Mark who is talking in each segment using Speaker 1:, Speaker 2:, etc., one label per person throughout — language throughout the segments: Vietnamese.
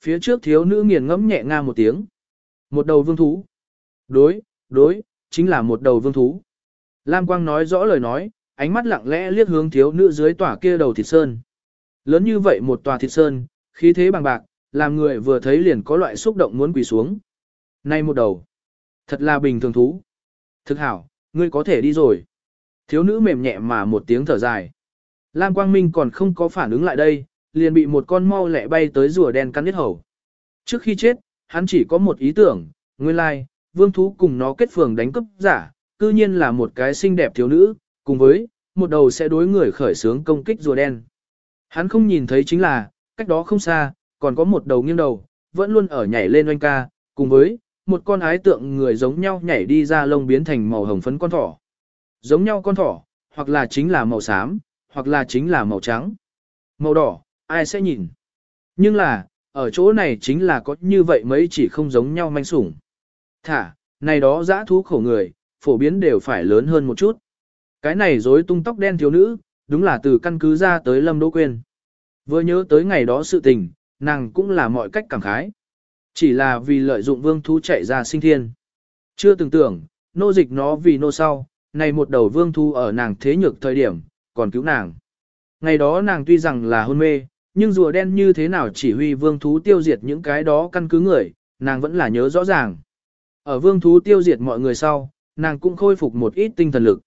Speaker 1: Phía trước thiếu nữ nghiền ngẫm nhẹ nga một tiếng. Một đầu vương thú. Đối, đối, chính là một đầu vương thú. Lam Quang nói rõ lời nói, ánh mắt lặng lẽ liếc hướng thiếu nữ dưới tòa kia đầu thịt sơn. Lớn như vậy một tòa thịt sơn, khí thế bằng bạc, làm người vừa thấy liền có loại xúc động muốn quỳ xuống. Nay một đầu. Thật là bình thường thú. Thực hảo, ngươi có thể đi rồi. Thiếu nữ mềm nhẹ mà một tiếng thở dài. Lam Quang Minh còn không có phản ứng lại đây, liền bị một con mau lẹ bay tới rùa đen cắn đứt hầu. Trước khi chết, hắn chỉ có một ý tưởng, nguyên lai, vương thú cùng nó kết phường đánh cướp giả, cư nhiên là một cái xinh đẹp thiếu nữ, cùng với, một đầu sẽ đối người khởi sướng công kích rùa đen. Hắn không nhìn thấy chính là, cách đó không xa, còn có một đầu nghiêng đầu, vẫn luôn ở nhảy lên oanh ca, cùng với, một con ái tượng người giống nhau nhảy đi ra lông biến thành màu hồng phấn con thỏ. Giống nhau con thỏ, hoặc là chính là màu xám, hoặc là chính là màu trắng. Màu đỏ, ai sẽ nhìn. Nhưng là, ở chỗ này chính là có như vậy mấy chỉ không giống nhau manh sủng. Thả, này đó dã thú khổ người, phổ biến đều phải lớn hơn một chút. Cái này rối tung tóc đen thiếu nữ, đúng là từ căn cứ ra tới Lâm Đỗ Quyên. Vừa nhớ tới ngày đó sự tình, nàng cũng là mọi cách cảm khái. Chỉ là vì lợi dụng vương thú chạy ra sinh thiên. Chưa từng tưởng, nô dịch nó vì nô sau, này một đầu vương thú ở nàng thế nhược thời điểm, còn cứu nàng. Ngày đó nàng tuy rằng là hôn mê, nhưng rùa đen như thế nào chỉ huy vương thú tiêu diệt những cái đó căn cứ người, nàng vẫn là nhớ rõ ràng. Ở vương thú tiêu diệt mọi người sau, nàng cũng khôi phục một ít tinh thần lực.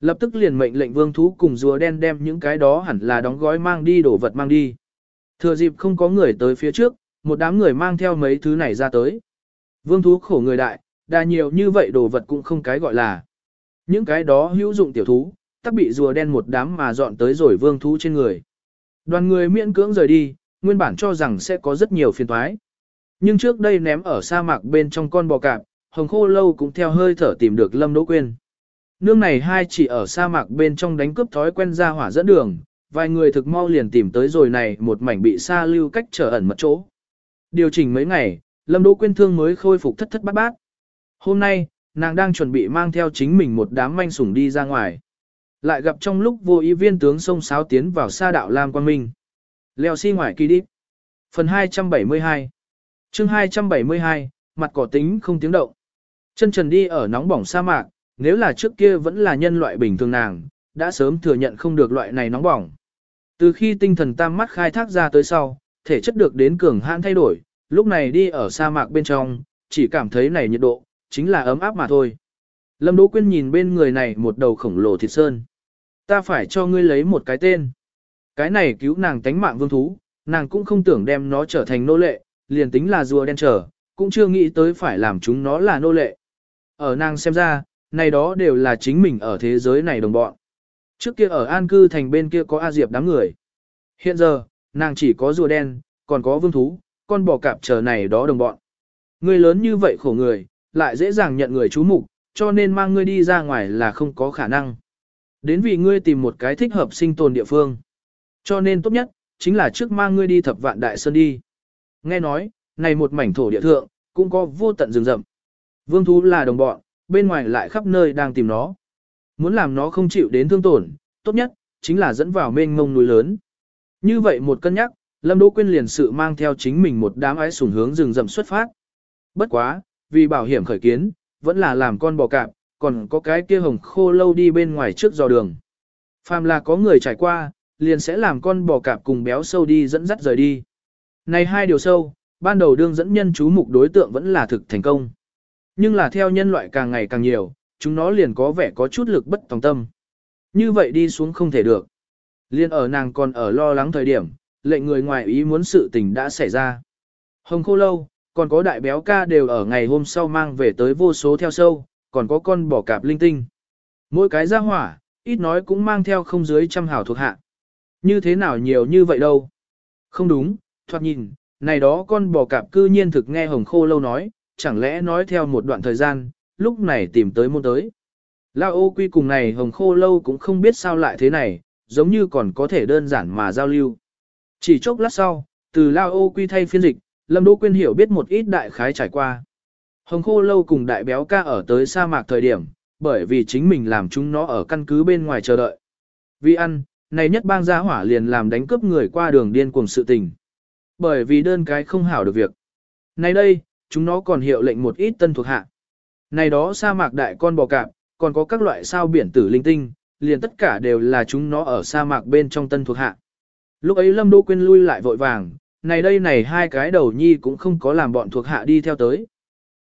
Speaker 1: Lập tức liền mệnh lệnh vương thú cùng rùa đen đem những cái đó hẳn là đóng gói mang đi đổ vật mang đi. Thừa dịp không có người tới phía trước, một đám người mang theo mấy thứ này ra tới. Vương thú khổ người đại, đa nhiều như vậy đồ vật cũng không cái gọi là. Những cái đó hữu dụng tiểu thú, tắc bị rùa đen một đám mà dọn tới rồi vương thú trên người. Đoàn người miễn cưỡng rời đi, nguyên bản cho rằng sẽ có rất nhiều phiền toái. Nhưng trước đây ném ở sa mạc bên trong con bò cạp, hồng khô lâu cũng theo hơi thở tìm được Lâm Đỗ Quyên. Nương này hai chỉ ở sa mạc bên trong đánh cướp thói quen ra hỏa dẫn đường, vài người thực mau liền tìm tới rồi này một mảnh bị sa lưu cách trở ẩn mật chỗ. Điều chỉnh mấy ngày, Lâm Đỗ Quyên thương mới khôi phục thất thất bát bát. Hôm nay, nàng đang chuẩn bị mang theo chính mình một đám manh sủng đi ra ngoài. Lại gặp trong lúc vô ý viên tướng sông sáo tiến vào sa đạo Lam Quang Minh. Leo xi si ngoài kỳ đi. Phần 272 chương 272, mặt cỏ tính không tiếng động. Chân trần đi ở nóng bỏng sa mạc, nếu là trước kia vẫn là nhân loại bình thường nàng, đã sớm thừa nhận không được loại này nóng bỏng. Từ khi tinh thần tam mắt khai thác ra tới sau, thể chất được đến cường hãn thay đổi, lúc này đi ở sa mạc bên trong, chỉ cảm thấy này nhiệt độ, chính là ấm áp mà thôi. Lâm Đỗ Quyên nhìn bên người này một đầu khổng lồ thịt sơn. Ta phải cho ngươi lấy một cái tên. Cái này cứu nàng tánh mạng vương thú, nàng cũng không tưởng đem nó trở thành nô lệ, liền tính là rùa đen trở, cũng chưa nghĩ tới phải làm chúng nó là nô lệ. Ở nàng xem ra, này đó đều là chính mình ở thế giới này đồng bọn. Trước kia ở an cư thành bên kia có A Diệp đám người. Hiện giờ, nàng chỉ có rùa đen, còn có vương thú, con bò cạp chờ này đó đồng bọn. Người lớn như vậy khổ người, lại dễ dàng nhận người chú mục, cho nên mang ngươi đi ra ngoài là không có khả năng. Đến vì ngươi tìm một cái thích hợp sinh tồn địa phương. Cho nên tốt nhất, chính là trước mang ngươi đi thập vạn đại sơn đi. Nghe nói, này một mảnh thổ địa thượng, cũng có vô tận rừng rậm. Vương thú là đồng bọn, bên ngoài lại khắp nơi đang tìm nó. Muốn làm nó không chịu đến thương tổn, tốt nhất, chính là dẫn vào mênh mông núi lớn. Như vậy một cân nhắc, Lâm Đỗ Quyên liền sự mang theo chính mình một đám ái sủng hướng rừng rậm xuất phát. Bất quá, vì bảo hiểm khởi kiến, vẫn là làm con bò cạp, còn có cái kia hồng khô lâu đi bên ngoài trước dò đường. Phàm là có người trải qua, liền sẽ làm con bò cạp cùng béo sâu đi dẫn dắt rời đi. Này hai điều sâu, ban đầu đương dẫn nhân chú mục đối tượng vẫn là thực thành công. Nhưng là theo nhân loại càng ngày càng nhiều, chúng nó liền có vẻ có chút lực bất tòng tâm. Như vậy đi xuống không thể được. Liên ở nàng còn ở lo lắng thời điểm, lệnh người ngoài ý muốn sự tình đã xảy ra. Hồng khô lâu, còn có đại béo ca đều ở ngày hôm sau mang về tới vô số theo sâu, còn có con bò cạp linh tinh. Mỗi cái ra hỏa, ít nói cũng mang theo không dưới trăm hào thuộc hạ. Như thế nào nhiều như vậy đâu? Không đúng, thoạt nhìn, này đó con bò cạp cư nhiên thực nghe hồng khô lâu nói, chẳng lẽ nói theo một đoạn thời gian, lúc này tìm tới môn tới. Lao ô quy cùng này hồng khô lâu cũng không biết sao lại thế này, giống như còn có thể đơn giản mà giao lưu. Chỉ chốc lát sau, từ Lao ô quy thay phiên dịch, Lâm Đỗ Quyên hiểu biết một ít đại khái trải qua. Hồng khô lâu cùng đại béo ca ở tới sa mạc thời điểm, bởi vì chính mình làm chúng nó ở căn cứ bên ngoài chờ đợi. Vì ăn, này nhất bang gia hỏa liền làm đánh cướp người qua đường điên cuồng sự tình. bởi vì đơn cái không hảo được việc. Này đây, chúng nó còn hiệu lệnh một ít tân thuộc hạ. Này đó sa mạc đại con bò cạp, còn có các loại sao biển tử linh tinh, liền tất cả đều là chúng nó ở sa mạc bên trong tân thuộc hạ. Lúc ấy Lâm Đỗ Quyên lui lại vội vàng, này đây này hai cái đầu nhi cũng không có làm bọn thuộc hạ đi theo tới.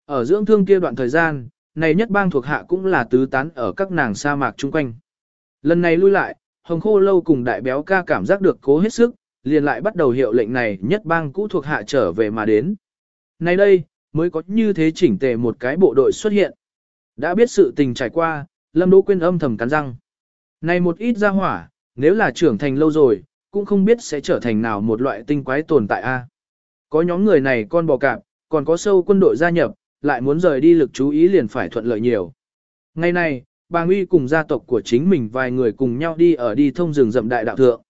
Speaker 1: Ở dưỡng thương kia đoạn thời gian, này nhất bang thuộc hạ cũng là tứ tán ở các nàng sa mạc chung quanh. Lần này lui lại, Hồng Khô Lâu cùng đại béo ca cảm giác được cố hết sức, liền lại bắt đầu hiệu lệnh này nhất bang cũ thuộc hạ trở về mà đến. nay đây, mới có như thế chỉnh tề một cái bộ đội xuất hiện. Đã biết sự tình trải qua, Lâm Đỗ Quyên âm thầm cắn răng. Này một ít ra hỏa, nếu là trưởng thành lâu rồi, cũng không biết sẽ trở thành nào một loại tinh quái tồn tại a. Có nhóm người này con bò cạp, còn có sâu quân đội gia nhập, lại muốn rời đi lực chú ý liền phải thuận lợi nhiều. Ngày nay bà Nguy cùng gia tộc của chính mình vài người cùng nhau đi ở đi thông rừng rậm đại đạo thượng.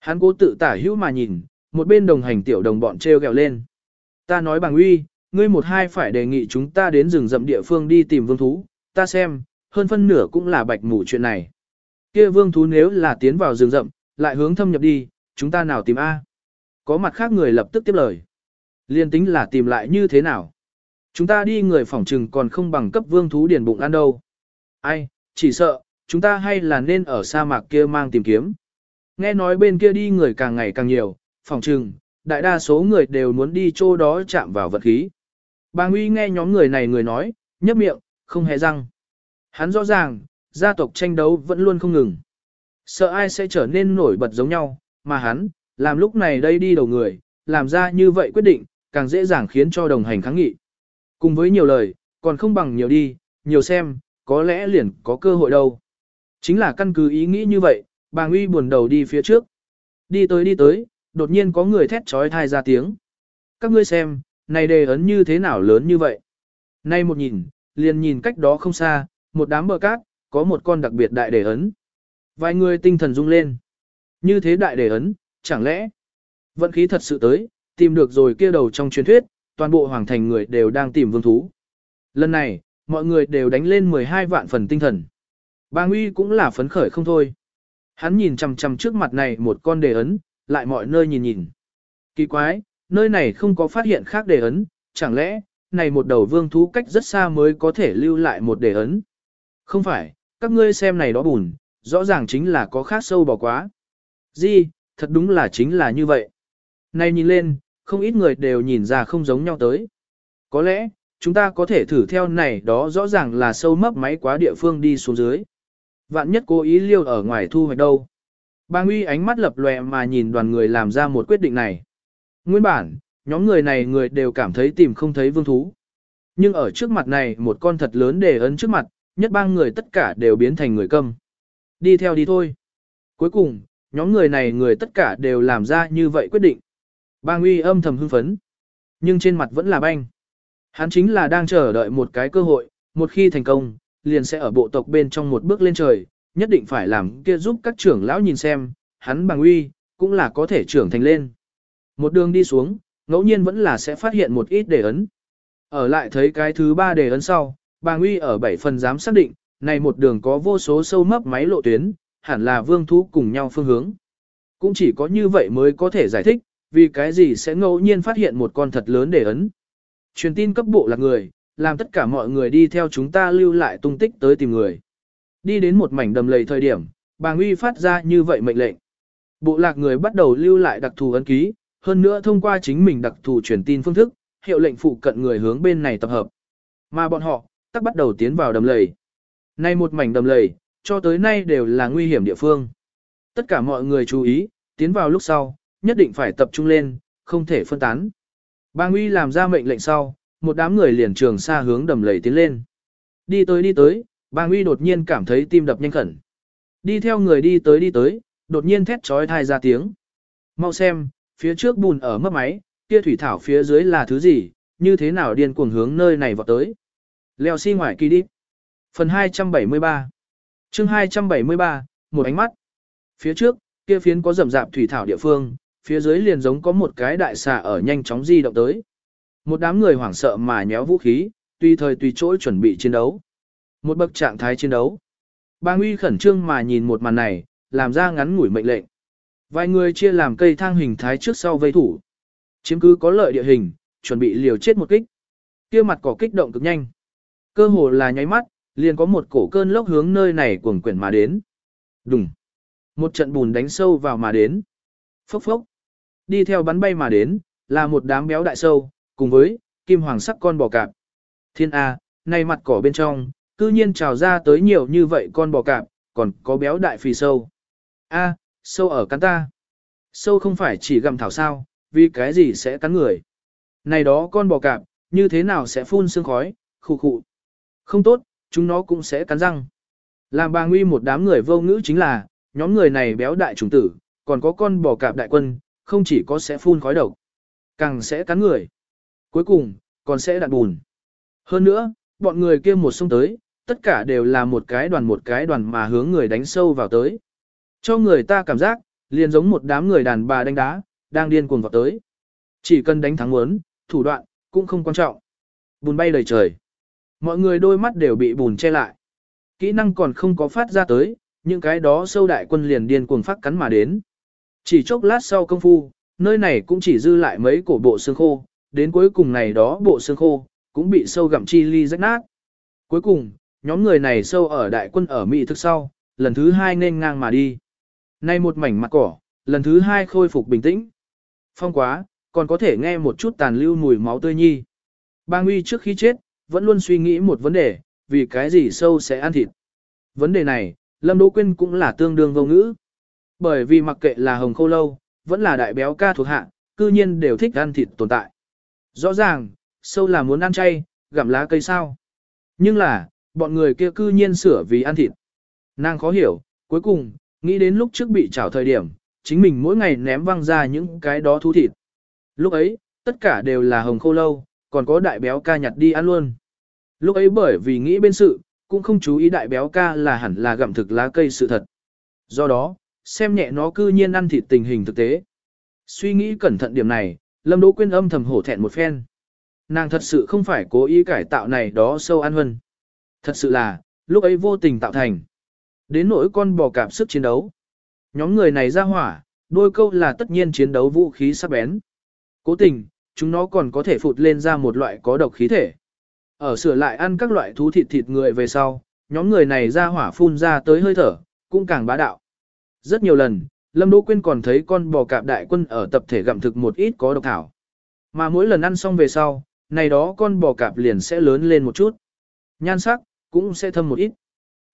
Speaker 1: Hắn cố tự tả hữu mà nhìn, một bên đồng hành tiểu đồng bọn treo gẹo lên. Ta nói bà Nguy, ngươi một hai phải đề nghị chúng ta đến rừng rậm địa phương đi tìm vương thú, ta xem, hơn phân nửa cũng là bạch mù chuyện này. Kia vương thú nếu là tiến vào rừng rậm, lại hướng thâm nhập đi, chúng ta nào tìm A. Có mặt khác người lập tức tiếp lời. Liên tính là tìm lại như thế nào. Chúng ta đi người phỏng trừng còn không bằng cấp vương thú điền bụng ăn đâu. Ai, chỉ sợ, chúng ta hay là nên ở sa mạc kia mang tìm kiếm. Nghe nói bên kia đi người càng ngày càng nhiều, phỏng trừng, đại đa số người đều muốn đi chỗ đó chạm vào vật khí. Bà Nguy nghe nhóm người này người nói, nhấp miệng, không hề răng. Hắn rõ ràng, gia tộc tranh đấu vẫn luôn không ngừng. Sợ ai sẽ trở nên nổi bật giống nhau, mà hắn, làm lúc này đây đi đầu người, làm ra như vậy quyết định, càng dễ dàng khiến cho đồng hành kháng nghị. Cùng với nhiều lời, còn không bằng nhiều đi, nhiều xem, có lẽ liền có cơ hội đâu. Chính là căn cứ ý nghĩ như vậy, bà Nguy buồn đầu đi phía trước. Đi tới đi tới, đột nhiên có người thét trói thai ra tiếng. Các ngươi xem, này đề ấn như thế nào lớn như vậy. Nay một nhìn, liền nhìn cách đó không xa, một đám bờ cát, có một con đặc biệt đại đề ấn. Vài người tinh thần rung lên. Như thế đại đề ấn, chẳng lẽ vận khí thật sự tới, tìm được rồi kia đầu trong truyền thuyết, toàn bộ hoàng thành người đều đang tìm vương thú. Lần này, mọi người đều đánh lên 12 vạn phần tinh thần. Ba Nguy cũng là phấn khởi không thôi. Hắn nhìn chằm chằm trước mặt này một con đề ấn, lại mọi nơi nhìn nhìn. Kỳ quái, nơi này không có phát hiện khác đề ấn, chẳng lẽ, này một đầu vương thú cách rất xa mới có thể lưu lại một đề ấn. Không phải, các ngươi xem này đó bùn, rõ ràng chính là có khác sâu bỏ quá. Di, thật đúng là chính là như vậy. Này nhìn lên, không ít người đều nhìn ra không giống nhau tới. Có lẽ, chúng ta có thể thử theo này đó rõ ràng là sâu mấp máy quá địa phương đi xuống dưới. Vạn nhất cố ý liêu ở ngoài thu hoạch đâu. Bang uy ánh mắt lập lòe mà nhìn đoàn người làm ra một quyết định này. Nguyên bản, nhóm người này người đều cảm thấy tìm không thấy vương thú. Nhưng ở trước mặt này một con thật lớn để ấn trước mặt, nhất bang người tất cả đều biến thành người câm. Đi theo đi thôi. Cuối cùng, nhóm người này người tất cả đều làm ra như vậy quyết định. Bang uy âm thầm hưng phấn. Nhưng trên mặt vẫn là banh. Hắn chính là đang chờ đợi một cái cơ hội, một khi thành công, liền sẽ ở bộ tộc bên trong một bước lên trời, nhất định phải làm kia giúp các trưởng lão nhìn xem, hắn bằng uy, cũng là có thể trưởng thành lên. Một đường đi xuống, ngẫu nhiên vẫn là sẽ phát hiện một ít đề ấn. Ở lại thấy cái thứ ba đề ấn sau, bàng uy ở bảy phần dám xác định, này một đường có vô số sâu mấp máy lộ tuyến, hẳn là vương thú cùng nhau phương hướng. Cũng chỉ có như vậy mới có thể giải thích, vì cái gì sẽ ngẫu nhiên phát hiện một con thật lớn để ấn. Truyền tin cấp bộ là người, làm tất cả mọi người đi theo chúng ta lưu lại tung tích tới tìm người. Đi đến một mảnh đầm lầy thời điểm, bà nguy phát ra như vậy mệnh lệnh. Bộ lạc người bắt đầu lưu lại đặc thù ấn ký, hơn nữa thông qua chính mình đặc thù truyền tin phương thức, hiệu lệnh phụ cận người hướng bên này tập hợp. Mà bọn họ, tắc bắt đầu tiến vào đầm lầy. Nay một mảnh đầm lầy, cho tới nay đều là nguy hiểm địa phương. Tất cả mọi người chú ý, tiến vào lúc sau, nhất định phải tập trung lên, không thể phân tán. Bang uy làm ra mệnh lệnh sau, một đám người liền trường xa hướng đầm lầy tiến lên. Đi tới đi tới, bang uy đột nhiên cảm thấy tim đập nhanh khẩn. Đi theo người đi tới đi tới, đột nhiên thét trói thai ra tiếng. Mau xem, phía trước bùn ở mấp máy, kia thủy thảo phía dưới là thứ gì, như thế nào điên cuồng hướng nơi này vào tới. Leo xi si ngoài kỳ đi. Phần 273 chương 273, một ánh mắt. Phía trước, kia phiến có rầm rạp thủy thảo địa phương, phía dưới liền giống có một cái đại xà ở nhanh chóng di động tới. Một đám người hoảng sợ mà nhéo vũ khí, tùy thời tùy chỗ chuẩn bị chiến đấu. Một bậc trạng thái chiến đấu. Ba Nguy khẩn trương mà nhìn một màn này, làm ra ngắn ngủi mệnh lệnh. Vài người chia làm cây thang hình thái trước sau vây thủ. chiếm cứ có lợi địa hình, chuẩn bị liều chết một kích. Kia mặt cỏ kích động cực nhanh. Cơ hồ là nháy mắt, liền có một cổ cơn lốc hướng nơi này cuồng quyển mà đến. Đùng. Một trận bùn đánh sâu vào mà đến. Phốc phốc. Đi theo bắn bay mà đến, là một đám béo đại sâu, cùng với kim hoàng sắc con bò cạp. Thiên A, này mặt cỏ bên trong, cư nhiên trào ra tới nhiều như vậy con bò cạp, còn có béo đại phì sâu. A, sâu ở cắn ta. Sâu không phải chỉ gặm thảo sao, vì cái gì sẽ cắn người. Này đó con bò cạp, như thế nào sẽ phun sương khói, khụ khụ. Không tốt, chúng nó cũng sẽ cắn răng. Làm bà nguy một đám người vô ngữ chính là, nhóm người này béo đại trùng tử, còn có con bò cạp đại quân, không chỉ có sẽ phun khói độc, càng sẽ cắn người. Cuối cùng, còn sẽ đạn bùn. Hơn nữa, bọn người kia một xung tới, tất cả đều là một cái đoàn một cái đoàn mà hướng người đánh sâu vào tới. Cho người ta cảm giác, liền giống một đám người đàn bà đánh đá, đang điên cuồng vào tới. Chỉ cần đánh thắng muốn, thủ đoạn, cũng không quan trọng. Bùn bay đầy trời. Mọi người đôi mắt đều bị bùn che lại. Kỹ năng còn không có phát ra tới, những cái đó sâu đại quân liền điên cuồng phát cắn mà đến. Chỉ chốc lát sau công phu, nơi này cũng chỉ dư lại mấy cổ bộ xương khô, đến cuối cùng này đó bộ xương khô, cũng bị sâu gặm chi ly rách nát. Cuối cùng, nhóm người này sâu ở đại quân ở Mỹ thức sau, lần thứ hai nên ngang mà đi. Nay một mảnh mặt cỏ, lần thứ hai khôi phục bình tĩnh. Phong quá, còn có thể nghe một chút tàn lưu mùi máu tươi nhi. Bang uy trước khi chết, vẫn luôn suy nghĩ một vấn đề, vì cái gì sâu sẽ ăn thịt. Vấn đề này, Lâm Đỗ Quyên cũng là tương đương vô ngữ. Bởi vì mặc kệ là hồng khô lâu, vẫn là đại béo ca thuộc hạ, cư nhiên đều thích ăn thịt tồn tại. Rõ ràng, sâu là muốn ăn chay, gặm lá cây sao. Nhưng là, bọn người kia cư nhiên sửa vì ăn thịt. Nàng khó hiểu, cuối cùng, nghĩ đến lúc trước bị trảo thời điểm, chính mình mỗi ngày ném văng ra những cái đó thú thịt. Lúc ấy, tất cả đều là hồng khô lâu, còn có đại béo ca nhặt đi ăn luôn. Lúc ấy bởi vì nghĩ bên sự, cũng không chú ý đại béo ca là hẳn là gặm thực lá cây sự thật. Do đó, xem nhẹ nó cư nhiên ăn thịt tình hình thực tế. Suy nghĩ cẩn thận điểm này, Lâm Đỗ Quyên âm thầm hổ thẹn một phen. Nàng thật sự không phải cố ý cải tạo này đó sâu ăn hơn. Thật sự là, lúc ấy vô tình tạo thành. Đến nỗi con bò cảm sức chiến đấu. Nhóm người này ra hỏa, đôi câu là tất nhiên chiến đấu vũ khí sắc bén. Cố tình, chúng nó còn có thể phụt lên ra một loại có độc khí thể. Ở sửa lại ăn các loại thú thịt thịt người về sau, nhóm người này ra hỏa phun ra tới hơi thở, cũng càng bá đạo. Rất nhiều lần, Lâm Đỗ Quyên còn thấy con bò cạp đại quân ở tập thể gặm thực một ít có độc thảo. Mà mỗi lần ăn xong về sau, này đó con bò cạp liền sẽ lớn lên một chút. Nhan sắc, cũng sẽ thâm một ít.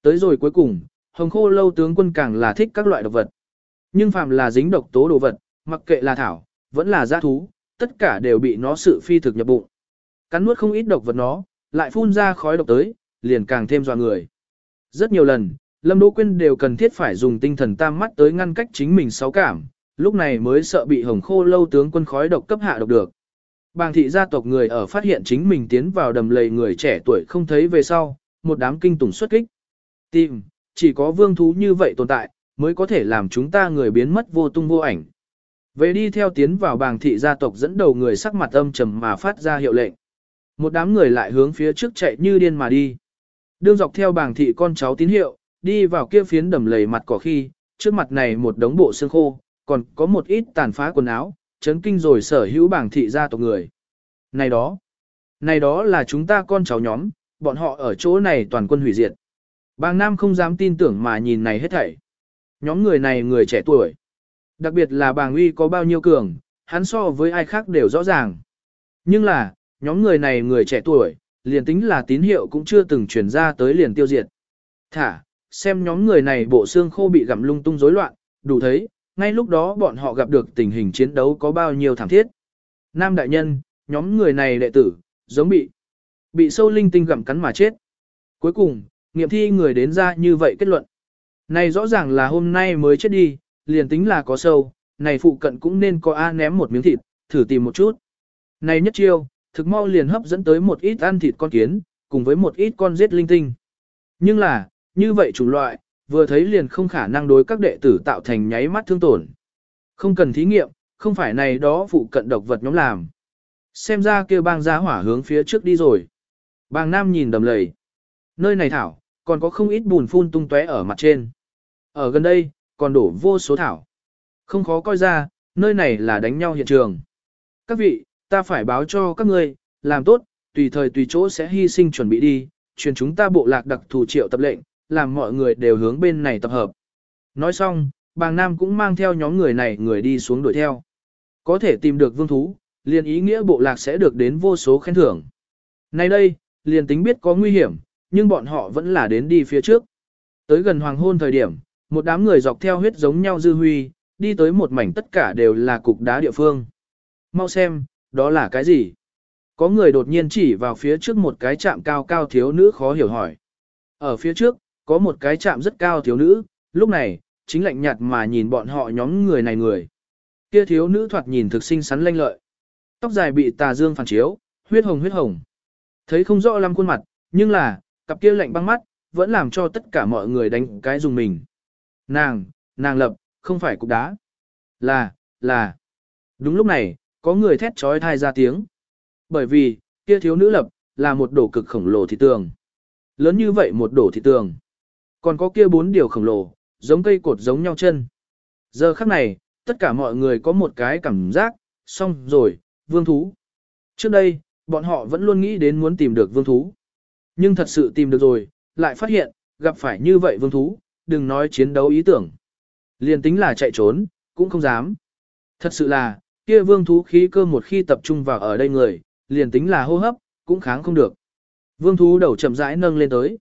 Speaker 1: Tới rồi cuối cùng, hồng khô lâu tướng quân càng là thích các loại độc vật. Nhưng phàm là dính độc tố đồ vật, mặc kệ là thảo, vẫn là giã thú, tất cả đều bị nó sự phi thực nhập bụng. Cắn nuốt không ít độc vật nó, lại phun ra khói độc tới, liền càng thêm dọa người. Rất nhiều lần, Lâm Đỗ Quyên đều cần thiết phải dùng tinh thần tam mắt tới ngăn cách chính mình sáu cảm, lúc này mới sợ bị hồng khô lâu tướng quân khói độc cấp hạ độc được. Bàng thị gia tộc người ở phát hiện chính mình tiến vào đầm lầy người trẻ tuổi không thấy về sau, một đám kinh tủng xuất kích. Tìm, chỉ có vương thú như vậy tồn tại, mới có thể làm chúng ta người biến mất vô tung vô ảnh. Về đi theo tiến vào bàng thị gia tộc dẫn đầu người sắc mặt âm trầm mà phát ra hiệu lệnh. Một đám người lại hướng phía trước chạy như điên mà đi. Đương dọc theo bàng thị con cháu tín hiệu, đi vào kia phiến đầm lầy mặt cỏ khi, trước mặt này một đống bộ xương khô, còn có một ít tàn phá quần áo, chấn kinh rồi sở hữu bảng thị gia tộc người. Này đó, này đó là chúng ta con cháu nhóm, bọn họ ở chỗ này toàn quân hủy diệt. Bàng Nam không dám tin tưởng mà nhìn này hết thảy. Nhóm người này người trẻ tuổi. Đặc biệt là bàng uy có bao nhiêu cường, hắn so với ai khác đều rõ ràng. Nhưng là, nhóm người này người trẻ tuổi, liền tính là tín hiệu cũng chưa từng truyền ra tới liền tiêu diệt. Thả, xem nhóm người này bộ xương khô bị gặm lung tung rối loạn, đủ thấy, ngay lúc đó bọn họ gặp được tình hình chiến đấu có bao nhiêu thảm thiết. Nam đại nhân, nhóm người này đệ tử, giống bị, bị sâu linh tinh gặm cắn mà chết. Cuối cùng, nghiệm thi người đến ra như vậy kết luận. Này rõ ràng là hôm nay mới chết đi, liền tính là có sâu, này phụ cận cũng nên có A ném một miếng thịt, thử tìm một chút. Này nhất chiêu, thực mau liền hấp dẫn tới một ít ăn thịt con kiến, cùng với một ít con giết linh tinh. Nhưng là, như vậy chủng loại, vừa thấy liền không khả năng đối các đệ tử tạo thành nháy mắt thương tổn. Không cần thí nghiệm, không phải này đó phụ cận độc vật nhóm làm. Xem ra kêu bang giá hỏa hướng phía trước đi rồi. Bang Nam nhìn đầm lầy. Nơi này thảo, còn có không ít bùn phun tung tóe ở mặt trên. Ở gần đây, còn đổ vô số thảo. Không khó coi ra, nơi này là đánh nhau hiện trường. Các vị, ta phải báo cho các ngươi, làm tốt, tùy thời tùy chỗ sẽ hy sinh chuẩn bị đi, truyền chúng ta bộ lạc đặc thù triệu tập lệnh, làm mọi người đều hướng bên này tập hợp. Nói xong, bàng nam cũng mang theo nhóm người này người đi xuống đuổi theo. Có thể tìm được vương thú, liền ý nghĩa bộ lạc sẽ được đến vô số khen thưởng. Nay đây, liền tính biết có nguy hiểm, nhưng bọn họ vẫn là đến đi phía trước. Tới gần hoàng hôn thời điểm, một đám người dọc theo huyết giống nhau dư huy, đi tới một mảnh tất cả đều là cục đá địa phương. Mau xem, đó là cái gì? Có người đột nhiên chỉ vào phía trước một cái chạm cao cao thiếu nữ khó hiểu hỏi. Ở phía trước, có một cái chạm rất cao thiếu nữ, lúc này, chính lạnh nhạt mà nhìn bọn họ nhóm người này người. Kia thiếu nữ thoạt nhìn thực sinh sắn lanh lợi. Tóc dài bị tà dương phản chiếu, huyết hồng huyết hồng. Thấy không rõ lắm khuôn mặt, nhưng là, cặp kia lạnh băng mắt, vẫn làm cho tất cả mọi người đánh cái dùng mình. Nàng, nàng lập, không phải cục đá. Là, là. Đúng lúc này, có người thét trói thai ra tiếng. Bởi vì, kia thiếu nữ lập, là một đổ cực khổng lồ thị tường. Lớn như vậy một đổ thị tường. Còn có kia bốn điều khổng lồ, giống cây cột giống nhau chân. Giờ khắc này, tất cả mọi người có một cái cảm giác, xong rồi, vương thú. Trước đây, bọn họ vẫn luôn nghĩ đến muốn tìm được vương thú. Nhưng thật sự tìm được rồi, lại phát hiện, gặp phải như vậy vương thú, đừng nói chiến đấu ý tưởng. Liền tính là chạy trốn, cũng không dám. Thật sự là, kia vương thú khí cơ một khi tập trung vào ở đây người, liền tính là hô hấp, cũng kháng không được. Vương thú đầu chậm rãi nâng lên tới.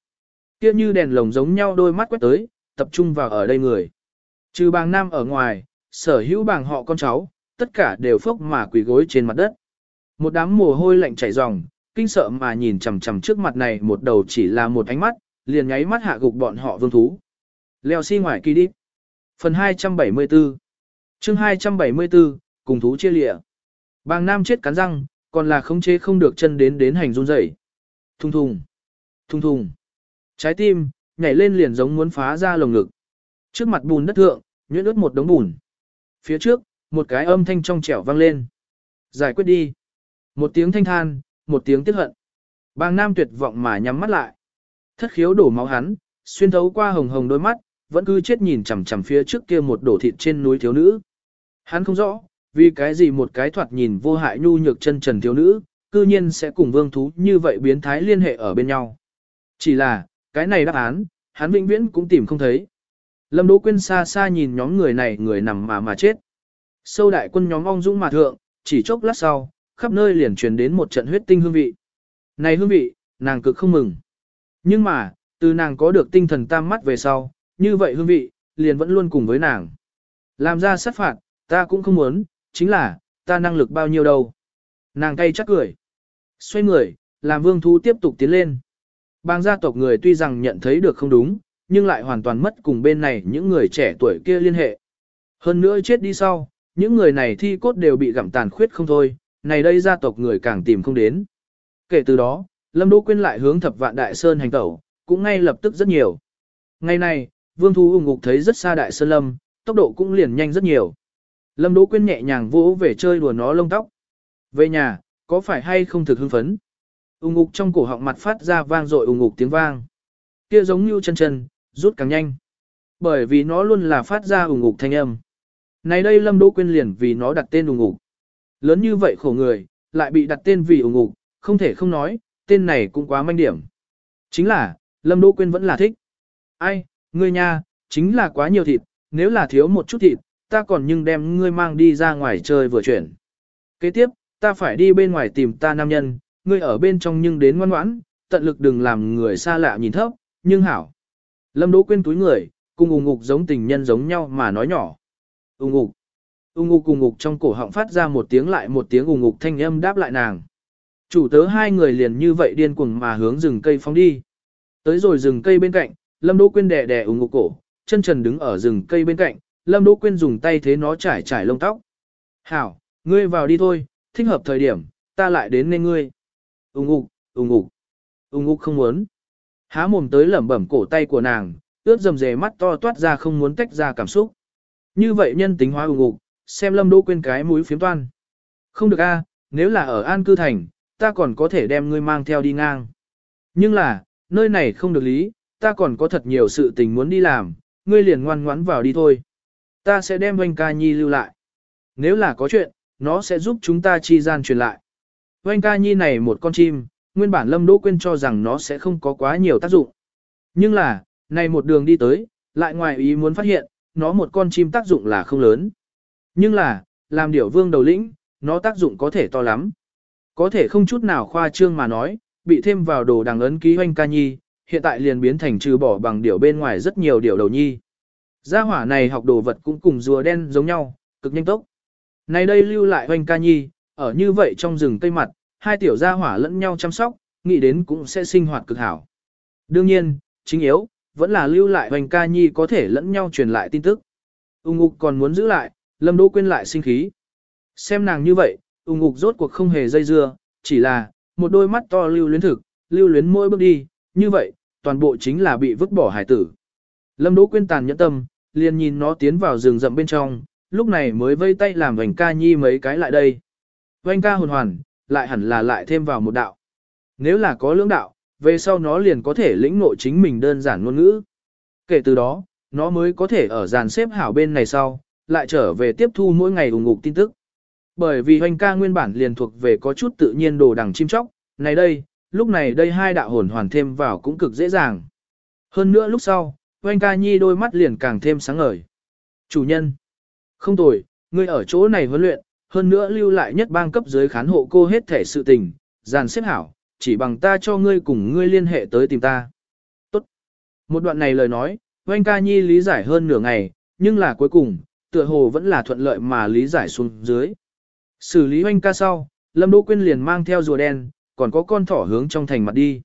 Speaker 1: Kia như đèn lồng giống nhau đôi mắt quét tới, tập trung vào ở đây người. Trừ bàng nam ở ngoài, sở hữu bàng họ con cháu, tất cả đều phốc mà quỳ gối trên mặt đất. Một đám mồ hôi lạnh chảy ròng, kinh sợ mà nhìn chằm chằm trước mặt này một đầu chỉ là một ánh mắt, liền nháy mắt hạ gục bọn họ vương thú. Leo xi si ngoài kỳ đi. Phần 274 chương 274, cùng thú chia lịa. Bàng nam chết cắn răng, còn là khống chế không được chân đến đến hành run rẩy. Thùng thùng, thùng thùng. Trái tim, nhảy lên liền giống muốn phá ra lồng ngực. Trước mặt bùn đất thượng, nhuyễn ướt một đống bùn. Phía trước, một cái âm thanh trong trẻo vang lên. Giải quyết đi. Một tiếng thanh than, một tiếng tiếc hận. Bàng nam tuyệt vọng mà nhắm mắt lại. Thất khiếu đổ máu hắn, xuyên thấu qua hồng hồng đôi mắt, vẫn cứ chết nhìn chằm chằm phía trước kia một đổ thịt trên núi thiếu nữ. Hắn không rõ, vì cái gì một cái thoạt nhìn vô hại nhu nhược chân trần thiếu nữ, cư nhiên sẽ cùng vương thú như vậy biến thái liên hệ ở bên nhau. Chỉ là, cái này đáp án, hắn vĩnh viễn cũng tìm không thấy. Lâm Đỗ Quyên xa xa nhìn nhóm người này người nằm mà mà chết. Sâu đại quân nhóm ong dũng mà thượng, chỉ chốc lát sau, khắp nơi liền truyền đến một trận huyết tinh hương vị. Này hương vị, nàng cực không mừng. Nhưng mà, từ nàng có được tinh thần tam mắt về sau, như vậy hương vị, liền vẫn luôn cùng với nàng. Làm ra sát phạt, ta cũng không muốn, chính là, ta năng lực bao nhiêu đâu. Nàng cay chắc cười. Xoay người, làm vương thú tiếp tục tiến lên. Bang gia tộc người tuy rằng nhận thấy được không đúng, nhưng lại hoàn toàn mất cùng bên này những người trẻ tuổi kia liên hệ. Hơn nữa chết đi sau, những người này thi cốt đều bị gặm tàn khuyết không thôi, này đây gia tộc người càng tìm không đến. Kể từ đó, Lâm Đỗ Quyên lại hướng thập vạn đại sơn hành tẩu, cũng ngay lập tức rất nhiều. Ngày này, vương thú ủng ngục thấy rất xa đại sơn lâm, tốc độ cũng liền nhanh rất nhiều. Lâm Đỗ Quyên nhẹ nhàng vỗ về chơi đùa nó lông tóc. Về nhà, có phải hay không thực hưng phấn? Ung ngục trong cổ họng mặt phát ra vang dội ung ngục tiếng vang. Kia giống như chân chân, rút càng nhanh. Bởi vì nó luôn là phát ra ung ngục thanh âm. Này đây Lâm Đỗ Quyên liền vì nó đặt tên ung ngục. Lớn như vậy khổ người, lại bị đặt tên vì ung ngục, không thể không nói, tên này cũng quá manh điểm. Chính là, Lâm Đỗ Quyên vẫn là thích. Ai, ngươi nha, chính là quá nhiều thịt, nếu là thiếu một chút thịt, ta còn nhưng đem ngươi mang đi ra ngoài chơi vừa chuyển. Kế tiếp, ta phải đi bên ngoài tìm ta nam nhân, ngươi ở bên trong nhưng đến ngoan ngoãn, tận lực đừng làm người xa lạ nhìn thấp, nhưng hảo. Lâm Đỗ quên túi người, cùng ung ngục giống tình nhân giống nhau mà nói nhỏ. Ung ngục. Ung ngục cùng ngục trong cổ họng phát ra một tiếng lại một tiếng ung ngục thanh âm đáp lại nàng. Chủ tớ hai người liền như vậy điên cuồng mà hướng rừng cây phóng đi. Tới rồi rừng cây bên cạnh, Lâm Đỗ quên đè đè ung ngục cổ, chân trần đứng ở rừng cây bên cạnh, Lâm Đỗ Quyên dùng tay thế nó trải trải lông tóc. Hảo, ngươi vào đi thôi, thích hợp thời điểm, ta lại đến nên ngươi. Ung ục, ung ục, ung ục không muốn. Há mồm tới lẩm bẩm cổ tay của nàng, ướt dầm dề mắt to toát ra không muốn tách ra cảm xúc. Như vậy nhân tính hóa ung ục, xem Lâm Đỗ quên cái mũi phiếm toan. Không được a, nếu là ở An Cư Thành, ta còn có thể đem ngươi mang theo đi ngang. Nhưng là, nơi này không được lý, ta còn có thật nhiều sự tình muốn đi làm, ngươi liền ngoan ngoãn vào đi thôi. Ta sẽ đem Vanh Ca Nhi lưu lại. Nếu là có chuyện, nó sẽ giúp chúng ta chi gian truyền lại. Oanh ca nhi này một con chim, nguyên bản Lâm Đỗ Quyên cho rằng nó sẽ không có quá nhiều tác dụng. Nhưng là, này một đường đi tới, lại ngoài ý muốn phát hiện, nó một con chim tác dụng là không lớn. Nhưng là, làm điểu vương đầu lĩnh, nó tác dụng có thể to lắm. Có thể không chút nào khoa trương mà nói, bị thêm vào đồ đằng ấn ký hoanh ca nhi, hiện tại liền biến thành trừ bỏ bằng điểu bên ngoài rất nhiều điểu đầu nhi. Gia hỏa này học đồ vật cũng cùng rùa đen giống nhau, cực nhanh tốc. Này đây lưu lại hoanh ca nhi, ở như vậy trong rừng cây mặt, hai tiểu gia hỏa lẫn nhau chăm sóc, nghĩ đến cũng sẽ sinh hoạt cực hảo. Đương nhiên, chính yếu, vẫn là lưu lại hoành ca nhi có thể lẫn nhau truyền lại tin tức. Ung Ngục còn muốn giữ lại, Lâm Đỗ Quyên lại sinh khí. Xem nàng như vậy, Ung Ngục rốt cuộc không hề dây dưa, chỉ là, một đôi mắt to lưu luyến thực, lưu luyến mỗi bước đi, như vậy, toàn bộ chính là bị vứt bỏ hải tử. Lâm Đỗ Quyên tàn nhẫn tâm, liền nhìn nó tiến vào rừng rậm bên trong, lúc này mới vây tay làm hoành ca nhi mấy cái lại đây oanh ca hồn hoàn, lại hẳn là lại thêm vào một đạo. Nếu là có lưỡng đạo, về sau nó liền có thể lĩnh ngộ chính mình đơn giản ngôn ngữ. Kể từ đó, nó mới có thể ở dàn xếp hảo bên này sau, lại trở về tiếp thu mỗi ngày ủng ngục tin tức. Bởi vì hoành ca nguyên bản liền thuộc về có chút tự nhiên đồ đằng chim chóc, này đây, lúc này đây hai đạo hồn hoàn thêm vào cũng cực dễ dàng. Hơn nữa lúc sau, hoành ca nhi đôi mắt liền càng thêm sáng ngời. Chủ nhân, không tồi, ngươi ở chỗ này huấn luyện, hơn nữa lưu lại nhất bang cấp dưới khán hộ cô hết thể sự tình, dàn xếp hảo, chỉ bằng ta cho ngươi cùng ngươi liên hệ tới tìm ta. Tốt. Một đoạn này lời nói, Oanh ca nhi lý giải hơn nửa ngày, nhưng là cuối cùng, tựa hồ vẫn là thuận lợi mà lý giải xuống dưới. Xử lý Oanh ca sau, Lâm Đỗ Quyên liền mang theo rùa đen, còn có con thỏ hướng trong thành mặt đi.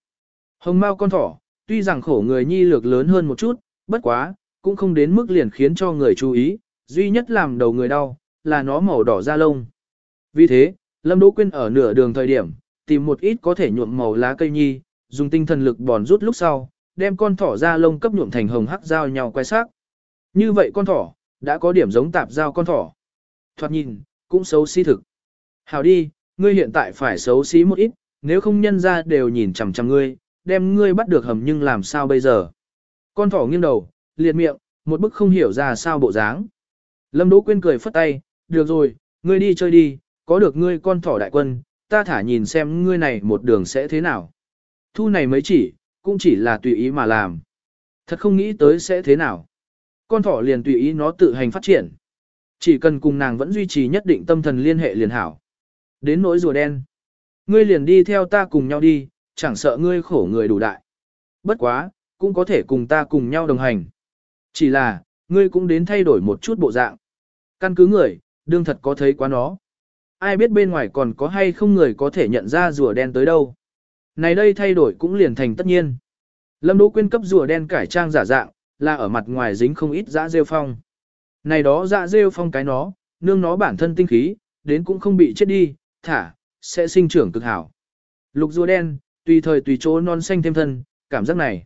Speaker 1: Hồng Mao con thỏ, tuy rằng khổ người nhi lược lớn hơn một chút, bất quá, cũng không đến mức liền khiến cho người chú ý, duy nhất làm đầu người đau, là nó màu đỏ da lông. Vì thế, Lâm Đỗ Quyên ở nửa đường thời điểm, tìm một ít có thể nhuộm màu lá cây nhi, dùng tinh thần lực bòn rút lúc sau, đem con thỏ da lông cấp nhuộm thành hồng hắc giao nhau quay sắc. Như vậy con thỏ, đã có điểm giống tạp giao con thỏ. Thoạt nhìn, cũng xấu xí thực. Hảo đi, ngươi hiện tại phải xấu xí một ít, nếu không nhân ra đều nhìn chằm chằm ngươi, đem ngươi bắt được hầm nhưng làm sao bây giờ. Con thỏ nghiêng đầu, liệt miệng, một bức không hiểu ra sao bộ dáng. Lâm Đỗ Quyên cười phất tay, được rồi, ngươi đi chơi đi, có được ngươi con thỏ đại quân, ta thả nhìn xem ngươi này một đường sẽ thế nào. Thu này mới chỉ, cũng chỉ là tùy ý mà làm. Thật không nghĩ tới sẽ thế nào. Con thỏ liền tùy ý nó tự hành phát triển. Chỉ cần cùng nàng vẫn duy trì nhất định tâm thần liên hệ liền hảo. Đến nỗi rùa đen. Ngươi liền đi theo ta cùng nhau đi, chẳng sợ ngươi khổ người đủ đại. Bất quá, cũng có thể cùng ta cùng nhau đồng hành. Chỉ là, ngươi cũng đến thay đổi một chút bộ dạng. Căn cứ người, đương thật có thấy quá nó ai biết bên ngoài còn có hay không người có thể nhận ra rùa đen tới đâu. Này đây thay đổi cũng liền thành tất nhiên. Lâm Đỗ Quyên cấp rùa đen cải trang giả dạng, là ở mặt ngoài dính không ít dã rêu phong. Này đó dã rêu phong cái nó, nương nó bản thân tinh khí, đến cũng không bị chết đi, thả, sẽ sinh trưởng cực hảo. Lục rùa đen, tùy thời tùy chỗ non xanh thêm thân, cảm giác này.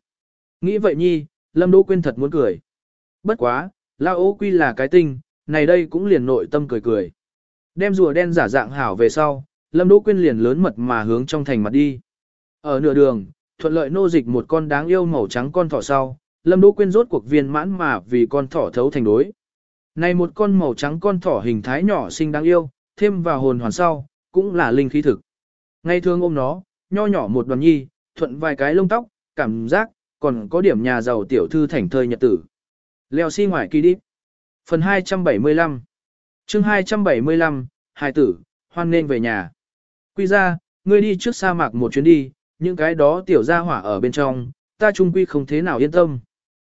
Speaker 1: Nghĩ vậy nhi, Lâm Đỗ Quyên thật muốn cười. Bất quá, lao ố quy là cái tinh, này đây cũng liền nội tâm cười cười. Đem rùa đen giả dạng hảo về sau, Lâm Đỗ Quyên liền lớn mật mà hướng trong thành mặt đi. Ở nửa đường, thuận lợi nô dịch một con đáng yêu màu trắng con thỏ sau, Lâm Đỗ Quyên rốt cuộc viên mãn mà vì con thỏ thấu thành đối. Này một con màu trắng con thỏ hình thái nhỏ xinh đáng yêu, thêm vào hồn hoàn sau, cũng là linh khí thực. Ngay thương ôm nó, nho nhỏ một đoàn nhi, thuận vài cái lông tóc, cảm giác, còn có điểm nhà giàu tiểu thư thảnh thơi nhật tử. Leo xi si ngoài kỳ đi. Phần 275 chương 275, hài tử, hoan nên về nhà. Quy ra, ngươi đi trước sa mạc một chuyến đi, những cái đó tiểu gia hỏa ở bên trong, ta trung quy không thế nào yên tâm.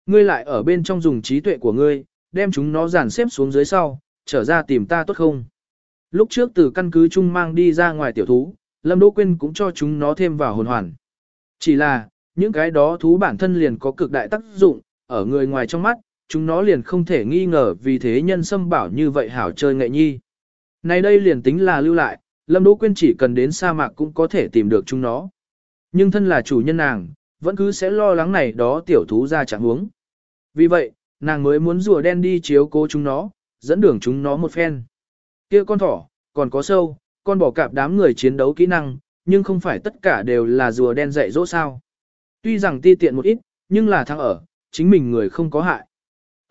Speaker 1: Ngươi lại ở bên trong dùng trí tuệ của ngươi, đem chúng nó dàn xếp xuống dưới sau, trở ra tìm ta tốt không? Lúc trước từ căn cứ chung mang đi ra ngoài tiểu thú, Lâm Đỗ Quyên cũng cho chúng nó thêm vào hồn hoàn. Chỉ là, những cái đó thú bản thân liền có cực đại tác dụng, ở người ngoài trong mắt, chúng nó liền không thể nghi ngờ vì thế nhân xâm bảo như vậy hảo chơi nghệ nhi. Này đây liền tính là lưu lại, Lâm Đỗ Quyên chỉ cần đến sa mạc cũng có thể tìm được chúng nó. Nhưng thân là chủ nhân nàng, vẫn cứ sẽ lo lắng này đó tiểu thú ra chẳng huống. Vì vậy, nàng mới muốn rùa đen đi chiếu cố chúng nó, dẫn đường chúng nó một phen. kia con thỏ, còn có sâu, con bò cạp đám người chiến đấu kỹ năng, nhưng không phải tất cả đều là rùa đen dạy dỗ sao. Tuy rằng ti tiện một ít, nhưng là thắng ở, chính mình người không có hại.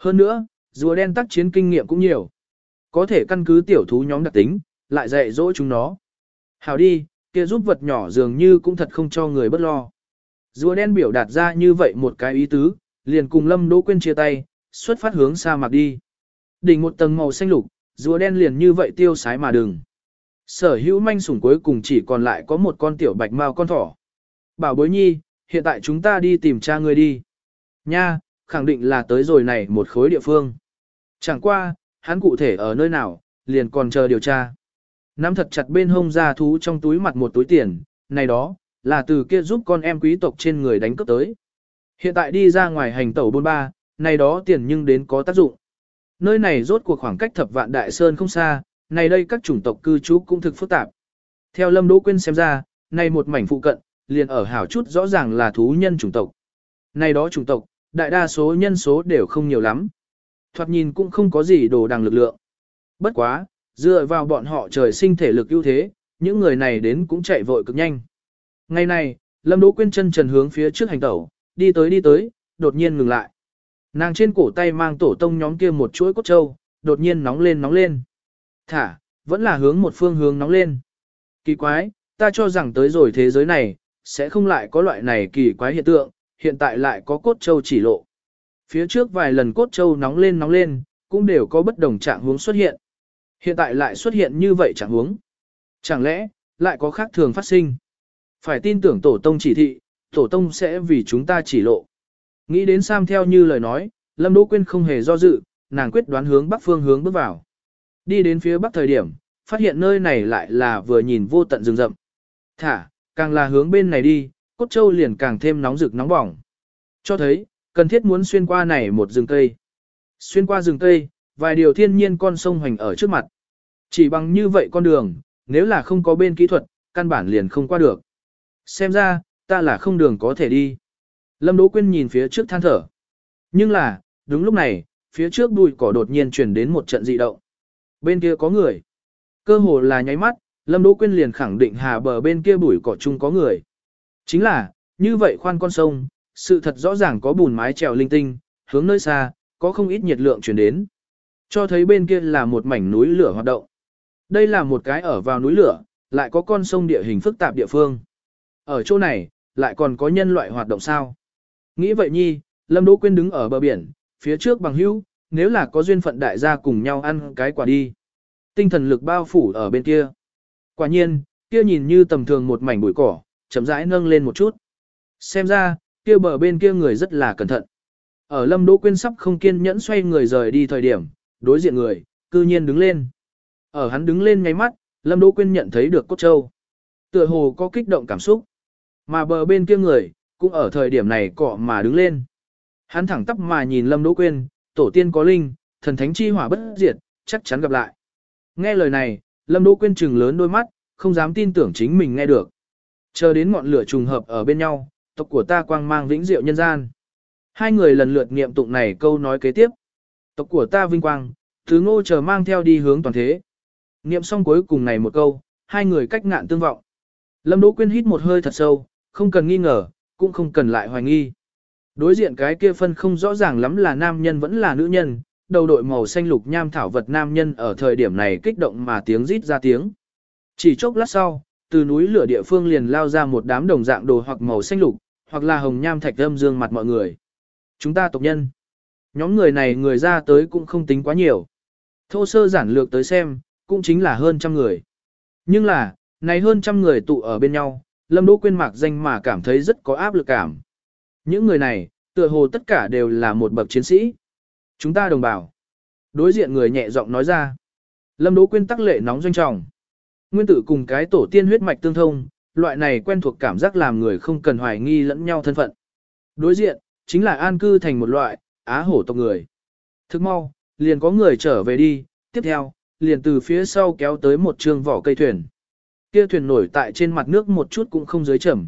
Speaker 1: Hơn nữa, rùa đen tác chiến kinh nghiệm cũng nhiều. Có thể căn cứ tiểu thú nhóm đặc tính, lại dạy dỗ chúng nó. hào đi, kia giúp vật nhỏ dường như cũng thật không cho người bất lo. Rùa đen biểu đạt ra như vậy một cái ý tứ, liền cùng Lâm Đỗ Quyên chia tay, xuất phát hướng sa mạc đi. Đỉnh một tầng màu xanh lục, rùa đen liền như vậy tiêu sái mà đừng. Sở hữu manh sủng cuối cùng chỉ còn lại có một con tiểu bạch mao con thỏ. Bảo bối nhi, hiện tại chúng ta đi tìm cha ngươi đi. Nha, khẳng định là tới rồi này một khối địa phương. Chẳng qua, hắn cụ thể ở nơi nào, liền còn chờ điều tra. Nắm thật chặt bên hông ra thú trong túi mặt một túi tiền, này đó, là từ kia giúp con em quý tộc trên người đánh cướp tới. Hiện tại đi ra ngoài hành tẩu bôn ba, này đó tiền nhưng đến có tác dụng. Nơi này rốt cuộc khoảng cách thập vạn đại sơn không xa, này đây các chủng tộc cư trú cũng thực phức tạp. Theo Lâm Đỗ Quyên xem ra, này một mảnh phụ cận, liền ở hảo chút rõ ràng là thú nhân chủng tộc. Này đó chủng tộc, đại đa số nhân số đều không nhiều lắm. Thoạt nhìn cũng không có gì đồ đằng lực lượng. Bất quá, dựa vào bọn họ trời sinh thể lực ưu thế, những người này đến cũng chạy vội cực nhanh. Ngày này, Lâm Đỗ Quyên chân trần hướng phía trước hành tẩu, đi tới đi tới, đột nhiên ngừng lại. Nàng trên cổ tay mang tổ tông nhóm kia một chuỗi cốt trâu, đột nhiên nóng lên nóng lên. Thả, vẫn là hướng một phương hướng nóng lên. Kỳ quái, ta cho rằng tới rồi thế giới này, sẽ không lại có loại này kỳ quái hiện tượng, hiện tại lại có cốt châu chỉ lộ. Phía trước vài lần cốt châu nóng lên nóng lên, cũng đều có bất đồng trạng hướng xuất hiện. Hiện tại lại xuất hiện như vậy trạng hướng. Chẳng lẽ, lại có khác thường phát sinh? Phải tin tưởng tổ tông chỉ thị, tổ tông sẽ vì chúng ta chỉ lộ. Nghĩ đến Sam theo như lời nói, Lâm Đỗ Quyên không hề do dự, nàng quyết đoán hướng bắc phương hướng bước vào. Đi đến phía bắc thời điểm, phát hiện nơi này lại là vừa nhìn vô tận rừng rậm. Thả, càng là hướng bên này đi, cốt châu liền càng thêm nóng rực nóng bỏng. Cho thấy, cần thiết muốn xuyên qua này một rừng cây. Xuyên qua rừng cây, vài điều thiên nhiên con sông hoành ở trước mặt. Chỉ bằng như vậy con đường, nếu là không có bên kỹ thuật, căn bản liền không qua được. Xem ra, ta là không đường có thể đi. Lâm Đỗ Quyên nhìn phía trước than thở. Nhưng là, đúng lúc này, phía trước bụi cỏ đột nhiên truyền đến một trận dị động. Bên kia có người. Cơ hồ là nháy mắt, Lâm Đỗ Quyên liền khẳng định hà bờ bên kia bụi cỏ chung có người. Chính là, như vậy khoan con sông, sự thật rõ ràng có bùn mái trèo linh tinh, hướng nơi xa, có không ít nhiệt lượng chuyển đến. Cho thấy bên kia là một mảnh núi lửa hoạt động. Đây là một cái ở vào núi lửa, lại có con sông địa hình phức tạp địa phương. Ở chỗ này, lại còn có nhân loại hoạt động sao? Nghĩ vậy nhi, Lâm Đỗ Quyên đứng ở bờ biển, phía trước bằng hữu, nếu là có duyên phận đại gia cùng nhau ăn cái quả đi. Tinh thần lực bao phủ ở bên kia. Quả nhiên, kia nhìn như tầm thường một mảnh bụi cỏ, chậm rãi nâng lên một chút. Xem ra, kia bờ bên kia người rất là cẩn thận. Ở Lâm Đỗ Quyên sắp không kiên nhẫn xoay người rời đi thời điểm, đối diện người, cư nhiên đứng lên. Ở hắn đứng lên ngay mắt, Lâm Đỗ Quyên nhận thấy được cốt châu. Tựa hồ có kích động cảm xúc. Mà bờ bên kia người, cũng ở thời điểm này cọ mà đứng lên. Hắn thẳng tắp mà nhìn Lâm Đỗ Quyên, tổ tiên có linh, thần thánh chi hỏa bất diệt, chắc chắn gặp lại. Nghe lời này, Lâm Đỗ Quyên trừng lớn đôi mắt, không dám tin tưởng chính mình nghe được. Chờ đến ngọn lửa trùng hợp ở bên nhau, tộc của ta quang mang vĩnh diệu nhân gian. Hai người lần lượt niệm tụng này câu nói kế tiếp. Tộc của ta vinh quang, thứ ngô chờ mang theo đi hướng toàn thế. Niệm xong cuối cùng này một câu, hai người cách ngạn tương vọng. Lâm Đỗ Quyên hít một hơi thật sâu, không cần nghi ngờ, cũng không cần lại hoài nghi. Đối diện cái kia phân không rõ ràng lắm là nam nhân vẫn là nữ nhân, đầu đội màu xanh lục nham thảo vật nam nhân ở thời điểm này kích động mà tiếng rít ra tiếng. Chỉ chốc lát sau, từ núi lửa địa phương liền lao ra một đám đồng dạng đồ hoặc màu xanh lục, hoặc là hồng nham thạch âm dương mặt mọi người. Chúng ta tộc nhân. Nhóm người này người ra tới cũng không tính quá nhiều. Thô sơ giản lược tới xem, cũng chính là hơn trăm người. Nhưng là, này hơn trăm người tụ ở bên nhau, Lâm Đỗ Quyên mạc danh mà cảm thấy rất có áp lực cảm. Những người này, tựa hồ tất cả đều là một bậc chiến sĩ. Chúng ta đồng bào. Đối diện người nhẹ giọng nói ra. Lâm Đỗ Quyên tắc lệ nóng doanh trọng. Nguyên tử cùng cái tổ tiên huyết mạch tương thông, loại này quen thuộc cảm giác làm người không cần hoài nghi lẫn nhau thân phận. Đối diện, chính là an cư thành một loại, á hổ tộc người. Thức mau, liền có người trở về đi, tiếp theo, liền từ phía sau kéo tới một trường vỏ cây thuyền. Kia thuyền nổi tại trên mặt nước một chút cũng không dưới chậm.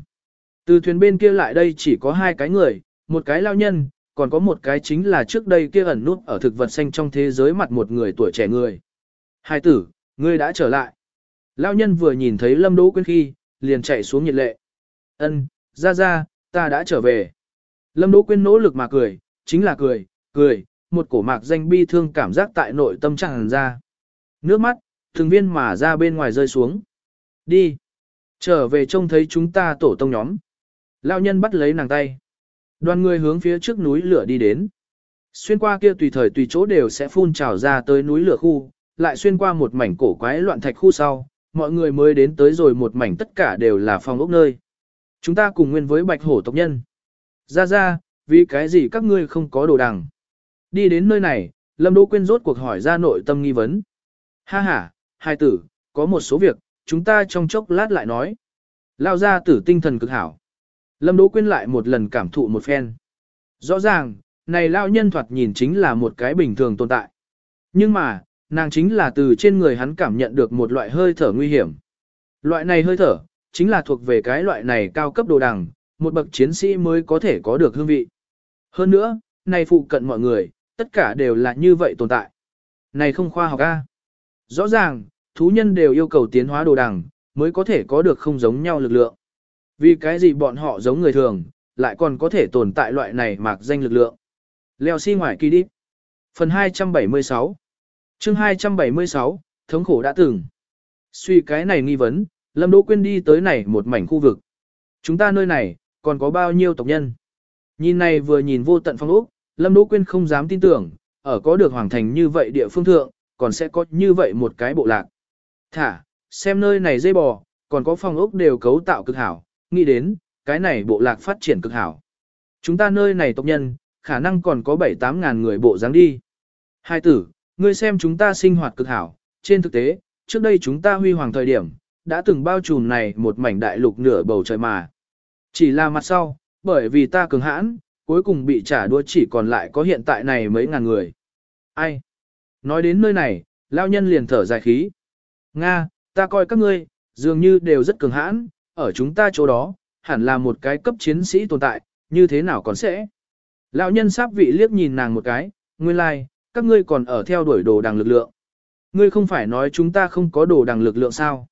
Speaker 1: Từ thuyền bên kia lại đây chỉ có hai cái người, một cái lao nhân, còn có một cái chính là trước đây kia ẩn nút ở thực vật xanh trong thế giới mặt một người tuổi trẻ người. Hai tử, ngươi đã trở lại. Lao nhân vừa nhìn thấy Lâm Đỗ Quyên khi, liền chạy xuống nhiệt lệ. Ân, ra ra, ta đã trở về. Lâm Đỗ Quyên nỗ lực mà cười, chính là cười, cười, một cổ mạc danh bi thương cảm giác tại nội tâm tràn ra. Nước mắt, Thường viên mà ra bên ngoài rơi xuống. Đi. Trở về trông thấy chúng ta tổ tông nhóm. Lão nhân bắt lấy nàng tay. Đoàn người hướng phía trước núi lửa đi đến. Xuyên qua kia tùy thời tùy chỗ đều sẽ phun trào ra tới núi lửa khu, lại xuyên qua một mảnh cổ quái loạn thạch khu sau, mọi người mới đến tới rồi một mảnh tất cả đều là phòng ốc nơi. Chúng ta cùng nguyên với bạch hổ tộc nhân. Ra ra, vì cái gì các ngươi không có đồ đằng. Đi đến nơi này, Lâm Đỗ Quyên rốt cuộc hỏi ra nội tâm nghi vấn. Ha ha, hai tử, có một số việc, chúng ta trong chốc lát lại nói. Lao ra tử tinh thần cực hảo. Lâm Đỗ Quyên lại một lần cảm thụ một phen. Rõ ràng, này lao nhân thoạt nhìn chính là một cái bình thường tồn tại. Nhưng mà, nàng chính là từ trên người hắn cảm nhận được một loại hơi thở nguy hiểm. Loại này hơi thở, chính là thuộc về cái loại này cao cấp đồ đằng, một bậc chiến sĩ mới có thể có được hương vị. Hơn nữa, này phụ cận mọi người, tất cả đều là như vậy tồn tại. Này không khoa học a. Rõ ràng, thú nhân đều yêu cầu tiến hóa đồ đằng, mới có thể có được không giống nhau lực lượng. Vì cái gì bọn họ giống người thường, lại còn có thể tồn tại loại này mạc danh lực lượng. Leo xi si ngoài kỳ đi. Phần 276 chương 276, thống khổ đã từng. Suy cái này nghi vấn, Lâm Đỗ Quyên đi tới này một mảnh khu vực. Chúng ta nơi này, còn có bao nhiêu tộc nhân? Nhìn này vừa nhìn vô tận phong ốc, Lâm Đỗ Quyên không dám tin tưởng, ở có được hoàng thành như vậy địa phương thượng, còn sẽ có như vậy một cái bộ lạc. Thả, xem nơi này dây bò, còn có phong ốc đều cấu tạo cực hảo, nghĩ đến, cái này bộ lạc phát triển cực hảo. Chúng ta nơi này tộc nhân, khả năng còn có 7-8 ngàn người bộ dáng đi. Hai tử, ngươi xem chúng ta sinh hoạt cực hảo, trên thực tế, trước đây chúng ta huy hoàng thời điểm, đã từng bao trùm này một mảnh đại lục nửa bầu trời mà. Chỉ là mặt sau, bởi vì ta cường hãn, cuối cùng bị trả đua chỉ còn lại có hiện tại này mấy ngàn người. Ai? Nói đến nơi này, lao nhân liền thở dài khí. Nga, ta coi các ngươi, dường như đều rất cường hãn, ở chúng ta chỗ đó, hẳn là một cái cấp chiến sĩ tồn tại, như thế nào còn sẽ? Lão nhân sáp vị liếc nhìn nàng một cái, nguyên lai, like, các ngươi còn ở theo đuổi đồ đằng lực lượng. Ngươi không phải nói chúng ta không có đồ đằng lực lượng sao?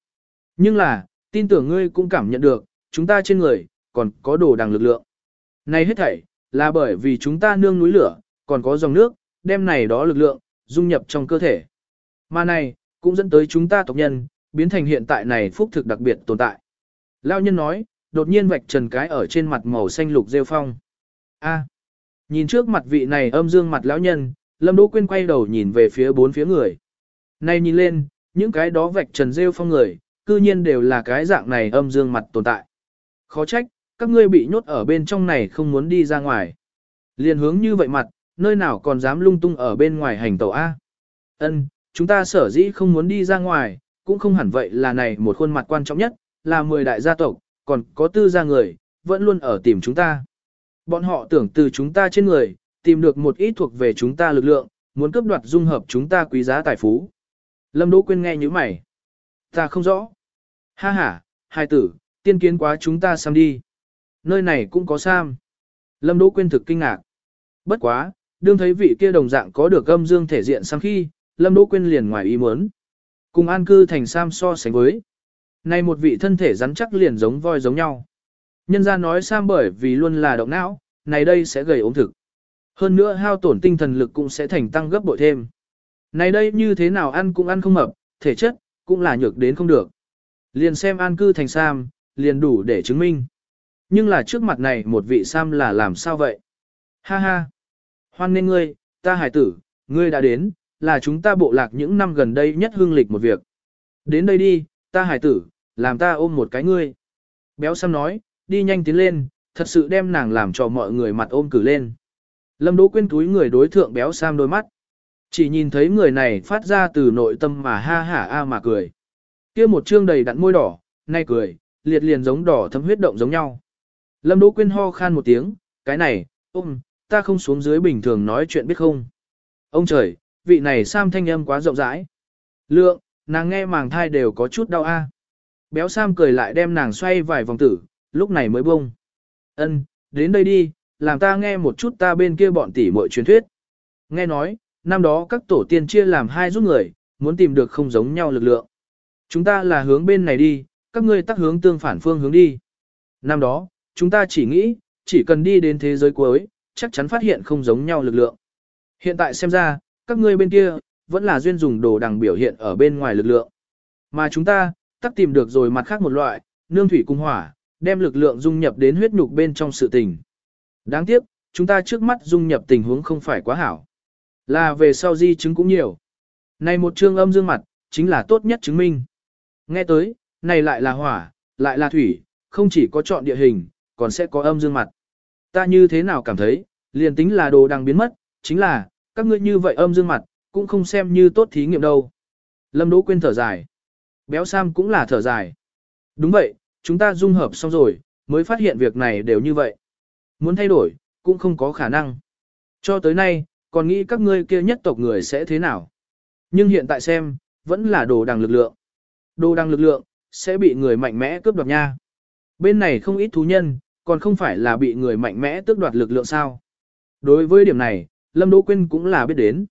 Speaker 1: Nhưng là, tin tưởng ngươi cũng cảm nhận được, chúng ta trên người, còn có đồ đằng lực lượng. Này hết thảy, là bởi vì chúng ta nương núi lửa, còn có dòng nước, đem này đó lực lượng, dung nhập trong cơ thể. Mà này, cũng dẫn tới chúng ta tộc nhân, biến thành hiện tại này phúc thực đặc biệt tồn tại. Lao nhân nói, đột nhiên vạch trần cái ở trên mặt màu xanh lục rêu phong. A. nhìn trước mặt vị này âm dương mặt lão nhân, Lâm Đỗ Quyên quay đầu nhìn về phía bốn phía người. Này nhìn lên, những cái đó vạch trần rêu phong người, cư nhiên đều là cái dạng này âm dương mặt tồn tại. Khó trách, các ngươi bị nhốt ở bên trong này không muốn đi ra ngoài. Liên hướng như vậy mặt, nơi nào còn dám lung tung ở bên ngoài hành tẩu A. Ân, chúng ta sở dĩ không muốn đi ra ngoài, cũng không hẳn vậy là này một khuôn mặt quan trọng nhất, là 10 đại gia tộc, còn có tư gia người, vẫn luôn ở tìm chúng ta. Bọn họ tưởng từ chúng ta trên người, tìm được một ít thuộc về chúng ta lực lượng, muốn cướp đoạt dung hợp chúng ta quý giá tài phú. Lâm Đỗ Quyên nghe như mày. Ta không rõ. Ha ha, hai tử, tiên kiến quá chúng ta xăm đi. Nơi này cũng có Sam. Lâm Đỗ Quyên thực kinh ngạc. Bất quá, đương thấy vị kia đồng dạng có được âm dương thể diện sam khi, Lâm Đỗ Quyên liền ngoài ý muốn. Cùng an cư thành Sam so sánh với. Này một vị thân thể rắn chắc liền giống voi giống nhau. Nhân gia nói Sam bởi vì luôn là động não, này đây sẽ gầy ốm thực. Hơn nữa hao tổn tinh thần lực cũng sẽ thành tăng gấp bội thêm. Này đây như thế nào ăn cũng ăn không mập, thể chất, cũng là nhược đến không được. Liền xem an cư thành Sam, liền đủ để chứng minh. Nhưng là trước mặt này một vị Sam là làm sao vậy? Ha ha! Hoan nên ngươi, ta hải tử, ngươi đã đến, là chúng ta bộ lạc những năm gần đây nhất hương lịch một việc. Đến đây đi, ta hải tử, làm ta ôm một cái ngươi. Béo Sam nói, đi nhanh tiến lên, thật sự đem nàng làm cho mọi người mặt ôm cử lên. Lâm Đỗ Quyên túi người đối thượng béo Sam đôi mắt. Chỉ nhìn thấy người này phát ra từ nội tâm mà ha hả a mà cười. kia một trương đầy đặn môi đỏ, nay cười, liệt liền giống đỏ thấm huyết động giống nhau. Lâm Đỗ Quyên ho khan một tiếng, cái này, ôm, ta không xuống dưới bình thường nói chuyện biết không. Ông trời, vị này Sam thanh âm quá rộng rãi. Lượng, nàng nghe màng thai đều có chút đau a. Béo Sam cười lại đem nàng xoay vài vòng tử, lúc này mới bông. Ân, đến đây đi, làm ta nghe một chút ta bên kia bọn tỷ muội truyền thuyết. Nghe nói, năm đó các tổ tiên chia làm hai giúp người, muốn tìm được không giống nhau lực lượng. Chúng ta là hướng bên này đi, các ngươi tắt hướng tương phản phương hướng đi. Năm đó, chúng ta chỉ nghĩ, chỉ cần đi đến thế giới cuối, chắc chắn phát hiện không giống nhau lực lượng. Hiện tại xem ra, các ngươi bên kia, vẫn là duyên dùng đồ đằng biểu hiện ở bên ngoài lực lượng. Mà chúng ta, tắt tìm được rồi mặt khác một loại, nương thủy cung hỏa, đem lực lượng dung nhập đến huyết nhục bên trong sự tình. Đáng tiếc, chúng ta trước mắt dung nhập tình huống không phải quá hảo. Là về sau di chứng cũng nhiều. Này một chương âm dương mặt, chính là tốt nhất chứng minh. Nghe tới, này lại là hỏa, lại là thủy, không chỉ có chọn địa hình, còn sẽ có âm dương mặt. Ta như thế nào cảm thấy, liền tính là đồ đang biến mất, chính là, các ngươi như vậy âm dương mặt, cũng không xem như tốt thí nghiệm đâu. Lâm Đỗ Quyên thở dài. Béo Sam cũng là thở dài. Đúng vậy, chúng ta dung hợp xong rồi, mới phát hiện việc này đều như vậy. Muốn thay đổi, cũng không có khả năng. Cho tới nay, còn nghĩ các ngươi kia nhất tộc người sẽ thế nào. Nhưng hiện tại xem, vẫn là đồ đằng lực lượng. Đồ đằng lực lượng, sẽ bị người mạnh mẽ cướp đoạt nha. Bên này không ít thú nhân, còn không phải là bị người mạnh mẽ tước đoạt lực lượng sao. Đối với điểm này, Lâm Đỗ Quyên cũng là biết đến.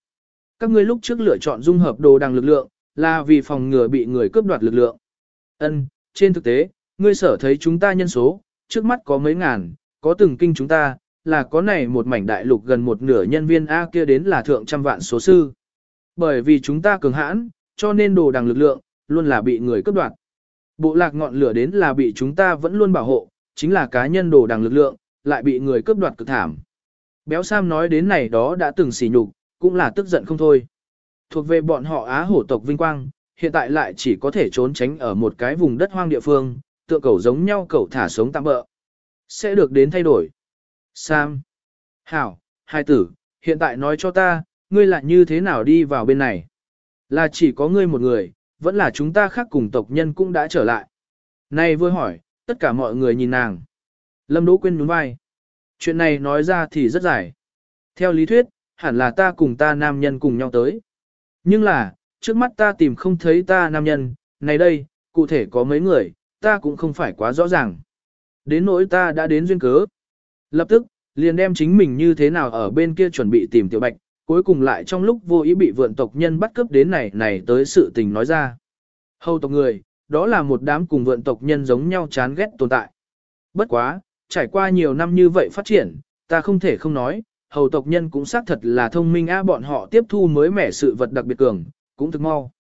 Speaker 1: Các ngươi lúc trước lựa chọn dung hợp đồ đằng lực lượng, là vì phòng ngừa bị người cướp đoạt lực lượng. Ân, trên thực tế, ngươi sở thấy chúng ta nhân số, trước mắt có mấy ngàn, có từng kinh chúng ta, là có này một mảnh đại lục gần một nửa nhân viên A kia đến là thượng trăm vạn số sư. Bởi vì chúng ta cường hãn, cho nên đồ đằng lực lượng, luôn là bị người cướp đoạt. Bộ lạc ngọn lửa đến là bị chúng ta vẫn luôn bảo hộ, chính là cá nhân đồ đằng lực lượng, lại bị người cướp đoạt cực thảm. Béo Sam nói đến này đó đã từng xỉ nhục, cũng là tức giận không thôi. Thuộc về bọn họ Á hổ tộc vinh quang, hiện tại lại chỉ có thể trốn tránh ở một cái vùng đất hoang địa phương, tựa cầu giống nhau cầu thả sống tạm bỡ. Sẽ được đến thay đổi. Sam. Hảo, hai tử, hiện tại nói cho ta, ngươi lại như thế nào đi vào bên này? Là chỉ có ngươi một người, vẫn là chúng ta khác cùng tộc nhân cũng đã trở lại. Này vừa hỏi, tất cả mọi người nhìn nàng. Lâm Đỗ Quyên nhún vai. Chuyện này nói ra thì rất dài. Theo lý thuyết, hẳn là ta cùng ta nam nhân cùng nhau tới. Nhưng là, trước mắt ta tìm không thấy ta nam nhân, này đây, cụ thể có mấy người, ta cũng không phải quá rõ ràng. Đến nỗi ta đã đến duyên cớ. Lập tức, liền đem chính mình như thế nào ở bên kia chuẩn bị tìm tiểu bạch, cuối cùng lại trong lúc vô ý bị vượn tộc nhân bắt cướp đến này này tới sự tình nói ra. Hầu tộc người, đó là một đám cùng vượn tộc nhân giống nhau chán ghét tồn tại. Bất quá, trải qua nhiều năm như vậy phát triển, ta không thể không nói, hầu tộc nhân cũng xác thật là thông minh á bọn họ tiếp thu mới mẻ sự vật đặc biệt cường, cũng thực mau.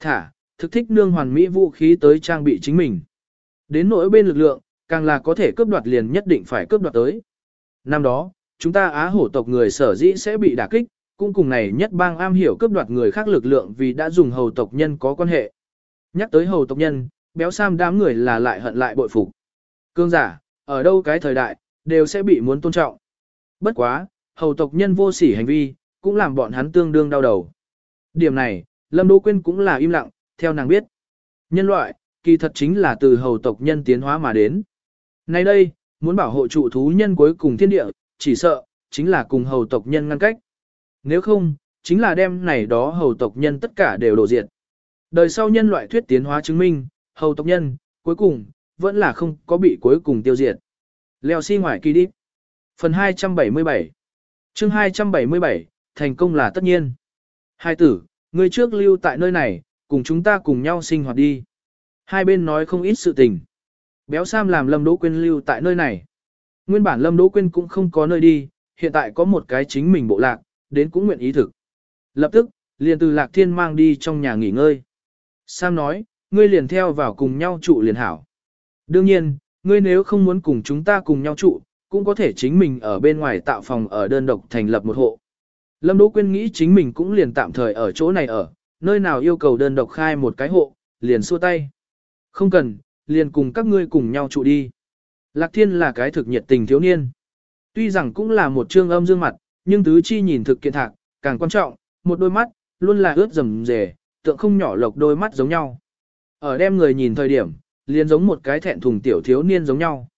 Speaker 1: Thả, thực thích nương hoàn mỹ vũ khí tới trang bị chính mình. Đến nỗi bên lực lượng, càng là có thể cướp đoạt liền nhất định phải cướp đoạt tới. Năm đó, chúng ta á hổ tộc người sở dĩ sẽ bị đả kích, cũng cùng này nhất bang am hiểu cướp đoạt người khác lực lượng vì đã dùng hầu tộc nhân có quan hệ. Nhắc tới hầu tộc nhân, béo sam đám người là lại hận lại bội phục. Cương giả, ở đâu cái thời đại, đều sẽ bị muốn tôn trọng. Bất quá, hầu tộc nhân vô sỉ hành vi, cũng làm bọn hắn tương đương đau đầu. Điểm này, Lâm Đỗ Quyên cũng là im lặng, theo nàng biết. Nhân loại, kỳ thật chính là từ hầu tộc nhân tiến hóa mà đến. Nay đây, muốn bảo hộ trụ thú nhân cuối cùng thiên địa, chỉ sợ, chính là cùng hầu tộc nhân ngăn cách. Nếu không, chính là đem này đó hầu tộc nhân tất cả đều đổ diệt. Đời sau nhân loại thuyết tiến hóa chứng minh, hầu tộc nhân, cuối cùng, vẫn là không có bị cuối cùng tiêu diệt. Leo xi si ngoài kỳ đi. Phần 277 chương 277, thành công là tất nhiên. Hai tử, người trước lưu tại nơi này, cùng chúng ta cùng nhau sinh hoạt đi. Hai bên nói không ít sự tình. Béo Sam làm Lâm Đỗ Quyên lưu tại nơi này. Nguyên bản Lâm Đỗ Quyên cũng không có nơi đi, hiện tại có một cái chính mình bộ lạc, đến cũng nguyện ý thực. Lập tức, liền từ Lạc Thiên mang đi trong nhà nghỉ ngơi. Sam nói, ngươi liền theo vào cùng nhau trụ liền hảo. Đương nhiên, ngươi nếu không muốn cùng chúng ta cùng nhau trụ, cũng có thể chính mình ở bên ngoài tạo phòng ở đơn độc thành lập một hộ. Lâm Đỗ Quyên nghĩ chính mình cũng liền tạm thời ở chỗ này ở, nơi nào yêu cầu đơn độc khai một cái hộ, liền xua tay. Không cần, liền cùng các ngươi cùng nhau trụ đi. Lạc Thiên là cái thực nhiệt tình thiếu niên. Tuy rằng cũng là một trương âm dương mặt, nhưng tứ chi nhìn thực kiện thạc, càng quan trọng, một đôi mắt, luôn là ướt rầm rề, tượng không nhỏ lộc đôi mắt giống nhau. Ở đem người nhìn thời điểm, liền giống một cái thẹn thùng tiểu thiếu niên giống nhau.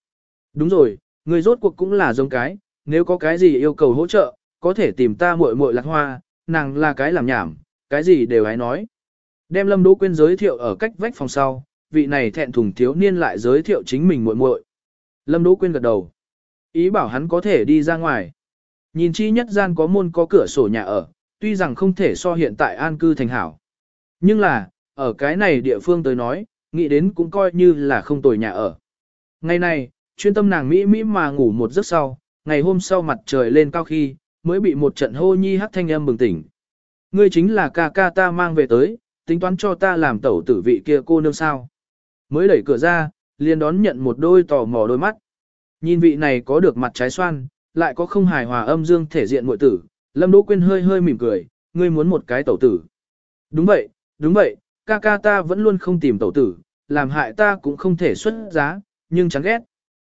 Speaker 1: Đúng rồi, người rốt cuộc cũng là giống cái, nếu có cái gì yêu cầu hỗ trợ, có thể tìm ta muội muội lạc hoa, nàng là cái làm nhảm, cái gì đều hãy nói. Đem Lâm Đỗ Quyên giới thiệu ở cách vách phòng sau, vị này thẹn thùng thiếu niên lại giới thiệu chính mình muội muội. Lâm Đỗ Quyên gật đầu. Ý bảo hắn có thể đi ra ngoài. Nhìn chi nhất gian có môn có cửa sổ nhà ở, tuy rằng không thể so hiện tại an cư thành hảo. Nhưng là, ở cái này địa phương tới nói, nghĩ đến cũng coi như là không tồi nhà ở. Ngày này, chuyên tâm nàng Mỹ Mỹ mà ngủ một giấc sau, ngày hôm sau mặt trời lên cao khi, mới bị một trận hô nhi hát thanh âm bừng tỉnh. ngươi chính là ca ca ta mang về tới, tính toán cho ta làm tẩu tử vị kia cô nương sao. Mới đẩy cửa ra, liền đón nhận một đôi tò mò đôi mắt. Nhìn vị này có được mặt trái xoan, lại có không hài hòa âm dương thể diện muội tử, Lâm Đỗ Quyên hơi hơi mỉm cười, ngươi muốn một cái tẩu tử. Đúng vậy, đúng vậy, ca ca ta vẫn luôn không tìm tẩu tử, làm hại ta cũng không thể xuất giá, nhưng chẳng ghét.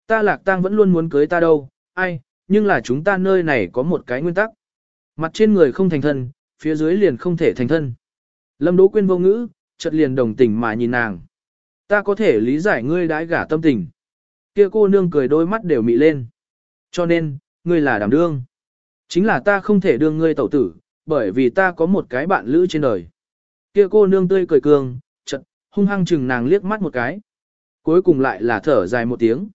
Speaker 1: Ta lạc tang vẫn luôn muốn cưới ta đâu, ai, nhưng là chúng ta nơi này có một cái nguyên tắc. Mặt trên người không thành thân, phía dưới liền không thể thành thân. Lâm Đỗ Quyên vô ngữ, chợt liền đồng tình mà nhìn nàng. Ta có thể lý giải ngươi đãi gả tâm tình. Kia cô nương cười đôi mắt đều mị lên. Cho nên, ngươi là đảm đương. Chính là ta không thể đương ngươi tẩu tử, bởi vì ta có một cái bạn lữ trên đời. Kia cô nương tươi cười cường, chợt hung hăng chừng nàng liếc mắt một cái. Cuối cùng lại là thở dài một tiếng.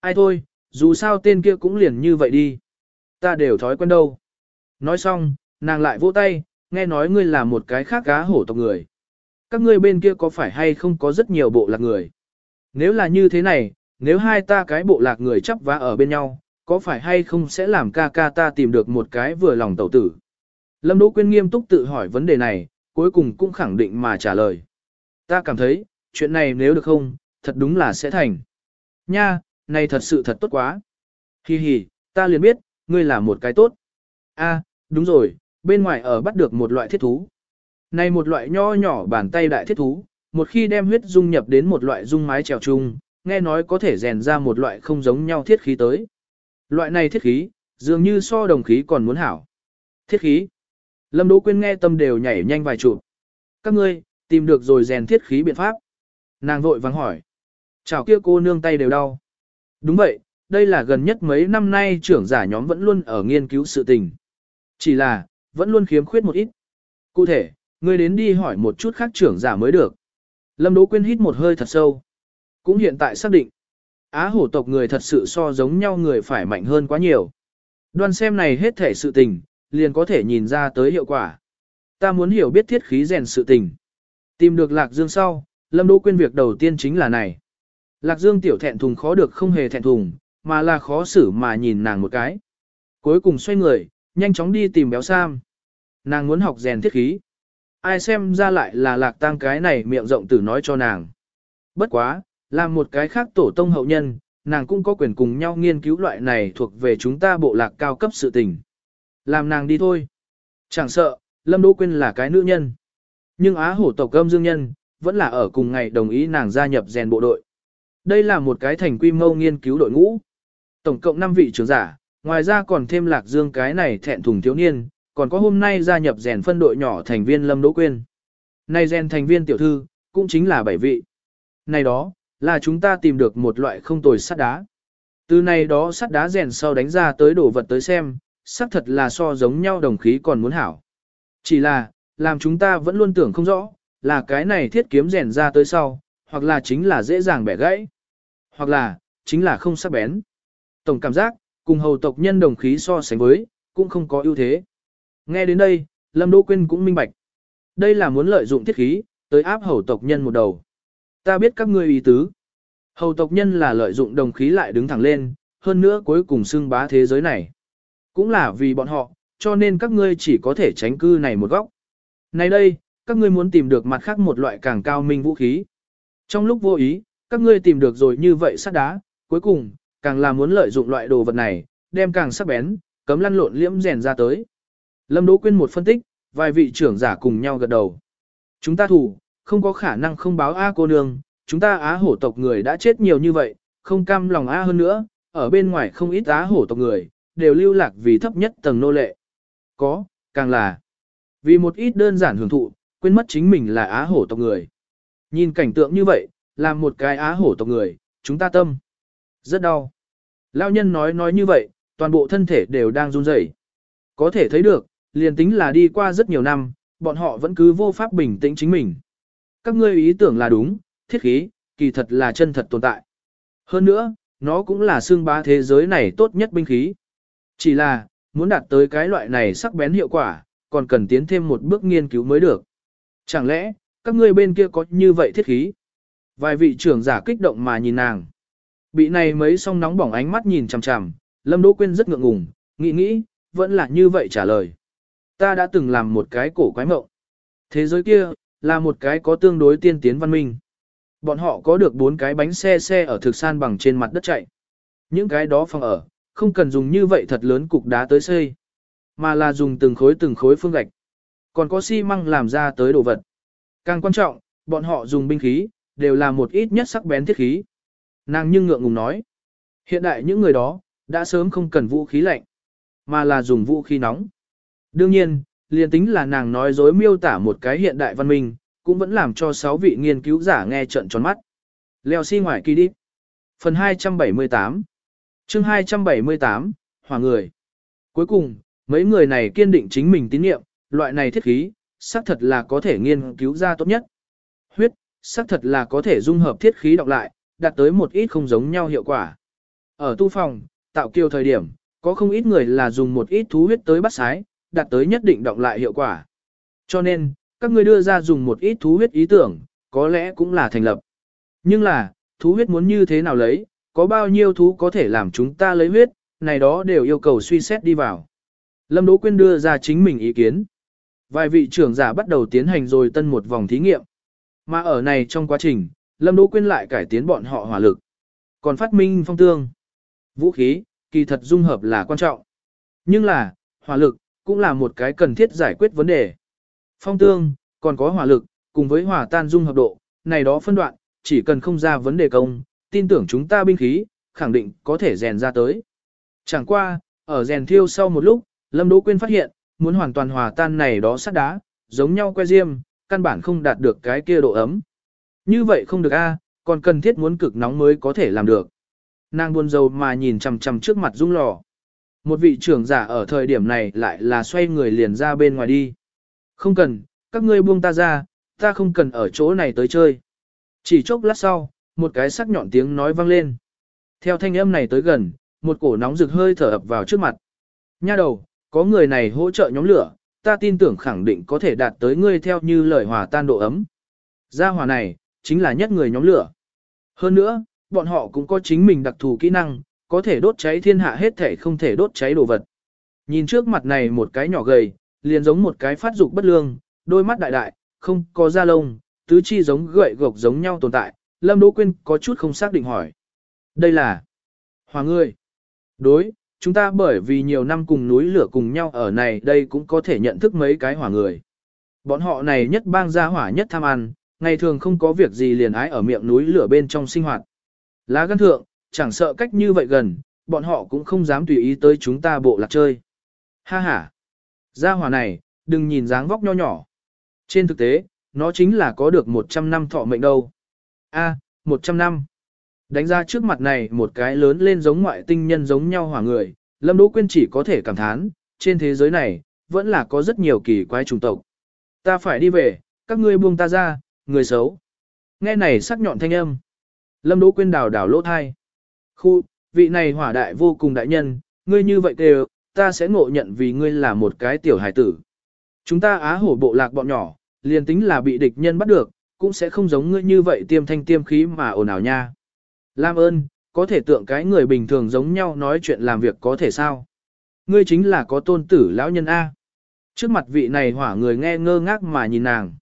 Speaker 1: Ai thôi, dù sao tên kia cũng liền như vậy đi. Ta đều thói quen đâu. Nói xong, nàng lại vỗ tay, nghe nói ngươi là một cái khác cá hổ tộc người. Các ngươi bên kia có phải hay không có rất nhiều bộ lạc người? Nếu là như thế này, nếu hai ta cái bộ lạc người chấp vá ở bên nhau, có phải hay không sẽ làm ca ca ta tìm được một cái vừa lòng tẩu tử? Lâm Đỗ Quyên nghiêm túc tự hỏi vấn đề này, cuối cùng cũng khẳng định mà trả lời. Ta cảm thấy, chuyện này nếu được không, thật đúng là sẽ thành. Nha, này thật sự thật tốt quá. Hi hi, ta liền biết, ngươi là một cái tốt. A, đúng rồi, bên ngoài ở bắt được một loại thiết thú. Này một loại nho nhỏ bàn tay đại thiết thú, một khi đem huyết dung nhập đến một loại dung mái trèo chung, nghe nói có thể rèn ra một loại không giống nhau thiết khí tới. Loại này thiết khí, dường như so đồng khí còn muốn hảo. Thiết khí. Lâm Đỗ Quyên nghe tâm đều nhảy nhanh vài chụp. Các ngươi, tìm được rồi rèn thiết khí biện pháp. Nàng vội vắng hỏi. Chào kia cô nương tay đều đau. Đúng vậy, đây là gần nhất mấy năm nay trưởng giả nhóm vẫn luôn ở nghiên cứu sự tình. Chỉ là, vẫn luôn khiếm khuyết một ít. Cụ thể, ngươi đến đi hỏi một chút khác trưởng giả mới được. Lâm Đỗ Quyên hít một hơi thật sâu. Cũng hiện tại xác định, Á hổ tộc người thật sự so giống nhau người phải mạnh hơn quá nhiều. Đoan xem này hết thể sự tình, liền có thể nhìn ra tới hiệu quả. Ta muốn hiểu biết thiết khí rèn sự tình. Tìm được Lạc Dương sau, Lâm Đỗ Quyên việc đầu tiên chính là này. Lạc Dương tiểu thẹn thùng khó được không hề thẹn thùng, mà là khó xử mà nhìn nàng một cái. Cuối cùng xoay người, nhanh chóng đi tìm béo Sam. Nàng muốn học rèn thiết khí. Ai xem ra lại là lạc tang cái này miệng rộng tử nói cho nàng. Bất quá, làm một cái khác tổ tông hậu nhân, nàng cũng có quyền cùng nhau nghiên cứu loại này thuộc về chúng ta bộ lạc cao cấp sự tình. Làm nàng đi thôi. Chẳng sợ, Lâm Đỗ Quyên là cái nữ nhân. Nhưng Á hổ tộc âm dương nhân, vẫn là ở cùng ngày đồng ý nàng gia nhập rèn bộ đội. Đây là một cái thành quy mô nghiên cứu đội ngũ. Tổng cộng 5 vị trưởng giả, ngoài ra còn thêm lạc dương cái này thẹn thùng thiếu niên, còn có hôm nay gia nhập rèn phân đội nhỏ thành viên Lâm Đỗ Quyên. nay rèn thành viên tiểu thư, cũng chính là bảy vị. Này đó, là chúng ta tìm được một loại không tồi sắt đá. Từ này đó sắt đá rèn sau đánh ra tới đổ vật tới xem, sắc thật là so giống nhau đồng khí còn muốn hảo. Chỉ là, làm chúng ta vẫn luôn tưởng không rõ, là cái này thiết kiếm rèn ra tới sau, hoặc là chính là dễ dàng bẻ gãy, hoặc là, chính là không sắc bén. Tổng cảm giác, cùng hầu tộc nhân đồng khí so sánh với, cũng không có ưu thế. Nghe đến đây, Lâm Đỗ Quyên cũng minh bạch. Đây là muốn lợi dụng thiết khí, tới áp hầu tộc nhân một đầu. Ta biết các ngươi ý tứ. Hầu tộc nhân là lợi dụng đồng khí lại đứng thẳng lên, hơn nữa cuối cùng xưng bá thế giới này. Cũng là vì bọn họ, cho nên các ngươi chỉ có thể tránh cư này một góc. Này đây, các ngươi muốn tìm được mặt khác một loại càng cao minh vũ khí. Trong lúc vô ý, các ngươi tìm được rồi như vậy sắt đá, cuối cùng, càng là muốn lợi dụng loại đồ vật này, đem càng sắc bén, cấm lăn lộn liễm rèn ra tới. Lâm Đỗ Quyên một phân tích, vài vị trưởng giả cùng nhau gật đầu. Chúng ta thủ, không có khả năng không báo A cô nương, chúng ta Á hổ tộc người đã chết nhiều như vậy, không cam lòng A hơn nữa, ở bên ngoài không ít Á hổ tộc người, đều lưu lạc vì thấp nhất tầng nô lệ. Có, càng là vì một ít đơn giản hưởng thụ, quên mất chính mình là Á hổ tộc người. Nhìn cảnh tượng như vậy, làm một cái Á hổ tộc người, chúng ta tâm. Rất đau. Lão nhân nói nói như vậy, toàn bộ thân thể đều đang run rẩy. Có thể thấy được, liền tính là đi qua rất nhiều năm, bọn họ vẫn cứ vô pháp bình tĩnh chính mình. Các ngươi ý tưởng là đúng, thiết khí, kỳ thật là chân thật tồn tại. Hơn nữa, nó cũng là xương bá thế giới này tốt nhất binh khí. Chỉ là, muốn đạt tới cái loại này sắc bén hiệu quả, còn cần tiến thêm một bước nghiên cứu mới được. Chẳng lẽ, các ngươi bên kia có như vậy thiết khí? Vài vị trưởng giả kích động mà nhìn nàng. Bị này mấy song nóng bỏng ánh mắt nhìn chằm chằm, Lâm Đỗ Quyên rất ngượng ngùng, nghĩ nghĩ, vẫn là như vậy trả lời. Ta đã từng làm một cái cổ quái mộng. Thế giới kia, là một cái có tương đối tiên tiến văn minh. Bọn họ có được bốn cái bánh xe xe ở thực san bằng trên mặt đất chạy. Những cái đó phòng ở, không cần dùng như vậy thật lớn cục đá tới xây, mà là dùng từng khối từng khối phương gạch. Còn có xi măng làm ra tới đồ vật. Càng quan trọng, bọn họ dùng binh khí, đều là một ít nhất sắc bén thiết khí. Nàng nhưng ngượng ngùng nói. Hiện đại những người đó, đã sớm không cần vũ khí lạnh, mà là dùng vũ khí nóng. Đương nhiên, liền tính là nàng nói dối miêu tả một cái hiện đại văn minh, cũng vẫn làm cho sáu vị nghiên cứu giả nghe trận tròn mắt. Leo xi si ngoài kỳ đi. Phần 278 chương 278, Hòa người. Cuối cùng, mấy người này kiên định chính mình tín nhiệm, loại này thiết khí, xác thật là có thể nghiên cứu ra tốt nhất. Huyết, xác thật là có thể dung hợp thiết khí đọc lại, đạt tới một ít không giống nhau hiệu quả. Ở tu phòng, tạo kiêu thời điểm, có không ít người là dùng một ít thú huyết tới bắt sái, đạt tới nhất định động lại hiệu quả. Cho nên, các ngươi đưa ra dùng một ít thú huyết ý tưởng, có lẽ cũng là thành lập. Nhưng là, thú huyết muốn như thế nào lấy, có bao nhiêu thú có thể làm chúng ta lấy huyết, này đó đều yêu cầu suy xét đi vào. Lâm Đỗ Quyên đưa ra chính mình ý kiến. Vài vị trưởng giả bắt đầu tiến hành rồi tân một vòng thí nghiệm. Mà ở này trong quá trình, Lâm Đỗ Quyên lại cải tiến bọn họ hỏa lực. Còn phát minh phong tương. Vũ khí, kỳ thật dung hợp là quan trọng. Nhưng là, hỏa lực, cũng là một cái cần thiết giải quyết vấn đề. Phong tương, còn có hỏa lực, cùng với hỏa tan dung hợp độ, này đó phân đoạn, chỉ cần không ra vấn đề công, tin tưởng chúng ta binh khí, khẳng định có thể rèn ra tới. Chẳng qua, ở rèn thiêu sau một lúc, Lâm Đỗ Quyên phát hiện, muốn hoàn toàn hòa tan này đó sắt đá, giống nhau que diêm, căn bản không đạt được cái kia độ ấm. Như vậy không được a, còn cần thiết muốn cực nóng mới có thể làm được. Nàng buồn rầu mà nhìn chằm chằm trước mặt dung lò. Một vị trưởng giả ở thời điểm này lại là xoay người liền ra bên ngoài đi. Không cần, các ngươi buông ta ra, ta không cần ở chỗ này tới chơi. Chỉ chốc lát sau, một cái sắc nhọn tiếng nói vang lên. Theo thanh âm này tới gần, một cổ nóng rực hơi thở ập vào trước mặt. Nha đầu, có người này hỗ trợ nhóm lửa, ta tin tưởng khẳng định có thể đạt tới ngươi theo như lời hòa tan độ ấm. Gia hỏa này, chính là nhất người nhóm lửa. Hơn nữa, bọn họ cũng có chính mình đặc thù kỹ năng, có thể đốt cháy thiên hạ hết thể không thể đốt cháy đồ vật. Nhìn trước mặt này một cái nhỏ gầy, liền giống một cái phát dục bất lương, đôi mắt đại đại, không có da lông, tứ chi giống gậy gộc giống nhau tồn tại, Lâm Đỗ Quyên có chút không xác định hỏi. Đây là Hòa ngươi. Đối, chúng ta bởi vì nhiều năm cùng núi lửa cùng nhau ở này đây cũng có thể nhận thức mấy cái hỏa người. Bọn họ này nhất bang gia hỏa nhất tham ăn, ngày thường không có việc gì liền ái ở miệng núi lửa bên trong sinh hoạt. Lá gan thượng, chẳng sợ cách như vậy gần, bọn họ cũng không dám tùy ý tới chúng ta bộ lạc chơi. Ha ha! Gia hỏa này, đừng nhìn dáng vóc nho nhỏ. Trên thực tế, nó chính là có được 100 năm thọ mệnh đâu. A, 100 năm. Đánh ra trước mặt này một cái lớn lên giống ngoại tinh nhân giống nhau hỏa người, Lâm Đỗ Quyên chỉ có thể cảm thán, trên thế giới này, vẫn là có rất nhiều kỳ quái trùng tộc. Ta phải đi về, các ngươi buông ta ra, người xấu. Nghe này sắc nhọn thanh âm. Lâm Đỗ Quyên đào đào lỗ thai. Khu, vị này hỏa đại vô cùng đại nhân, ngươi như vậy đều, ta sẽ ngộ nhận vì ngươi là một cái tiểu hải tử. Chúng ta á hổ bộ lạc bọn nhỏ, liền tính là bị địch nhân bắt được, cũng sẽ không giống ngươi như vậy tiêm thanh tiêm khí mà ồn ào nha. Lam ơn, có thể tượng cái người bình thường giống nhau nói chuyện làm việc có thể sao? Ngươi chính là có tôn tử lão nhân A. Trước mặt vị này hỏa người nghe ngơ ngác mà nhìn nàng.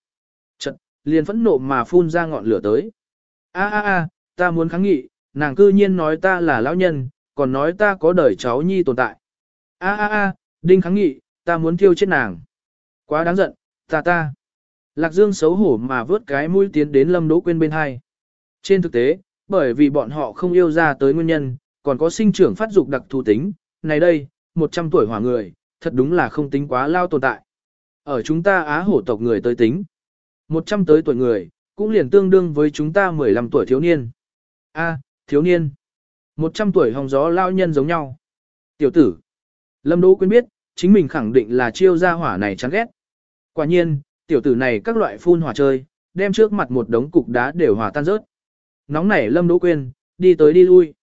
Speaker 1: Chật, liền phẫn nộ mà phun ra ngọn lửa tới. A a a, ta muốn kháng nghị, nàng cư nhiên nói ta là lão nhân, còn nói ta có đời cháu nhi tồn tại. A a a, đinh kháng nghị, ta muốn thiêu chết nàng. Quá đáng giận, ta ta. Lạc Dương xấu hổ mà vớt cái mũi tiến đến Lâm Đỗ Quyên bên hai. Trên thực tế, bởi vì bọn họ không yêu ra tới nguyên nhân, còn có sinh trưởng phát dục đặc thù tính, này đây, 100 tuổi hỏa người, thật đúng là không tính quá lao tồn tại. Ở chúng ta Á hổ tộc người tới tính, 100 tới tuổi người, cũng liền tương đương với chúng ta 15 tuổi thiếu niên. A, thiếu niên. 100 tuổi hồng gió lao nhân giống nhau. Tiểu tử. Lâm Đỗ Quyên biết, chính mình khẳng định là chiêu ra hỏa này chán ghét. Quả nhiên, tiểu tử này các loại phun hỏa chơi, đem trước mặt một đống cục đá đều hòa tan rớt. Nóng nảy Lâm Đỗ Quyên, đi tới đi lui.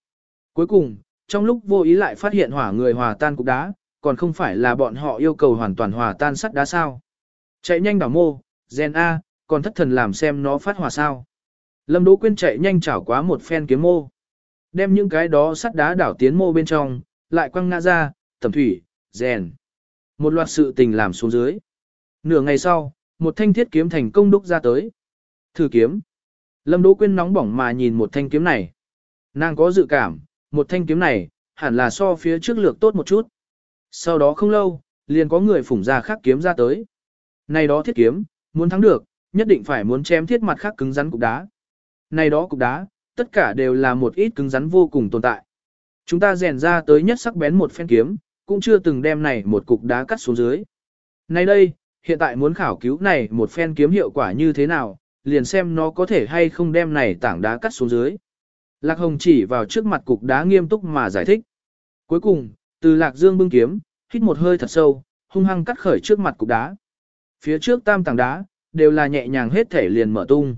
Speaker 1: Cuối cùng, trong lúc vô ý lại phát hiện hỏa người hòa tan cục đá, còn không phải là bọn họ yêu cầu hoàn toàn hòa tan sắt đá sao. Chạy nhanh đảo mô, gen A, còn thất thần làm xem nó phát hỏa sao. Lâm Đỗ Quyên chạy nhanh chảo quá một phen kiếm mô. Đem những cái đó sắt đá đảo tiến mô bên trong, lại quăng ngã ra, tầm thủy, rèn. Một loạt sự tình làm xuống dưới. Nửa ngày sau, một thanh thiết kiếm thành công đúc ra tới. Thử kiếm. Lâm Đỗ Quyên nóng bỏng mà nhìn một thanh kiếm này. Nàng có dự cảm, một thanh kiếm này, hẳn là so phía trước lược tốt một chút. Sau đó không lâu, liền có người phủng ra khắc kiếm ra tới. Này đó thiết kiếm, muốn thắng được, nhất định phải muốn chém thiết mặt khác cứng rắn cục đá. Này đó cục đá, tất cả đều là một ít cứng rắn vô cùng tồn tại. Chúng ta rèn ra tới nhất sắc bén một phen kiếm, cũng chưa từng đem này một cục đá cắt xuống dưới. nay đây, hiện tại muốn khảo cứu này một phen kiếm hiệu quả như thế nào, liền xem nó có thể hay không đem này tảng đá cắt xuống dưới. Lạc Hồng chỉ vào trước mặt cục đá nghiêm túc mà giải thích. Cuối cùng, từ Lạc Dương bưng kiếm, hít một hơi thật sâu, hung hăng cắt khởi trước mặt cục đá. Phía trước tam tảng đá, đều là nhẹ nhàng hết thể liền mở tung.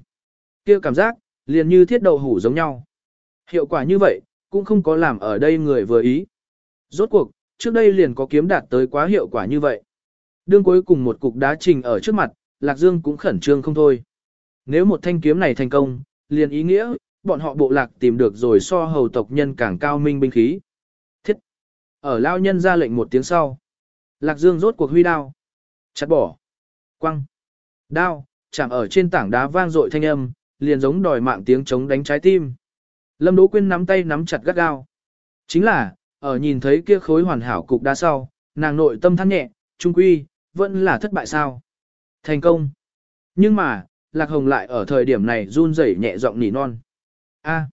Speaker 1: kia cảm giác, liền như thiết đậu hủ giống nhau. Hiệu quả như vậy, cũng không có làm ở đây người vừa ý. Rốt cuộc, trước đây liền có kiếm đạt tới quá hiệu quả như vậy. Đương cuối cùng một cục đá trình ở trước mặt, Lạc Dương cũng khẩn trương không thôi. Nếu một thanh kiếm này thành công, liền ý nghĩa, bọn họ bộ lạc tìm được rồi so hầu tộc nhân càng cao minh binh khí. Thiết! Ở lao nhân ra lệnh một tiếng sau. Lạc Dương rốt cuộc huy đao. Chặt bỏ. Quăng. Đao, chạm ở trên tảng đá vang dội thanh âm, liền giống đòi mạng tiếng chống đánh trái tim. Lâm Đỗ Quyên nắm tay nắm chặt gắt gao. Chính là, ở nhìn thấy kia khối hoàn hảo cục đá sau, nàng nội tâm than nhẹ, trung quy, vẫn là thất bại sao. Thành công. Nhưng mà, Lạc Hồng lại ở thời điểm này run rẩy nhẹ giọng nỉ non. A.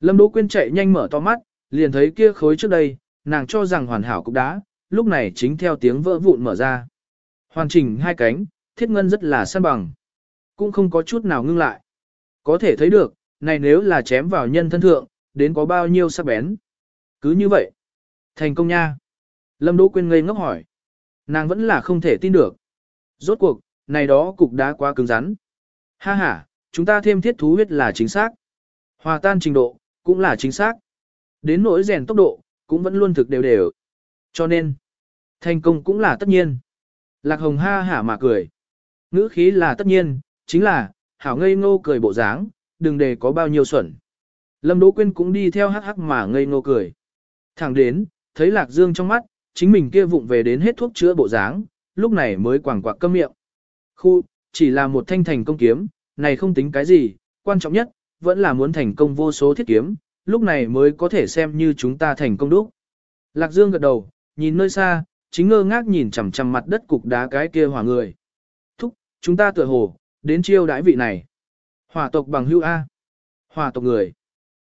Speaker 1: Lâm Đỗ Quyên chạy nhanh mở to mắt, liền thấy kia khối trước đây, nàng cho rằng hoàn hảo cục đá, lúc này chính theo tiếng vỡ vụn mở ra. Hoàn chỉnh hai cánh, thiết ngân rất là săn bằng. Cũng không có chút nào ngưng lại. Có thể thấy được, này nếu là chém vào nhân thân thượng, đến có bao nhiêu sắc bén. Cứ như vậy. Thành công nha. Lâm Đỗ Quyên ngây ngốc hỏi. Nàng vẫn là không thể tin được. Rốt cuộc, này đó cục đá quá cứng rắn. Ha ha, chúng ta thêm thiết thú huyết là chính xác. Hòa tan trình độ, cũng là chính xác. Đến nỗi rèn tốc độ, cũng vẫn luôn thực đều đều. Cho nên, thành công cũng là tất nhiên. Lạc Hồng ha hả mà cười. Ngữ khí là tất nhiên, chính là, hảo ngây ngô cười bộ dáng, đừng để có bao nhiêu xuẩn. Lâm Đỗ Quyên cũng đi theo hắc hắc mà ngây ngô cười. Thẳng đến, thấy Lạc Dương trong mắt, chính mình kia vụng về đến hết thuốc chữa bộ dáng, lúc này mới quảng quạc câm miệng. Khu, chỉ là một thanh thành công kiếm, này không tính cái gì, quan trọng nhất, vẫn là muốn thành công vô số thiết kiếm, lúc này mới có thể xem như chúng ta thành công đúc. Lạc Dương gật đầu, nhìn nơi xa, chính ngơ ngác nhìn chằm chằm mặt đất cục đá cái kia hỏa người. Thúc, chúng ta tựa hồ, đến chiêu đãi vị này. Hỏa tộc bằng hưu A. Hỏa tộc người.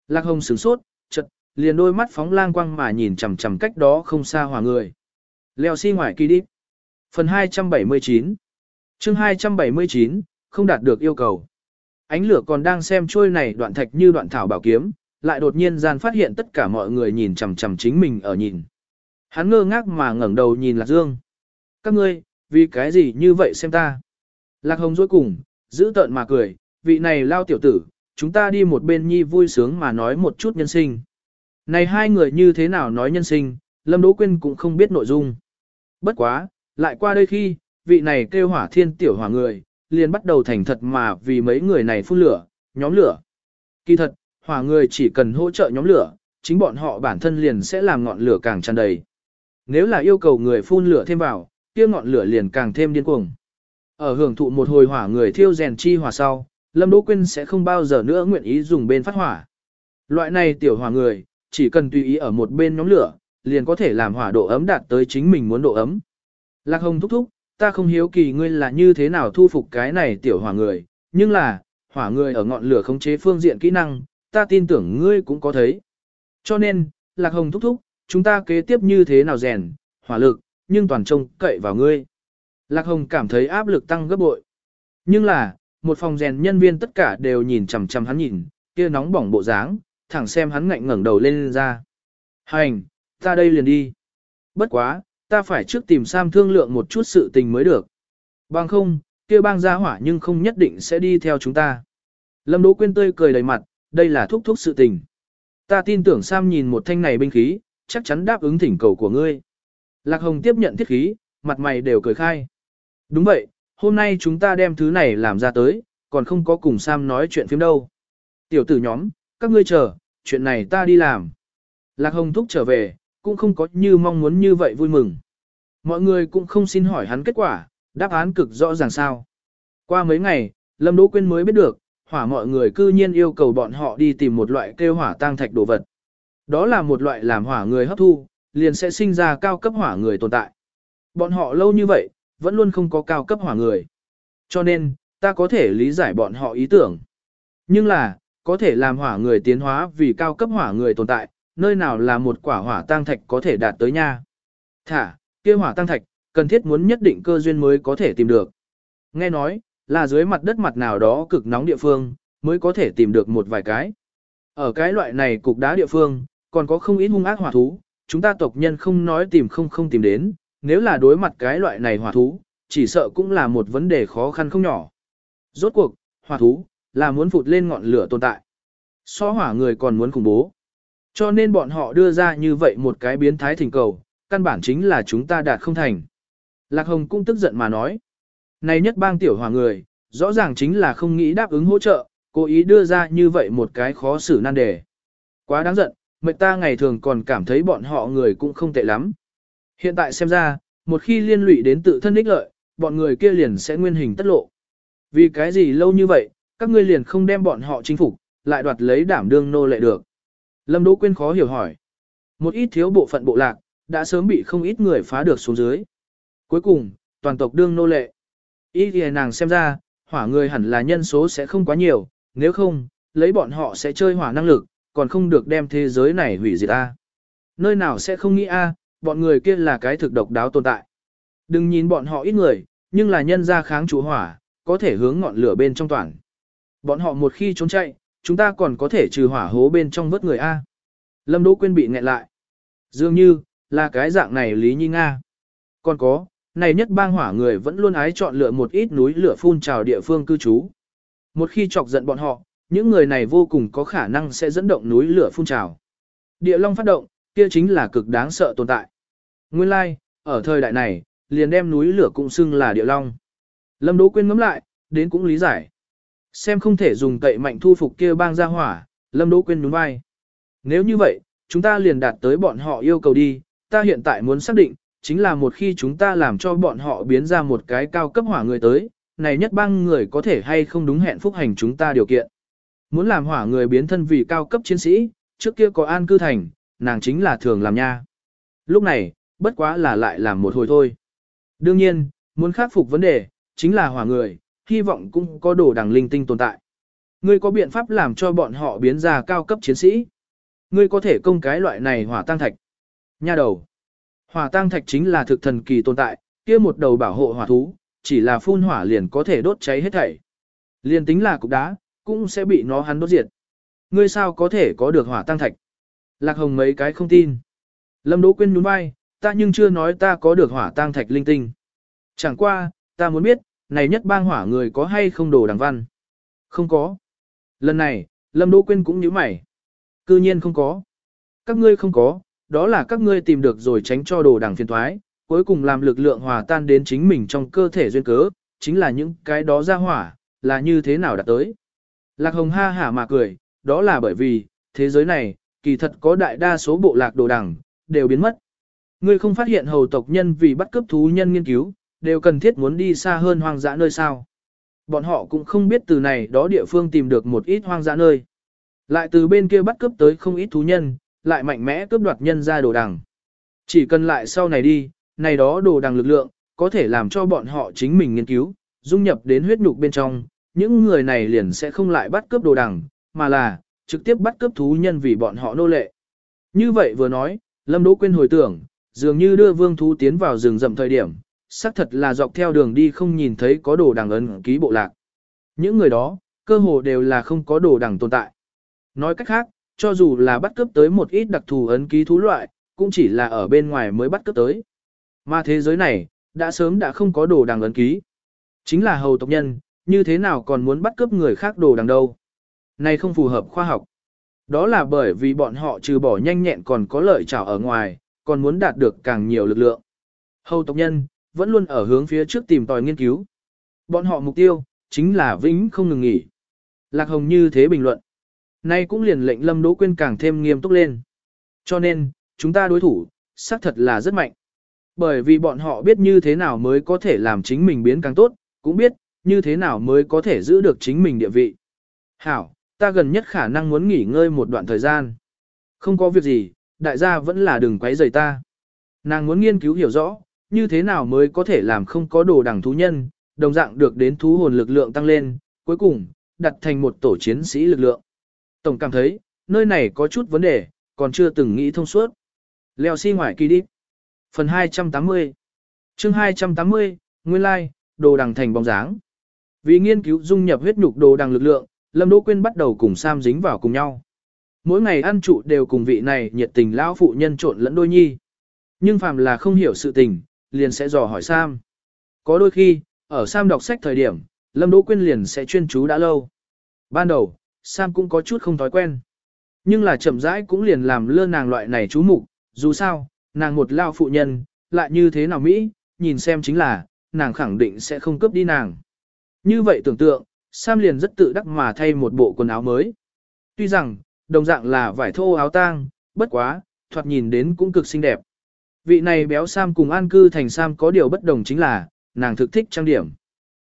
Speaker 1: Lạc Hồng sửng sốt, chật, liền đôi mắt phóng lang quang mà nhìn chằm chằm cách đó không xa hỏa người. Leo xi si ngoài kỳ đi. Phần 279 chương 279, không đạt được yêu cầu. Ánh lửa còn đang xem trôi này đoạn thạch như đoạn thảo bảo kiếm, lại đột nhiên gian phát hiện tất cả mọi người nhìn chằm chằm chính mình ở nhìn. Hắn ngơ ngác mà ngẩng đầu nhìn Lạc Dương. Các ngươi, vì cái gì như vậy xem ta? Lạc Hồng dối cùng, giữ tợn mà cười, vị này lao tiểu tử, chúng ta đi một bên nhi vui sướng mà nói một chút nhân sinh. Này hai người như thế nào nói nhân sinh, Lâm Đỗ Quyên cũng không biết nội dung. Bất quá, lại qua đây khi, vị này kêu hỏa thiên tiểu hỏa người, liền bắt đầu thành thật mà vì mấy người này phun lửa, nhóm lửa. Kỳ thật, hỏa người chỉ cần hỗ trợ nhóm lửa, chính bọn họ bản thân liền sẽ làm ngọn lửa càng tràn đầy. Nếu là yêu cầu người phun lửa thêm vào, kia ngọn lửa liền càng thêm điên cuồng. Ở hưởng thụ một hồi hỏa người thiêu rèn chi hỏa sau, Lâm Đỗ Quyên sẽ không bao giờ nữa nguyện ý dùng bên phát hỏa. Loại này tiểu hỏa người, chỉ cần tùy ý ở một bên nhóm lửa, liền có thể làm hỏa độ ấm đạt tới chính mình muốn độ ấm. Lạc Hồng thúc thúc, ta không hiếu kỳ ngươi là như thế nào thu phục cái này tiểu hỏa người, nhưng là, hỏa người ở ngọn lửa khống chế phương diện kỹ năng, ta tin tưởng ngươi cũng có thấy. Cho nên, Lạc Hồng thúc thúc, chúng ta kế tiếp như thế nào rèn, hỏa lực, nhưng toàn trông cậy vào ngươi. Lạc Hồng cảm thấy áp lực tăng gấp bội. Nhưng là, một phòng rèn nhân viên tất cả đều nhìn chằm chằm hắn nhìn, kia nóng bỏng bộ dáng, thẳng xem hắn ngạnh ngẩng đầu lên, lên ra. Hành, ta đây liền đi. Bất quá, ta phải trước tìm Sam thương lượng một chút sự tình mới được. Bằng không, kia bang gia hỏa nhưng không nhất định sẽ đi theo chúng ta. Lâm Đỗ Quyên tươi cười đầy mặt, đây là thúc thúc sự tình. Ta tin tưởng Sam nhìn một thanh này binh khí, chắc chắn đáp ứng thỉnh cầu của ngươi. Lạc Hồng tiếp nhận thiết khí, mặt mày đều cười khai. Đúng vậy, hôm nay chúng ta đem thứ này làm ra tới, còn không có cùng Sam nói chuyện phim đâu. Tiểu tử nhóm, các ngươi chờ, chuyện này ta đi làm. Lạc Hồng thúc trở về, cũng không có như mong muốn như vậy vui mừng. Mọi người cũng không xin hỏi hắn kết quả, đáp án cực rõ ràng sao. Qua mấy ngày, Lâm Đỗ Quyên mới biết được, hỏa mọi người cư nhiên yêu cầu bọn họ đi tìm một loại kêu hỏa tăng thạch đồ vật. Đó là một loại làm hỏa người hấp thu, liền sẽ sinh ra cao cấp hỏa người tồn tại. Bọn họ lâu như vậy, vẫn luôn không có cao cấp hỏa người. Cho nên, ta có thể lý giải bọn họ ý tưởng. Nhưng là, có thể làm hỏa người tiến hóa vì cao cấp hỏa người tồn tại, nơi nào là một quả hỏa tăng thạch có thể đạt tới nha. Thả, kia hỏa tăng thạch, cần thiết muốn nhất định cơ duyên mới có thể tìm được. Nghe nói, là dưới mặt đất mặt nào đó cực nóng địa phương, mới có thể tìm được một vài cái. Ở cái loại này cục đá địa phương, còn có không ít hung ác hỏa thú, chúng ta tộc nhân không nói tìm không không tìm đến, nếu là đối mặt cái loại này hỏa thú, chỉ sợ cũng là một vấn đề khó khăn không nhỏ. Rốt cuộc, hỏa thú, là muốn phụt lên ngọn lửa tồn tại. So hỏa người còn muốn khủng bố. Cho nên bọn họ đưa ra như vậy một cái biến thái thỉnh cầu, căn bản chính là chúng ta đạt không thành. Lạc Hồng cũng tức giận mà nói. Này nhất bang tiểu hỏa người, rõ ràng chính là không nghĩ đáp ứng hỗ trợ, cố ý đưa ra như vậy một cái khó xử nan đề. Quá đáng giận, mệnh ta ngày thường còn cảm thấy bọn họ người cũng không tệ lắm. Hiện tại xem ra, một khi liên lụy đến tự thân ích lợi, bọn người kia liền sẽ nguyên hình tất lộ. Vì cái gì lâu như vậy, các ngươi liền không đem bọn họ chinh phục, lại đoạt lấy đảm đương nô lệ được. Lâm Đỗ Quyên khó hiểu hỏi. Một ít thiếu bộ phận bộ lạc, đã sớm bị không ít người phá được xuống dưới. Cuối cùng, toàn tộc đương nô lệ. Ý thì nàng xem ra, hỏa người hẳn là nhân số sẽ không quá nhiều, nếu không, lấy bọn họ sẽ chơi hỏa năng lực, còn không được đem thế giới này hủy diệt a. Nơi nào sẽ không nghĩ a, bọn người kia là cái thực độc đáo tồn tại. Đừng nhìn bọn họ ít người, nhưng là nhân ra kháng chủ hỏa, có thể hướng ngọn lửa bên trong toàn. Bọn họ một khi trốn chạy, chúng ta còn có thể trừ hỏa hố bên trong vớt người A. Lâm Đỗ Quyên bị nghẹn lại. Dường như, là cái dạng này Lý Nhi Nga. Còn có, này nhất bang hỏa người vẫn luôn ái chọn lựa một ít núi lửa phun trào địa phương cư trú. Một khi chọc giận bọn họ, những người này vô cùng có khả năng sẽ dẫn động núi lửa phun trào. Địa long phát động, kia chính là cực đáng sợ tồn tại. Nguyên lai, like, ở thời đại này, liền đem núi lửa cũng xưng là địa long. Lâm Đỗ Quyên ngẫm lại, đến cũng lý giải. Xem không thể dùng cậy mạnh thu phục kia bang gia hỏa, Lâm Đỗ Quyên nhún vai. Nếu như vậy, chúng ta liền đạt tới bọn họ yêu cầu đi, ta hiện tại muốn xác định, chính là một khi chúng ta làm cho bọn họ biến ra một cái cao cấp hỏa người tới, này nhất bang người có thể hay không đúng hẹn phúc hành chúng ta điều kiện. Muốn làm hỏa người biến thân vì cao cấp chiến sĩ, trước kia có an cư thành, nàng chính là thường làm nha. Lúc này, bất quá là lại làm một hồi thôi. Đương nhiên, muốn khắc phục vấn đề, chính là hỏa người, hy vọng cũng có đồ đằng linh tinh tồn tại. Ngươi có biện pháp làm cho bọn họ biến ra cao cấp chiến sĩ. Ngươi có thể công cái loại này hỏa tăng thạch. Nha đầu. Hỏa tăng thạch chính là thực thần kỳ tồn tại, kia một đầu bảo hộ hỏa thú, chỉ là phun hỏa liền có thể đốt cháy hết thảy. Liền tính là cục đá, cũng sẽ bị nó hắn đốt diệt. Ngươi sao có thể có được hỏa tăng thạch? Lạc Hồng mấy cái không tin. Lâm Đỗ Quyên nhún vai, ta nhưng chưa nói ta có được hỏa tang thạch linh tinh. Chẳng qua, ta muốn biết, này nhất bang hỏa người có hay không đồ đằng văn? Không có. Lần này, Lâm Đỗ Quyên cũng nhíu mày. Cư nhiên không có. Các ngươi không có, đó là các ngươi tìm được rồi tránh cho đồ đằng phiền thoái, cuối cùng làm lực lượng hòa tan đến chính mình trong cơ thể duyên cớ, chính là những cái đó ra hỏa, là như thế nào đạt tới. Lạc Hồng ha hả mà cười, đó là bởi vì, thế giới này, kỳ thật có đại đa số bộ lạc đồ đằng, đều biến mất. Ngươi không phát hiện hầu tộc nhân vì bắt cướp thú nhân nghiên cứu, đều cần thiết muốn đi xa hơn hoang dã nơi sao. Bọn họ cũng không biết từ này đó địa phương tìm được một ít hoang dã nơi. Lại từ bên kia bắt cướp tới không ít thú nhân, lại mạnh mẽ cướp đoạt nhân ra đồ đằng. Chỉ cần lại sau này đi, này đó đồ đằng lực lượng, có thể làm cho bọn họ chính mình nghiên cứu, dung nhập đến huyết nhục bên trong, những người này liền sẽ không lại bắt cướp đồ đằng, mà là, trực tiếp bắt cướp thú nhân vì bọn họ nô lệ. Như vậy vừa nói, Lâm Đỗ Quyên hồi tưởng, dường như đưa vương thú tiến vào rừng rậm thời điểm, xác thật là dọc theo đường đi không nhìn thấy có đồ đằng ấn ký bộ lạc. Những người đó, cơ hồ đều là không có đồ đằng tồn tại. Nói cách khác, cho dù là bắt cướp tới một ít đặc thù ấn ký thú loại, cũng chỉ là ở bên ngoài mới bắt cướp tới. Mà thế giới này, đã sớm đã không có đồ đằng ấn ký. Chính là hầu tộc nhân, như thế nào còn muốn bắt cướp người khác đồ đằng đâu. Này không phù hợp khoa học. Đó là bởi vì bọn họ trừ bỏ nhanh nhẹn còn có lợi trảo ở ngoài, còn muốn đạt được càng nhiều lực lượng. Hầu tộc nhân, vẫn luôn ở hướng phía trước tìm tòi nghiên cứu. Bọn họ mục tiêu, chính là vĩnh không ngừng nghỉ. Lạc Hồng như thế bình luận. Nay cũng liền lệnh Lâm Đỗ Quyên càng thêm nghiêm túc lên. Cho nên, chúng ta đối thủ, xác thật là rất mạnh. Bởi vì bọn họ biết như thế nào mới có thể làm chính mình biến càng tốt, cũng biết như thế nào mới có thể giữ được chính mình địa vị. Hảo, ta gần nhất khả năng muốn nghỉ ngơi một đoạn thời gian. Không có việc gì, đại gia vẫn là đừng quấy rầy ta. Nàng muốn nghiên cứu hiểu rõ, như thế nào mới có thể làm không có đồ đẳng thú nhân, đồng dạng được đến thú hồn lực lượng tăng lên, cuối cùng, đặt thành một tổ chiến sĩ lực lượng. Tổng cảm thấy, nơi này có chút vấn đề, còn chưa từng nghĩ thông suốt. Leo xi si ngoài kỳ đi. Phần 280 chương 280, Nguyên lai, đồ đằng thành bóng dáng. Vì nghiên cứu dung nhập huyết nhục đồ đằng lực lượng, Lâm Đỗ Quyên bắt đầu cùng Sam dính vào cùng nhau. Mỗi ngày ăn trụ đều cùng vị này nhiệt tình lão phụ nhân trộn lẫn đôi nhi. Nhưng phàm là không hiểu sự tình, liền sẽ dò hỏi Sam. Có đôi khi, ở Sam đọc sách thời điểm, Lâm Đỗ Quyên liền sẽ chuyên chú đã lâu. Ban đầu, Sam cũng có chút không thói quen. Nhưng là chậm rãi cũng liền làm lơ nàng loại này chú mục, dù sao, nàng một lao phụ nhân, lại như thế nào Mỹ, nhìn xem chính là, nàng khẳng định sẽ không cướp đi nàng. Như vậy tưởng tượng, Sam liền rất tự đắc mà thay một bộ quần áo mới. Tuy rằng, đồng dạng là vải thô áo tang, bất quá, thoạt nhìn đến cũng cực xinh đẹp. Vị này béo Sam cùng an cư thành Sam có điều bất đồng chính là, nàng thực thích trang điểm.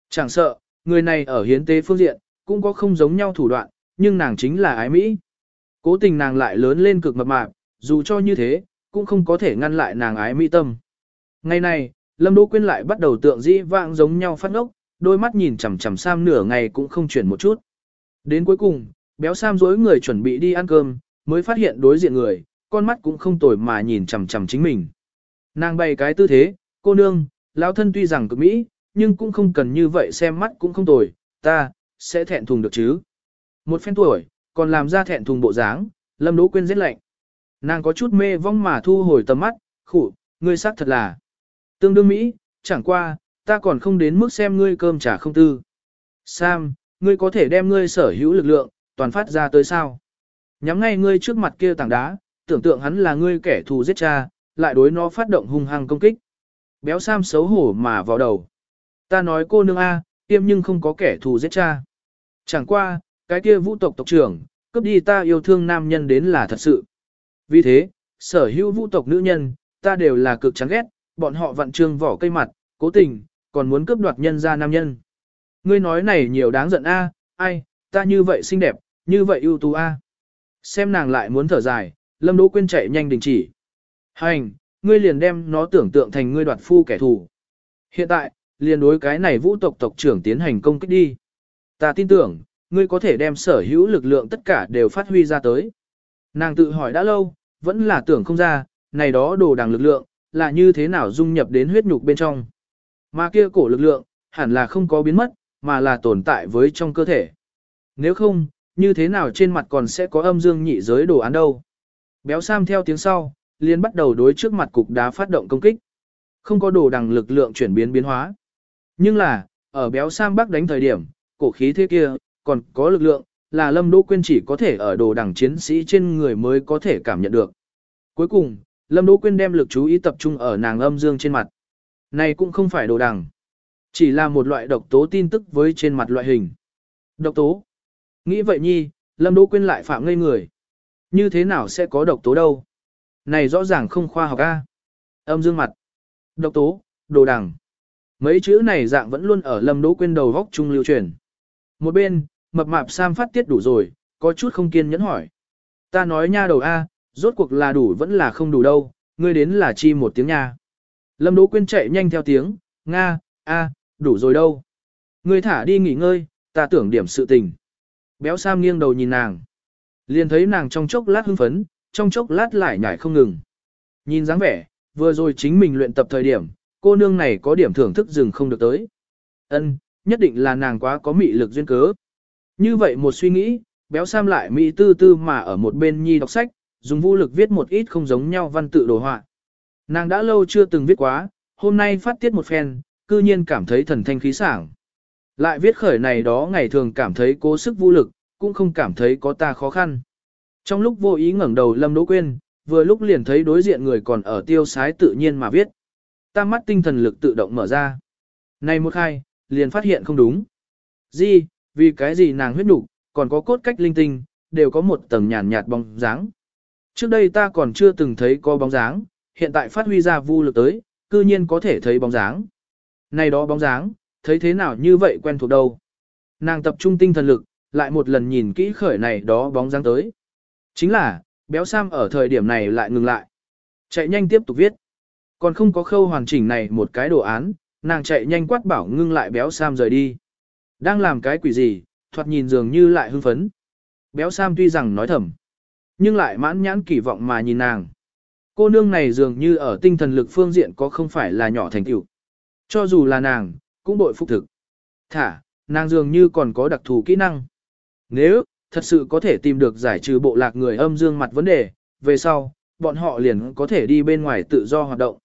Speaker 1: Chẳng sợ, người này ở hiến tế phương diện, cũng có không giống nhau thủ đoạn, nhưng nàng chính là ái Mỹ. Cố tình nàng lại lớn lên cực mập mạp, dù cho như thế, cũng không có thể ngăn lại nàng ái Mỹ tâm. Ngày này, Lâm Đỗ Quyên lại bắt đầu tượng dĩ vãng giống nhau phát ngốc, đôi mắt nhìn chằm chằm Sam nửa ngày cũng không chuyển một chút. Đến cuối cùng, béo Sam dối người chuẩn bị đi ăn cơm, mới phát hiện đối diện người, con mắt cũng không tồi mà nhìn chằm chằm chính mình. Nàng bày cái tư thế, cô nương, lão thân tuy rằng cực mỹ, nhưng cũng không cần như vậy xem mắt cũng không tồi, ta, sẽ thẹn thùng được chứ. Một phen tuổi, còn làm ra thẹn thùng bộ dáng, lâm đỗ quên rất lạnh. Nàng có chút mê vong mà thu hồi tầm mắt, khủ, ngươi sắc thật là tương đương mỹ, chẳng qua, ta còn không đến mức xem ngươi cơm trả không tư. Sam, ngươi có thể đem ngươi sở hữu lực lượng, toàn phát ra tới sao? Nhắm ngay ngươi trước mặt kia tảng đá, tưởng tượng hắn là ngươi kẻ thù giết cha, lại đối nó phát động hung hăng công kích. Béo Sam xấu hổ mà vào đầu. Ta nói cô nương A, tiêm nhưng không có kẻ thù giết cha. Chẳng qua, cái kia vũ tộc tộc trưởng, cướp đi ta yêu thương nam nhân đến là thật sự. Vì thế, sở hữu vũ tộc nữ nhân, ta đều là cực chán ghét, bọn họ vặn trương vỏ cây mặt, cố tình, còn muốn cướp đoạt nhân ra nam nhân. Ngươi nói này nhiều đáng giận a, ai, ta như vậy xinh đẹp, như vậy ưu tú a. Xem nàng lại muốn thở dài, Lâm Đỗ Quyên chạy nhanh đình chỉ. Hành, ngươi liền đem nó tưởng tượng thành ngươi đoạt phu kẻ thù. Hiện tại, liền đối cái này vũ tộc tộc trưởng tiến hành công kích đi. Ta tin tưởng, ngươi có thể đem sở hữu lực lượng tất cả đều phát huy ra tới. Nàng tự hỏi đã lâu, vẫn là tưởng không ra, này đó đồ đằng lực lượng, là như thế nào dung nhập đến huyết nhục bên trong. Mà kia cổ lực lượng, hẳn là không có biến mất, mà là tồn tại với trong cơ thể. Nếu không, như thế nào trên mặt còn sẽ có âm dương nhị giới đồ án đâu. Béo Sam theo tiếng sau, liền bắt đầu đối trước mặt cục đá phát động công kích. Không có đồ đằng lực lượng chuyển biến biến hóa. Nhưng là, ở béo Sam Bắc đánh thời điểm, cổ khí thế kia, còn có lực lượng, là Lâm Đỗ Quyên chỉ có thể ở đồ đằng chiến sĩ trên người mới có thể cảm nhận được. Cuối cùng, Lâm Đỗ Quyên đem lực chú ý tập trung ở nàng âm dương trên mặt. Này cũng không phải đồ đằng, chỉ là một loại độc tố tin tức với trên mặt loại hình. Độc tố? Nghĩ vậy nhi, Lâm Đỗ Quyên lại phạm ngây người. Như thế nào sẽ có độc tố đâu? Này rõ ràng không khoa học a. Âm dương mặt. Độc tố, đồ đằng. Mấy chữ này dạng vẫn luôn ở Lâm Đỗ Quyên đầu góc trung lưu truyền. Một bên, mập mạp Sam phát tiết đủ rồi, có chút không kiên nhẫn hỏi. Ta nói nha đầu A, rốt cuộc là đủ vẫn là không đủ đâu, ngươi đến là chi một tiếng nha. Lâm Đỗ Quyên chạy nhanh theo tiếng, Nga, A, đủ rồi đâu. Ngươi thả đi nghỉ ngơi, ta tưởng điểm sự tình. Béo Sam nghiêng đầu nhìn nàng. Liền thấy nàng trong chốc lát hưng phấn, trong chốc lát lại nhảy không ngừng. Nhìn dáng vẻ, vừa rồi chính mình luyện tập thời điểm, cô nương này có điểm thưởng thức dừng không được tới. Ân, nhất định là nàng quá có mị lực duyên cớ. Như vậy một suy nghĩ, béo Sam lại mỹ tư tư mà ở một bên nhi đọc sách, dùng vũ lực viết một ít không giống nhau văn tự đồ họa. Nàng đã lâu chưa từng viết quá, hôm nay phát tiết một phen, cư nhiên cảm thấy thần thanh khí sảng. Lại viết khởi này đó ngày thường cảm thấy cố sức vô lực, cũng không cảm thấy có ta khó khăn. Trong lúc vô ý ngẩng đầu Lâm Đỗ Quyên, vừa lúc liền thấy đối diện người còn ở tiêu sái tự nhiên mà viết. ta mắt tinh thần lực tự động mở ra. Này một khai, liền phát hiện không đúng. Gì, vì cái gì nàng huyết nục, còn có cốt cách linh tinh, đều có một tầng nhàn nhạt bóng dáng. Trước đây ta còn chưa từng thấy có bóng dáng, hiện tại phát huy ra vu lực tới, cư nhiên có thể thấy bóng dáng. Này đó bóng dáng, thấy thế nào như vậy quen thuộc đâu. Nàng tập trung tinh thần lực, lại một lần nhìn kỹ khởi này đó bóng dáng tới. Chính là, béo Sam ở thời điểm này lại ngừng lại. Chạy nhanh tiếp tục viết. Còn không có khâu hoàn chỉnh này một cái đồ án, nàng chạy nhanh quát bảo ngưng lại béo Sam rời đi. Đang làm cái quỷ gì, thoạt nhìn dường như lại hưng phấn. Béo Sam tuy rằng nói thầm, nhưng lại mãn nhãn kỳ vọng mà nhìn nàng. Cô nương này dường như ở tinh thần lực phương diện có không phải là nhỏ thành tựu. Cho dù là nàng, cũng bội phục thực. Thả, nàng dường như còn có đặc thù kỹ năng. Nếu, thật sự có thể tìm được giải trừ bộ lạc người âm dương mặt vấn đề, về sau, bọn họ liền có thể đi bên ngoài tự do hoạt động.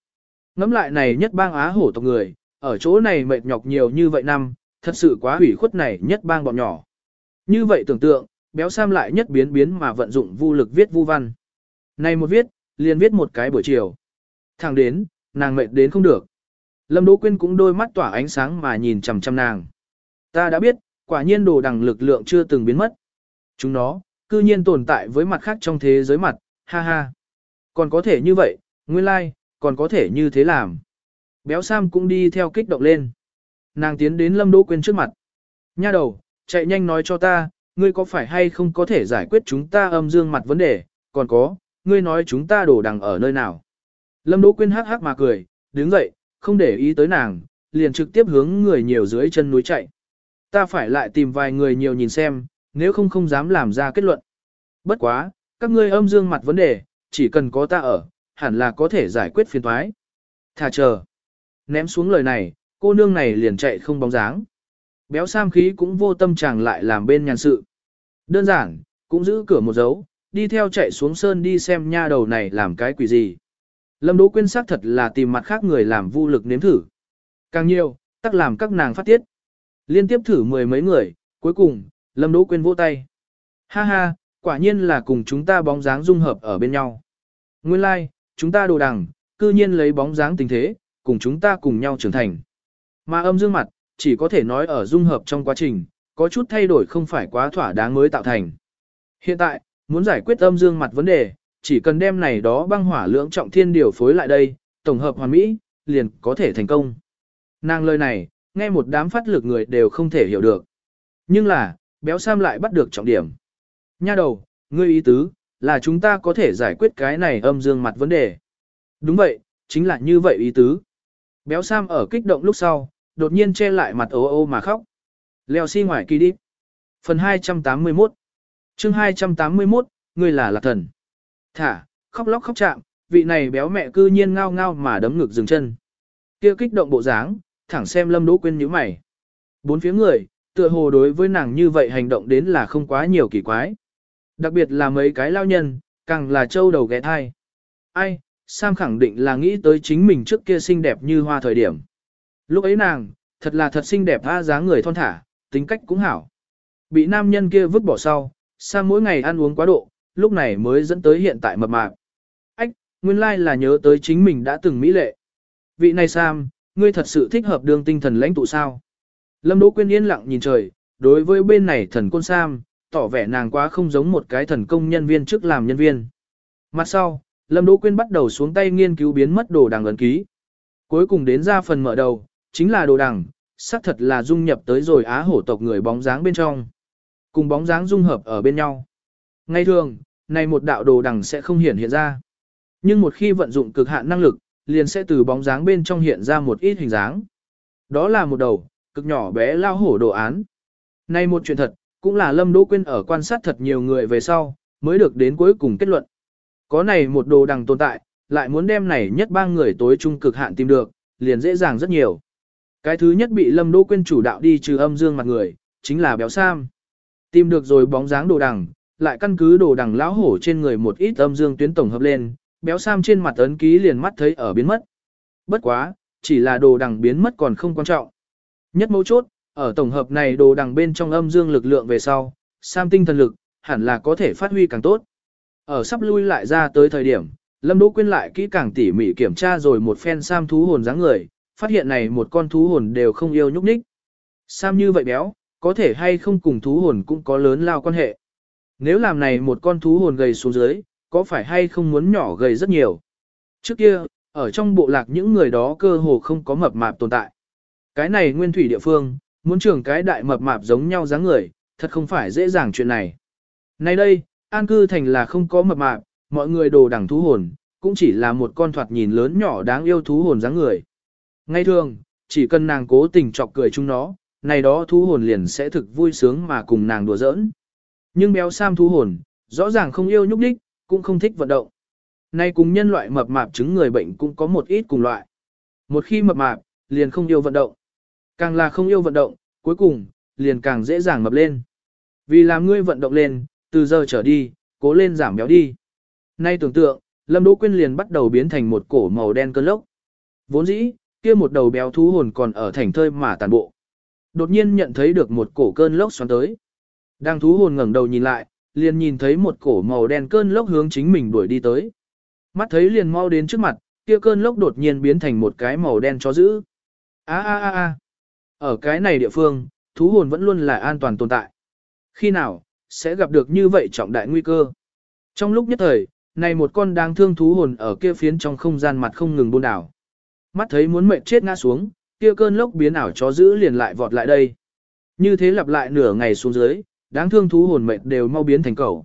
Speaker 1: Ngắm lại này nhất bang Á hổ tộc người, ở chỗ này mệt nhọc nhiều như vậy năm, thật sự quá hủy khuất này nhất bang bọn nhỏ. Như vậy tưởng tượng, béo Sam lại nhất biến biến mà vận dụng vô lực viết vu văn. Này một viết, liền viết một cái buổi chiều. Thẳng đến, nàng mệt đến không được. Lâm Đỗ Quyên cũng đôi mắt tỏa ánh sáng mà nhìn chằm chằm nàng. Ta đã biết, quả nhiên đồ đằng lực lượng chưa từng biến mất. Chúng nó, cư nhiên tồn tại với mặt khác trong thế giới mặt, ha ha. Còn có thể như vậy, nguyên lai, like, còn có thể như thế làm. Béo Sam cũng đi theo kích động lên. Nàng tiến đến Lâm Đỗ Quyên trước mặt. Nha đầu, chạy nhanh nói cho ta, ngươi có phải hay không có thể giải quyết chúng ta âm dương mặt vấn đề, còn có, ngươi nói chúng ta đổ đằng ở nơi nào. Lâm Đỗ Quyên hắc hắc mà cười, đứng dậy, không để ý tới nàng, liền trực tiếp hướng người nhiều dưới chân núi chạy. Ta phải lại tìm vài người nhiều nhìn xem, nếu không không dám làm ra kết luận. Bất quá, các ngươi âm dương mặt vấn đề, chỉ cần có ta ở, hẳn là có thể giải quyết phiền toái. Thà chờ. Ném xuống lời này, cô nương này liền chạy không bóng dáng. Béo Sam khí cũng vô tâm chàng lại làm bên nhàn sự. Đơn giản, cũng giữ cửa một dấu, đi theo chạy xuống sơn đi xem nha đầu này làm cái quỷ gì. Lâm Đỗ Quyên xác thật là tìm mặt khác người làm vô lực nếm thử. Càng nhiều, tắc làm các nàng phát tiết. Liên tiếp thử mười mấy người, cuối cùng, Lâm Đỗ Quyên vỗ tay. Ha ha, quả nhiên là cùng chúng ta bóng dáng dung hợp ở bên nhau. Nguyên lai, like, chúng ta đồ đằng, cư nhiên lấy bóng dáng tình thế, cùng chúng ta cùng nhau trưởng thành. Mà âm dương mặt, chỉ có thể nói ở dung hợp trong quá trình, có chút thay đổi không phải quá thỏa đáng mới tạo thành. Hiện tại, muốn giải quyết âm dương mặt vấn đề, chỉ cần đem này đó băng hỏa lưỡng trọng thiên điều phối lại đây, tổng hợp hoàn mỹ, liền có thể thành công. Nàng lời này, nghe một đám phát lực người đều không thể hiểu được. Nhưng là, béo Sam lại bắt được trọng điểm. Nha đầu, ngươi ý tứ, là chúng ta có thể giải quyết cái này âm dương mặt vấn đề. Đúng vậy, chính là như vậy ý tứ. Béo Sam ở kích động lúc sau, đột nhiên che lại mặt ố ô mà khóc. Leo xi si ngoài kỳ đi. Phần 281 chương 281, ngươi là lạc thần. Thả, khóc lóc khóc chạm, vị này béo mẹ cư nhiên ngao ngao mà đấm ngực dừng chân. Kia kích động bộ dáng, thẳng xem lâm đỗ Quyên nhíu mày. Bốn phía người, tựa hồ đối với nàng như vậy hành động đến là không quá nhiều kỳ quái. Đặc biệt là mấy cái lao nhân, càng là trâu đầu ghé thai. Ai, Sam khẳng định là nghĩ tới chính mình trước kia xinh đẹp như hoa thời điểm. Lúc ấy nàng, thật là thật xinh đẹp tha dáng người thon thả, tính cách cũng hảo. Bị nam nhân kia vứt bỏ sau, Sam mỗi ngày ăn uống quá độ, lúc này mới dẫn tới hiện tại mập mạp. Ách, nguyên lai là nhớ tới chính mình đã từng mỹ lệ. Vị này Sam, ngươi thật sự thích hợp đường tinh thần lãnh tụ sao? Lâm Đỗ Quyên yên lặng nhìn trời, đối với bên này thần côn Sam, tỏ vẻ nàng quá không giống một cái thần công nhân viên trước làm nhân viên. Mặt sau, Lâm Đỗ Quyên bắt đầu xuống tay nghiên cứu biến mất đồ đằng ấn ký. Cuối cùng đến ra phần mở đầu, chính là đồ đằng, xác thật là dung nhập tới rồi á hổ tộc người bóng dáng bên trong. Cùng bóng dáng dung hợp ở bên nhau. Ngay thường, này một đạo đồ đằng sẽ không hiện hiện ra. Nhưng một khi vận dụng cực hạn năng lực, liền sẽ từ bóng dáng bên trong hiện ra một ít hình dáng. Đó là một đầu, cực nhỏ bé lao hổ đồ án. Này một chuyện thật, cũng là Lâm Đỗ Quyên ở quan sát thật nhiều người về sau, mới được đến cuối cùng kết luận. Có này một đồ đằng tồn tại, lại muốn đem này nhất ba người tối trung cực hạn tìm được, liền dễ dàng rất nhiều. Cái thứ nhất bị Lâm Đỗ Quyên chủ đạo đi trừ âm dương mặt người, chính là béo sam. Tìm được rồi bóng dáng đồ đằng, lại căn cứ đồ đằng lão hổ trên người một ít âm dương tuyến tổng hợp lên, béo sam trên mặt ấn ký liền mắt thấy ở biến mất. Bất quá, chỉ là đồ đằng biến mất còn không quan trọng. Nhất mấu chốt, ở tổng hợp này đồ đằng bên trong âm dương lực lượng về sau, sam tinh thần lực, hẳn là có thể phát huy càng tốt. Ở sắp lui lại ra tới thời điểm, Lâm Đỗ Quyên lại kỹ càng tỉ mỉ kiểm tra rồi một phen sam thú hồn dáng người, phát hiện này một con thú hồn đều không yêu nhúc nhích. Sam như vậy béo, có thể hay không cùng thú hồn cũng có lớn lao quan hệ. Nếu làm này một con thú hồn gầy xuống dưới, có phải hay không muốn nhỏ gầy rất nhiều. Trước kia, Ở trong bộ lạc những người đó cơ hồ không có mập mạp tồn tại. Cái này nguyên thủy địa phương, muốn trưởng cái đại mập mạp giống nhau dáng người, thật không phải dễ dàng chuyện này. Nay đây, an cư thành là không có mập mạp, mọi người đồ đẳng thú hồn, cũng chỉ là một con thoạt nhìn lớn nhỏ đáng yêu thú hồn dáng người. Ngay thường, chỉ cần nàng cố tình chọc cười chúng nó, này đó thú hồn liền sẽ thực vui sướng mà cùng nàng đùa giỡn. Nhưng béo sam thú hồn, rõ ràng không yêu nhúc đích, cũng không thích vận động. Nay cùng nhân loại mập mạp chứng người bệnh cũng có một ít cùng loại. Một khi mập mạp, liền không yêu vận động. Càng là không yêu vận động, cuối cùng, liền càng dễ dàng mập lên. Vì làm ngươi vận động lên, từ giờ trở đi, cố lên giảm béo đi. Nay tưởng tượng, Lâm Đỗ Quyên liền bắt đầu biến thành một cổ màu đen cơn lốc. Vốn dĩ, kia một đầu béo thú hồn còn ở thành thơi mà tàn bộ. Đột nhiên nhận thấy được một cổ cơn lốc xoắn tới. Đang thú hồn ngẩng đầu nhìn lại, liền nhìn thấy một cổ màu đen cơn lốc hướng chính mình đuổi đi tới. Mắt thấy liền mau đến trước mặt, kia cơn lốc đột nhiên biến thành một cái màu đen chó dữ. A a a a. Ở cái này địa phương, thú hồn vẫn luôn là an toàn tồn tại. Khi nào, sẽ gặp được như vậy trọng đại nguy cơ. Trong lúc nhất thời, này một con đáng thương thú hồn ở kia phiến trong không gian mặt không ngừng buôn đảo. Mắt thấy muốn mệt chết ngã xuống, kia cơn lốc biến ảo chó dữ liền lại vọt lại đây. Như thế lặp lại nửa ngày xuống dưới, đáng thương thú hồn mệt đều mau biến thành cầu.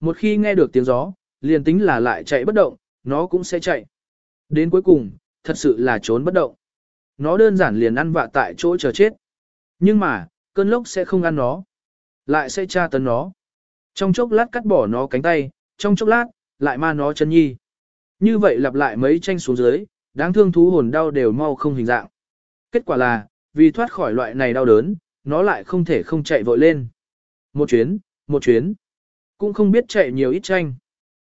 Speaker 1: Một khi nghe được tiếng gió, liền tính là lại chạy bất động, nó cũng sẽ chạy. Đến cuối cùng, thật sự là trốn bất động. Nó đơn giản liền ăn vạ tại chỗ chờ chết. Nhưng mà, cơn lốc sẽ không ăn nó. Lại sẽ tra tấn nó. Trong chốc lát cắt bỏ nó cánh tay, trong chốc lát, lại ma nó chân nhi. Như vậy lặp lại mấy tranh xuống dưới, đáng thương thú hồn đau đều mau không hình dạng. Kết quả là, vì thoát khỏi loại này đau đớn, nó lại không thể không chạy vội lên. Một chuyến, một chuyến. Cũng không biết chạy nhiều ít tranh.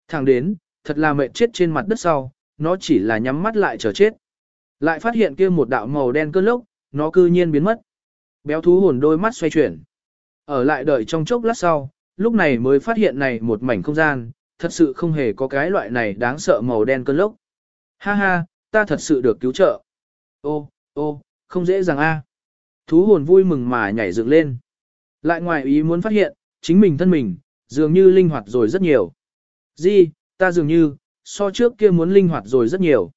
Speaker 1: Thẳng đến, thật là mệt chết trên mặt đất sau, nó chỉ là nhắm mắt lại chờ chết. Lại phát hiện kia một đạo màu đen cơn lốc, nó cư nhiên biến mất. Béo thú hồn đôi mắt xoay chuyển. Ở lại đợi trong chốc lát sau, lúc này mới phát hiện này một mảnh không gian, thật sự không hề có cái loại này đáng sợ màu đen cơn lốc. Ha ha, ta thật sự được cứu trợ. Ô, ô, không dễ dàng a. Thú hồn vui mừng mà nhảy dựng lên. Lại ngoài ý muốn phát hiện, chính mình thân mình, dường như linh hoạt rồi rất nhiều. Di, ta dường như, so trước kia muốn linh hoạt rồi rất nhiều.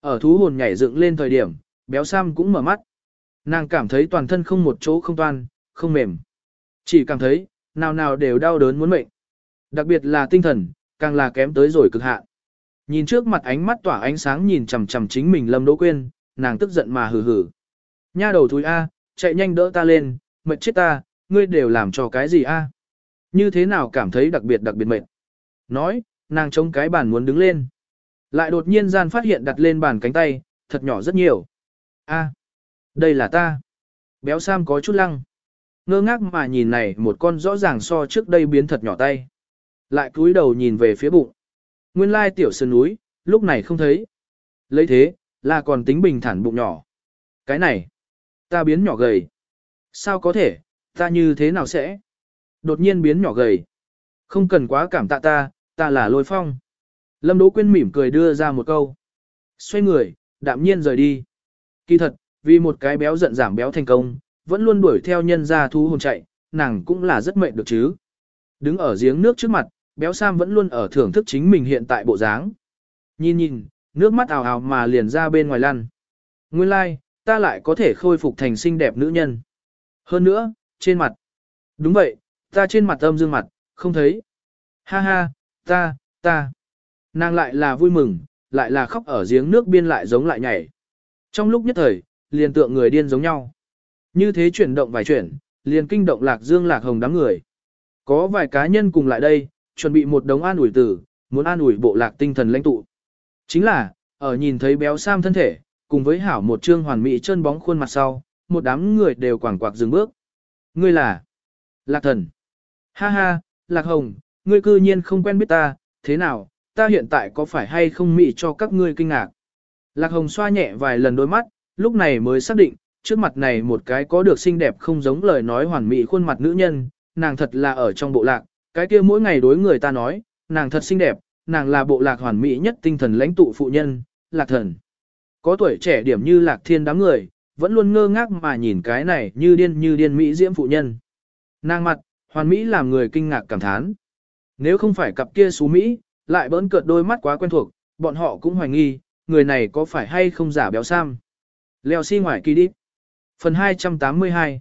Speaker 1: Ở thú hồn nhảy dựng lên thời điểm, béo Sam cũng mở mắt. Nàng cảm thấy toàn thân không một chỗ không toan, không mềm. Chỉ cảm thấy, nào nào đều đau đớn muốn mệnh. Đặc biệt là tinh thần, càng là kém tới rồi cực hạn. Nhìn trước mặt ánh mắt tỏa ánh sáng nhìn chằm chằm chính mình Lâm Đỗ Quyên, nàng tức giận mà hừ hừ. Nha đầu thúi A, chạy nhanh đỡ ta lên, mệt chết ta, ngươi đều làm cho cái gì A. Như thế nào cảm thấy đặc biệt đặc biệt mệt. Nói, nàng chống cái bàn muốn đứng lên. Lại đột nhiên gian phát hiện đặt lên bàn cánh tay, thật nhỏ rất nhiều. A, đây là ta. Béo Sam có chút lăng. Ngơ ngác mà nhìn này một con rõ ràng so trước đây biến thật nhỏ tay. Lại cúi đầu nhìn về phía bụng. Nguyên lai tiểu sơn núi, lúc này không thấy. Lấy thế, là còn tính bình thản bụng nhỏ. Cái này, ta biến nhỏ gầy. Sao có thể, ta như thế nào sẽ? Đột nhiên biến nhỏ gầy. Không cần quá cảm tạ ta, ta là lôi phong. Lâm Đỗ Quyên mỉm cười đưa ra một câu. Xoay người, đạm nhiên rời đi. Kỳ thật, vì một cái béo giận giảm béo thành công, vẫn luôn đuổi theo nhân gia thú hồn chạy, nàng cũng là rất mệt được chứ. Đứng ở giếng nước trước mặt, béo Sam vẫn luôn ở thưởng thức chính mình hiện tại bộ dáng. Nhìn nhìn, nước mắt ào ào mà liền ra bên ngoài lăn. Nguyên lai, like, ta lại có thể khôi phục thành xinh đẹp nữ nhân. Hơn nữa, trên mặt. Đúng vậy, ta trên mặt âm dương mặt, không thấy. Ha ha, ta, ta. Nàng lại là vui mừng, lại là khóc ở giếng nước biên lại giống lại nhảy. Trong lúc nhất thời, liền tượng người điên giống nhau. Như thế chuyển động vài chuyển, liền kinh động lạc dương lạc hồng đám người. Có vài cá nhân cùng lại đây, chuẩn bị một đống an ủi tử, muốn an ủi bộ lạc tinh thần lãnh tụ. Chính là, ở nhìn thấy béo sam thân thể, cùng với hảo một trương hoàn mỹ chân bóng khuôn mặt sau, một đám người đều quảng quạc dừng bước. Ngươi là Lạc thần. Ha ha, Lạc hồng, ngươi cư nhiên không quen biết ta, thế nào, ta hiện tại có phải hay không mỹ cho các ngươi kinh ngạc. Lạc hồng xoa nhẹ vài lần đôi mắt, lúc này mới xác định, trước mặt này một cái có được xinh đẹp không giống lời nói hoàn mỹ khuôn mặt nữ nhân, nàng thật là ở trong bộ lạc, cái kia mỗi ngày đối người ta nói, nàng thật xinh đẹp, nàng là bộ lạc hoàn mỹ nhất tinh thần lãnh tụ phụ nhân, lạc thần. Có tuổi trẻ điểm như lạc thiên đám người, vẫn luôn ngơ ngác mà nhìn cái này như điên như điên mỹ diễm phụ nhân. Nàng mặt, hoàn mỹ làm người kinh ngạc cảm thán. Nếu không phải cặp kia xú mỹ, lại bỡn cợt đôi mắt quá quen thuộc, bọn họ cũng hoài nghi, người này có phải hay không giả béo sam. Leo xi si ngoài kỳ đi. Phần 282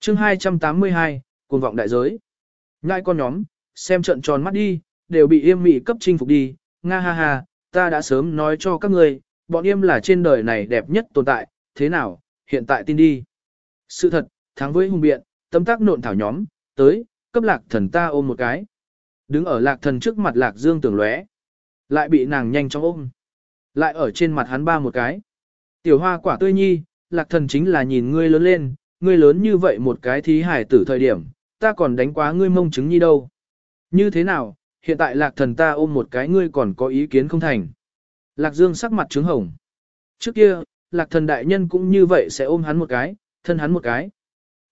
Speaker 1: chương 282, cuồng vọng đại giới. Ngại con nhóm, xem trận tròn mắt đi, đều bị yêm mị cấp chinh phục đi, nga ha ha, ta đã sớm nói cho các người, bọn yêm là trên đời này đẹp nhất tồn tại, thế nào, hiện tại tin đi. Sự thật, thắng với hung biện, tâm tác nộn thảo nhóm, tới, cấp lạc thần ta ôm một cái. Đứng ở lạc thần trước mặt lạc dương tưởng lóe, lại bị nàng nhanh chóng ôm. Lại ở trên mặt hắn ba một cái. Tiểu hoa quả tươi nhi, lạc thần chính là nhìn ngươi lớn lên, ngươi lớn như vậy một cái thí hải tử thời điểm, ta còn đánh quá ngươi mông trứng nhi đâu. Như thế nào, hiện tại lạc thần ta ôm một cái ngươi còn có ý kiến không thành. Lạc dương sắc mặt trứng hồng. Trước kia, lạc thần đại nhân cũng như vậy sẽ ôm hắn một cái, thân hắn một cái.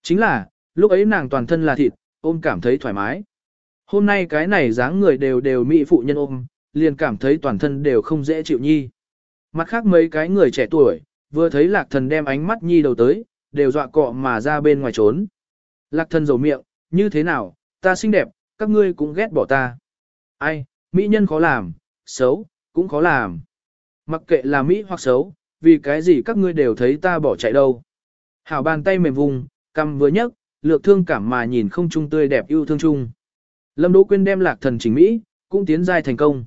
Speaker 1: Chính là, lúc ấy nàng toàn thân là thịt, ôm cảm thấy thoải mái. Hôm nay cái này dáng người đều đều mỹ phụ nhân ôm, liền cảm thấy toàn thân đều không dễ chịu nhi. Mặt khác mấy cái người trẻ tuổi, vừa thấy lạc thần đem ánh mắt nhi đầu tới, đều dọa cọ mà ra bên ngoài trốn. Lạc thần dầu miệng, như thế nào, ta xinh đẹp, các ngươi cũng ghét bỏ ta. Ai, mỹ nhân khó làm, xấu, cũng khó làm. Mặc kệ là mỹ hoặc xấu, vì cái gì các ngươi đều thấy ta bỏ chạy đâu. Hảo bàn tay mềm vùng, cầm vừa nhấc, lược thương cảm mà nhìn không trung tươi đẹp yêu thương chung. Lâm Đỗ Quyên đem lạc thần chỉnh Mỹ, cũng tiến giai thành công.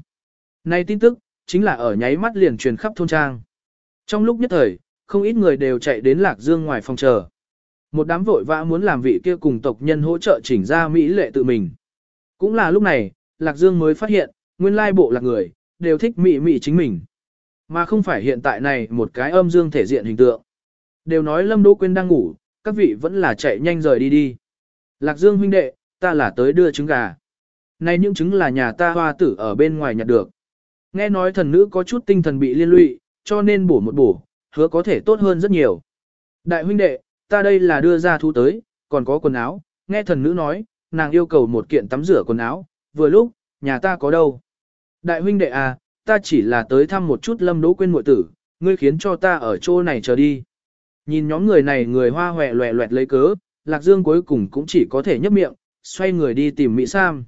Speaker 1: Nay tin tức, chính là ở nháy mắt liền truyền khắp thôn trang. Trong lúc nhất thời, không ít người đều chạy đến lạc dương ngoài phòng chờ. Một đám vội vã muốn làm vị kia cùng tộc nhân hỗ trợ chỉnh ra Mỹ lệ tự mình. Cũng là lúc này, lạc dương mới phát hiện, nguyên lai bộ lạc người, đều thích Mỹ Mỹ chính mình. Mà không phải hiện tại này một cái âm dương thể diện hình tượng. Đều nói Lâm Đỗ Quyên đang ngủ, các vị vẫn là chạy nhanh rời đi đi. Lạc Dương huynh đệ, ta là tới đưa trứng gà. Này những trứng là nhà ta hoa tử ở bên ngoài nhặt được. Nghe nói thần nữ có chút tinh thần bị liên lụy, cho nên bổ một bổ, hứa có thể tốt hơn rất nhiều. Đại huynh đệ, ta đây là đưa ra thú tới, còn có quần áo, nghe thần nữ nói, nàng yêu cầu một kiện tắm rửa quần áo, vừa lúc, nhà ta có đâu. Đại huynh đệ à, ta chỉ là tới thăm một chút lâm đỗ quên muội tử, ngươi khiến cho ta ở chỗ này chờ đi. Nhìn nhóm người này người hoa hòe loẹ loẹt lấy cớ, Lạc Dương cuối cùng cũng chỉ có thể nhấp miệng, xoay người đi tìm Mỹ Sam.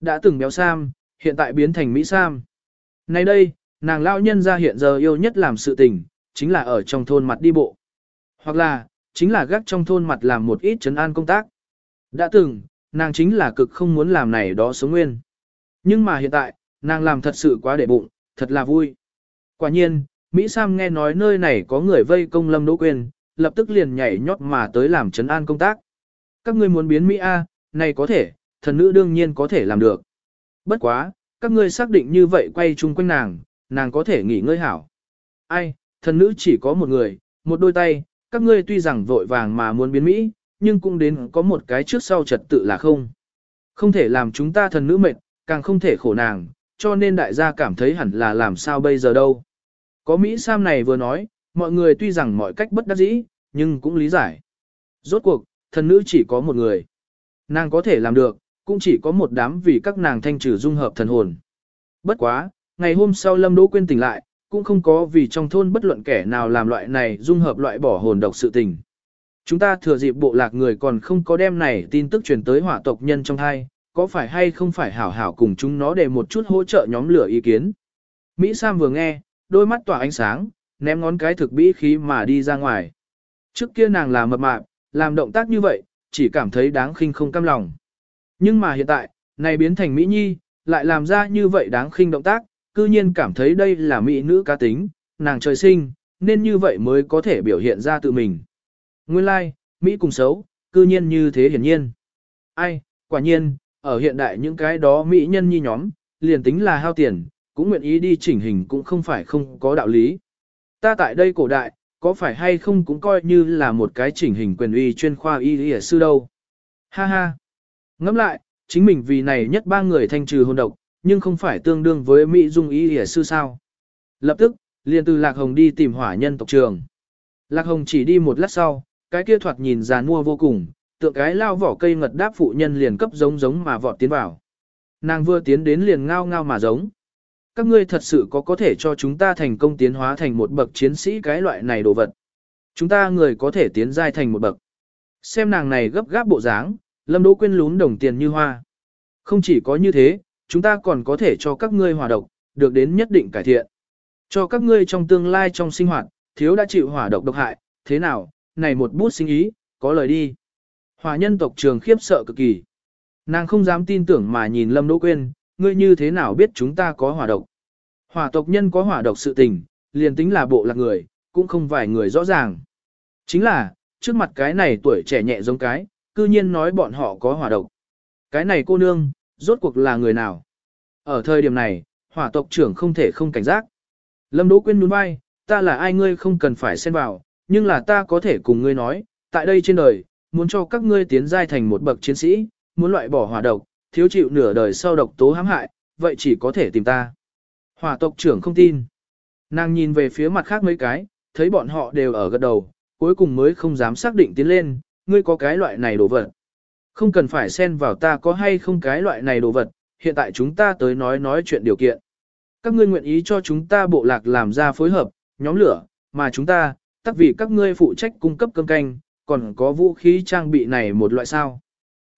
Speaker 1: Đã từng béo Sam, hiện tại biến thành Mỹ Sam. Nay đây, nàng lão nhân ra hiện giờ yêu nhất làm sự tình, chính là ở trong thôn mặt đi bộ. Hoặc là, chính là gác trong thôn mặt làm một ít trấn an công tác. Đã từng, nàng chính là cực không muốn làm này đó sống nguyên. Nhưng mà hiện tại, nàng làm thật sự quá để bụng, thật là vui. Quả nhiên, Mỹ Sam nghe nói nơi này có người vây công Lâm Đỗ Quyên, lập tức liền nhảy nhót mà tới làm chấn an công tác. Các ngươi muốn biến Mỹ A, này có thể, thần nữ đương nhiên có thể làm được. Bất quá, các ngươi xác định như vậy quay chung quanh nàng, nàng có thể nghỉ ngơi hảo. Ai, thần nữ chỉ có một người, một đôi tay, các ngươi tuy rằng vội vàng mà muốn biến Mỹ, nhưng cũng đến có một cái trước sau trật tự là không. Không thể làm chúng ta thần nữ mệt, càng không thể khổ nàng, cho nên đại gia cảm thấy hẳn là làm sao bây giờ đâu. Có Mỹ Sam này vừa nói, mọi người tuy rằng mọi cách bất đắc dĩ, nhưng cũng lý giải. Rốt cuộc, thần nữ chỉ có một người. Nàng có thể làm được, cũng chỉ có một đám vì các nàng thanh trừ dung hợp thần hồn. Bất quá, ngày hôm sau Lâm Đỗ Quyên tỉnh lại, cũng không có vì trong thôn bất luận kẻ nào làm loại này dung hợp loại bỏ hồn độc sự tình. Chúng ta thừa dịp bộ lạc người còn không có đem này tin tức truyền tới hỏa tộc nhân trong hai, có phải hay không phải hảo hảo cùng chúng nó để một chút hỗ trợ nhóm lửa ý kiến. Mỹ Sam vừa nghe, đôi mắt tỏa ánh sáng, ném ngón cái thực bĩ khí mà đi ra ngoài. Trước kia nàng là mập mạp, làm động tác như vậy, chỉ cảm thấy đáng khinh không cam lòng. Nhưng mà hiện tại, này biến thành Mỹ Nhi, lại làm ra như vậy đáng khinh động tác, cư nhiên cảm thấy đây là Mỹ nữ cá tính, nàng trời sinh, nên như vậy mới có thể biểu hiện ra tự mình. Nguyên lai, like, Mỹ cùng xấu, cư nhiên như thế hiển nhiên. Ai, quả nhiên, ở hiện đại những cái đó Mỹ nhân nhi nhóm, liền tính là hao tiền, cũng nguyện ý đi chỉnh hình cũng không phải không có đạo lý. Ta tại đây cổ đại, có phải hay không cũng coi như là một cái chỉnh hình quyền uy chuyên khoa y y sư đâu. Ha ha. Ngẫm lại, chính mình vì này nhất ba người thanh trừ hôn độc, nhưng không phải tương đương với Mỹ dung y y sư sao. Lập tức, liền từ Lạc Hồng đi tìm hỏa nhân tộc trường. Lạc Hồng chỉ đi một lát sau, cái kia thoạt nhìn già nua vô cùng, tượng cái lao vỏ cây ngật đáp phụ nhân liền cấp giống giống mà vọt tiến vào. Nàng vừa tiến đến liền ngao ngao mà giống các ngươi thật sự có có thể cho chúng ta thành công tiến hóa thành một bậc chiến sĩ cái loại này đồ vật. Chúng ta người có thể tiến giai thành một bậc. Xem nàng này gấp gáp bộ dáng, Lâm Đỗ Quyên lún đồng tiền như hoa. Không chỉ có như thế, chúng ta còn có thể cho các ngươi hòa độc, được đến nhất định cải thiện. Cho các ngươi trong tương lai trong sinh hoạt, thiếu đã chịu hỏa độc độc hại, thế nào, này một bút sinh ý, có lời đi. Hòa nhân tộc trường khiếp sợ cực kỳ. Nàng không dám tin tưởng mà nhìn Lâm Đỗ Quyên, ngươi như thế nào biết chúng ta có hỏa độc. Hỏa tộc nhân có hỏa độc sự tình, liền tính là bộ lạc người, cũng không vài người rõ ràng. Chính là, trước mặt cái này tuổi trẻ nhẹ giống cái, cư nhiên nói bọn họ có hỏa độc. Cái này cô nương, rốt cuộc là người nào? Ở thời điểm này, hỏa tộc trưởng không thể không cảnh giác. Lâm Đỗ Quyên nhún vai, ta là ai ngươi không cần phải xen vào, nhưng là ta có thể cùng ngươi nói, tại đây trên đời, muốn cho các ngươi tiến giai thành một bậc chiến sĩ, muốn loại bỏ hỏa độc, thiếu chịu nửa đời sau độc tố hãm hại, vậy chỉ có thể tìm ta. Hỏa tộc trưởng không tin. Nàng nhìn về phía mặt khác mấy cái, thấy bọn họ đều ở gật đầu, cuối cùng mới không dám xác định tiến lên, ngươi có cái loại này đồ vật. Không cần phải xen vào ta có hay không cái loại này đồ vật, hiện tại chúng ta tới nói nói chuyện điều kiện. Các ngươi nguyện ý cho chúng ta bộ lạc làm ra phối hợp, nhóm lửa, mà chúng ta, tất vì các ngươi phụ trách cung cấp cơm canh, còn có vũ khí trang bị này một loại sao.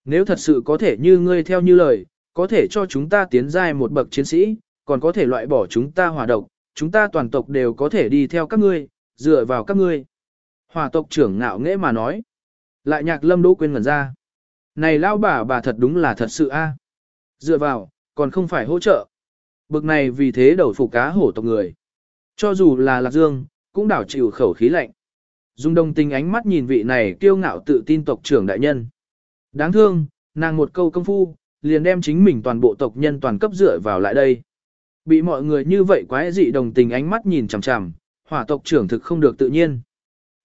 Speaker 1: Nếu thật sự có thể như ngươi theo như lời, có thể cho chúng ta tiến giai một bậc chiến sĩ, còn có thể loại bỏ chúng ta hỏa độc, chúng ta toàn tộc đều có thể đi theo các ngươi, dựa vào các ngươi. Hỏa tộc trưởng ngạo nghễ mà nói. Lại nhạc lâm đỗ quên ngẩn ra. Này lao bà bà thật đúng là thật sự a. Dựa vào, còn không phải hỗ trợ. Bực này vì thế đầu phục cá hổ tộc người. Cho dù là lạc dương, cũng đảo chịu khẩu khí lạnh. Dung đồng tình ánh mắt nhìn vị này kiêu ngạo tự tin tộc trưởng đại nhân. Đáng thương, nàng một câu công phu, liền đem chính mình toàn bộ tộc nhân toàn cấp dựa vào lại đây. Bị mọi người như vậy quái dị đồng tình ánh mắt nhìn chằm chằm, hỏa tộc trưởng thực không được tự nhiên.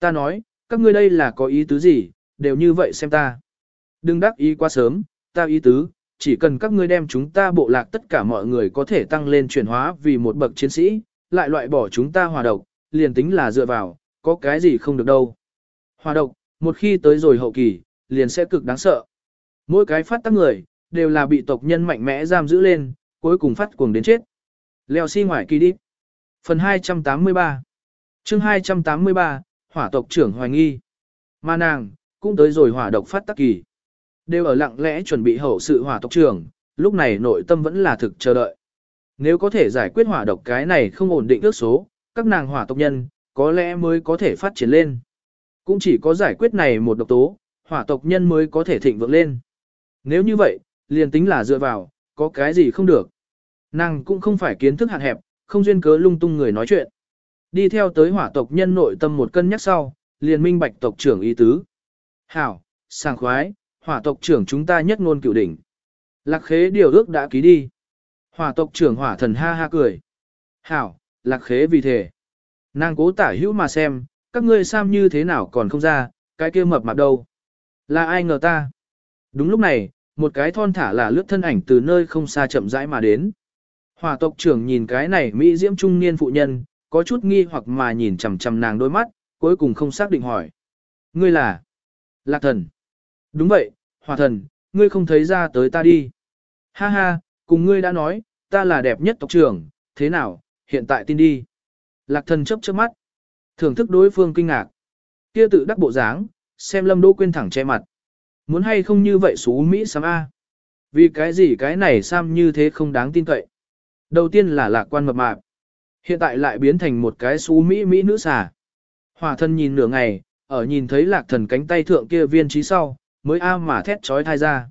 Speaker 1: Ta nói, các ngươi đây là có ý tứ gì, đều như vậy xem ta. Đừng đắc ý quá sớm, ta ý tứ, chỉ cần các ngươi đem chúng ta bộ lạc tất cả mọi người có thể tăng lên chuyển hóa vì một bậc chiến sĩ, lại loại bỏ chúng ta hòa độc, liền tính là dựa vào, có cái gì không được đâu. Hòa độc, một khi tới rồi hậu kỳ, liền sẽ cực đáng sợ. Mỗi cái phát tác người, đều là bị tộc nhân mạnh mẽ giam giữ lên, cuối cùng phát cuồng đến chết. Leo xi si ngoài kỳ đi. Phần 283 chương 283, hỏa tộc trưởng hoài nghi. Mà nàng, cũng tới rồi hỏa độc phát tác kỳ. Đều ở lặng lẽ chuẩn bị hậu sự hỏa tộc trưởng, lúc này nội tâm vẫn là thực chờ đợi. Nếu có thể giải quyết hỏa độc cái này không ổn định ước số, các nàng hỏa tộc nhân, có lẽ mới có thể phát triển lên. Cũng chỉ có giải quyết này một độc tố, hỏa tộc nhân mới có thể thịnh vượng lên. Nếu như vậy, liền tính là dựa vào, có cái gì không được. Nàng cũng không phải kiến thức hạn hẹp, không duyên cớ lung tung người nói chuyện. Đi theo tới hỏa tộc nhân nội tâm một cân nhắc sau, liền minh bạch tộc trưởng ý tứ. Hảo, sàng khoái, hỏa tộc trưởng chúng ta nhất ngôn cửu đỉnh. Lạc khế điều ước đã ký đi. Hỏa tộc trưởng hỏa thần ha ha cười. Hảo, lạc khế vì thế. Nàng cố tả hữu mà xem, các ngươi sam như thế nào còn không ra, cái kia mập mạp đâu. Là ai ngờ ta? Đúng lúc này, một cái thon thả là lướt thân ảnh từ nơi không xa chậm rãi mà đến. Hòa tộc trưởng nhìn cái này Mỹ diễm trung niên phụ nhân, có chút nghi hoặc mà nhìn chằm chằm nàng đôi mắt, cuối cùng không xác định hỏi. Ngươi là? Lạc thần. Đúng vậy, hòa thần, ngươi không thấy ra tới ta đi. Ha ha, cùng ngươi đã nói, ta là đẹp nhất tộc trưởng, thế nào, hiện tại tin đi. Lạc thần chấp chớp mắt. Thưởng thức đối phương kinh ngạc. Kia tự đắc bộ dáng, xem lâm đỗ quên thẳng che mặt. Muốn hay không như vậy xú Mỹ Sam A. Vì cái gì cái này Sam như thế không đáng tin cậy. Đầu tiên là lạc quan mập mạp. Hiện tại lại biến thành một cái xú Mỹ Mỹ nữ xà. Hỏa thân nhìn nửa ngày, ở nhìn thấy lạc thần cánh tay thượng kia viên trí sau, mới A mà thét trói thai ra.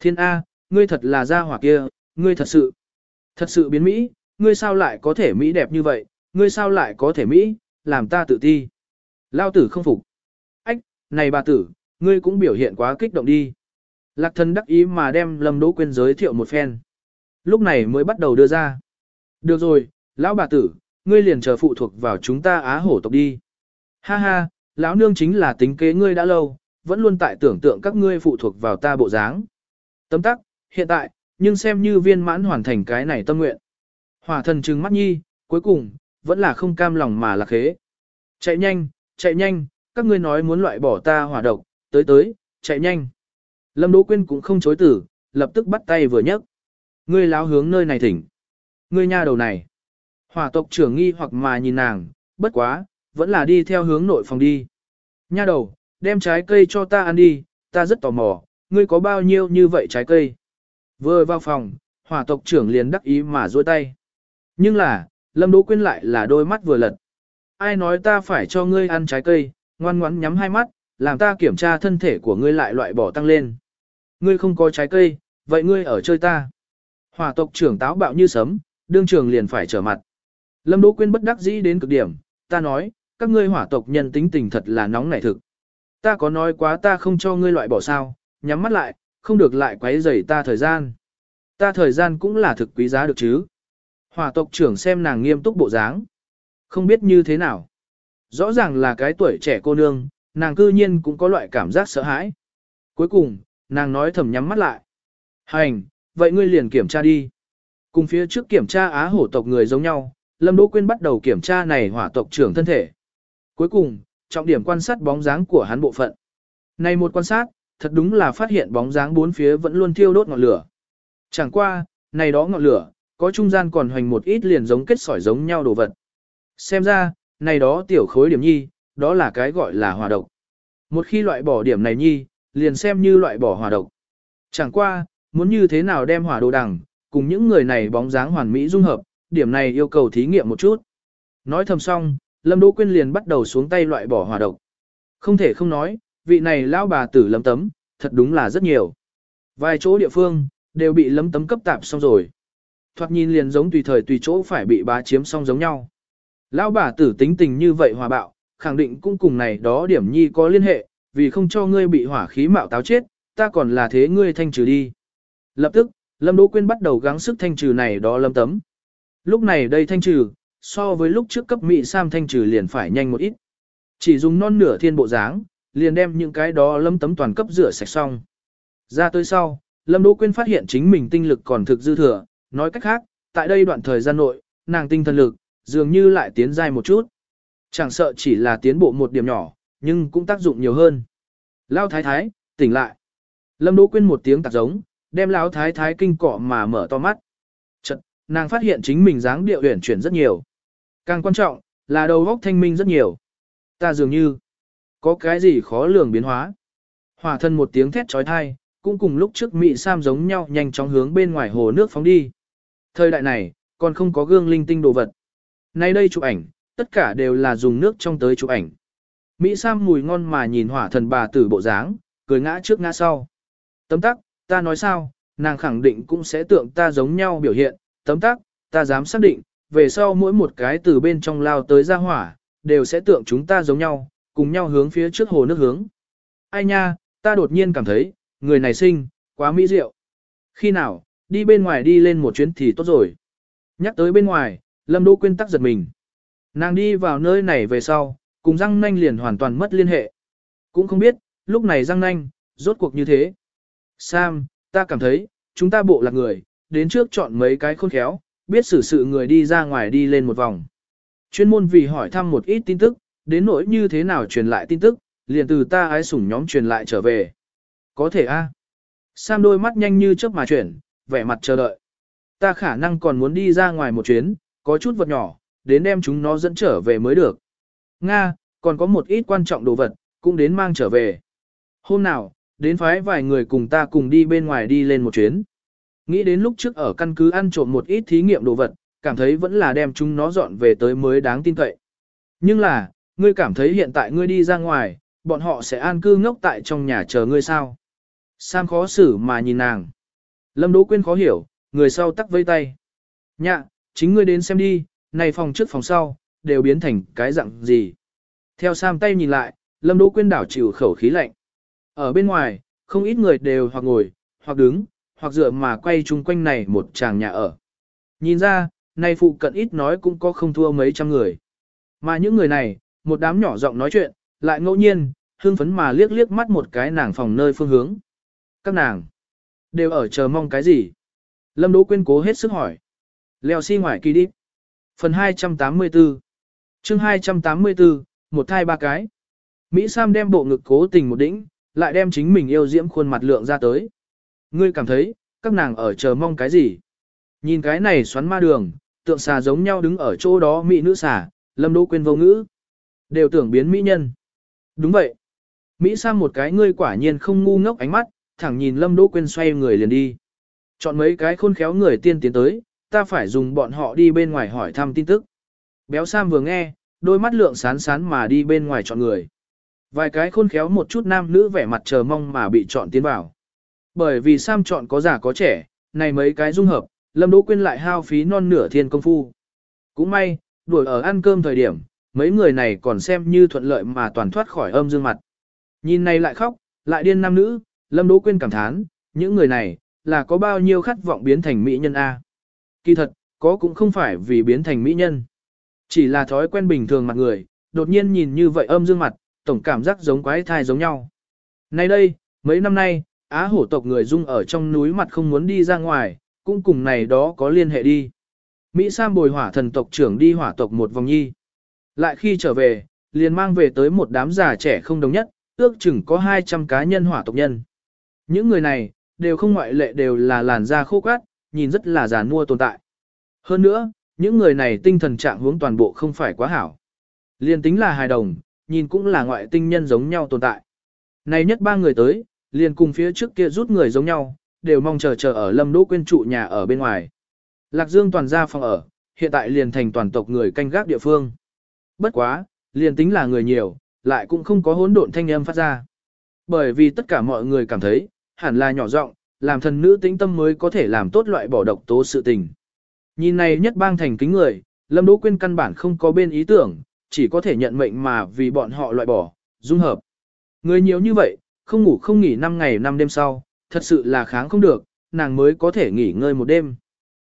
Speaker 1: Thiên A, ngươi thật là gia hỏa kia, ngươi thật sự, thật sự biến Mỹ, ngươi sao lại có thể Mỹ đẹp như vậy, ngươi sao lại có thể Mỹ, làm ta tự ti. Lao tử không phục. Ách, này bà tử, ngươi cũng biểu hiện quá kích động đi. Lạc thần đắc ý mà đem Lâm Đỗ Quyên giới thiệu một phen. Lúc này mới bắt đầu đưa ra. Được rồi, lão bà tử, ngươi liền chờ phụ thuộc vào chúng ta á hổ tộc đi. Ha ha, lão nương chính là tính kế ngươi đã lâu, vẫn luôn tại tưởng tượng các ngươi phụ thuộc vào ta bộ dáng. Tấm tắc, hiện tại, nhưng xem như viên mãn hoàn thành cái này tâm nguyện. Hỏa thần trừng mắt nhi, cuối cùng, vẫn là không cam lòng mà là khế. Chạy nhanh, chạy nhanh, các ngươi nói muốn loại bỏ ta hỏa độc, tới tới, chạy nhanh. Lâm Đỗ Quyên cũng không chối tử, lập tức bắt tay vừa nhấc. Ngươi láo hướng nơi này thỉnh. Ngươi nha đầu này. Hỏa tộc trưởng nghi hoặc mà nhìn nàng, bất quá, vẫn là đi theo hướng nội phòng đi. Nha đầu, đem trái cây cho ta ăn đi, ta rất tò mò, ngươi có bao nhiêu như vậy trái cây. Vừa vào phòng, hỏa tộc trưởng liền đắc ý mà duỗi tay. Nhưng là, Lâm Đỗ Quyên lại là đôi mắt vừa lật. Ai nói ta phải cho ngươi ăn trái cây, ngoan ngoãn nhắm hai mắt, làm ta kiểm tra thân thể của ngươi lại loại bỏ tăng lên. Ngươi không có trái cây, vậy ngươi ở chơi ta. Hỏa tộc trưởng táo bạo như sấm, đương trường liền phải trở mặt. Lâm Đỗ Quyên bất đắc dĩ đến cực điểm, ta nói, các ngươi hỏa tộc nhân tính tình thật là nóng nảy thực. Ta có nói quá ta không cho ngươi loại bỏ sao, nhắm mắt lại, không được lại quấy rầy ta thời gian. Ta thời gian cũng là thực quý giá được chứ. Hỏa tộc trưởng xem nàng nghiêm túc bộ dáng. Không biết như thế nào. Rõ ràng là cái tuổi trẻ cô nương, nàng cư nhiên cũng có loại cảm giác sợ hãi. Cuối cùng, nàng nói thầm nhắm mắt lại. Hành, vậy ngươi liền kiểm tra đi. Cùng phía trước kiểm tra á hổ tộc người giống nhau, Lâm Đỗ Quyên bắt đầu kiểm tra này hỏa tộc trưởng thân thể. Cuối cùng, trọng điểm quan sát bóng dáng của hắn bộ phận. Này một quan sát, thật đúng là phát hiện bóng dáng bốn phía vẫn luôn thiêu đốt ngọn lửa. Chẳng qua, này đó ngọn lửa, có trung gian còn hoành một ít liền giống kết sỏi giống nhau đồ vật. Xem ra, này đó tiểu khối điểm nhi, đó là cái gọi là hòa độc. Một khi loại bỏ điểm này nhi, liền xem như loại bỏ hòa độc. Chẳng qua, muốn như thế nào đem hỏa đồ đằng, cùng những người này bóng dáng hoàn mỹ dung hợp, điểm này yêu cầu thí nghiệm một chút. Nói thầm xong, Lâm Đỗ Quyên liền bắt đầu xuống tay loại bỏ hỏa độc. Không thể không nói, vị này lão bà tử lâm tấm, thật đúng là rất nhiều. Vài chỗ địa phương, đều bị lấm tấm cấp tạp xong rồi. Thoạt nhìn liền giống tùy thời tùy chỗ phải bị bá chiếm xong giống nhau. Lão bà tử tính tình như vậy hòa bạo, khẳng định cũng cùng này đó điểm nhi có liên hệ, vì không cho ngươi bị hỏa khí mạo táo chết, ta còn là thế ngươi thanh trừ đi. Lập tức, Lâm Đỗ Quyên bắt đầu gắng sức thanh trừ này đó lâm tấm. Lúc này đây thanh trừ, so với lúc trước cấp mị sam thanh trừ liền phải nhanh một ít. Chỉ dùng non nửa thiên bộ dáng, liền đem những cái đó lâm tấm toàn cấp rửa sạch xong. Ra tới sau, Lâm Đỗ Quyên phát hiện chính mình tinh lực còn thực dư thừa, nói cách khác, tại đây đoạn thời gian nội, nàng tinh thần lực, dường như lại tiến dài một chút. Chẳng sợ chỉ là tiến bộ một điểm nhỏ, nhưng cũng tác dụng nhiều hơn. Lao thái thái, tỉnh lại. Lâm Đỗ Quyên một tiếng tạc giống, đem lão thái thái kinh cọ mà mở to mắt. Chật, nàng phát hiện chính mình dáng điệu uyển chuyển rất nhiều. Càng quan trọng, là đầu óc thanh minh rất nhiều. Ta dường như, có cái gì khó lường biến hóa. Hỏa thân một tiếng thét chói tai, cũng cùng lúc trước mị sam giống nhau nhanh chóng hướng bên ngoài hồ nước phóng đi. Thời đại này, còn không có gương linh tinh đồ vật. Nay đây chụp ảnh, tất cả đều là dùng nước trong tới chụp ảnh. Mỹ Sam mùi ngon mà nhìn hỏa thần bà tử bộ dáng, cười ngã trước ngã sau. Tấm tắc, ta nói sao, nàng khẳng định cũng sẽ tượng ta giống nhau biểu hiện, tấm tắc, ta dám xác định, về sau mỗi một cái từ bên trong lao tới ra hỏa, đều sẽ tượng chúng ta giống nhau, cùng nhau hướng phía trước hồ nước hướng. Ai nha, ta đột nhiên cảm thấy, người này sinh, quá mỹ diệu. Khi nào, đi bên ngoài đi lên một chuyến thì tốt rồi. Nhắc tới bên ngoài, Lâm Đỗ Quyên tắc giật mình. Nàng đi vào nơi này về sau, cùng răng nanh liền hoàn toàn mất liên hệ. Cũng không biết, lúc này răng nanh, rốt cuộc như thế. Sam, ta cảm thấy, chúng ta bộ lạc người, đến trước chọn mấy cái khôn khéo, biết xử sự người đi ra ngoài đi lên một vòng. Chuyên môn vì hỏi thăm một ít tin tức, đến nỗi như thế nào truyền lại tin tức, liền từ ta ái sủng nhóm truyền lại trở về. Có thể a. Sam đôi mắt nhanh như chớp mà chuyển, vẻ mặt chờ đợi. Ta khả năng còn muốn đi ra ngoài một chuyến, có chút vật nhỏ, đến đem chúng nó dẫn trở về mới được. Nga, còn có một ít quan trọng đồ vật, cũng đến mang trở về. Hôm nào, đến phái vài người cùng ta cùng đi bên ngoài đi lên một chuyến. Nghĩ đến lúc trước ở căn cứ ăn trộm một ít thí nghiệm đồ vật, cảm thấy vẫn là đem chúng nó dọn về tới mới đáng tin cậy. Nhưng là, ngươi cảm thấy hiện tại ngươi đi ra ngoài, bọn họ sẽ an cư ngốc tại trong nhà chờ ngươi sao? Sam khó xử mà nhìn nàng. Lâm Đỗ Quyên khó hiểu, người sau tắc vây tay. Nhạ, chính ngươi đến xem đi, này phòng trước phòng sau, đều biến thành cái dạng gì. Theo Sam tay nhìn lại, Lâm Đỗ Quyên đảo chịu khẩu khí lạnh. Ở bên ngoài, không ít người đều hoặc ngồi, hoặc đứng, hoặc dựa mà quay chung quanh này một tràng nhà ở. Nhìn ra, này phụ cận ít nói cũng có không thua mấy trăm người. Mà những người này, một đám nhỏ giọng nói chuyện, lại ngẫu nhiên, hương phấn mà liếc liếc mắt một cái nàng phòng nơi phương hướng. Các nàng, đều ở chờ mong cái gì? Lâm Đỗ Quyên cố hết sức hỏi. Leo xi si ngoài kỳ đi. Phần 284 chương 284, một thai ba cái. Mỹ Sam đem bộ ngực cố tình một đỉnh, lại đem chính mình yêu diễm khuôn mặt lượng ra tới. Ngươi cảm thấy, các nàng ở chờ mong cái gì? Nhìn cái này xoắn ma đường, tượng xà giống nhau đứng ở chỗ đó mỹ nữ xà, lâm đỗ quên vô ngữ. Đều tưởng biến mỹ nhân. Đúng vậy. Mỹ Sam một cái ngươi quả nhiên không ngu ngốc ánh mắt, thẳng nhìn lâm đỗ quên xoay người liền đi. Chọn mấy cái khôn khéo người tiên tiến tới, ta phải dùng bọn họ đi bên ngoài hỏi thăm tin tức. Béo Sam vừa nghe, đôi mắt lượng sán sán mà đi bên ngoài chọn người. Vài cái khôn khéo một chút nam nữ vẻ mặt chờ mong mà bị chọn tiến vào. Bởi vì Sam chọn có già có trẻ, này mấy cái dung hợp, Lâm Đỗ Quyên lại hao phí non nửa thiên công phu. Cũng may, đuổi ở ăn cơm thời điểm, mấy người này còn xem như thuận lợi mà toàn thoát khỏi âm dương mặt. Nhìn này lại khóc, lại điên nam nữ, Lâm Đỗ Quyên cảm thán, những người này, là có bao nhiêu khát vọng biến thành mỹ nhân A. Kỳ thật, có cũng không phải vì biến thành mỹ nhân. Chỉ là thói quen bình thường mặt người, đột nhiên nhìn như vậy âm dương mặt, tổng cảm giác giống quái thai giống nhau. Nay đây, mấy năm nay, Á hổ tộc người dung ở trong núi mặt không muốn đi ra ngoài, cũng cùng này đó có liên hệ đi. Mỹ Sam bồi hỏa thần tộc trưởng đi hỏa tộc một vòng nhi. Lại khi trở về, liền mang về tới một đám già trẻ không đồng nhất, ước chừng có 200 cá nhân hỏa tộc nhân. Những người này, đều không ngoại lệ đều là làn da khô quát, nhìn rất là già nua tồn tại. Hơn nữa, những người này tinh thần trạng hướng toàn bộ không phải quá hảo. Liên tính là hài đồng, nhìn cũng là ngoại tinh nhân giống nhau tồn tại. Này nhất ba người tới, liền cùng phía trước kia rút người giống nhau, đều mong chờ chờ ở Lâm Đỗ Quyên trụ nhà ở bên ngoài. Lạc Dương toàn ra phòng ở, hiện tại liền thành toàn tộc người canh gác địa phương. Bất quá, liền tính là người nhiều, lại cũng không có hỗn độn thanh âm phát ra. Bởi vì tất cả mọi người cảm thấy, hẳn là nhỏ giọng, làm thần nữ tĩnh tâm mới có thể làm tốt loại bỏ độc tố sự tình. Nhìn này nhất bang thành kính người, Lâm Đỗ Quyên căn bản không có bên ý tưởng, chỉ có thể nhận mệnh mà vì bọn họ loại bỏ, dung hợp. Người nhiều như vậy, không ngủ không nghỉ 5 ngày 5 đêm sau, thật sự là kháng không được, nàng mới có thể nghỉ ngơi một đêm.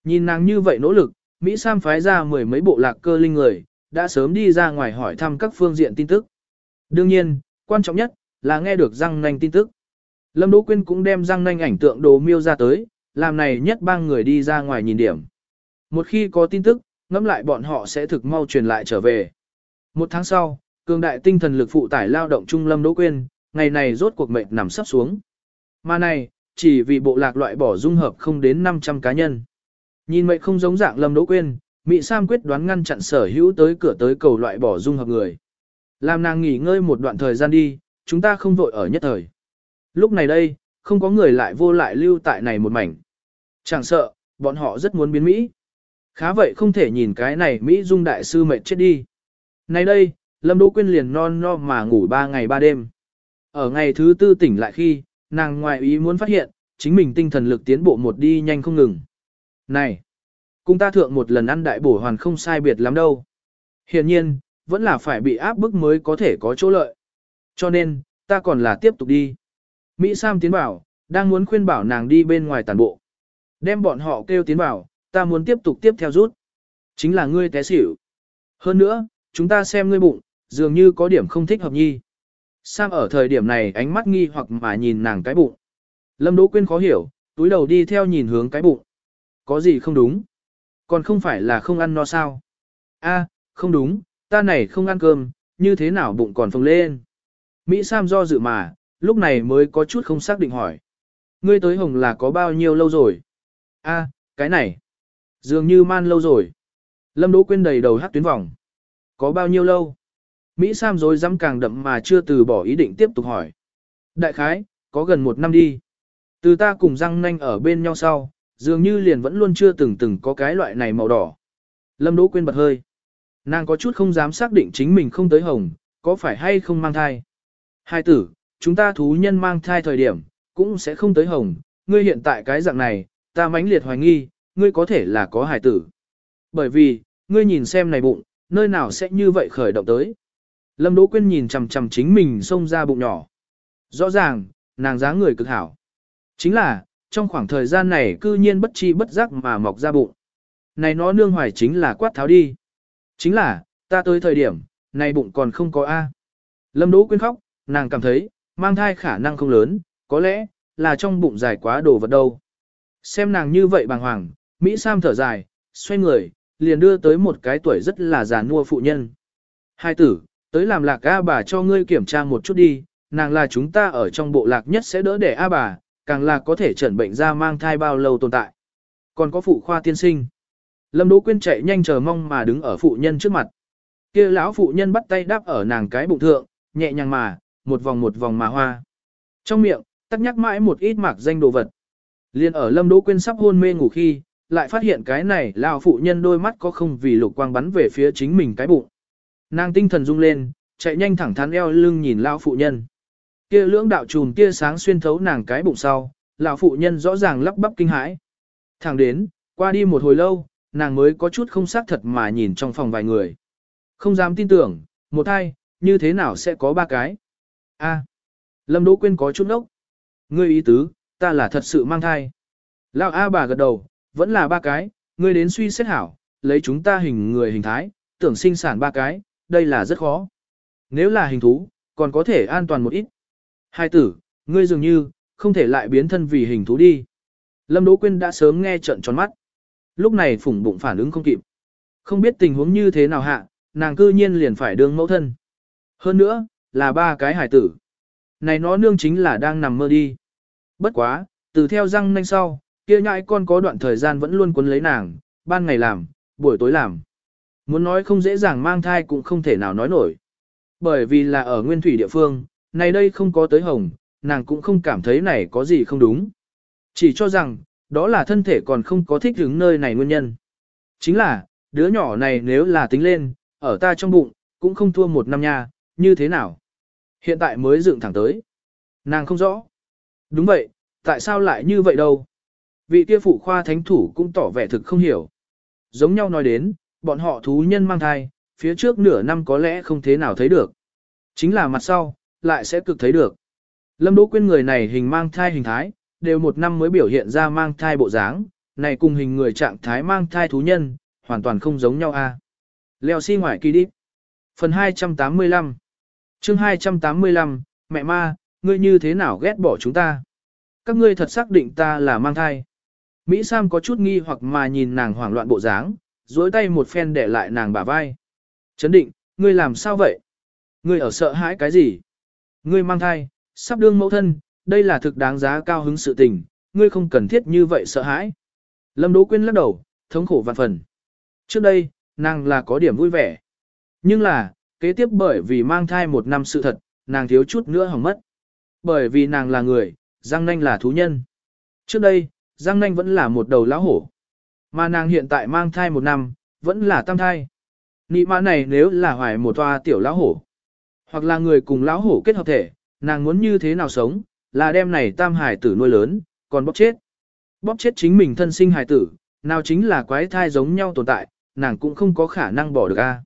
Speaker 1: Nhìn nàng như vậy nỗ lực, Mỹ Sam phái ra mười mấy bộ lạc cơ linh người, đã sớm đi ra ngoài hỏi thăm các phương diện tin tức. Đương nhiên, quan trọng nhất, là nghe được răng nanh tin tức. Lâm Đỗ Quyên cũng đem răng nanh ảnh tượng đồ miêu ra tới, làm này nhất bang người đi ra ngoài nhìn điểm. Một khi có tin tức, ngẫm lại bọn họ sẽ thực mau truyền lại trở về. Một tháng sau, cường đại tinh thần lực phụ tải lao động trung Lâm Đỗ Quyên, ngày này rốt cuộc mệnh nằm sắp xuống. Mà này, chỉ vì bộ lạc loại bỏ dung hợp không đến 500 cá nhân. Nhìn mệnh không giống dạng Lâm Đỗ Quyên, Mị Sam quyết đoán ngăn chặn sở hữu tới cửa tới cầu loại bỏ dung hợp người. Làm nàng nghỉ ngơi một đoạn thời gian đi, chúng ta không vội ở nhất thời. Lúc này đây, không có người lại vô lại lưu tại này một mảnh. Chẳng sợ, bọn họ rất muốn biến Mỹ. Khá vậy không thể nhìn cái này Mỹ dung đại sư mệt chết đi. Này đây, Lâm Đỗ Quyên liền non no mà ngủ ba ngày ba đêm. Ở ngày thứ tư tỉnh lại khi, nàng ngoại ý muốn phát hiện, chính mình tinh thần lực tiến bộ một đi nhanh không ngừng. Này, cùng ta thượng một lần ăn đại bổ hoàn không sai biệt lắm đâu. Hiện nhiên, vẫn là phải bị áp bức mới có thể có chỗ lợi. Cho nên, ta còn là tiếp tục đi. Mỹ Sam tiến bảo, đang muốn khuyên bảo nàng đi bên ngoài tàn bộ. Đem bọn họ kêu tiến bảo, ta muốn tiếp tục tiếp theo rút. Chính là ngươi té xỉu. Hơn nữa, chúng ta xem ngươi bụng, dường như có điểm không thích hợp nhi. Sam ở thời điểm này ánh mắt nghi hoặc mà nhìn nàng cái bụng. Lâm Đỗ Quyên khó hiểu, túi đầu đi theo nhìn hướng cái bụng. Có gì không đúng? Còn không phải là không ăn no sao? A, không đúng, ta này không ăn cơm, như thế nào bụng còn phồng lên? Mỹ Sam do dự mà, lúc này mới có chút không xác định hỏi. Ngươi tới Hồng là có bao nhiêu lâu rồi? A, cái này, dường như man lâu rồi. Lâm Đỗ Quyên đầy đầu hát tuyến vòng. Có bao nhiêu lâu? Mỹ Sam rồi dám càng đậm mà chưa từ bỏ ý định tiếp tục hỏi. Đại khái, có gần một năm đi. Từ ta cùng răng nanh ở bên nhau sau, dường như liền vẫn luôn chưa từng từng có cái loại này màu đỏ. Lâm Đỗ Quyên bật hơi. Nàng có chút không dám xác định chính mình không tới hồng, có phải hay không mang thai. Hai tử, chúng ta thú nhân mang thai thời điểm, cũng sẽ không tới hồng, ngươi hiện tại cái dạng này, ta mãnh liệt hoài nghi, ngươi có thể là có hải tử. Bởi vì, ngươi nhìn xem này bụng, nơi nào sẽ như vậy khởi động tới. Lâm Đỗ Quyên nhìn chằm chằm chính mình xông ra bụng nhỏ. Rõ ràng, nàng dáng người cực hảo. Chính là, trong khoảng thời gian này cư nhiên bất chi bất giác mà mọc ra bụng. Này nó nương hoài chính là quát tháo đi. Chính là, ta tới thời điểm, này bụng còn không có A. Lâm Đỗ Quyên khóc, nàng cảm thấy, mang thai khả năng không lớn, có lẽ, là trong bụng dài quá đồ vật đâu. Xem nàng như vậy bàng hoàng, Mỹ Sam thở dài, xoay người, liền đưa tới một cái tuổi rất là già nua phụ nhân. Hai tử, tới làm lạc A bà cho ngươi kiểm tra một chút đi, nàng là chúng ta ở trong bộ lạc nhất sẽ đỡ để A bà, càng là có thể chẩn bệnh ra mang thai bao lâu tồn tại. Còn có phụ khoa tiên sinh. Lâm Đỗ Quyên chạy nhanh chờ mong mà đứng ở phụ nhân trước mặt. Kia lão phụ nhân bắt tay đáp ở nàng cái bụng thượng, nhẹ nhàng mà, một vòng một vòng mà hoa. Trong miệng, tắc nhắc mãi một ít mạc danh đồ vật. Liên ở Lâm Đỗ Quyên sắp hôn mê ngủ khi, lại phát hiện cái này lão phụ nhân đôi mắt có không vì lục quang bắn về phía chính mình cái bụng. Nàng tinh thần rung lên, chạy nhanh thẳng thắn eo lưng nhìn lão phụ nhân. Kia lưỡng đạo chùm tia sáng xuyên thấu nàng cái bụng sau, lão phụ nhân rõ ràng lắp bắp kinh hãi. Thẳng đến, qua đi một hồi lâu, nàng mới có chút không xác thật mà nhìn trong phòng vài người. Không dám tin tưởng, một thai, như thế nào sẽ có ba cái? A. Lâm Đỗ Quyên có chút nốc. Ngươi ý tứ, ta là thật sự mang thai. Lão A bà gật đầu, vẫn là ba cái, ngươi đến suy xét hảo, lấy chúng ta hình người hình thái, tưởng sinh sản ba cái, đây là rất khó. Nếu là hình thú, còn có thể an toàn một ít. Hai tử, ngươi dường như, không thể lại biến thân vì hình thú đi. Lâm Đỗ Quyên đã sớm nghe trợn tròn mắt. Lúc này phủng bụng phản ứng không kịp. Không biết tình huống như thế nào hạ, nàng cư nhiên liền phải đương mẫu thân. Hơn nữa, là ba cái hải tử. Này nó nương chính là đang nằm mơ đi. Bất quá, từ theo răng nanh sau, kia nhãi con có đoạn thời gian vẫn luôn quấn lấy nàng, ban ngày làm, buổi tối làm. Muốn nói không dễ dàng mang thai cũng không thể nào nói nổi. Bởi vì là ở nguyên thủy địa phương, này đây không có tới hồng, nàng cũng không cảm thấy này có gì không đúng. Chỉ cho rằng, đó là thân thể còn không có thích ứng nơi này nguyên nhân. Chính là, đứa nhỏ này nếu là tính lên, ở ta trong bụng, cũng không thua một năm nha, như thế nào? Hiện tại mới dựng thẳng tới. Nàng không rõ. Đúng vậy, tại sao lại như vậy đâu? Vị kia phụ khoa thánh thủ cũng tỏ vẻ thực không hiểu. Giống nhau nói đến, bọn họ thú nhân mang thai, phía trước nửa năm có lẽ không thế nào thấy được. Chính là mặt sau, lại sẽ cực thấy được. Lâm Đỗ Quyên người này hình mang thai hình thái, đều một năm mới biểu hiện ra mang thai bộ dáng, này cùng hình người trạng thái mang thai thú nhân, hoàn toàn không giống nhau a. Leo xi si ngoài kỳ đi. Phần 285 chương 285, mẹ ma, ngươi như thế nào ghét bỏ chúng ta? Các ngươi thật xác định ta là mang thai. Mỹ Sam có chút nghi hoặc mà nhìn nàng hoảng loạn bộ dáng, dối tay một phen để lại nàng bả vai. Chấn định, ngươi làm sao vậy? Ngươi ở sợ hãi cái gì? Ngươi mang thai, sắp đương mẫu thân, đây là thực đáng giá cao hứng sự tình, ngươi không cần thiết như vậy sợ hãi. Lâm Đỗ Quyên lắc đầu, thống khổ vạn phần. Trước đây, nàng là có điểm vui vẻ. Nhưng là, kế tiếp bởi vì mang thai một năm sự thật, nàng thiếu chút nữa hỏng mất. Bởi vì nàng là người, Giang Nanh là thú nhân. Trước đây, Giang Nanh vẫn là một đầu lão hổ. Mà nàng hiện tại mang thai một năm, vẫn là tam thai. Nị mã này nếu là hoài một toa tiểu lão hổ, hoặc là người cùng lão hổ kết hợp thể, nàng muốn như thế nào sống, là đem này tam hải tử nuôi lớn, còn bóp chết. Bóp chết chính mình thân sinh hải tử, nào chính là quái thai giống nhau tồn tại, nàng cũng không có khả năng bỏ được a.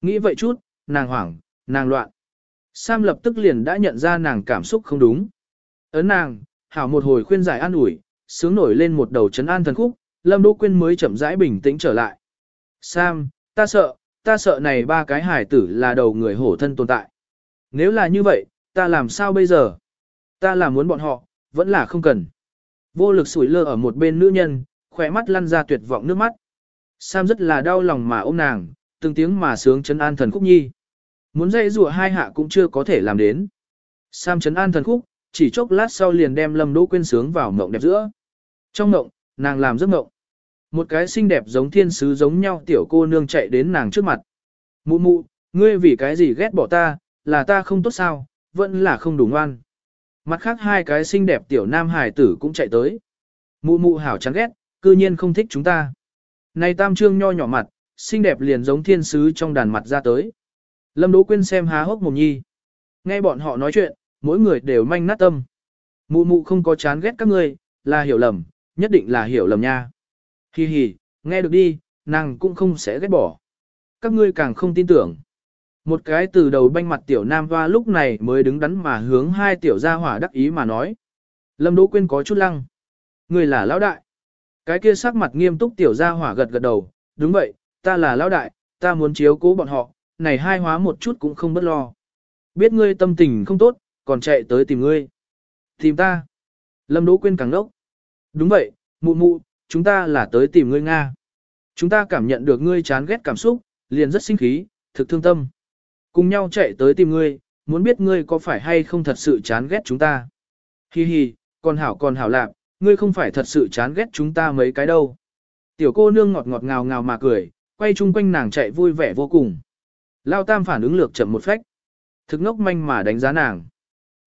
Speaker 1: Nghĩ vậy chút, nàng hoảng, nàng loạn. Sam lập tức liền đã nhận ra nàng cảm xúc không đúng. Ấn nàng, hảo một hồi khuyên giải an ủi, sướng nổi lên một đầu chấn an thần khúc, Lâm Đỗ Quyên mới chậm rãi bình tĩnh trở lại. Sam, ta sợ, ta sợ này ba cái hải tử là đầu người hổ thân tồn tại. Nếu là như vậy, ta làm sao bây giờ? Ta là muốn bọn họ, vẫn là không cần. Vô lực sủi lơ ở một bên nữ nhân, khỏe mắt lăn ra tuyệt vọng nước mắt. Sam rất là đau lòng mà ôm nàng, từng tiếng mà sướng chấn an thần khúc nhi. Muốn dây rùa hai hạ cũng chưa có thể làm đến. Sam chấn an thần khúc, chỉ chốc lát sau liền đem Lâm Đỗ Quyên sướng vào mộng đẹp giữa. Trong mộng, nàng làm giấc mộng. Một cái xinh đẹp giống thiên sứ giống nhau tiểu cô nương chạy đến nàng trước mặt. Mụ mụ, ngươi vì cái gì ghét bỏ ta, là ta không tốt sao, vẫn là không đủ ngoan. Mặt khác hai cái xinh đẹp tiểu nam hải tử cũng chạy tới. Mụ mụ hảo chán ghét, cư nhiên không thích chúng ta. Này tam trương nho nhỏ mặt, xinh đẹp liền giống thiên sứ trong đàn mặt ra tới. Lâm Đỗ Quyên xem há hốc mồm nhi. Nghe bọn họ nói chuyện, mỗi người đều manh nát tâm. Mụ mụ không có chán ghét các ngươi, là hiểu lầm, nhất định là hiểu lầm nha. Hi hi, nghe được đi, nàng cũng không sẽ ghét bỏ. Các ngươi càng không tin tưởng. Một cái từ đầu banh mặt tiểu nam hoa lúc này mới đứng đắn mà hướng hai tiểu gia hỏa đắc ý mà nói. Lâm Đỗ Quyên có chút lăng. Người là lão đại. Cái kia sắc mặt nghiêm túc tiểu gia hỏa gật gật đầu, đúng vậy, ta là lão đại, ta muốn chiếu cố bọn họ, này hai hóa một chút cũng không bất lo. Biết ngươi tâm tình không tốt, còn chạy tới tìm ngươi. Tìm ta. Lâm Đỗ Quyên càng đốc. Đúng vậy, mụ mụ, chúng ta là tới tìm ngươi Nga. Chúng ta cảm nhận được ngươi chán ghét cảm xúc, liền rất sinh khí, thực thương tâm. Cùng nhau chạy tới tìm ngươi, muốn biết ngươi có phải hay không thật sự chán ghét chúng ta. Hi hi, còn hảo còn hảo lạc, ngươi không phải thật sự chán ghét chúng ta mấy cái đâu. Tiểu cô nương ngọt ngọt ngào ngào mà cười, quay chung quanh nàng chạy vui vẻ vô cùng. Lao tam phản ứng lược chậm một phách. Thực ngốc manh mà đánh giá nàng.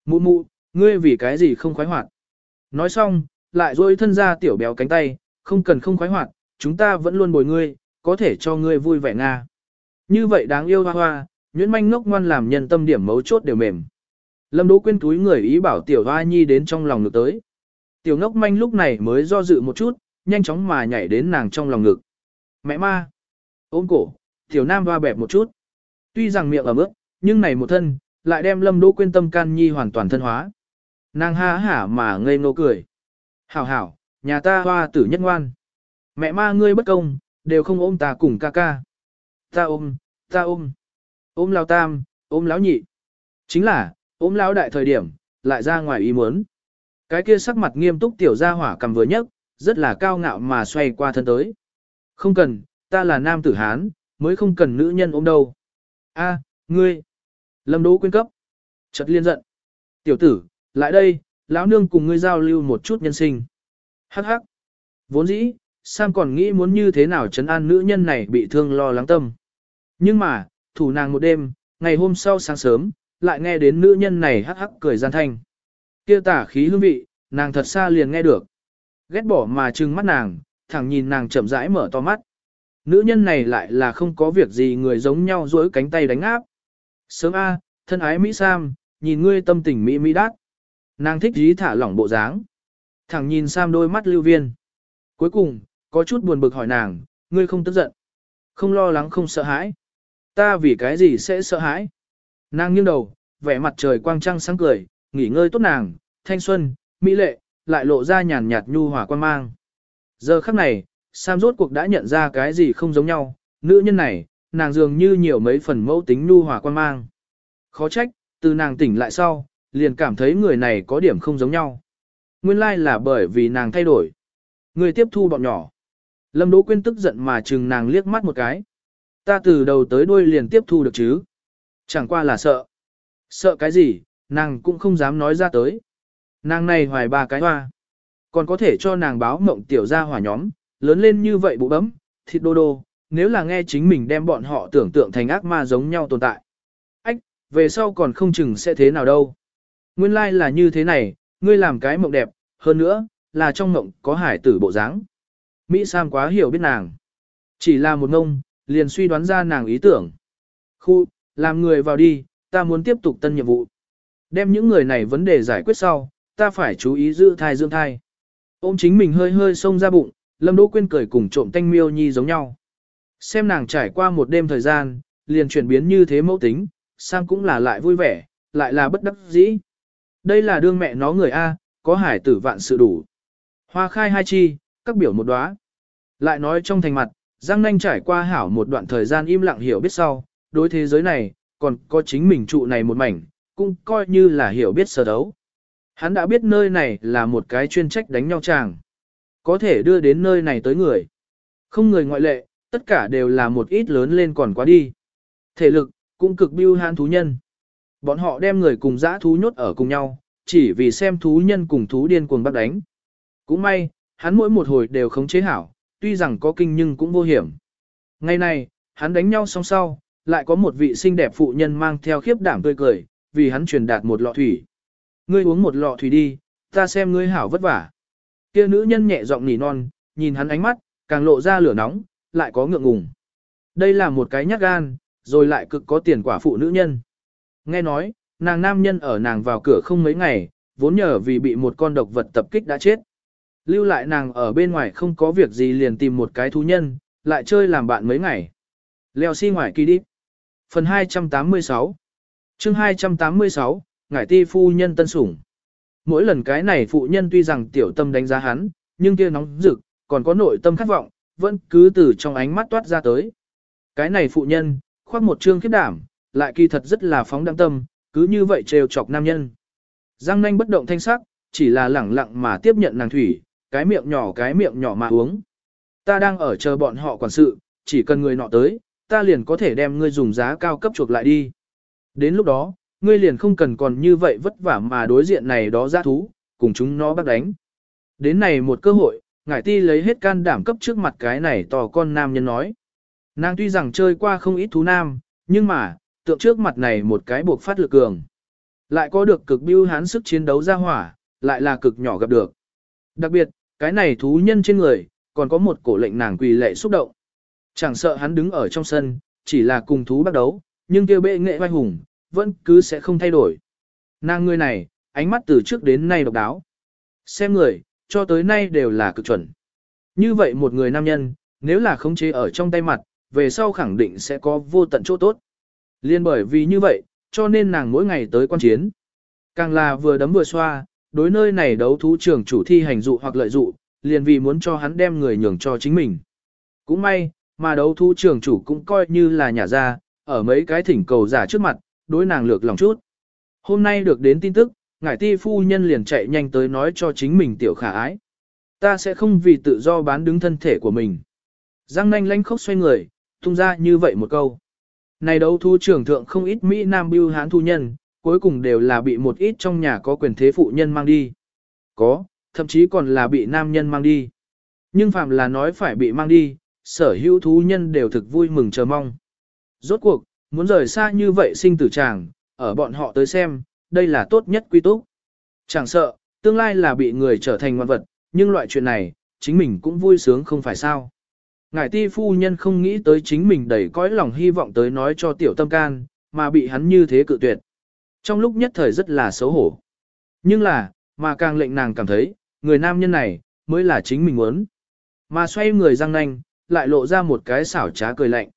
Speaker 1: Mụ mụ, ngươi vì cái gì không khoái hoạt. Nói xong, lại dôi thân ra tiểu béo cánh tay, không cần không khoái hoạt, chúng ta vẫn luôn bồi ngươi, có thể cho ngươi vui vẻ nga. Như vậy đáng yêu hoa hoa, nhuyễn manh ngốc ngoan làm nhân tâm điểm mấu chốt đều mềm. Lâm Đỗ Quyên túi người ý bảo tiểu hoa nhi đến trong lòng ngực tới. Tiểu ngốc manh lúc này mới do dự một chút, nhanh chóng mà nhảy đến nàng trong lòng ngực. Mẹ ma! Ôm cổ, tiểu nam hoa bẹp một chút. Tuy rằng miệng ở mức, nhưng này một thân, lại đem Lâm Đỗ Quyên tâm can nhi hoàn toàn thân hóa. Nàng ha hả mà ngây ngô cười. Hảo hảo, nhà ta hoa tử nhất ngoan. Mẹ ma ngươi bất công, đều không ôm ta cùng ca ca. Ta ôm, ta ôm. Ôm lão tam, ôm lão nhị. Chính là, ôm lão đại thời điểm, lại ra ngoài ý muốn. Cái kia sắc mặt nghiêm túc tiểu gia hỏa cầm vừa nhấc, rất là cao ngạo mà xoay qua thân tới. Không cần, ta là nam tử Hán, mới không cần nữ nhân ôm đâu. A, ngươi. Lâm Đỗ quyên cấp. Chợt liên giận. Tiểu tử, lại đây, lão nương cùng ngươi giao lưu một chút nhân sinh. Hắc hắc. Vốn dĩ, Sam còn nghĩ muốn như thế nào chấn an nữ nhân này bị thương lo lắng tâm. Nhưng mà, thủ nàng một đêm, ngày hôm sau sáng sớm, lại nghe đến nữ nhân này hắc hắc cười gian thanh. Kia tả khí hương vị, nàng thật xa liền nghe được. Ghét bỏ mà trừng mắt nàng, thẳng nhìn nàng chậm rãi mở to mắt. Nữ nhân này lại là không có việc gì người giống nhau duỗi cánh tay đánh áp. Sớm A, thân ái Mỹ Sam, nhìn ngươi tâm tình Mỹ Mỹ đát. Nàng thích dí thả lỏng bộ dáng. Thẳng nhìn Sam đôi mắt lưu viên. Cuối cùng, có chút buồn bực hỏi nàng, ngươi không tức giận. Không lo lắng không sợ hãi. Ta vì cái gì sẽ sợ hãi? Nàng nghiêng đầu, vẻ mặt trời quang trăng sáng cười, nghỉ ngơi tốt nàng, thanh xuân, mỹ lệ, lại lộ ra nhàn nhạt nhu hòa quan mang. Giờ khắc này, Sam rốt cuộc đã nhận ra cái gì không giống nhau, nữ nhân này, nàng dường như nhiều mấy phần mẫu tính nu hòa quan mang. Khó trách, từ nàng tỉnh lại sau, liền cảm thấy người này có điểm không giống nhau. Nguyên lai like là bởi vì nàng thay đổi. Người tiếp thu bọn nhỏ. Lâm Đỗ Quyên tức giận mà chừng nàng liếc mắt một cái. Ta từ đầu tới đuôi liền tiếp thu được chứ. Chẳng qua là sợ. Sợ cái gì, nàng cũng không dám nói ra tới. Nàng này hoài ba cái hoa. Còn có thể cho nàng báo mộng tiểu gia hỏa nhóm, lớn lên như vậy bụ bấm, thịt đô đô, nếu là nghe chính mình đem bọn họ tưởng tượng thành ác ma giống nhau tồn tại. Ách, về sau còn không chừng sẽ thế nào đâu. Nguyên lai like là như thế này, ngươi làm cái mộng đẹp, hơn nữa, là trong mộng có hải tử bộ dáng. Mỹ Sam quá hiểu biết nàng. Chỉ là một ngông, liền suy đoán ra nàng ý tưởng. Khu, làm người vào đi, ta muốn tiếp tục tân nhiệm vụ. Đem những người này vấn đề giải quyết sau, ta phải chú ý giữ thai dưỡng thai. Ôm chính mình hơi hơi xông ra bụng, Lâm Đỗ Quyên cười cùng trộm tanh miêu nhi giống nhau. Xem nàng trải qua một đêm thời gian, liền chuyển biến như thế mẫu tính, sang cũng là lại vui vẻ, lại là bất đắc dĩ. Đây là đương mẹ nó người A, có hải tử vạn sự đủ. Hoa khai hai chi, các biểu một đóa. Lại nói trong thành mặt, Giang Nanh trải qua hảo một đoạn thời gian im lặng hiểu biết sau, đối thế giới này, còn có chính mình trụ này một mảnh, cũng coi như là hiểu biết sở đấu. Hắn đã biết nơi này là một cái chuyên trách đánh nhau chàng. Có thể đưa đến nơi này tới người. Không người ngoại lệ, tất cả đều là một ít lớn lên còn quá đi. Thể lực, cũng cực biêu han thú nhân. Bọn họ đem người cùng dã thú nhốt ở cùng nhau, chỉ vì xem thú nhân cùng thú điên cuồng bắt đánh. Cũng may, hắn mỗi một hồi đều khống chế hảo, tuy rằng có kinh nhưng cũng vô hiểm. Ngày này, hắn đánh nhau song sau, lại có một vị xinh đẹp phụ nhân mang theo khiếp đảm tươi cười, vì hắn truyền đạt một lọ thủy. Ngươi uống một lọ thủy đi, ta xem ngươi hảo vất vả. Kia nữ nhân nhẹ giọng nỉ non, nhìn hắn ánh mắt, càng lộ ra lửa nóng, lại có ngượng ngùng. Đây là một cái nhát gan, rồi lại cực có tiền quả phụ nữ nhân. Nghe nói, nàng nam nhân ở nàng vào cửa không mấy ngày, vốn nhờ vì bị một con độc vật tập kích đã chết. Lưu lại nàng ở bên ngoài không có việc gì liền tìm một cái thú nhân, lại chơi làm bạn mấy ngày. Leo xi si ngoài kỳ đi. Phần 286 chương 286, Ngải ti phu nhân tân sủng. Mỗi lần cái này phụ nhân tuy rằng tiểu tâm đánh giá hắn, nhưng kia nóng rực, còn có nội tâm khát vọng, vẫn cứ từ trong ánh mắt toát ra tới. Cái này phụ nhân, khoác một trương khiếp đảm, lại kỳ thật rất là phóng đăng tâm, cứ như vậy trêu chọc nam nhân. Giang nanh bất động thanh sắc, chỉ là lẳng lặng mà tiếp nhận nàng thủy, cái miệng nhỏ cái miệng nhỏ mà uống. Ta đang ở chờ bọn họ quản sự, chỉ cần người nọ tới, ta liền có thể đem ngươi dùng giá cao cấp chuộc lại đi. Đến lúc đó, ngươi liền không cần còn như vậy vất vả mà đối diện này đó giã thú, cùng chúng nó bắt đánh. Đến này một cơ hội, ngải ti lấy hết can đảm cấp trước mặt cái này tò con nam nhân nói. Nàng tuy rằng chơi qua không ít thú nam, nhưng mà, tượng trước mặt này một cái buộc phát lực cường. Lại có được cực biêu hán sức chiến đấu ra hỏa, lại là cực nhỏ gặp được. Đặc biệt, cái này thú nhân trên người, còn có một cổ lệnh nàng quỳ lệ xúc động. Chẳng sợ hắn đứng ở trong sân, chỉ là cùng thú bắt đấu, nhưng kêu bệ nghệ vai hùng, vẫn cứ sẽ không thay đổi. Nàng người này, ánh mắt từ trước đến nay độc đáo. Xem người, cho tới nay đều là cực chuẩn. Như vậy một người nam nhân, nếu là khống chế ở trong tay mặt, về sau khẳng định sẽ có vô tận chỗ tốt. Liên bởi vì như vậy, cho nên nàng mỗi ngày tới quan chiến. Càng là vừa đấm vừa xoa, đối nơi này đấu thú trưởng chủ thi hành dụ hoặc lợi dụ, liền vì muốn cho hắn đem người nhường cho chính mình. Cũng may, mà đấu thú trưởng chủ cũng coi như là nhà ra, ở mấy cái thỉnh cầu giả trước mặt, đối nàng lược lòng chút. Hôm nay được đến tin tức, ngải ti phu nhân liền chạy nhanh tới nói cho chính mình tiểu khả ái. Ta sẽ không vì tự do bán đứng thân thể của mình. Giang nanh lanh khóc xoay người, tung ra như vậy một câu. Này đấu thu trưởng thượng không ít Mỹ Nam bưu hán thu nhân, cuối cùng đều là bị một ít trong nhà có quyền thế phụ nhân mang đi. Có, thậm chí còn là bị nam nhân mang đi. Nhưng phạm là nói phải bị mang đi, sở hữu thú nhân đều thực vui mừng chờ mong. Rốt cuộc, muốn rời xa như vậy sinh tử chàng, ở bọn họ tới xem, đây là tốt nhất quy túc. Chẳng sợ, tương lai là bị người trở thành ngoan vật, nhưng loại chuyện này, chính mình cũng vui sướng không phải sao. Ngải ti phu nhân không nghĩ tới chính mình đầy cõi lòng hy vọng tới nói cho tiểu tâm can, mà bị hắn như thế cự tuyệt. Trong lúc nhất thời rất là xấu hổ. Nhưng là, mà càng lệnh nàng cảm thấy, người nam nhân này, mới là chính mình muốn. Mà xoay người răng nanh, lại lộ ra một cái xảo trá cười lạnh.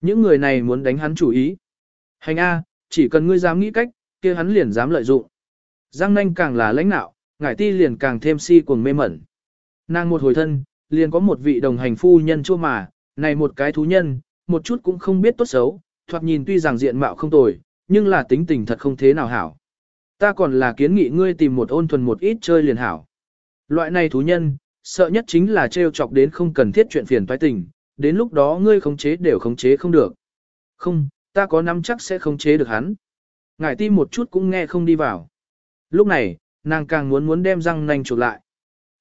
Speaker 1: Những người này muốn đánh hắn chủ ý. Hành A, chỉ cần ngươi dám nghĩ cách, kia hắn liền dám lợi dụng. Giang nanh càng là lãnh nạo, ngải ti liền càng thêm si cuồng mê mẩn. Nàng một hồi thân, liền có một vị đồng hành phu nhân chua mà, này một cái thú nhân, một chút cũng không biết tốt xấu, thoạt nhìn tuy rằng diện mạo không tồi, nhưng là tính tình thật không thế nào hảo. Ta còn là kiến nghị ngươi tìm một ôn thuần một ít chơi liền hảo. Loại này thú nhân, sợ nhất chính là trêu chọc đến không cần thiết chuyện phiền toái tình, đến lúc đó ngươi khống chế đều khống chế không được. Không, ta có nắm chắc sẽ khống chế được hắn. Ngải tim một chút cũng nghe không đi vào. Lúc này, nàng càng muốn muốn đem răng nanh chuột lại.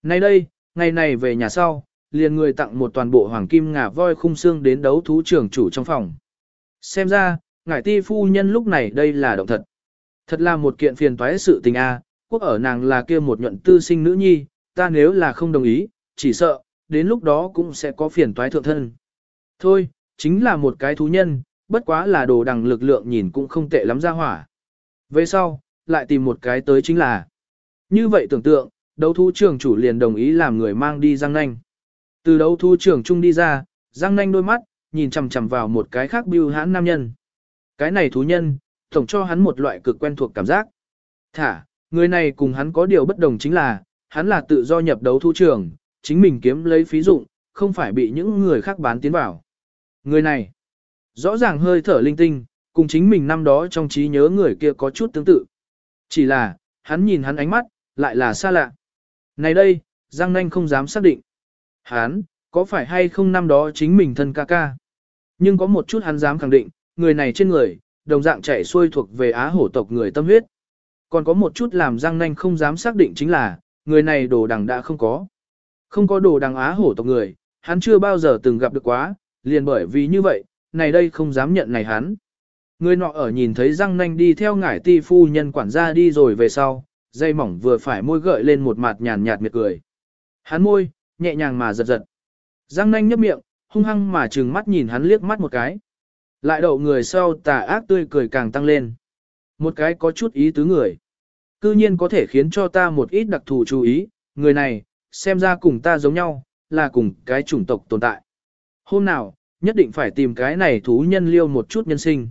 Speaker 1: Nay đây, ngày này về nhà sau, liền người tặng một toàn bộ hoàng kim ngà voi khung xương đến đấu thú trưởng chủ trong phòng. Xem ra, ngải ti phu nhân lúc này đây là động thật. Thật là một kiện phiền toái sự tình a, quốc ở nàng là kia một nhuận tư sinh nữ nhi, ta nếu là không đồng ý, chỉ sợ, đến lúc đó cũng sẽ có phiền toái thượng thân. Thôi, chính là một cái thú nhân, bất quá là đồ đằng lực lượng nhìn cũng không tệ lắm ra hỏa. Về sau, lại tìm một cái tới chính là. Như vậy tưởng tượng, đấu thú trưởng chủ liền đồng ý làm người mang đi Giang Nanh. Từ đấu thú trưởng trung đi ra, Giang Nanh đôi mắt, nhìn chằm chằm vào một cái khác biêu hãn nam nhân. Cái này thú nhân, tổng cho hắn một loại cực quen thuộc cảm giác. Thả, người này cùng hắn có điều bất đồng chính là, hắn là tự do nhập đấu thú trưởng, chính mình kiếm lấy phí dụng, không phải bị những người khác bán tiến vào. Người này, rõ ràng hơi thở linh tinh, cùng chính mình năm đó trong trí nhớ người kia có chút tương tự. Chỉ là, hắn nhìn hắn ánh mắt, lại là xa lạ. Này đây, Giang Nanh không dám xác định. Hắn, có phải hay không năm đó chính mình thân ca ca? Nhưng có một chút hắn dám khẳng định, người này trên người, đồng dạng chạy xuôi thuộc về Á hổ tộc người tâm huyết. Còn có một chút làm Giang Nanh không dám xác định chính là, người này đồ đằng đã không có. Không có đồ đằng Á hổ tộc người, hắn chưa bao giờ từng gặp được quá, liền bởi vì như vậy, này đây không dám nhận này hắn. Người nọ ở nhìn thấy răng nanh đi theo ngải ti phu nhân quản gia đi rồi về sau, dây mỏng vừa phải môi gợi lên một mặt nhàn nhạt miệt cười. Hắn môi, nhẹ nhàng mà giật giật. Răng nanh nhấp miệng, hung hăng mà trừng mắt nhìn hắn liếc mắt một cái. Lại đậu người sau tà ác tươi cười càng tăng lên. Một cái có chút ý tứ người. Cư nhiên có thể khiến cho ta một ít đặc thù chú ý, người này, xem ra cùng ta giống nhau, là cùng cái chủng tộc tồn tại. Hôm nào, nhất định phải tìm cái này thú nhân liêu một chút nhân sinh.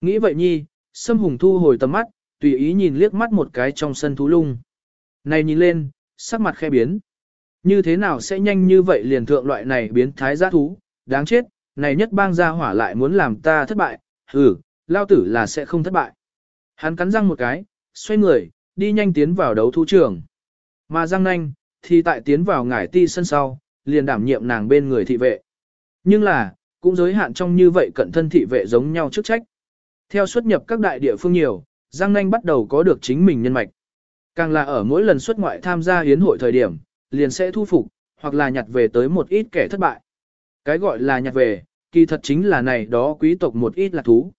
Speaker 1: Nghĩ vậy nhi, Sâm Hùng thu hồi tầm mắt, tùy ý nhìn liếc mắt một cái trong sân thú lung. Này nhìn lên, sắc mặt khe biến. Như thế nào sẽ nhanh như vậy liền thượng loại này biến thái giá thú, đáng chết, này nhất bang gia hỏa lại muốn làm ta thất bại, hừ, lao tử là sẽ không thất bại. Hắn cắn răng một cái, xoay người, đi nhanh tiến vào đấu thú trường. Mà răng Nanh, thì tại tiến vào ngải ti sân sau, liền đảm nhiệm nàng bên người thị vệ. Nhưng là, cũng giới hạn trong như vậy cận thân thị vệ giống nhau chức trách. Theo xuất nhập các đại địa phương nhiều, Giang Nanh bắt đầu có được chính mình nhân mạch. Càng là ở mỗi lần xuất ngoại tham gia hiến hội thời điểm, liền sẽ thu phục, hoặc là nhặt về tới một ít kẻ thất bại. Cái gọi là nhặt về, kỳ thật chính là này đó quý tộc một ít là thú.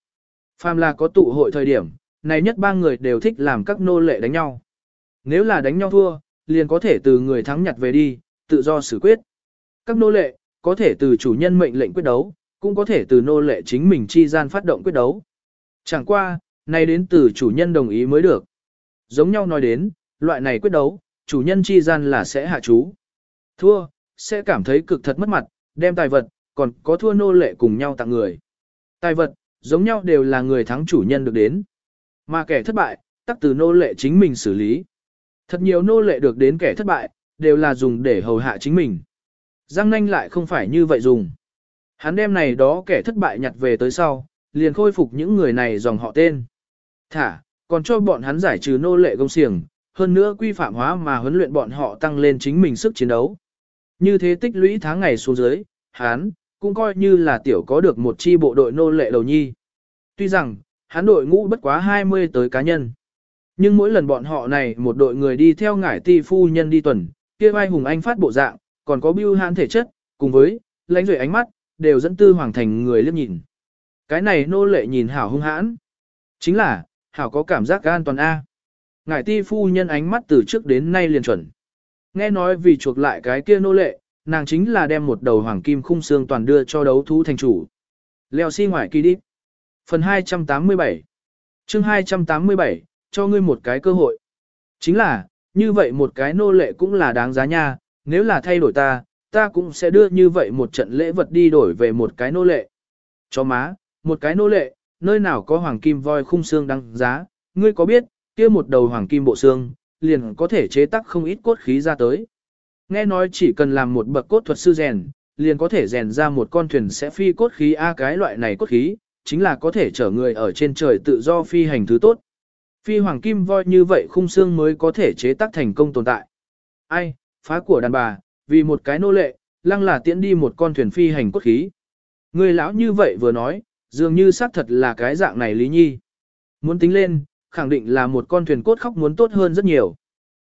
Speaker 1: Phàm là có tụ hội thời điểm, này nhất ba người đều thích làm các nô lệ đánh nhau. Nếu là đánh nhau thua, liền có thể từ người thắng nhặt về đi, tự do xử quyết. các nô lệ, có thể từ chủ nhân mệnh lệnh quyết đấu, cũng có thể từ nô lệ chính mình chi gian phát động quyết đấu. Chẳng qua, nay đến từ chủ nhân đồng ý mới được. Giống nhau nói đến, loại này quyết đấu, chủ nhân chi gian là sẽ hạ chú. Thua, sẽ cảm thấy cực thật mất mặt, đem tài vật, còn có thua nô lệ cùng nhau tặng người. Tài vật, giống nhau đều là người thắng chủ nhân được đến. Mà kẻ thất bại, tắc từ nô lệ chính mình xử lý. Thật nhiều nô lệ được đến kẻ thất bại, đều là dùng để hầu hạ chính mình. Giang nanh lại không phải như vậy dùng. Hắn đem này đó kẻ thất bại nhặt về tới sau, liền khôi phục những người này dòng họ tên. Thả, còn cho bọn hắn giải trừ nô lệ công xiềng, hơn nữa quy phạm hóa mà huấn luyện bọn họ tăng lên chính mình sức chiến đấu. Như thế tích lũy tháng ngày xuống dưới, hắn, cũng coi như là tiểu có được một chi bộ đội nô lệ đầu nhi. Tuy rằng, hắn đội ngũ bất quá 20 tới cá nhân. Nhưng mỗi lần bọn họ này một đội người đi theo ngải ti phu nhân đi tuần, kia vai hùng anh phát bộ dạng, còn có bưu hãn thể chất, cùng với, lãnh rưỡi ánh mắt, đều dẫn tư hoàng thành người liếc nhìn. Cái này nô lệ nhìn hảo hung hãn. Chính là, hảo có cảm giác an toàn A. Ngải ti phu nhân ánh mắt từ trước đến nay liền chuẩn. Nghe nói vì chuộc lại cái kia nô lệ, nàng chính là đem một đầu hoàng kim khung xương toàn đưa cho đấu thú thành chủ. Leo xi si ngoài kỳ đi. Phần 287 chương 287, cho ngươi một cái cơ hội. Chính là, như vậy một cái nô lệ cũng là đáng giá nha, nếu là thay đổi ta, ta cũng sẽ đưa như vậy một trận lễ vật đi đổi về một cái nô lệ. Cho má, một cái nô lệ, nơi nào có hoàng kim voi khung xương đáng giá, ngươi có biết, kia một đầu hoàng kim bộ xương, liền có thể chế tác không ít cốt khí ra tới. Nghe nói chỉ cần làm một bậc cốt thuật sư rèn, liền có thể rèn ra một con thuyền sẽ phi cốt khí A cái loại này cốt khí, chính là có thể chở người ở trên trời tự do phi hành thứ tốt. Phi hoàng kim voi như vậy khung xương mới có thể chế tác thành công tồn tại. Ai, phá của đàn bà, vì một cái nô lệ, lăng là tiễn đi một con thuyền phi hành cốt khí. Người lão như vậy vừa nói, dường như xác thật là cái dạng này Lý Nhi. Muốn tính lên, khẳng định là một con thuyền cốt khóc muốn tốt hơn rất nhiều.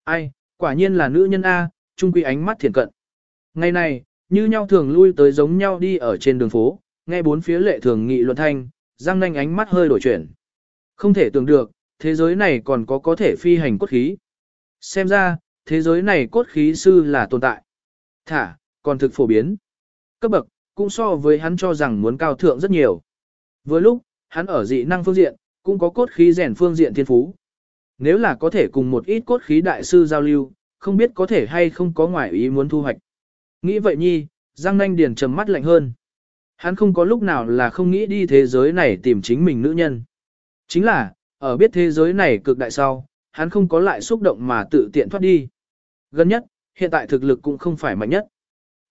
Speaker 1: Ai, quả nhiên là nữ nhân A, trung quy ánh mắt thiện cận. Ngày này, như nhau thường lui tới giống nhau đi ở trên đường phố, nghe bốn phía lệ thường nghị luận thanh, răng nanh ánh mắt hơi đổi chuyển. Không thể tưởng được, thế giới này còn có có thể phi hành cốt khí. Xem ra, thế giới này cốt khí sư là tồn tại. Thả, còn thực phổ biến. Cấp bậc, cũng so với hắn cho rằng muốn cao thượng rất nhiều. Với lúc, hắn ở dị năng phương diện, cũng có cốt khí rèn phương diện thiên phú. Nếu là có thể cùng một ít cốt khí đại sư giao lưu, không biết có thể hay không có ngoại ý muốn thu hoạch. Nghĩ vậy nhi, Giang Nanh Điền trầm mắt lạnh hơn. Hắn không có lúc nào là không nghĩ đi thế giới này tìm chính mình nữ nhân. Chính là, ở biết thế giới này cực đại sau, hắn không có lại xúc động mà tự tiện thoát đi. Gần nhất, hiện tại thực lực cũng không phải mạnh nhất.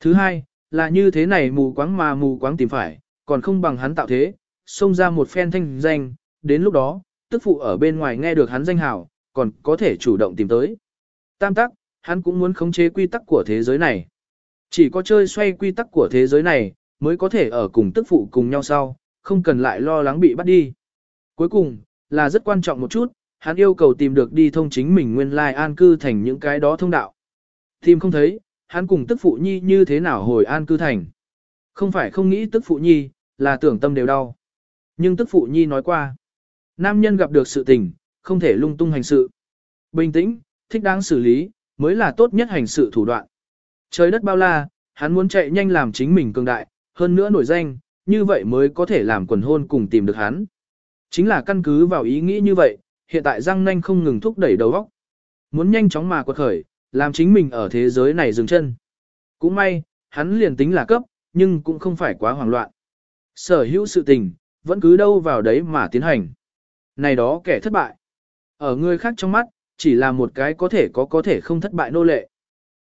Speaker 1: Thứ hai, là như thế này mù quáng mà mù quáng tìm phải, còn không bằng hắn tạo thế, xông ra một phen thanh danh, đến lúc đó, tức phụ ở bên ngoài nghe được hắn danh hào, còn có thể chủ động tìm tới. Tam tắc, hắn cũng muốn khống chế quy tắc của thế giới này. Chỉ có chơi xoay quy tắc của thế giới này, mới có thể ở cùng tức phụ cùng nhau sau, không cần lại lo lắng bị bắt đi. Cuối cùng, là rất quan trọng một chút, hắn yêu cầu tìm được đi thông chính mình nguyên lai an cư thành những cái đó thông đạo. Tìm không thấy, hắn cùng tức phụ nhi như thế nào hồi an cư thành. Không phải không nghĩ tức phụ nhi, là tưởng tâm đều đau. Nhưng tức phụ nhi nói qua, nam nhân gặp được sự tình, không thể lung tung hành sự. Bình tĩnh, thích đáng xử lý, mới là tốt nhất hành sự thủ đoạn. Trời đất bao la, hắn muốn chạy nhanh làm chính mình cường đại, hơn nữa nổi danh, như vậy mới có thể làm quần hôn cùng tìm được hắn. Chính là căn cứ vào ý nghĩ như vậy, hiện tại răng Nanh không ngừng thúc đẩy đầu óc. Muốn nhanh chóng mà quật khởi, làm chính mình ở thế giới này dừng chân. Cũng may, hắn liền tính là cấp, nhưng cũng không phải quá hoảng loạn. Sở hữu sự tình, vẫn cứ đâu vào đấy mà tiến hành. Này đó kẻ thất bại. Ở người khác trong mắt, chỉ là một cái có thể có có thể không thất bại nô lệ.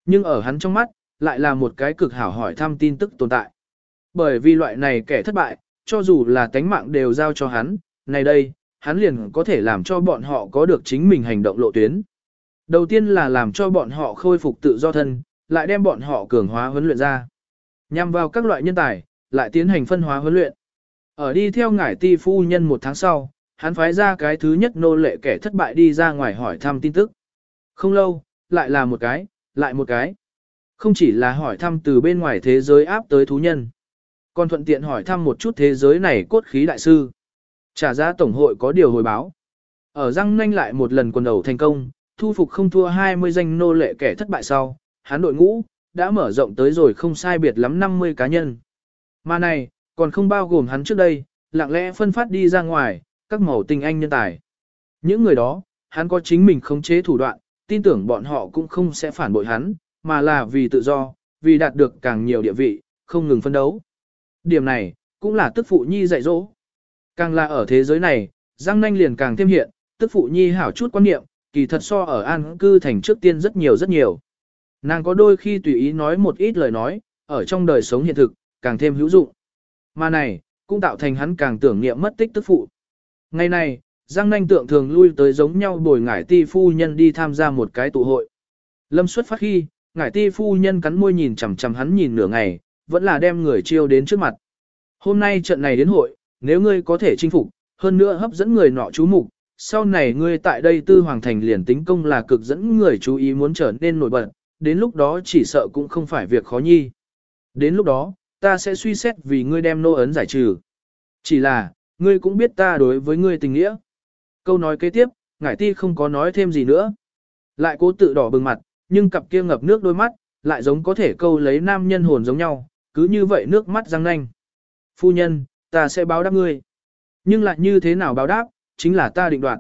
Speaker 1: Nhưng ở hắn trong mắt, lại là một cái cực hảo hỏi thăm tin tức tồn tại. Bởi vì loại này kẻ thất bại, cho dù là tánh mạng đều giao cho hắn, này đây, hắn liền có thể làm cho bọn họ có được chính mình hành động lộ tuyến. Đầu tiên là làm cho bọn họ khôi phục tự do thân, lại đem bọn họ cường hóa huấn luyện ra. Nhằm vào các loại nhân tài, lại tiến hành phân hóa huấn luyện. Ở đi theo ngải ti phu nhân một tháng sau, hắn phái ra cái thứ nhất nô lệ kẻ thất bại đi ra ngoài hỏi thăm tin tức. Không lâu, lại là một cái, lại một cái. Không chỉ là hỏi thăm từ bên ngoài thế giới áp tới thú nhân, còn thuận tiện hỏi thăm một chút thế giới này cốt khí đại sư. Trả giá tổng hội có điều hồi báo. Ở răng nanh lại một lần quần đầu thành công, thu phục không thua 20 danh nô lệ kẻ thất bại sau, hắn đội ngũ, đã mở rộng tới rồi không sai biệt lắm 50 cá nhân. Mà này, còn không bao gồm hắn trước đây, lặng lẽ phân phát đi ra ngoài, các màu tình anh nhân tài. Những người đó, hắn có chính mình khống chế thủ đoạn, tin tưởng bọn họ cũng không sẽ phản bội hắn, mà là vì tự do, vì đạt được càng nhiều địa vị, không ngừng phân đấu. Điểm này, cũng là tức phụ nhi dạy dỗ. Càng là ở thế giới này, Giang Nanh liền càng thêm hiện, tức phụ nhi hảo chút quan niệm, kỳ thật so ở an cư thành trước tiên rất nhiều rất nhiều. Nàng có đôi khi tùy ý nói một ít lời nói, ở trong đời sống hiện thực, càng thêm hữu dụng. Mà này, cũng tạo thành hắn càng tưởng niệm mất tích tức phụ. Ngày này, Giang Nanh tượng thường lui tới giống nhau bồi ngải ti phu nhân đi tham gia một cái tụ hội. Lâm xuất phát khi, ngải ti phu nhân cắn môi nhìn chằm chằm hắn nhìn nửa ngày, vẫn là đem người chiêu đến trước mặt. Hôm nay trận này đến hội, nếu ngươi có thể chinh phục, hơn nữa hấp dẫn người nọ chú mục, sau này ngươi tại đây tư hoàng thành liền tính công là cực dẫn người chú ý muốn trở nên nổi bật, đến lúc đó chỉ sợ cũng không phải việc khó nhi. Đến lúc đó, ta sẽ suy xét vì ngươi đem nô ấn giải trừ. Chỉ là, ngươi cũng biết ta đối với ngươi tình nghĩa. Câu nói kế tiếp, ngải ti không có nói thêm gì nữa. Lại cố tự đỏ bừng mặt, nhưng cặp kia ngập nước đôi mắt, lại giống có thể câu lấy nam nhân hồn giống nhau, cứ như vậy nước mắt răng nanh. Phu nhân, ta sẽ báo đáp ngươi. Nhưng lại như thế nào báo đáp, chính là ta định đoạt.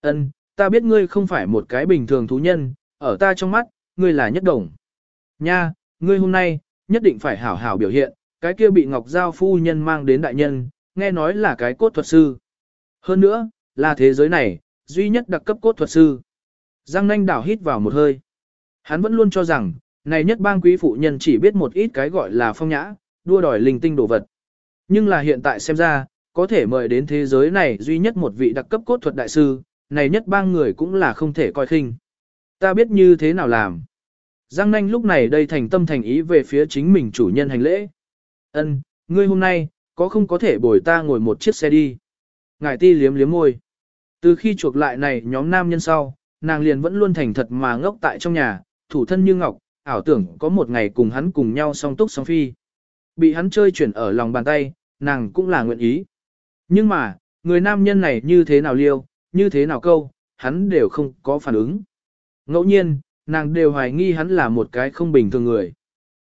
Speaker 1: Ân, ta biết ngươi không phải một cái bình thường thú nhân, ở ta trong mắt, ngươi là nhất đồng. Nha, ngươi hôm nay, nhất định phải hảo hảo biểu hiện, cái kia bị Ngọc Giao phu nhân mang đến đại nhân, nghe nói là cái cốt thuật sư. Hơn nữa, là thế giới này, duy nhất đặc cấp cốt thuật sư. Giang nanh đảo hít vào một hơi. Hắn vẫn luôn cho rằng, này nhất bang quý phụ nhân chỉ biết một ít cái gọi là phong nhã, đua đòi linh tinh đồ vật. Nhưng là hiện tại xem ra, có thể mời đến thế giới này duy nhất một vị đặc cấp cốt thuật đại sư, này nhất ba người cũng là không thể coi khinh. Ta biết như thế nào làm. Giang nanh lúc này đây thành tâm thành ý về phía chính mình chủ nhân hành lễ. Ân, ngươi hôm nay, có không có thể bồi ta ngồi một chiếc xe đi. Ngài ti liếm liếm môi. Từ khi chuộc lại này nhóm nam nhân sau, nàng liền vẫn luôn thành thật mà ngốc tại trong nhà, thủ thân như ngọc, ảo tưởng có một ngày cùng hắn cùng nhau song túc song phi. Bị hắn chơi chuyển ở lòng bàn tay, nàng cũng là nguyện ý. Nhưng mà, người nam nhân này như thế nào liêu, như thế nào câu, hắn đều không có phản ứng. Ngẫu nhiên, nàng đều hoài nghi hắn là một cái không bình thường người.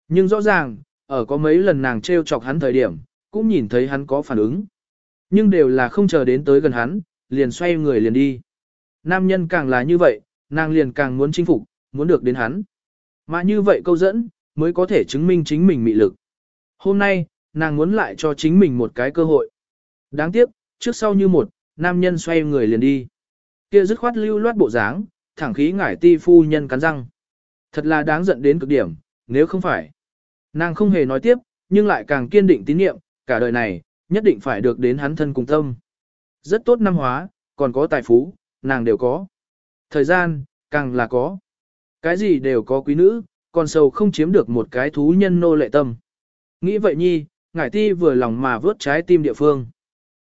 Speaker 1: Nhưng rõ ràng, ở có mấy lần nàng trêu chọc hắn thời điểm, cũng nhìn thấy hắn có phản ứng. Nhưng đều là không chờ đến tới gần hắn, liền xoay người liền đi. Nam nhân càng là như vậy, nàng liền càng muốn chinh phục, muốn được đến hắn. Mà như vậy câu dẫn, mới có thể chứng minh chính mình mị lực. Hôm nay, nàng muốn lại cho chính mình một cái cơ hội. Đáng tiếc, trước sau như một, nam nhân xoay người liền đi. Kia dứt khoát lưu loát bộ dáng, thẳng khí ngải ti phu nhân cắn răng. Thật là đáng giận đến cực điểm, nếu không phải. Nàng không hề nói tiếp, nhưng lại càng kiên định tín nhiệm, cả đời này, nhất định phải được đến hắn thân cùng tâm. Rất tốt năm hóa, còn có tài phú, nàng đều có. Thời gian, càng là có. Cái gì đều có quý nữ, còn sầu không chiếm được một cái thú nhân nô lệ tâm. Nghĩ vậy nhi, ngải ti vừa lòng mà vớt trái tim địa phương.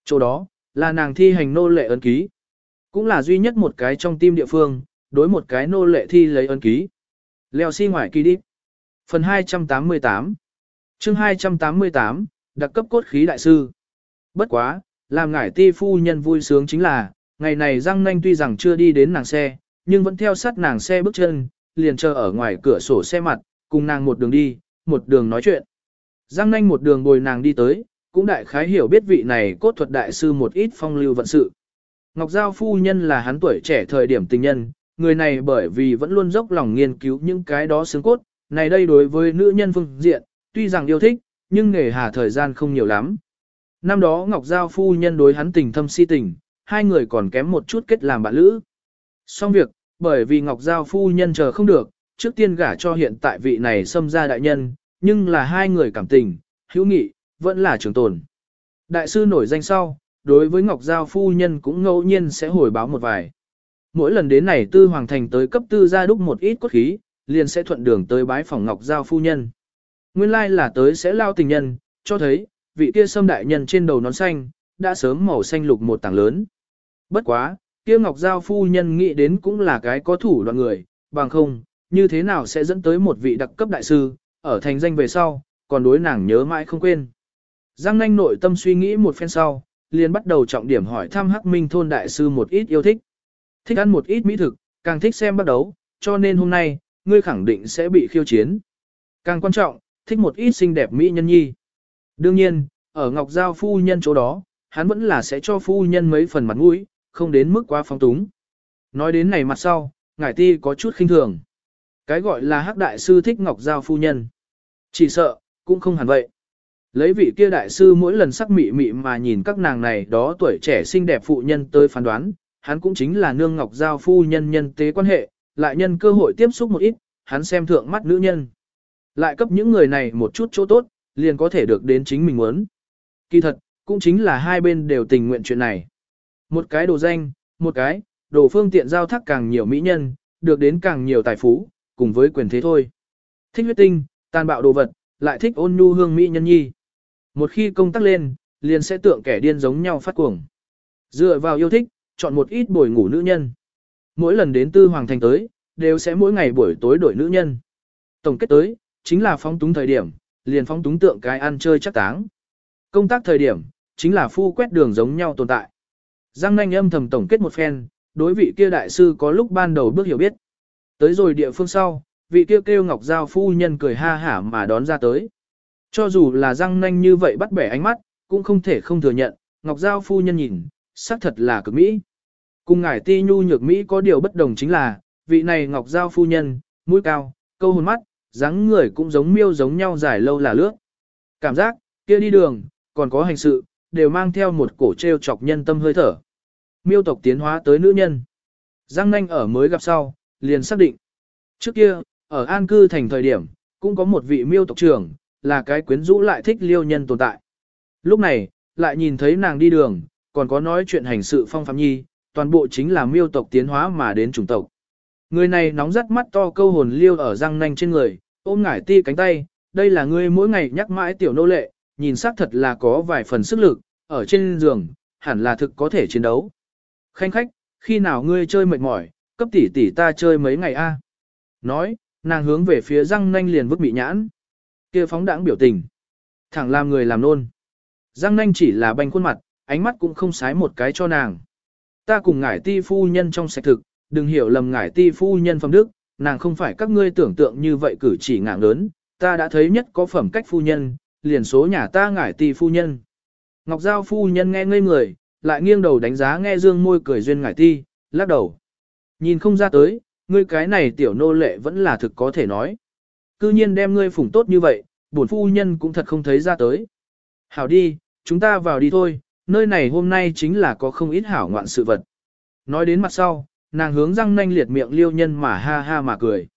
Speaker 1: Chỗ đó, là nàng thi hành nô lệ ấn ký. Cũng là duy nhất một cái trong tim địa phương, đối một cái nô lệ thi lấy ấn ký. Leo xi si ngoài kỳ đi. Phần 288 chương 288, đặc cấp cốt khí đại sư. Bất quá, làm ngải ti phu nhân vui sướng chính là, ngày này răng nanh tuy rằng chưa đi đến nàng xe, nhưng vẫn theo sát nàng xe bước chân, liền chờ ở ngoài cửa sổ xe mặt, cùng nàng một đường đi, một đường nói chuyện. Giang nanh một đường bồi nàng đi tới, cũng đại khái hiểu biết vị này cốt thuật đại sư một ít phong lưu vận sự. Ngọc Giao phu nhân là hắn tuổi trẻ thời điểm tình nhân, người này bởi vì vẫn luôn dốc lòng nghiên cứu những cái đó xương cốt, này đây đối với nữ nhân phương diện, tuy rằng yêu thích, nhưng nghề hà thời gian không nhiều lắm. Năm đó Ngọc Giao phu nhân đối hắn tình thâm si tình, hai người còn kém một chút kết làm bạn lữ. Xong việc, bởi vì Ngọc Giao phu nhân chờ không được, trước tiên gả cho hiện tại vị này xâm gia đại nhân, nhưng là hai người cảm tình, hữu nghị, vẫn là trường tồn. Đại sư nổi danh sau, đối với Ngọc Giao phu nhân cũng ngẫu nhiên sẽ hồi báo một vài. Mỗi lần đến này tư hoàng thành tới cấp tư gia đúc một ít cốt khí, liền sẽ thuận đường tới bái phòng Ngọc Giao phu nhân. Nguyên lai like là tới sẽ lao tình nhân, cho thấy, vị kia Sâm đại nhân trên đầu nón xanh, đã sớm màu xanh lục một tảng lớn. Bất quá, kia Ngọc Giao phu nhân nghĩ đến cũng là cái có thủ đoạn người, bằng không, như thế nào sẽ dẫn tới một vị đặc cấp đại sư, ở thành danh về sau, còn đối nàng nhớ mãi không quên. Giang nanh nội tâm suy nghĩ một phen sau, liền bắt đầu trọng điểm hỏi thăm Hắc Minh thôn đại sư một ít yêu thích. Thích ăn một ít mỹ thực, càng thích xem bắt đấu, cho nên hôm nay, ngươi khẳng định sẽ bị khiêu chiến. Càng quan trọng, thích một ít xinh đẹp mỹ nhân nhi. Đương nhiên, ở Ngọc Giao phu nhân chỗ đó, hắn vẫn là sẽ cho phu nhân mấy phần mặt mũi, không đến mức quá phóng túng. Nói đến này mặt sau, ngải ti có chút khinh thường. Cái gọi là hắc đại sư thích Ngọc Giao phu nhân. Chỉ sợ, cũng không hẳn vậy. Lấy vị kia đại sư mỗi lần sắc mị mị mà nhìn các nàng này đó tuổi trẻ xinh đẹp phụ nhân tới phán đoán, hắn cũng chính là nương Ngọc Giao phu nhân nhân tế quan hệ, lại nhân cơ hội tiếp xúc một ít, hắn xem thượng mắt nữ nhân. Lại cấp những người này một chút chỗ tốt, liền có thể được đến chính mình muốn. Kỳ thật, cũng chính là hai bên đều tình nguyện chuyện này. Một cái đồ danh, một cái, đồ phương tiện giao thác càng nhiều mỹ nhân, được đến càng nhiều tài phú, cùng với quyền thế thôi. Thích huyết tinh, tàn bạo đồ vật, lại thích ôn nhu hương mỹ nhân nhi. Một khi công tác lên, liền sẽ tượng kẻ điên giống nhau phát cuồng. Dựa vào yêu thích, chọn một ít buổi ngủ nữ nhân. Mỗi lần đến tư hoàng thành tới, đều sẽ mỗi ngày buổi tối đổi nữ nhân. Tổng kết tới, chính là phóng túng thời điểm, liền phóng túng tượng cái ăn chơi chắc táng. Công tác thời điểm, chính là phu quét đường giống nhau tồn tại. Giang nanh âm thầm tổng kết một phen, đối vị kia đại sư có lúc ban đầu bước hiểu biết. Tới rồi địa phương sau, vị kia kêu ngọc giao phu nhân cười ha hả mà đón ra tới. Cho dù là Giang nanh như vậy bắt bẻ ánh mắt, cũng không thể không thừa nhận, ngọc giao phu nhân nhìn, xác thật là cực mỹ. Cùng ngải ti nhu nhược mỹ có điều bất đồng chính là, vị này ngọc giao phu nhân, mũi cao, câu hồn mắt, dáng người cũng giống miêu giống nhau dài lâu là lướt. Cảm giác, kia đi đường, còn có hành sự, đều mang theo một cổ treo chọc nhân tâm hơi thở. Miêu tộc tiến hóa tới nữ nhân. Giang nanh ở mới gặp sau, liền xác định. Trước kia, ở an cư thành thời điểm, cũng có một vị miêu tộc trưởng, là cái quyến rũ lại thích liêu nhân tồn tại. Lúc này, lại nhìn thấy nàng đi đường, còn có nói chuyện hành sự phong phạm nhi, toàn bộ chính là miêu tộc tiến hóa mà đến chủng tộc. Người này nóng rất mắt to câu hồn liêu ở răng nanh trên người, ôm ngải ti cánh tay, đây là ngươi mỗi ngày nhắc mãi tiểu nô lệ, nhìn xác thật là có vài phần sức lực, ở trên giường, hẳn là thực có thể chiến đấu. Khanh khách, khi nào ngươi chơi mệt mỏi, cấp tỷ tỷ ta chơi mấy ngày a? Nói, nàng hướng về phía răng nanh liền vứt bị nhãn. kia phóng đãng biểu tình. Thẳng làm người làm nôn. Răng nanh chỉ là banh khuôn mặt, ánh mắt cũng không sái một cái cho nàng. Ta cùng ngải ti phu nhân trong sạch thực, đừng hiểu lầm ngải ti phu nhân phẩm đức, nàng không phải các ngươi tưởng tượng như vậy cử chỉ ngạng lớn, ta đã thấy nhất có phẩm cách phu nhân, liền số nhà ta ngải ti phu nhân. Ngọc Giao phu nhân nghe ngây người, lại nghiêng đầu đánh giá nghe dương môi cười duyên ngải ti, lắc đầu. Nhìn không ra tới, ngươi cái này tiểu nô lệ vẫn là thực có thể nói. Cư nhiên đem ngươi phủng tốt như vậy, bổn phu nhân cũng thật không thấy ra tới. Hảo đi, chúng ta vào đi thôi, nơi này hôm nay chính là có không ít hảo ngoạn sự vật. Nói đến mặt sau, nàng hướng răng nanh liệt miệng liêu nhân mà ha ha mà cười.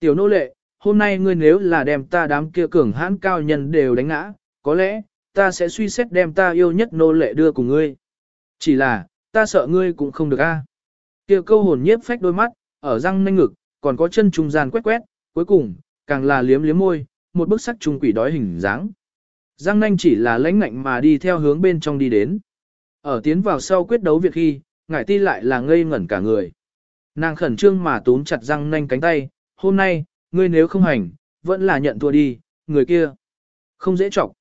Speaker 1: Tiểu nô lệ, hôm nay ngươi nếu là đem ta đám kia cường hãn cao nhân đều đánh ngã, có lẽ, ta sẽ suy xét đem ta yêu nhất nô lệ đưa cùng ngươi. Chỉ là, ta sợ ngươi cũng không được a. Kia câu hồn nhiếp phách đôi mắt, ở răng nanh ngực, còn có chân trung gian quét quét, cuối cùng, càng là liếm liếm môi, một bức sắc trung quỷ đói hình dáng. Giang nanh chỉ là lãnh ngạnh mà đi theo hướng bên trong đi đến. Ở tiến vào sau quyết đấu việc khi, ngải ti lại là ngây ngẩn cả người. Nàng khẩn trương mà túm chặt răng nanh cánh tay, hôm nay, ngươi nếu không hành, vẫn là nhận thua đi, người kia. Không dễ chọc.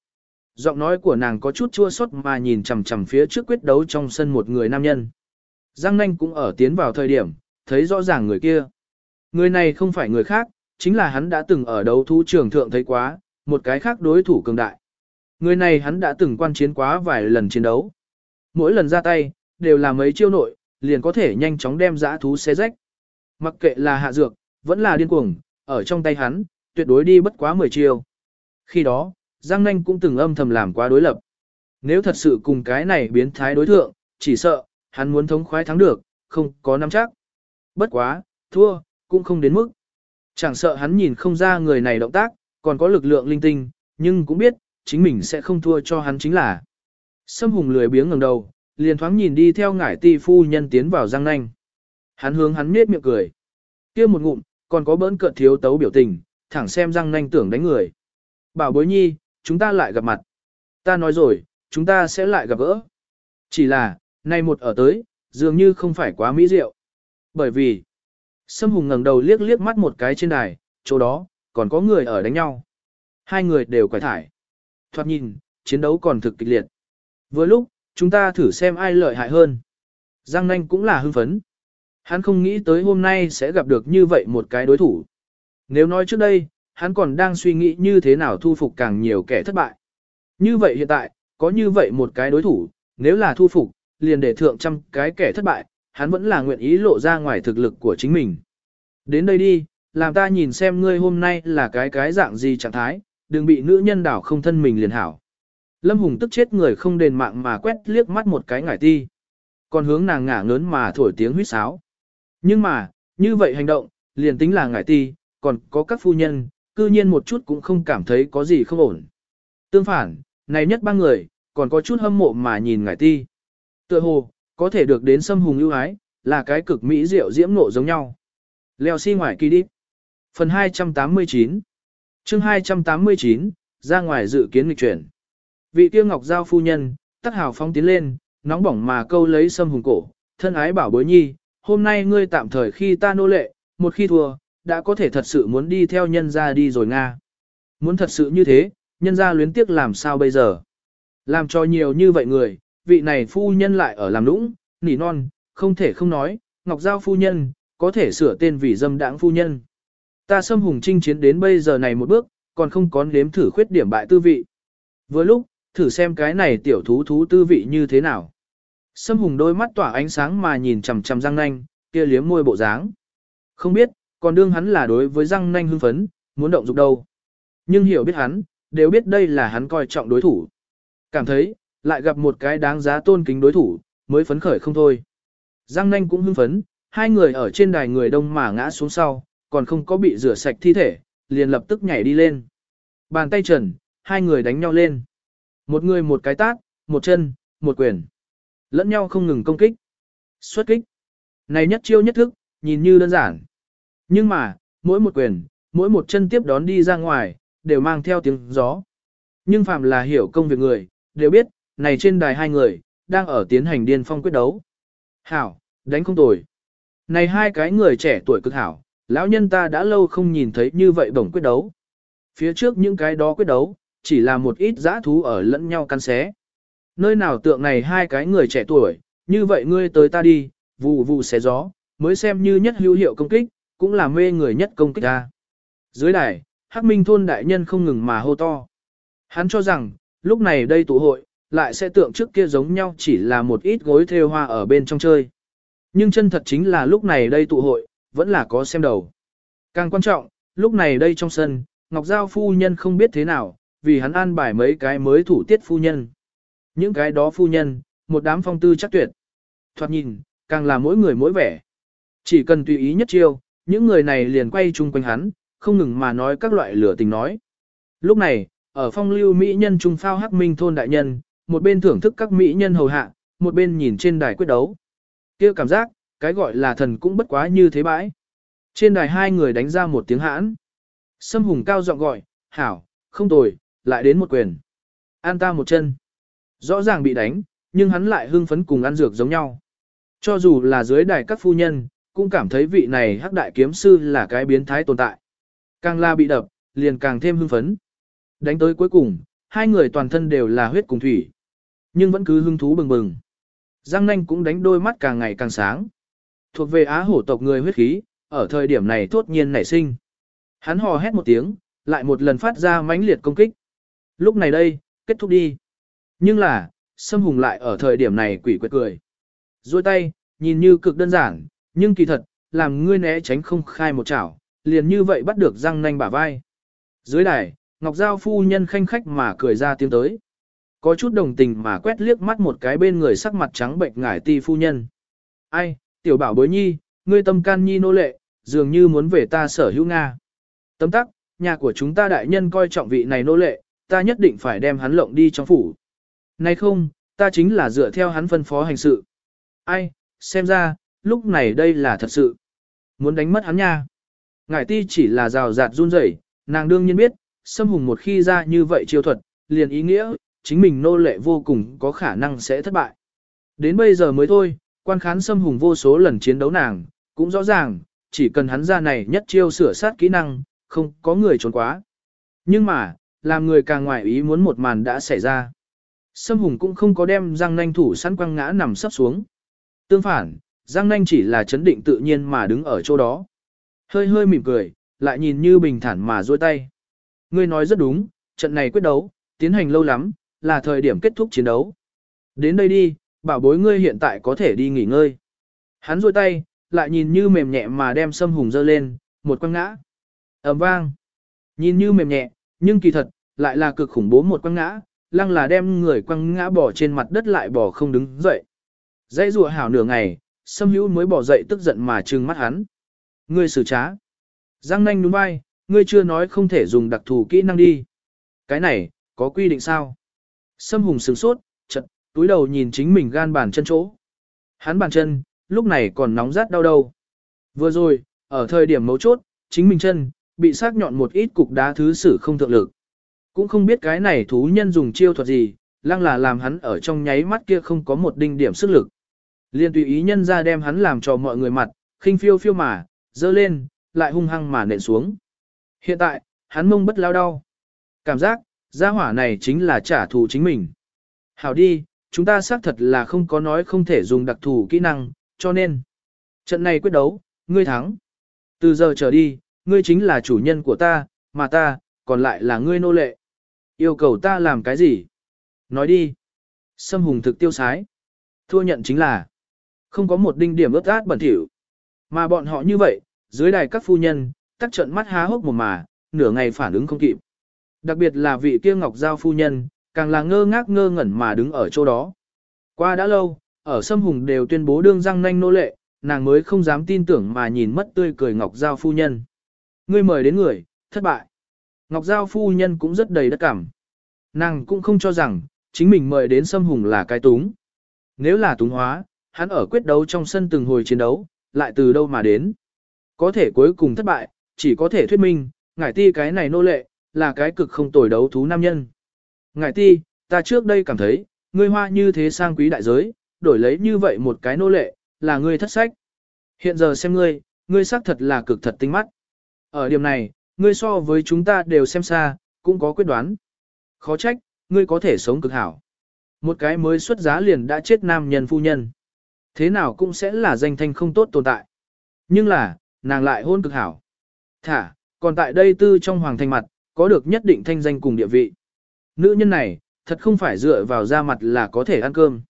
Speaker 1: Giọng nói của nàng có chút chua xót mà nhìn chằm chằm phía trước quyết đấu trong sân một người nam nhân. Giang nanh cũng ở tiến vào thời điểm, thấy rõ ràng người kia. Người này không phải người khác, chính là hắn đã từng ở đấu thú trường thượng thấy quá, một cái khác đối thủ cường đại. Người này hắn đã từng quan chiến quá vài lần chiến đấu. Mỗi lần ra tay, đều là mấy chiêu nội, liền có thể nhanh chóng đem dã thú xé rách. Mặc kệ là hạ dược, vẫn là điên cuồng, ở trong tay hắn, tuyệt đối đi bất quá 10 chiêu. Khi đó, Giang Nanh cũng từng âm thầm làm quá đối lập. Nếu thật sự cùng cái này biến thái đối thượng, chỉ sợ, hắn muốn thống khoái thắng được, không có nắm chắc. Bất quá, thua, cũng không đến mức. Chẳng sợ hắn nhìn không ra người này động tác, còn có lực lượng linh tinh, nhưng cũng biết, chính mình sẽ không thua cho hắn chính là. Sâm hùng lười biếng ngẩng đầu, liền thoáng nhìn đi theo ngải ti phu nhân tiến vào răng nanh. Hắn hướng hắn nết miệng cười. kia một ngụm, còn có bỡn cợt thiếu tấu biểu tình, thẳng xem răng nanh tưởng đánh người. Bảo bối nhi, chúng ta lại gặp mặt. Ta nói rồi, chúng ta sẽ lại gặp gỡ. Chỉ là, nay một ở tới, dường như không phải quá mỹ diệu. Bởi vì, Sâm Hùng ngẩng đầu liếc liếc mắt một cái trên đài, chỗ đó, còn có người ở đánh nhau. Hai người đều quải thải. Thoạt nhìn, chiến đấu còn thực kịch liệt. Vừa lúc, chúng ta thử xem ai lợi hại hơn. Giang Nanh cũng là hưng phấn. Hắn không nghĩ tới hôm nay sẽ gặp được như vậy một cái đối thủ. Nếu nói trước đây, hắn còn đang suy nghĩ như thế nào thu phục càng nhiều kẻ thất bại. Như vậy hiện tại, có như vậy một cái đối thủ, nếu là thu phục, liền để thượng trăm cái kẻ thất bại, hắn vẫn là nguyện ý lộ ra ngoài thực lực của chính mình. Đến đây đi, làm ta nhìn xem ngươi hôm nay là cái cái dạng gì trạng thái, đừng bị nữ nhân đảo không thân mình liền hảo. Lâm Hùng tức chết người không đền mạng mà quét liếc mắt một cái ngải ti. Còn hướng nàng ngả ngớn mà thổi tiếng huýt sáo. Nhưng mà, như vậy hành động, liền tính là ngải ti, còn có các phu nhân, cư nhiên một chút cũng không cảm thấy có gì không ổn. Tương phản, này nhất ba người, còn có chút hâm mộ mà nhìn ngải ti. Tựa hồ, có thể được đến xâm hùng ưu ái, là cái cực mỹ diệu diễm nộ giống nhau. Leo xi si ngoài kỳ đi. Phần 289 chương 289, ra ngoài dự kiến nghịch chuyển. Vị tiêu ngọc giao phu nhân, tắc hào phóng tiến lên, nóng bỏng mà câu lấy sâm hùng cổ, thân ái bảo bối nhi, hôm nay ngươi tạm thời khi ta nô lệ, một khi thua, đã có thể thật sự muốn đi theo nhân gia đi rồi Nga. Muốn thật sự như thế, nhân gia luyến tiếc làm sao bây giờ? Làm cho nhiều như vậy người, vị này phu nhân lại ở làm lũng nỉ non, không thể không nói, Ngọc Giao phu nhân, có thể sửa tên vì dâm đãng phu nhân. Ta xâm hùng chinh chiến đến bây giờ này một bước, còn không có nếm thử khuyết điểm bại tư vị. Vừa lúc, thử xem cái này tiểu thú thú tư vị như thế nào. Sâm hùng đôi mắt tỏa ánh sáng mà nhìn chằm chằm răng nanh, kia liếm môi bộ dáng. Không biết, còn đương hắn là đối với răng nanh hưng phấn, muốn động dục đâu. Nhưng hiểu biết hắn, đều biết đây là hắn coi trọng đối thủ. Cảm thấy, lại gặp một cái đáng giá tôn kính đối thủ, mới phấn khởi không thôi. Giang nanh cũng hưng phấn, hai người ở trên đài người đông mà ngã xuống sau, còn không có bị rửa sạch thi thể, liền lập tức nhảy đi lên. Bàn tay trần, hai người đánh nhau lên. Một người một cái tát, một chân, một quyền. Lẫn nhau không ngừng công kích. Xuất kích. Này nhất chiêu nhất thức, nhìn như đơn giản. Nhưng mà, mỗi một quyền, mỗi một chân tiếp đón đi ra ngoài, đều mang theo tiếng gió. Nhưng phạm là hiểu công việc người, đều biết, này trên đài hai người, đang ở tiến hành điên phong quyết đấu. Hảo, đánh không tồi. Này hai cái người trẻ tuổi cực hảo, lão nhân ta đã lâu không nhìn thấy như vậy bổng quyết đấu. Phía trước những cái đó quyết đấu, chỉ là một ít giã thú ở lẫn nhau căn xé. Nơi nào tượng này hai cái người trẻ tuổi, như vậy ngươi tới ta đi, vụ vụ xé gió, mới xem như nhất hữu hiệu công kích, cũng là mê người nhất công kích ta. Dưới đài, Hắc Minh thôn đại nhân không ngừng mà hô to. Hắn cho rằng, lúc này đây tụ hội, lại sẽ tượng trước kia giống nhau chỉ là một ít gối thêu hoa ở bên trong chơi. Nhưng chân thật chính là lúc này đây tụ hội, vẫn là có xem đầu. Càng quan trọng, lúc này đây trong sân, Ngọc Giao phu nhân không biết thế nào, vì hắn an bài mấy cái mới thủ tiết phu nhân. Những cái đó phu nhân, một đám phong tư chắc tuyệt. Thoạt nhìn, càng là mỗi người mỗi vẻ. Chỉ cần tùy ý nhất chiêu, những người này liền quay chung quanh hắn, không ngừng mà nói các loại lửa tình nói. Lúc này, ở phong lưu mỹ nhân trung phao hắc minh thôn đại nhân, một bên thưởng thức các mỹ nhân hầu hạ, một bên nhìn trên đài quyết đấu. kia cảm giác, cái gọi là thần cũng bất quá như thế bãi. Trên đài hai người đánh ra một tiếng hãn. Sâm hùng cao giọng gọi, hảo, không tồi, lại đến một quyền. An ta một chân. Rõ ràng bị đánh, nhưng hắn lại hưng phấn cùng ăn dược giống nhau. Cho dù là dưới đài các phu nhân, cũng cảm thấy vị này hắc đại kiếm sư là cái biến thái tồn tại. Càng la bị đập, liền càng thêm hưng phấn. Đánh tới cuối cùng, hai người toàn thân đều là huyết cùng thủy. Nhưng vẫn cứ hưng thú bừng bừng. Giang nanh cũng đánh đôi mắt càng ngày càng sáng. Thuộc về á hổ tộc người huyết khí, ở thời điểm này thốt nhiên nảy sinh. Hắn hò hét một tiếng, lại một lần phát ra mãnh liệt công kích. Lúc này đây, kết thúc đi. Nhưng là, Sâm Hùng lại ở thời điểm này quỷ quyệt cười. Rồi tay, nhìn như cực đơn giản, nhưng kỳ thật, làm ngươi né tránh không khai một chảo, liền như vậy bắt được răng nanh bả vai. Dưới đài, Ngọc Giao phu nhân khanh khách mà cười ra tiếng tới. Có chút đồng tình mà quét liếc mắt một cái bên người sắc mặt trắng bệnh ngải ti phu nhân. Ai, tiểu bảo bối nhi, ngươi tâm can nhi nô lệ, dường như muốn về ta sở hữu Nga. Tấm tắc, nhà của chúng ta đại nhân coi trọng vị này nô lệ, ta nhất định phải đem hắn lộng đi trong phủ. Nay không, ta chính là dựa theo hắn phân phó hành sự. Ai, xem ra, lúc này đây là thật sự. Muốn đánh mất hắn nha. Ngải ti chỉ là rào rạt run rẩy, nàng đương nhiên biết, xâm hùng một khi ra như vậy chiêu thuật, liền ý nghĩa, chính mình nô lệ vô cùng có khả năng sẽ thất bại. Đến bây giờ mới thôi, quan khán xâm hùng vô số lần chiến đấu nàng, cũng rõ ràng, chỉ cần hắn ra này nhất chiêu sửa sát kỹ năng, không có người trốn quá. Nhưng mà, làm người càng ngoại ý muốn một màn đã xảy ra. Sâm hùng cũng không có đem răng nanh thủ sẵn quăng ngã nằm sấp xuống. Tương phản, Giang Nanh chỉ là chấn định tự nhiên mà đứng ở chỗ đó. Hơi hơi mỉm cười, lại nhìn như bình thản mà duỗi tay. Ngươi nói rất đúng, trận này quyết đấu, tiến hành lâu lắm, là thời điểm kết thúc chiến đấu. Đến đây đi, bảo bối ngươi hiện tại có thể đi nghỉ ngơi. Hắn duỗi tay, lại nhìn như mềm nhẹ mà đem sâm hùng dơ lên, một quăng ngã. ầm vang. Nhìn như mềm nhẹ, nhưng kỳ thật, lại là cực khủng bố một quăng ngã, lăng là đem người quăng ngã bỏ trên mặt đất lại bỏ không đứng dậy. Dây rùa hảo nửa ngày, sâm hữu mới bỏ dậy tức giận mà trừng mắt hắn. Ngươi xử trá. Giang nanh đúng vai, ngươi chưa nói không thể dùng đặc thù kỹ năng đi. Cái này, có quy định sao? Sâm hùng sửng sốt, chật, túi đầu nhìn chính mình gan bàn chân chỗ. Hắn bàn chân, lúc này còn nóng rát đau đầu. Vừa rồi, ở thời điểm mấu chốt, chính mình chân, bị sắc nhọn một ít cục đá thứ sử không thượng lực. Cũng không biết cái này thú nhân dùng chiêu thuật gì, lăng là làm hắn ở trong nháy mắt kia không có một đinh điểm sức lực. Liên tùy ý nhân ra đem hắn làm cho mọi người mặt, khinh phiêu phiêu mà, dơ lên, lại hung hăng mà nện xuống. Hiện tại, hắn mông bất lao đau. Cảm giác, gia hỏa này chính là trả thù chính mình. Hảo đi, chúng ta xác thật là không có nói không thể dùng đặc thù kỹ năng, cho nên, trận này quyết đấu, ngươi thắng. Từ giờ trở đi, ngươi chính là chủ nhân của ta, mà ta, còn lại là ngươi nô lệ. Yêu cầu ta làm cái gì? Nói đi. Sâm hùng thực tiêu sái. Thua nhận chính là không có một đinh điểm ướt át bẩn thỉu. Mà bọn họ như vậy, dưới đài các phu nhân, tắc trận mắt há hốc một mà, nửa ngày phản ứng không kịp. Đặc biệt là vị kia ngọc giao phu nhân, càng là ngơ ngác ngơ ngẩn mà đứng ở chỗ đó. Qua đã lâu, ở Sâm Hùng đều tuyên bố đương răng nanh nô lệ, nàng mới không dám tin tưởng mà nhìn mất tươi cười Ngọc Giao phu nhân. Ngươi mời đến người, thất bại. Ngọc Giao phu nhân cũng rất đầy đất cảm. Nàng cũng không cho rằng, chính mình mời đến Sâm Hùng là cái túng. Nếu là túng hóa, hắn ở quyết đấu trong sân từng hồi chiến đấu, lại từ đâu mà đến. Có thể cuối cùng thất bại, chỉ có thể thuyết minh, ngải ti cái này nô lệ, là cái cực không tồi đấu thú nam nhân. Ngải ti, ta trước đây cảm thấy, ngươi hoa như thế sang quý đại giới, đổi lấy như vậy một cái nô lệ, là ngươi thất sách. Hiện giờ xem ngươi, ngươi xác thật là cực thật tinh mắt. Ở điểm này, ngươi so với chúng ta đều xem xa, cũng có quyết đoán. Khó trách, ngươi có thể sống cực hảo. Một cái mới xuất giá liền đã chết nam nhân phu nhân. Thế nào cũng sẽ là danh thanh không tốt tồn tại. Nhưng là, nàng lại hôn cực hảo. Thả, còn tại đây tư trong hoàng thành mặt, có được nhất định thanh danh cùng địa vị. Nữ nhân này, thật không phải dựa vào da mặt là có thể ăn cơm.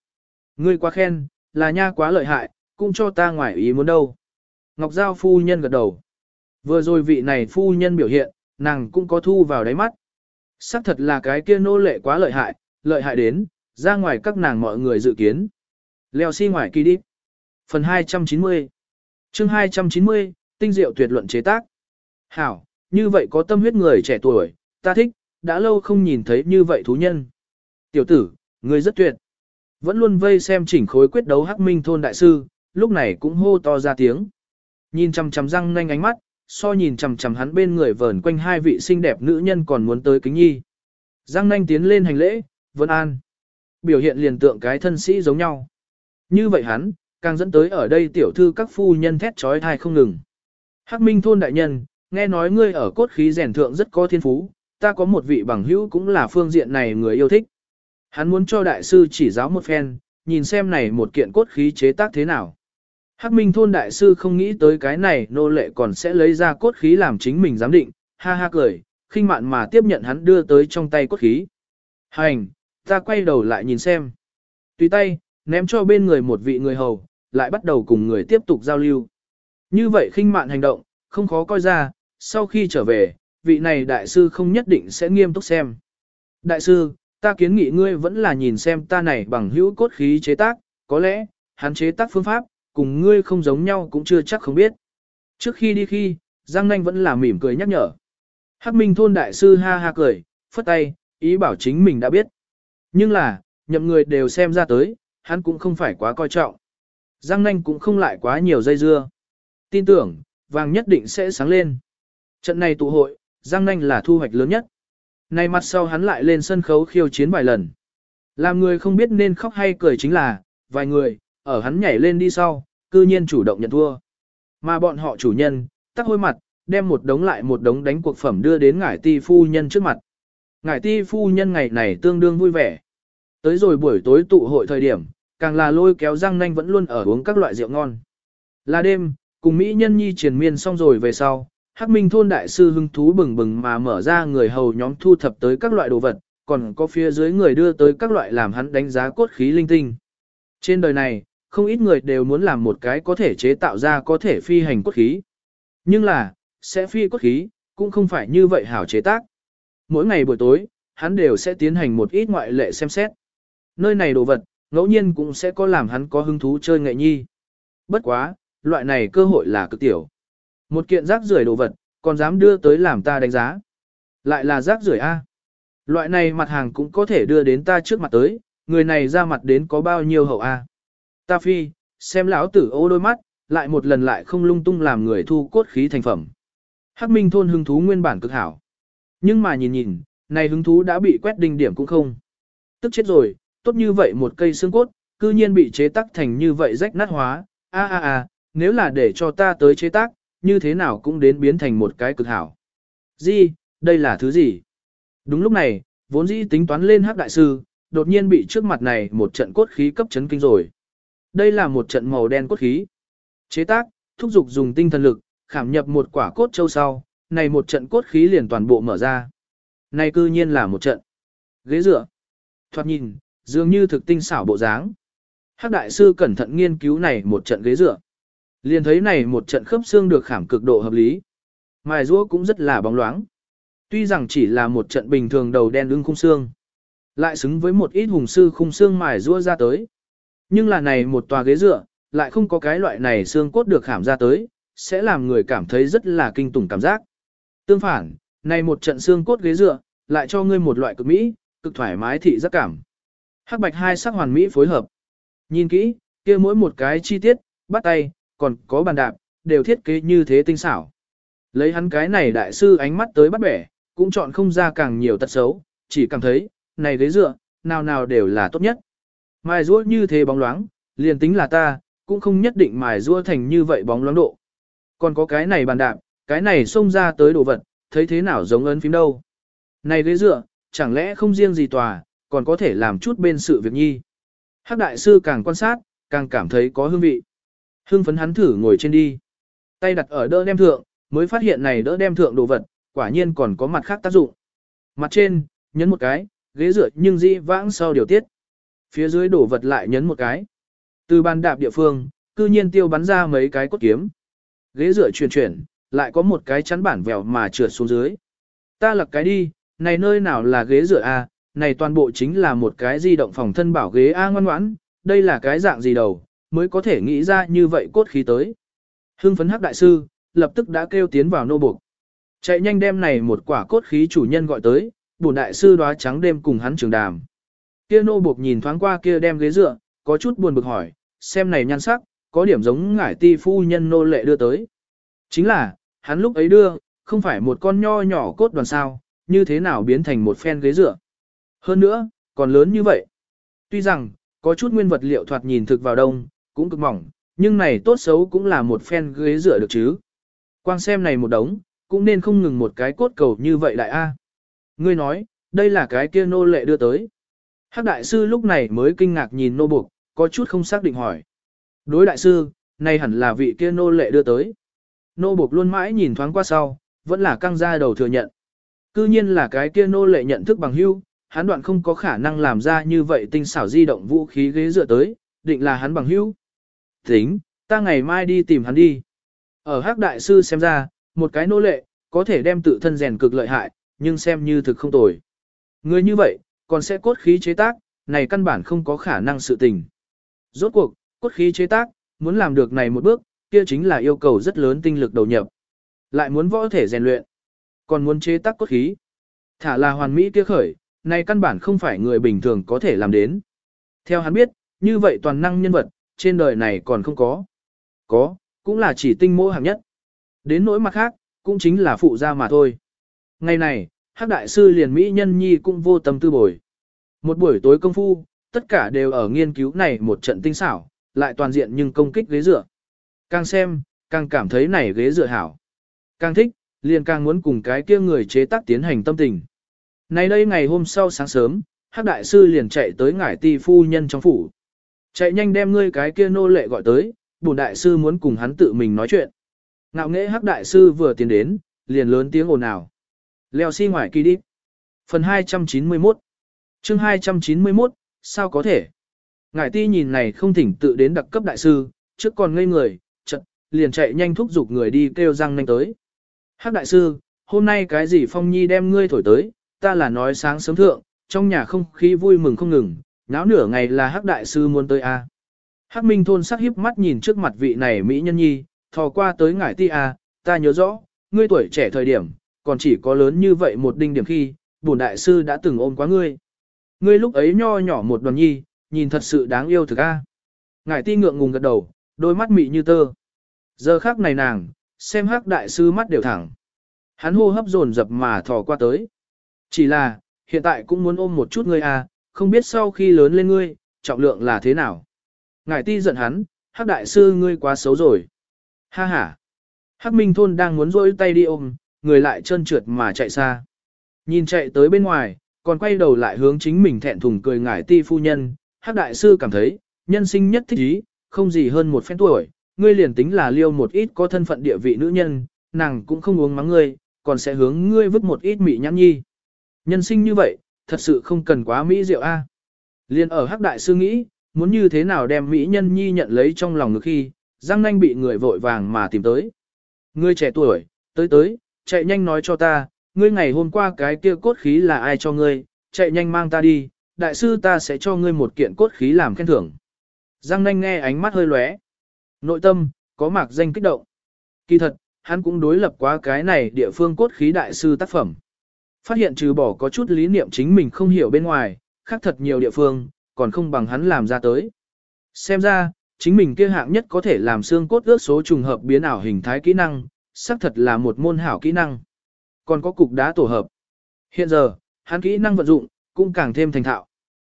Speaker 1: Ngươi quá khen, là nha quá lợi hại, cũng cho ta ngoài ý muốn đâu. Ngọc Giao phu nhân gật đầu. Vừa rồi vị này phu nhân biểu hiện, nàng cũng có thu vào đáy mắt. Sắc thật là cái kia nô lệ quá lợi hại, lợi hại đến, ra ngoài các nàng mọi người dự kiến. Leo xi si ngoài kỳ đi. Phần 290 chương 290, tinh diệu tuyệt luận chế tác. Hảo, như vậy có tâm huyết người trẻ tuổi, ta thích, đã lâu không nhìn thấy như vậy thú nhân. Tiểu tử, người rất tuyệt. Vẫn luôn vây xem chỉnh khối quyết đấu hắc minh thôn đại sư, lúc này cũng hô to ra tiếng. Nhìn chằm chằm răng nanh ánh mắt, so nhìn chằm chằm hắn bên người vờn quanh hai vị xinh đẹp nữ nhân còn muốn tới kính nhi. Giang nanh tiến lên hành lễ, vân an. Biểu hiện liền tượng cái thân sĩ giống nhau. Như vậy hắn, càng dẫn tới ở đây tiểu thư các phu nhân thét trói thai không ngừng. Hắc minh thôn đại nhân, nghe nói ngươi ở cốt khí rèn thượng rất có thiên phú, ta có một vị bằng hữu cũng là phương diện này người yêu thích. Hắn muốn cho đại sư chỉ giáo một phen, nhìn xem này một kiện cốt khí chế tác thế nào. Hắc Minh thôn đại sư không nghĩ tới cái này nô lệ còn sẽ lấy ra cốt khí làm chính mình giám định, ha ha cười, khinh mạn mà tiếp nhận hắn đưa tới trong tay cốt khí. Hành, ta quay đầu lại nhìn xem. Tùy tay, ném cho bên người một vị người hầu, lại bắt đầu cùng người tiếp tục giao lưu. Như vậy khinh mạn hành động, không khó coi ra, sau khi trở về, vị này đại sư không nhất định sẽ nghiêm túc xem. Đại sư, ta kiến nghị ngươi vẫn là nhìn xem ta này bằng hữu cốt khí chế tác, có lẽ, hắn chế tác phương pháp, cùng ngươi không giống nhau cũng chưa chắc không biết. Trước khi đi khi, Giang Nanh vẫn là mỉm cười nhắc nhở. Hắc Minh thôn đại sư ha ha cười, phất tay, ý bảo chính mình đã biết. Nhưng là, nhậm người đều xem ra tới, hắn cũng không phải quá coi trọng. Giang Nanh cũng không lại quá nhiều dây dưa. Tin tưởng, vàng nhất định sẽ sáng lên. Trận này tụ hội, Giang Nanh là thu hoạch lớn nhất. Này mặt sau hắn lại lên sân khấu khiêu chiến vài lần. Làm người không biết nên khóc hay cười chính là, vài người, ở hắn nhảy lên đi sau, cư nhiên chủ động nhận thua. Mà bọn họ chủ nhân, tắc hôi mặt, đem một đống lại một đống đánh cuộc phẩm đưa đến ngải ti phu nhân trước mặt. Ngải ti phu nhân ngày này tương đương vui vẻ. Tới rồi buổi tối tụ hội thời điểm, càng là lôi kéo giang nanh vẫn luôn ở uống các loại rượu ngon. Là đêm, cùng Mỹ nhân nhi triền miên xong rồi về sau, Hắc Minh thôn đại sư hứng thú bừng bừng mà mở ra người hầu nhóm thu thập tới các loại đồ vật, còn có phía dưới người đưa tới các loại làm hắn đánh giá cốt khí linh tinh. Trên đời này, không ít người đều muốn làm một cái có thể chế tạo ra có thể phi hành cốt khí. Nhưng là, sẽ phi cốt khí, cũng không phải như vậy hảo chế tác. Mỗi ngày buổi tối, hắn đều sẽ tiến hành một ít ngoại lệ xem xét. Nơi này đồ vật, ngẫu nhiên cũng sẽ có làm hắn có hứng thú chơi nghệ nhi. Bất quá, loại này cơ hội là cực tiểu. Một kiện rác rưởi đồ vật, còn dám đưa tới làm ta đánh giá. Lại là rác rưởi A. Loại này mặt hàng cũng có thể đưa đến ta trước mặt tới, người này ra mặt đến có bao nhiêu hậu A. Ta phi, xem lão tử ô đôi mắt, lại một lần lại không lung tung làm người thu cốt khí thành phẩm. Hắc Minh thôn hứng thú nguyên bản cực hảo. Nhưng mà nhìn nhìn, này hứng thú đã bị quét đinh điểm cũng không. Tức chết rồi, tốt như vậy một cây xương cốt, cư nhiên bị chế tác thành như vậy rách nát hóa. A a a, nếu là để cho ta tới chế tác, như thế nào cũng đến biến thành một cái cực hảo. Gì, đây là thứ gì? Đúng lúc này, vốn dĩ tính toán lên hắc đại sư, đột nhiên bị trước mặt này một trận cốt khí cấp chấn kinh rồi. Đây là một trận màu đen cốt khí. Chế tác, thúc dục dùng tinh thần lực, khảm nhập một quả cốt châu sau, này một trận cốt khí liền toàn bộ mở ra. Này cư nhiên là một trận. Ghế dựa. Thoạt nhìn, dường như thực tinh xảo bộ dáng. Hắc đại sư cẩn thận nghiên cứu này một trận ghế dựa. Liền thấy này một trận khớp xương được khảm cực độ hợp lý. Mài rũa cũng rất là bóng loáng. Tuy rằng chỉ là một trận bình thường đầu đen ưng khung xương. Lại xứng với một ít hùng sư khung xương mài rũa ra tới. Nhưng là này một tòa ghế dựa, lại không có cái loại này xương cốt được khảm ra tới, sẽ làm người cảm thấy rất là kinh tủng cảm giác. Tương phản, này một trận xương cốt ghế dựa, lại cho ngươi một loại cực mỹ, cực thoải mái thị giác cảm. Hắc bạch hai sắc hoàn mỹ phối hợp. Nhìn kỹ, kia mỗi một cái chi tiết, bắt tay, còn có bàn đạp, đều thiết kế như thế tinh xảo. Lấy hắn cái này đại sư ánh mắt tới bắt bẻ, cũng chọn không ra càng nhiều tật xấu, chỉ cảm thấy, này ghế dựa, nào nào đều là tốt nhất. Mài rũa như thế bóng loáng, liền tính là ta, cũng không nhất định mài rũa thành như vậy bóng loáng độ. Còn có cái này bàn đạp, cái này xông ra tới đồ vật, thấy thế nào giống ấn phím đâu. Này ghế dựa, chẳng lẽ không riêng gì tòa, còn có thể làm chút bên sự việc nhi. Hắc đại sư càng quan sát, càng cảm thấy có hương vị hưng phấn hắn thử ngồi trên đi. Tay đặt ở đỡ đem thượng, mới phát hiện này đỡ đem thượng đồ vật, quả nhiên còn có mặt khác tác dụng. Mặt trên, nhấn một cái, ghế dựa nhưng dĩ vãng sau điều tiết. Phía dưới đổ vật lại nhấn một cái. Từ bàn đạp địa phương, cư nhiên tiêu bắn ra mấy cái cốt kiếm. Ghế dựa chuyển chuyển, lại có một cái chắn bản vèo mà trượt xuống dưới. Ta lật cái đi, này nơi nào là ghế dựa A, này toàn bộ chính là một cái di động phòng thân bảo ghế A ngoan ngoãn, đây là cái dạng gì đầu, mới có thể nghĩ ra như vậy cốt khí tới. Hưng phấn hắc đại sư, lập tức đã kêu tiến vào nô buộc. Chạy nhanh đem này một quả cốt khí chủ nhân gọi tới, bổn đại sư đoá trắng đêm cùng hắn trường đàm. Kia nô buộc nhìn thoáng qua kia đem ghế dựa, có chút buồn bực hỏi, xem này nhan sắc, có điểm giống ngải ti phu nhân nô lệ đưa tới. Chính là, hắn lúc ấy đưa, không phải một con nho nhỏ cốt đoàn sao, như thế nào biến thành một phen ghế dựa. Hơn nữa, còn lớn như vậy. Tuy rằng, có chút nguyên vật liệu thoạt nhìn thực vào đông, cũng cực mỏng, nhưng này tốt xấu cũng là một phen ghế dựa được chứ. Quang xem này một đống, cũng nên không ngừng một cái cốt cầu như vậy đại a. Ngươi nói, đây là cái kia nô lệ đưa tới. Hắc đại sư lúc này mới kinh ngạc nhìn nô buộc, có chút không xác định hỏi. Đối đại sư, này hẳn là vị kia nô lệ đưa tới. Nô buộc luôn mãi nhìn thoáng qua sau, vẫn là căng ra đầu thừa nhận. Cư nhiên là cái kia nô lệ nhận thức bằng hưu, hắn đoạn không có khả năng làm ra như vậy tinh xảo di động vũ khí ghế dựa tới, định là hắn bằng hưu. Tính, ta ngày mai đi tìm hắn đi. Ở hắc đại sư xem ra, một cái nô lệ, có thể đem tự thân rèn cực lợi hại, nhưng xem như thực không tồi. Người như vậy, còn sẽ cốt khí chế tác, này căn bản không có khả năng sự tình. Rốt cuộc, cốt khí chế tác, muốn làm được này một bước, kia chính là yêu cầu rất lớn tinh lực đầu nhập. Lại muốn võ thể rèn luyện, còn muốn chế tác cốt khí. Thả là hoàn mỹ kia khởi, này căn bản không phải người bình thường có thể làm đến. Theo hắn biết, như vậy toàn năng nhân vật, trên đời này còn không có. Có, cũng là chỉ tinh mô hạng nhất. Đến nỗi mặt khác, cũng chính là phụ gia mà thôi. Ngày này, Hắc Đại sư liền Mỹ Nhân Nhi cũng vô tâm tư bồi. Một buổi tối công phu, tất cả đều ở nghiên cứu này một trận tinh xảo, lại toàn diện nhưng công kích ghế dựa. Càng xem, càng cảm thấy này ghế dựa hảo. Càng thích, liền càng muốn cùng cái kia người chế tác tiến hành tâm tình. Này đây ngày hôm sau sáng sớm, Hắc Đại sư liền chạy tới ngải ti phu nhân trong phủ. Chạy nhanh đem ngươi cái kia nô lệ gọi tới, bổn đại sư muốn cùng hắn tự mình nói chuyện. Ngạo nghễ hắc đại sư vừa tiến đến, liền lớn tiếng ồn ào. Leo xi si ngoài kỳ đi. Phần 291 chương 291, sao có thể? Ngải ti nhìn này không thỉnh tự đến đặc cấp đại sư, trước còn ngây người, chật, liền chạy nhanh thúc giục người đi kêu răng nhanh tới. Hắc đại sư, hôm nay cái gì phong nhi đem ngươi thổi tới, ta là nói sáng sớm thượng, trong nhà không khí vui mừng không ngừng, náo nửa ngày là hắc đại sư muốn tới a. À. Hắc minh thôn sắc hiếp mắt nhìn trước mặt vị này mỹ nhân nhi, thò qua tới ngải ti a, à, ta nhớ rõ, ngươi tuổi trẻ thời điểm, còn chỉ có lớn như vậy một đinh điểm khi, bổn đại sư đã từng ôm quá ngươi. Ngươi lúc ấy nho nhỏ một đoàn nhi, nhìn thật sự đáng yêu thực a. Ngải ti ngượng ngùng gật đầu, đôi mắt mị như tơ. Giờ khác này nàng, xem hắc đại sư mắt đều thẳng. Hắn hô hấp dồn dập mà thò qua tới. Chỉ là, hiện tại cũng muốn ôm một chút ngươi a, không biết sau khi lớn lên ngươi, trọng lượng là thế nào. Ngải ti giận hắn, hắc đại sư ngươi quá xấu rồi. Ha ha. Hắc minh thôn đang muốn rỗi tay đi ôm, người lại trơn trượt mà chạy xa. Nhìn chạy tới bên ngoài, còn quay đầu lại hướng chính mình thẹn thùng cười ngải ti phu nhân, hắc đại sư cảm thấy, nhân sinh nhất thích ý, không gì hơn một phen tuổi, ngươi liền tính là liêu một ít có thân phận địa vị nữ nhân, nàng cũng không uống mắng ngươi, còn sẽ hướng ngươi vứt một ít mị nhãn nhi. Nhân sinh như vậy, thật sự không cần quá mỹ diệu a. Liên ở hắc đại sư nghĩ, muốn như thế nào đem mỹ nhân nhi nhận lấy trong lòng ngực khi, Giang Nanh bị người vội vàng mà tìm tới. Ngươi trẻ tuổi, tới tới, chạy nhanh nói cho ta, ngươi ngày hôm qua cái kia cốt khí là ai cho ngươi, chạy nhanh mang ta đi, đại sư ta sẽ cho ngươi một kiện cốt khí làm khen thưởng. Giang Nanh nghe ánh mắt hơi lóe. Nội tâm, có mạc danh kích động. Kỳ thật, hắn cũng đối lập quá cái này địa phương cốt khí đại sư tác phẩm. Phát hiện trừ bỏ có chút lý niệm chính mình không hiểu bên ngoài, khác thật nhiều địa phương, còn không bằng hắn làm ra tới. Xem ra, chính mình kia hạng nhất có thể làm xương cốt ước số trùng hợp biến ảo hình thái kỹ năng, xác thật là một môn hảo kỹ năng. Còn có cục đá tổ hợp. Hiện giờ, hắn kỹ năng vận dụng, cũng càng thêm thành thạo.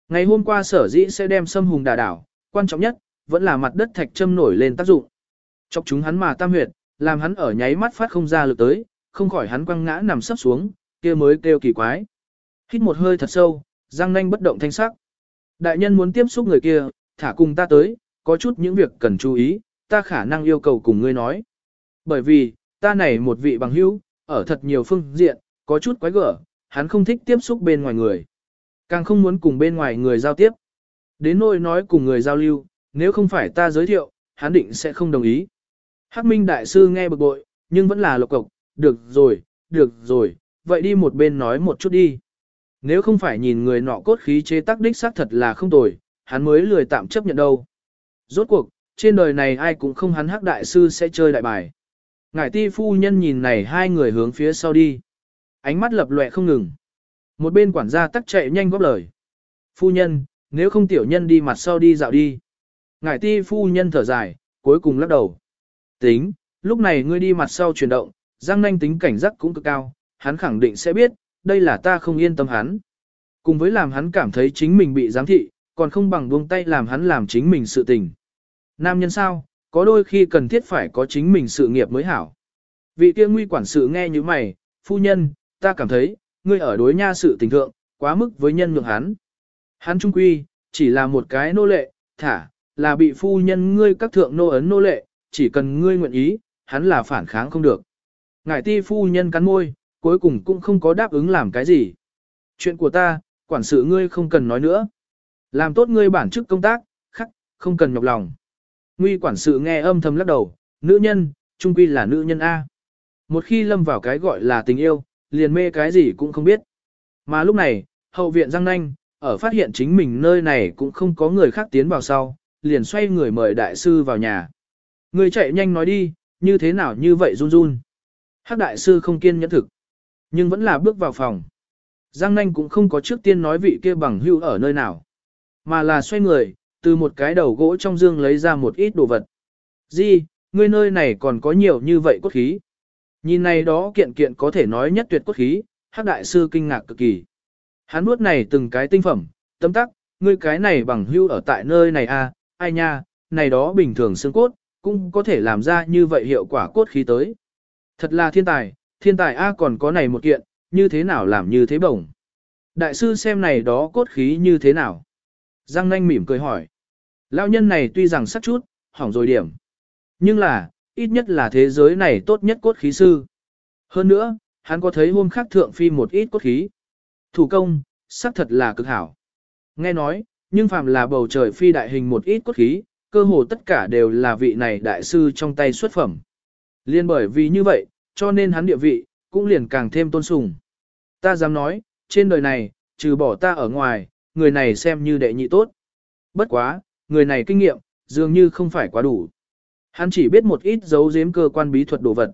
Speaker 1: Ngày hôm qua sở dĩ sẽ đem xâm hùng đà đảo, quan trọng nhất, vẫn là mặt đất thạch châm nổi lên tác dụng. Chọc chúng hắn mà tam huyệt, làm hắn ở nháy mắt phát không ra lực tới, không khỏi hắn quăng ngã nằm sấp xuống, kia mới kêu kỳ quái. Hít một hơi thật sâu, răng nanh bất động thanh sắc. Đại nhân muốn tiếp xúc người kia, thả cùng ta tới, có chút những việc cần chú ý, ta khả năng yêu cầu cùng ngươi nói. Bởi vì, ta này một vị bằng hữu, ở thật nhiều phương diện, có chút quái gở, hắn không thích tiếp xúc bên ngoài người. Càng không muốn cùng bên ngoài người giao tiếp. Đến nỗi nói cùng người giao lưu, nếu không phải ta giới thiệu, hắn định sẽ không đồng ý. Hắc Minh Đại Sư nghe bực bội, nhưng vẫn là lộc cộc, được rồi, được rồi, vậy đi một bên nói một chút đi. Nếu không phải nhìn người nọ cốt khí chế tác đích xác thật là không tồi, hắn mới lười tạm chấp nhận đâu. Rốt cuộc, trên đời này ai cũng không hắn hắc đại sư sẽ chơi đại bài. Ngải ti phu nhân nhìn này hai người hướng phía sau đi. Ánh mắt lập lệ không ngừng. Một bên quản gia tắc chạy nhanh góp lời. Phu nhân, nếu không tiểu nhân đi mặt sau đi dạo đi. Ngải ti phu nhân thở dài, cuối cùng lắc đầu. Tính, lúc này ngươi đi mặt sau chuyển động, Giang nanh tính cảnh giác cũng cực cao, hắn khẳng định sẽ biết, đây là ta không yên tâm hắn. Cùng với làm hắn cảm thấy chính mình bị giám thị, còn không bằng buông tay làm hắn làm chính mình sự tình. Nam nhân sao, có đôi khi cần thiết phải có chính mình sự nghiệp mới hảo. Vị kia nguy quản sự nghe như mày, phu nhân, ta cảm thấy, ngươi ở đối nha sự tình thượng, quá mức với nhân nhượng hắn. Hắn trung quy, chỉ là một cái nô lệ, thả, là bị phu nhân ngươi các thượng nô ấn nô lệ, chỉ cần ngươi nguyện ý, hắn là phản kháng không được. Ngải ti phu nhân cắn môi, cuối cùng cũng không có đáp ứng làm cái gì. Chuyện của ta, quản sự ngươi không cần nói nữa. Làm tốt ngươi bản chức công tác, khắc, không cần nhọc lòng. Nguy quản sự nghe âm thầm lắc đầu, nữ nhân, trung quy là nữ nhân A. Một khi lâm vào cái gọi là tình yêu, liền mê cái gì cũng không biết. Mà lúc này, hậu viện Giang Nanh, ở phát hiện chính mình nơi này cũng không có người khác tiến vào sau, liền xoay người mời đại sư vào nhà. Người chạy nhanh nói đi, như thế nào như vậy run run. Hắc đại sư không kiên nhẫn thực, nhưng vẫn là bước vào phòng. Giang Nanh cũng không có trước tiên nói vị kia bằng hưu ở nơi nào, mà là xoay người, từ một cái đầu gỗ trong dương lấy ra một ít đồ vật. Di, ngươi nơi này còn có nhiều như vậy cốt khí. Nhìn này đó kiện kiện có thể nói nhất tuyệt cốt khí, Hắc đại sư kinh ngạc cực kỳ. Hắn nuốt này từng cái tinh phẩm, tấm tắc, ngươi cái này bằng hưu ở tại nơi này à, ai nha, này đó bình thường xương cốt, cũng có thể làm ra như vậy hiệu quả cốt khí tới. Thật là thiên tài, thiên tài A còn có này một kiện, như thế nào làm như thế bổng. Đại sư xem này đó cốt khí như thế nào. Giang nanh mỉm cười hỏi. Lão nhân này tuy rằng sắc chút, hỏng rồi điểm. Nhưng là, ít nhất là thế giới này tốt nhất cốt khí sư. Hơn nữa, hắn có thấy hôm khác thượng phi một ít cốt khí. Thủ công, sắc thật là cực hảo. Nghe nói, nhưng phàm là bầu trời phi đại hình một ít cốt khí, cơ hồ tất cả đều là vị này đại sư trong tay xuất phẩm. Liên bởi vì như vậy, cho nên hắn địa vị, cũng liền càng thêm tôn sùng. Ta dám nói, trên đời này, trừ bỏ ta ở ngoài, người này xem như đệ nhị tốt. Bất quá, người này kinh nghiệm, dường như không phải quá đủ. Hắn chỉ biết một ít dấu giếm cơ quan bí thuật đồ vật.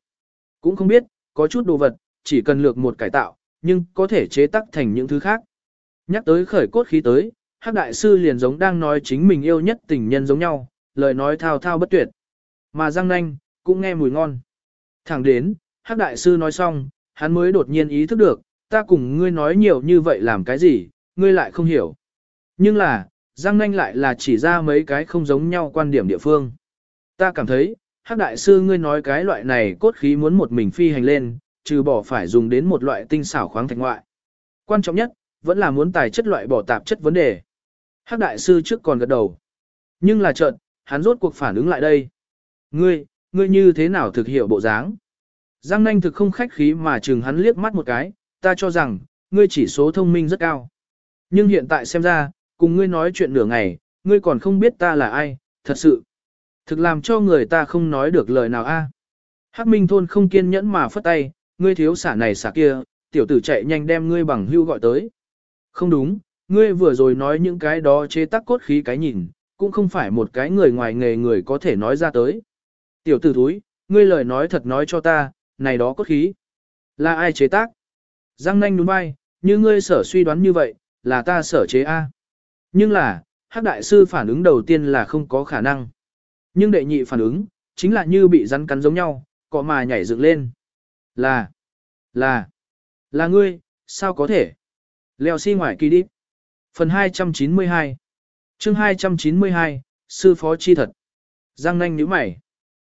Speaker 1: Cũng không biết, có chút đồ vật, chỉ cần lược một cải tạo, nhưng có thể chế tác thành những thứ khác. Nhắc tới khởi cốt khí tới, Hắc đại sư liền giống đang nói chính mình yêu nhất tình nhân giống nhau, lời nói thao thao bất tuyệt. Mà Giang Nanh, cũng nghe mùi ngon. Thẳng đến, Hắc đại sư nói xong, hắn mới đột nhiên ý thức được, ta cùng ngươi nói nhiều như vậy làm cái gì, ngươi lại không hiểu. Nhưng là, Giang Nanh lại là chỉ ra mấy cái không giống nhau quan điểm địa phương. Ta cảm thấy, Hắc đại sư ngươi nói cái loại này cốt khí muốn một mình phi hành lên, trừ bỏ phải dùng đến một loại tinh xảo khoáng thạch ngoại. Quan trọng nhất, vẫn là muốn tài chất loại bỏ tạp chất vấn đề. Hắc đại sư trước còn gật đầu. Nhưng là trận, hắn rốt cuộc phản ứng lại đây. Ngươi, ngươi như thế nào thực hiểu bộ dáng? Giang nanh thực không khách khí mà chừng hắn liếc mắt một cái, ta cho rằng, ngươi chỉ số thông minh rất cao. Nhưng hiện tại xem ra, cùng ngươi nói chuyện nửa ngày, ngươi còn không biết ta là ai, thật sự. Thực làm cho người ta không nói được lời nào a. Hắc Minh thôn không kiên nhẫn mà phất tay, ngươi thiếu xả này xả kia, tiểu tử chạy nhanh đem ngươi bằng hưu gọi tới. Không đúng, ngươi vừa rồi nói những cái đó chế tác cốt khí cái nhìn, cũng không phải một cái người ngoài nghề người có thể nói ra tới. Tiểu tử thúi, ngươi lời nói thật nói cho ta, này đó cốt khí. Là ai chế tác? Giang nanh đúng vai, như ngươi sở suy đoán như vậy, là ta sở chế A. Nhưng là, hắc đại sư phản ứng đầu tiên là không có khả năng. Nhưng đệ nhị phản ứng, chính là như bị rắn cắn giống nhau, có mà nhảy dựng lên. Là, là, là ngươi, sao có thể? Leo xi si ngoài kỳ đi. Phần 292 chương 292, Sư Phó Chi Thật Giang nanh nhíu mày.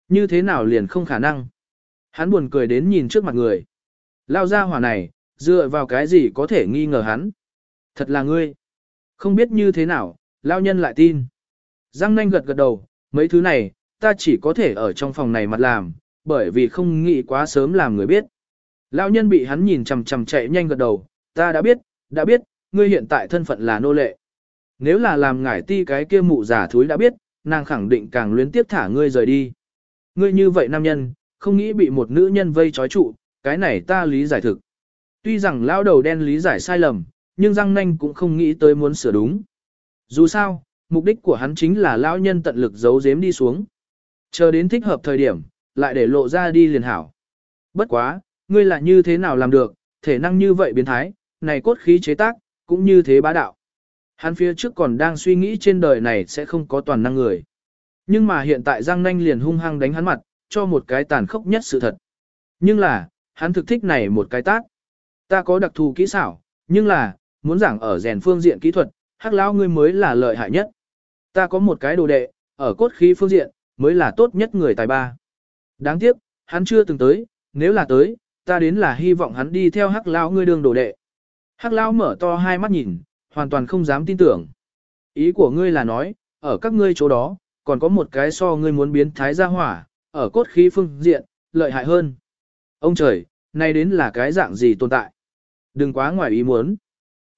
Speaker 1: Như thế nào liền không khả năng? Hắn buồn cười đến nhìn trước mặt người. Lao ra hỏa này, dựa vào cái gì có thể nghi ngờ hắn? Thật là ngươi. Không biết như thế nào, Lao nhân lại tin. Giang nanh gật gật đầu, mấy thứ này, ta chỉ có thể ở trong phòng này mặt làm, bởi vì không nghĩ quá sớm làm người biết. Lão nhân bị hắn nhìn chằm chằm chạy nhanh gật đầu, ta đã biết, đã biết, ngươi hiện tại thân phận là nô lệ. Nếu là làm ngải ti cái kia mụ giả thúi đã biết, nàng khẳng định càng luyến tiếp thả ngươi rời đi. Ngươi như vậy nam nhân, không nghĩ bị một nữ nhân vây trói trụ, cái này ta lý giải thực. Tuy rằng lão đầu đen lý giải sai lầm, nhưng răng nanh cũng không nghĩ tới muốn sửa đúng. Dù sao, mục đích của hắn chính là lão nhân tận lực giấu giếm đi xuống. Chờ đến thích hợp thời điểm, lại để lộ ra đi liền hảo. Bất quá, ngươi là như thế nào làm được, thể năng như vậy biến thái, này cốt khí chế tác, cũng như thế bá đạo. Hắn phía trước còn đang suy nghĩ trên đời này sẽ không có toàn năng người. Nhưng mà hiện tại Giang Nanh liền hung hăng đánh hắn mặt, cho một cái tàn khốc nhất sự thật. Nhưng là, hắn thực thích này một cái tác. Ta có đặc thù kỹ xảo, nhưng là, muốn giảng ở rèn phương diện kỹ thuật, hắc lão ngươi mới là lợi hại nhất. Ta có một cái đồ đệ, ở cốt khí phương diện, mới là tốt nhất người tài ba. Đáng tiếc, hắn chưa từng tới, nếu là tới, ta đến là hy vọng hắn đi theo hắc lão ngươi đường đồ đệ. Hắc lão mở to hai mắt nhìn, hoàn toàn không dám tin tưởng. Ý của ngươi là nói, ở các ngươi chỗ đó, còn có một cái so ngươi muốn biến thái ra hỏa, ở cốt khí phương diện, lợi hại hơn. Ông trời, nay đến là cái dạng gì tồn tại? Đừng quá ngoài ý muốn.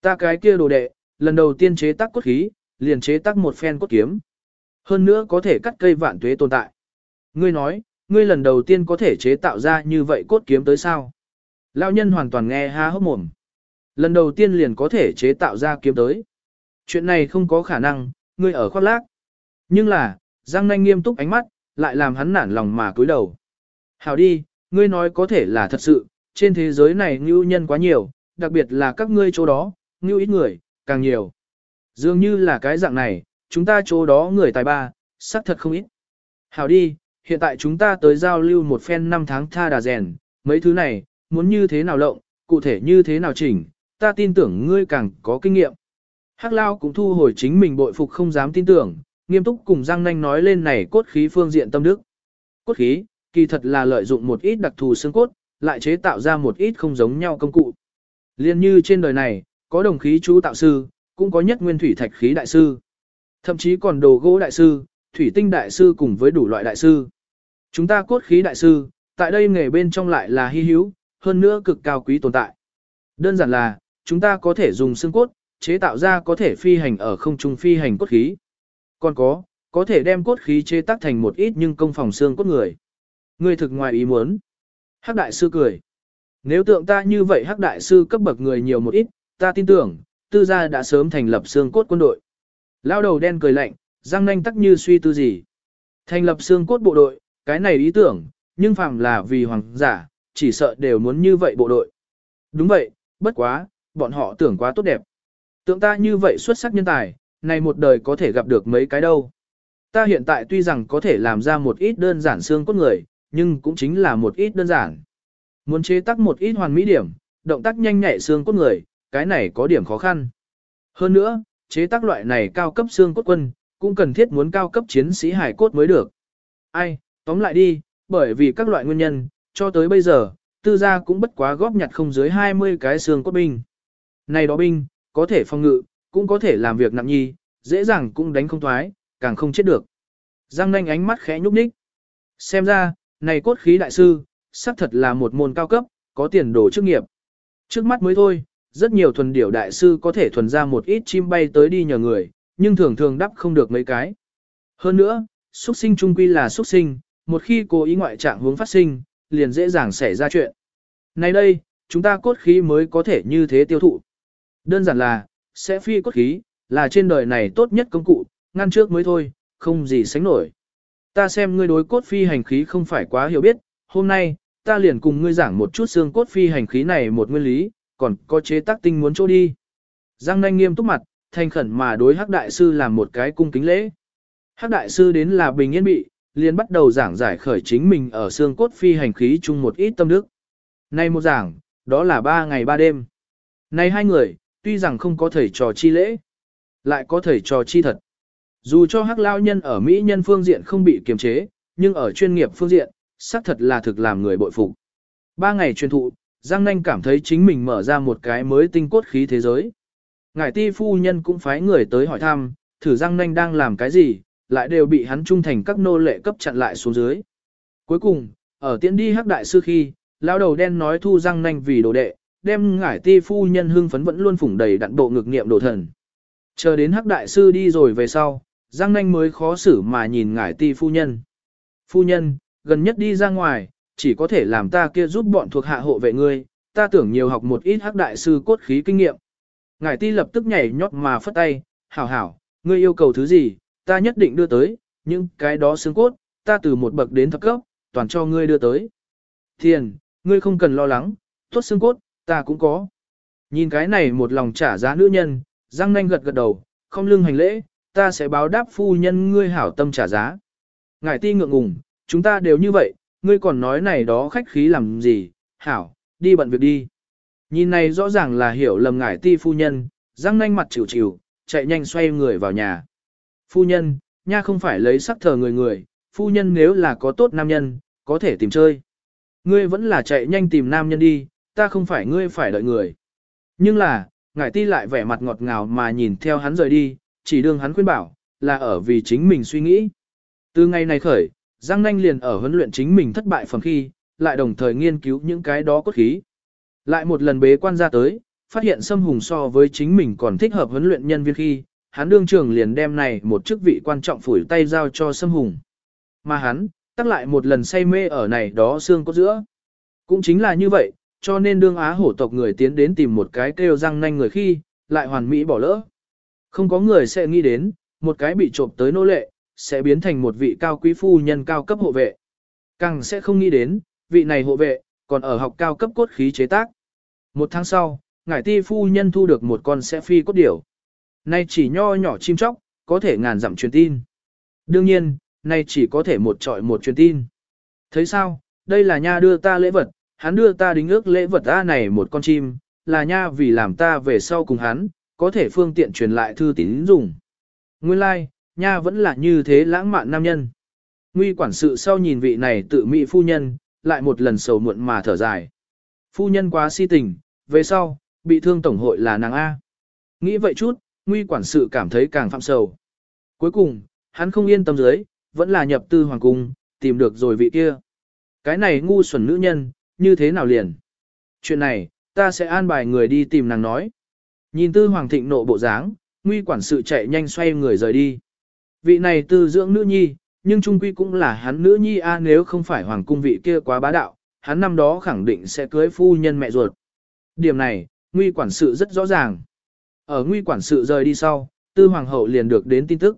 Speaker 1: Ta cái kia đồ đệ, lần đầu tiên chế tác cốt khí, liền chế tác một phen cốt kiếm. Hơn nữa có thể cắt cây vạn tuế tồn tại. Ngươi nói, ngươi lần đầu tiên có thể chế tạo ra như vậy cốt kiếm tới sao? Lão nhân hoàn toàn nghe ha hốc mồm. Lần đầu tiên liền có thể chế tạo ra kiếm tới. Chuyện này không có khả năng, ngươi ở khoác lác. Nhưng là, Giang Nanh nghiêm túc ánh mắt, lại làm hắn nản lòng mà cúi đầu. Hảo đi, ngươi nói có thể là thật sự, trên thế giới này ngưu nhân quá nhiều, đặc biệt là các ngươi chỗ đó, ngưu ít người, càng nhiều. Dường như là cái dạng này, chúng ta chỗ đó người tài ba, xác thật không ít. Hảo đi, hiện tại chúng ta tới giao lưu một phen năm tháng tha đà rèn, mấy thứ này, muốn như thế nào lộng, cụ thể như thế nào chỉnh, ta tin tưởng ngươi càng có kinh nghiệm. Hắc Lao cũng thu hồi chính mình bội phục không dám tin tưởng, nghiêm túc cùng Giang Nanh nói lên này cốt khí phương diện tâm đức. Cốt khí, kỳ thật là lợi dụng một ít đặc thù xương cốt, lại chế tạo ra một ít không giống nhau công cụ. Liên như trên đời này, có đồng khí chú tạo sư, cũng có nhất nguyên thủy thạch khí đại sư. Thậm chí còn đồ gỗ đại sư, thủy tinh đại sư cùng với đủ loại đại sư. Chúng ta cốt khí đại sư, tại đây nghề bên trong lại là hy hữu, hơn nữa cực cao quý tồn tại. Đơn giản là, chúng ta có thể dùng xương cốt, chế tạo ra có thể phi hành ở không trung phi hành cốt khí. Còn có, có thể đem cốt khí chế tác thành một ít nhưng công phòng xương cốt người. Người thực ngoài ý muốn. Hắc đại sư cười. Nếu tượng ta như vậy hắc đại sư cấp bậc người nhiều một ít, ta tin tưởng, tư gia đã sớm thành lập xương cốt quân đội. Lao đầu đen cười lạnh, răng nanh tắc như suy tư gì. Thành lập xương cốt bộ đội, cái này ý tưởng, nhưng phàm là vì hoàng giả, chỉ sợ đều muốn như vậy bộ đội. Đúng vậy, bất quá, bọn họ tưởng quá tốt đẹp. Tượng ta như vậy xuất sắc nhân tài, này một đời có thể gặp được mấy cái đâu. Ta hiện tại tuy rằng có thể làm ra một ít đơn giản xương cốt người, nhưng cũng chính là một ít đơn giản. Muốn chế tác một ít hoàn mỹ điểm, động tác nhanh nhạy xương cốt người, cái này có điểm khó khăn. Hơn nữa, chế tác loại này cao cấp xương cốt quân, cũng cần thiết muốn cao cấp chiến sĩ hải cốt mới được. Ai, tóm lại đi, bởi vì các loại nguyên nhân, cho tới bây giờ, tư gia cũng bất quá góp nhặt không dưới 20 cái xương cốt binh. Này đó binh, có thể phòng ngự, cũng có thể làm việc nặng nhi, dễ dàng cũng đánh không thoái, càng không chết được. Giang nanh ánh mắt khẽ nhúc nhích. Xem ra, này cốt khí đại sư, xác thật là một môn cao cấp, có tiền đồ chức nghiệp. Trước mắt mới thôi, rất nhiều thuần điểu đại sư có thể thuần ra một ít chim bay tới đi nhờ người, nhưng thường thường đắp không được mấy cái. Hơn nữa, xuất sinh trung quy là xuất sinh, một khi cố ý ngoại trạng hướng phát sinh, liền dễ dàng xảy ra chuyện. Này đây, chúng ta cốt khí mới có thể như thế tiêu thụ. Đơn giản là, sẽ phi cốt khí, là trên đời này tốt nhất công cụ, ngăn trước mới thôi, không gì sánh nổi. Ta xem ngươi đối cốt phi hành khí không phải quá hiểu biết, hôm nay, ta liền cùng ngươi giảng một chút xương cốt phi hành khí này một nguyên lý, còn có chế tác tinh muốn chỗ đi. Giang nanh nghiêm túc mặt, thành khẩn mà đối hắc đại sư làm một cái cung kính lễ. Hắc đại sư đến là bình yên bị, liền bắt đầu giảng giải khởi chính mình ở xương cốt phi hành khí chung một ít tâm đức. Nay một giảng, đó là ba ngày ba đêm. nay hai người, tuy rằng không có thầy trò chi lễ, lại có thầy trò chi thật. Dù cho hắc lao nhân ở Mỹ nhân phương diện không bị kiềm chế, nhưng ở chuyên nghiệp phương diện, xác thật là thực làm người bội phục. Ba ngày truyền thụ, Giang Nanh cảm thấy chính mình mở ra một cái mới tinh cốt khí thế giới. Ngải ti phu nhân cũng phái người tới hỏi thăm, thử Giang Nanh đang làm cái gì, lại đều bị hắn trung thành các nô lệ cấp chặn lại xuống dưới. Cuối cùng, ở tiễn đi hắc đại sư khi, lão đầu đen nói thu Giang Nanh vì đồ đệ, đem ngải ti phu nhân hưng phấn vẫn luôn phủng đầy đặn bộ ngực niệm đồ thần. Chờ đến hắc đại sư đi rồi về sau, Giang Nanh mới khó xử mà nhìn ngải ti phu nhân. Phu nhân, gần nhất đi ra ngoài, chỉ có thể làm ta kia giúp bọn thuộc hạ hộ vệ ngươi, ta tưởng nhiều học một ít hắc đại sư cốt khí kinh nghiệm. Ngải ti lập tức nhảy nhót mà phất tay, hảo hảo, ngươi yêu cầu thứ gì, ta nhất định đưa tới, nhưng cái đó xương cốt, ta từ một bậc đến thập cấp, toàn cho ngươi đưa tới. Thiền, ngươi không cần lo lắng, tốt xương cốt, ta cũng có. Nhìn cái này một lòng trả giá nữ nhân, răng nanh gật gật đầu, không lưng hành lễ, ta sẽ báo đáp phu nhân ngươi hảo tâm trả giá. Ngải ti ngượng ngùng, chúng ta đều như vậy, ngươi còn nói này đó khách khí làm gì, hảo, đi bận việc đi. Nhìn này rõ ràng là hiểu lầm ngải ti phu nhân, răng nanh mặt chịu chịu, chạy nhanh xoay người vào nhà. Phu nhân, nha không phải lấy sắc thờ người người, phu nhân nếu là có tốt nam nhân, có thể tìm chơi. Ngươi vẫn là chạy nhanh tìm nam nhân đi, ta không phải ngươi phải đợi người. Nhưng là, ngải ti lại vẻ mặt ngọt ngào mà nhìn theo hắn rời đi, chỉ đương hắn khuyên bảo, là ở vì chính mình suy nghĩ. Từ ngày này khởi, Giang Nanh liền ở huấn luyện chính mình thất bại phần khi, lại đồng thời nghiên cứu những cái đó cốt khí. Lại một lần bế quan ra tới, phát hiện Sâm Hùng so với chính mình còn thích hợp huấn luyện nhân viên khi, hắn đương trường liền đem này một chức vị quan trọng phủi tay giao cho Sâm Hùng. Mà hắn, tắc lại một lần say mê ở này đó xương cốt giữa. Cũng chính là như vậy, cho nên đương á hổ tộc người tiến đến tìm một cái kêu răng nanh người khi, lại hoàn mỹ bỏ lỡ. Không có người sẽ nghĩ đến, một cái bị trộm tới nô lệ, sẽ biến thành một vị cao quý phu nhân cao cấp hộ vệ. Càng sẽ không nghĩ đến, vị này hộ vệ, còn ở học cao cấp cốt khí chế tác. Một tháng sau, ngải ti phu nhân thu được một con sẽ phi cốt điểu. Nay chỉ nho nhỏ chim chóc, có thể ngàn dặm truyền tin. Đương nhiên, nay chỉ có thể một trọi một truyền tin. Thấy sao, đây là nha đưa ta lễ vật, hắn đưa ta đính ước lễ vật ta này một con chim, là nha vì làm ta về sau cùng hắn, có thể phương tiện truyền lại thư tín dùng. Nguyên lai, like, nha vẫn là như thế lãng mạn nam nhân. Nguy quản sự sau nhìn vị này tự mỹ phu nhân, lại một lần sầu muộn mà thở dài. Phu nhân quá si tình, về sau, bị thương tổng hội là nàng A. Nghĩ vậy chút, nguy quản sự cảm thấy càng phạm sầu. Cuối cùng, hắn không yên tâm dưới, vẫn là nhập tư hoàng cung, tìm được rồi vị kia. Cái này ngu xuẩn nữ nhân, như thế nào liền? chuyện này, ta sẽ an bài người đi tìm nàng nói. Nhìn tư hoàng thịnh nộ bộ dáng, nguy quản sự chạy nhanh xoay người rời đi. Vị này tư dưỡng nữ nhi, nhưng trung quy cũng là hắn nữ nhi a nếu không phải hoàng cung vị kia quá bá đạo, hắn năm đó khẳng định sẽ cưới phu nhân mẹ ruột. Điểm này, nguy quản sự rất rõ ràng. Ở nguy quản sự rời đi sau, tư hoàng hậu liền được đến tin tức.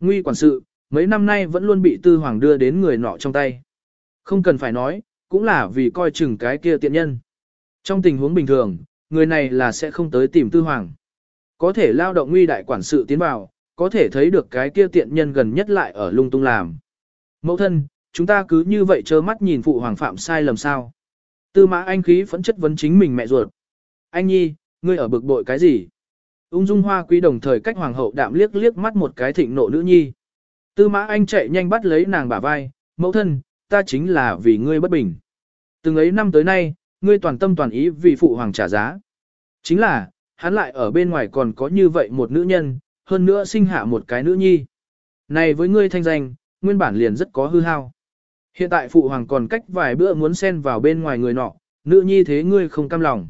Speaker 1: Nguy quản sự, mấy năm nay vẫn luôn bị tư hoàng đưa đến người nọ trong tay. Không cần phải nói, cũng là vì coi chừng cái kia tiện nhân. Trong tình huống bình thường, người này là sẽ không tới tìm tư hoàng. Có thể lao động nguy đại quản sự tiến vào, có thể thấy được cái kia tiện nhân gần nhất lại ở lung tung làm. Mẫu thân, chúng ta cứ như vậy trơ mắt nhìn phụ hoàng phạm sai lầm sao. Tư mã anh khí phẫn chất vấn chính mình mẹ ruột. Anh nhi, ngươi ở bực bội cái gì? Ung dung hoa quý đồng thời cách hoàng hậu đạm liếc liếc mắt một cái thịnh nộ nữ nhi. Tư mã anh chạy nhanh bắt lấy nàng bả vai, mẫu thân, ta chính là vì ngươi bất bình. Từng ấy năm tới nay, ngươi toàn tâm toàn ý vì phụ hoàng trả giá. Chính là, hắn lại ở bên ngoài còn có như vậy một nữ nhân, hơn nữa sinh hạ một cái nữ nhi. Này với ngươi thanh danh, nguyên bản liền rất có hư hao. Hiện tại phụ hoàng còn cách vài bữa muốn xen vào bên ngoài người nọ, nữ nhi thế ngươi không cam lòng.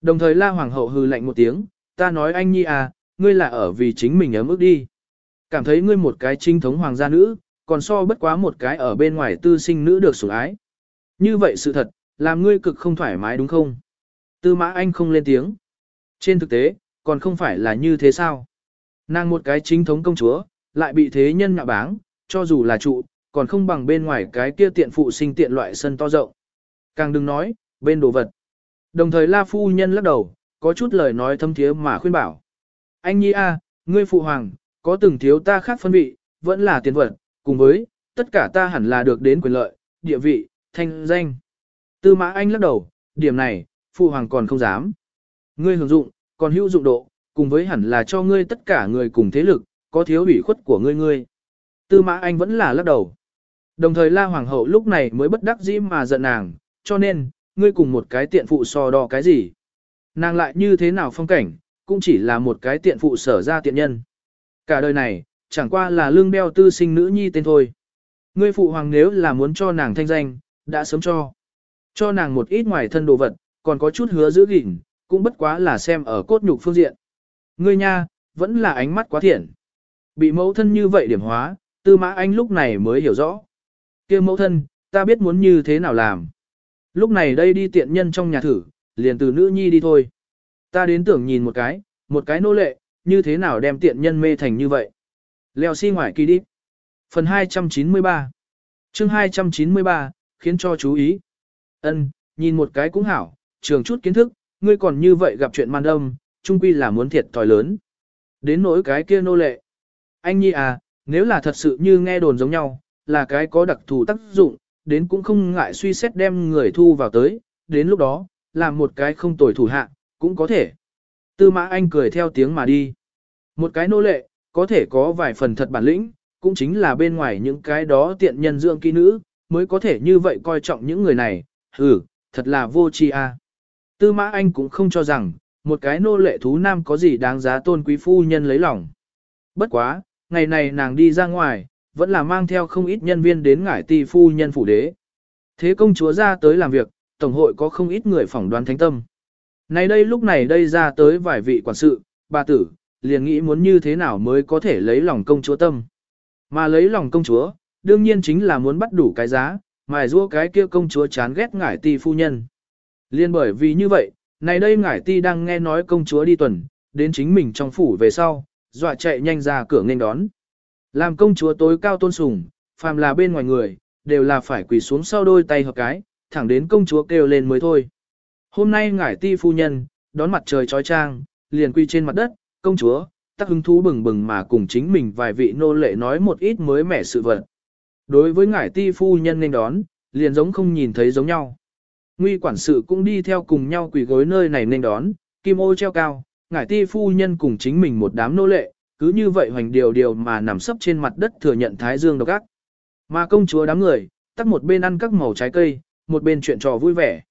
Speaker 1: Đồng thời la hoàng hậu hư lạnh một tiếng, ta nói anh nhi à, ngươi là ở vì chính mình ấm ức đi. Cảm thấy ngươi một cái trinh thống hoàng gia nữ, còn so bất quá một cái ở bên ngoài tư sinh nữ được sủng ái. Như vậy sự thật, làm ngươi cực không thoải mái đúng không? Tư mã anh không lên tiếng. Trên thực tế, còn không phải là như thế sao? Nàng một cái chính thống công chúa, lại bị thế nhân nhạ báng, cho dù là trụ, còn không bằng bên ngoài cái kia tiện phụ sinh tiện loại sân to rộng. Càng đừng nói, bên đồ vật. Đồng thời La Phu Nhân lắc đầu, có chút lời nói thâm thiế mà khuyên bảo. Anh Nhi A, ngươi phụ hoàng, có từng thiếu ta khác phân vị, vẫn là tiền vật, cùng với, tất cả ta hẳn là được đến quyền lợi, địa vị, thanh danh. Tư mã anh lắc đầu, điểm này, phụ hoàng còn không dám. Ngươi hưởng dụng, còn hữu dụng độ, cùng với hẳn là cho ngươi tất cả người cùng thế lực, có thiếu ủy khuất của ngươi ngươi. Tư mã anh vẫn là lắc đầu. Đồng thời la hoàng hậu lúc này mới bất đắc dĩ mà giận nàng, cho nên, ngươi cùng một cái tiện phụ so đo cái gì. Nàng lại như thế nào phong cảnh, cũng chỉ là một cái tiện phụ sở ra tiện nhân. Cả đời này, chẳng qua là lương đeo tư sinh nữ nhi tên thôi. Ngươi phụ hoàng nếu là muốn cho nàng thanh danh, đã sớm cho. Cho nàng một ít ngoài thân đồ vật, còn có chút hứa giữ gìn, cũng bất quá là xem ở cốt nhục phương diện. Ngươi nha, vẫn là ánh mắt quá thiện. Bị mẫu thân như vậy điểm hóa, tư mã anh lúc này mới hiểu rõ. kia mẫu thân, ta biết muốn như thế nào làm. Lúc này đây đi tiện nhân trong nhà thử, liền từ nữ nhi đi thôi. Ta đến tưởng nhìn một cái, một cái nô lệ, như thế nào đem tiện nhân mê thành như vậy. Leo xi si ngoài kỳ đi. Phần 293 chương 293, khiến cho chú ý. ân nhìn một cái cũng hảo, trường chút kiến thức, ngươi còn như vậy gặp chuyện man đông, chung quy là muốn thiệt thòi lớn. Đến nỗi cái kia nô lệ. Anh nhi à, nếu là thật sự như nghe đồn giống nhau, là cái có đặc thù tác dụng, đến cũng không ngại suy xét đem người thu vào tới, đến lúc đó, làm một cái không tồi thủ hạ, cũng có thể. Tư mã anh cười theo tiếng mà đi. Một cái nô lệ, có thể có vài phần thật bản lĩnh, cũng chính là bên ngoài những cái đó tiện nhân dưỡng kỹ nữ, mới có thể như vậy coi trọng những người này, hừ, thật là vô tri a. Tư mã anh cũng không cho rằng, một cái nô lệ thú nam có gì đáng giá tôn quý phu nhân lấy lòng. Bất quá, ngày này nàng đi ra ngoài, vẫn là mang theo không ít nhân viên đến ngải ti phu nhân phủ đế. Thế công chúa ra tới làm việc, tổng hội có không ít người phỏng đoán thánh tâm. Này đây lúc này đây ra tới vài vị quản sự, bà tử, liền nghĩ muốn như thế nào mới có thể lấy lòng công chúa tâm. Mà lấy lòng công chúa, đương nhiên chính là muốn bắt đủ cái giá, mài rua cái kia công chúa chán ghét ngải ti phu nhân. Liên bởi vì như vậy, này đây ngải ti đang nghe nói công chúa đi tuần, đến chính mình trong phủ về sau, dọa chạy nhanh ra cửa nghênh đón. Làm công chúa tối cao tôn sùng, phàm là bên ngoài người, đều là phải quỳ xuống sau đôi tay hợp cái, thẳng đến công chúa kêu lên mới thôi. Hôm nay ngải ti phu nhân, đón mặt trời trói trang, liền quy trên mặt đất, công chúa, tắc hứng thú bừng bừng mà cùng chính mình vài vị nô lệ nói một ít mới mẻ sự vật. Đối với ngải ti phu nhân nên đón, liền giống không nhìn thấy giống nhau. Nguy quản sự cũng đi theo cùng nhau quỳ gối nơi này nên đón, kim ô treo cao, ngải ti phu nhân cùng chính mình một đám nô lệ, cứ như vậy hoành điều điều mà nằm sấp trên mặt đất thừa nhận thái dương độc ác. Mà công chúa đám người, tắt một bên ăn các màu trái cây, một bên chuyện trò vui vẻ.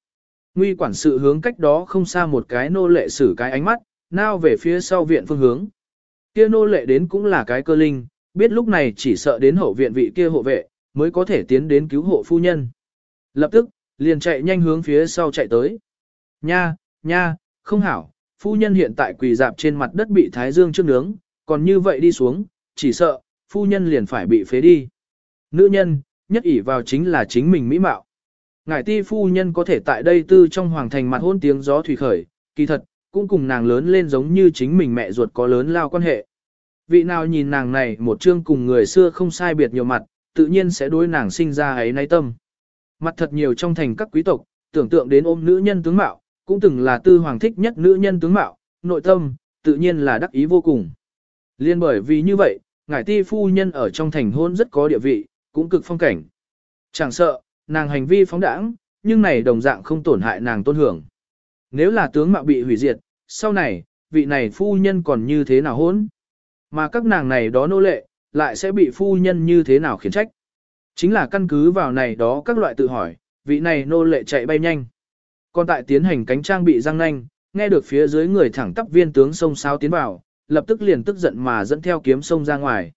Speaker 1: Nguy quản sự hướng cách đó không xa một cái nô lệ xử cái ánh mắt, nao về phía sau viện phương hướng. Kia nô lệ đến cũng là cái cơ linh, biết lúc này chỉ sợ đến hậu viện vị kia hộ vệ, mới có thể tiến đến cứu hộ phu nhân. Lập tức, liền chạy nhanh hướng phía sau chạy tới. Nha, nha, không hảo, phu nhân hiện tại quỳ dạp trên mặt đất bị thái dương trước nướng, còn như vậy đi xuống, chỉ sợ, phu nhân liền phải bị phế đi. Nữ nhân, nhất ỷ vào chính là chính mình mỹ mạo. Ngải ti phu nhân có thể tại đây tư trong hoàng thành mặt hôn tiếng gió thủy khởi, kỳ thật, cũng cùng nàng lớn lên giống như chính mình mẹ ruột có lớn lao quan hệ. Vị nào nhìn nàng này một chương cùng người xưa không sai biệt nhiều mặt, tự nhiên sẽ đối nàng sinh ra ấy nay tâm. Mặt thật nhiều trong thành các quý tộc, tưởng tượng đến ôm nữ nhân tướng mạo, cũng từng là tư hoàng thích nhất nữ nhân tướng mạo, nội tâm, tự nhiên là đắc ý vô cùng. Liên bởi vì như vậy, ngải ti phu nhân ở trong thành hôn rất có địa vị, cũng cực phong cảnh. Chẳng sợ, nàng hành vi phóng đãng, nhưng này đồng dạng không tổn hại nàng tôn hưởng. Nếu là tướng mạo bị hủy diệt, sau này, vị này phu nhân còn như thế nào hôn? Mà các nàng này đó nô lệ, lại sẽ bị phu nhân như thế nào khiển trách? Chính là căn cứ vào này đó các loại tự hỏi, vị này nô lệ chạy bay nhanh. Còn tại tiến hành cánh trang bị răng nanh, nghe được phía dưới người thẳng tắp viên tướng sông sao tiến vào, lập tức liền tức giận mà dẫn theo kiếm sông ra ngoài.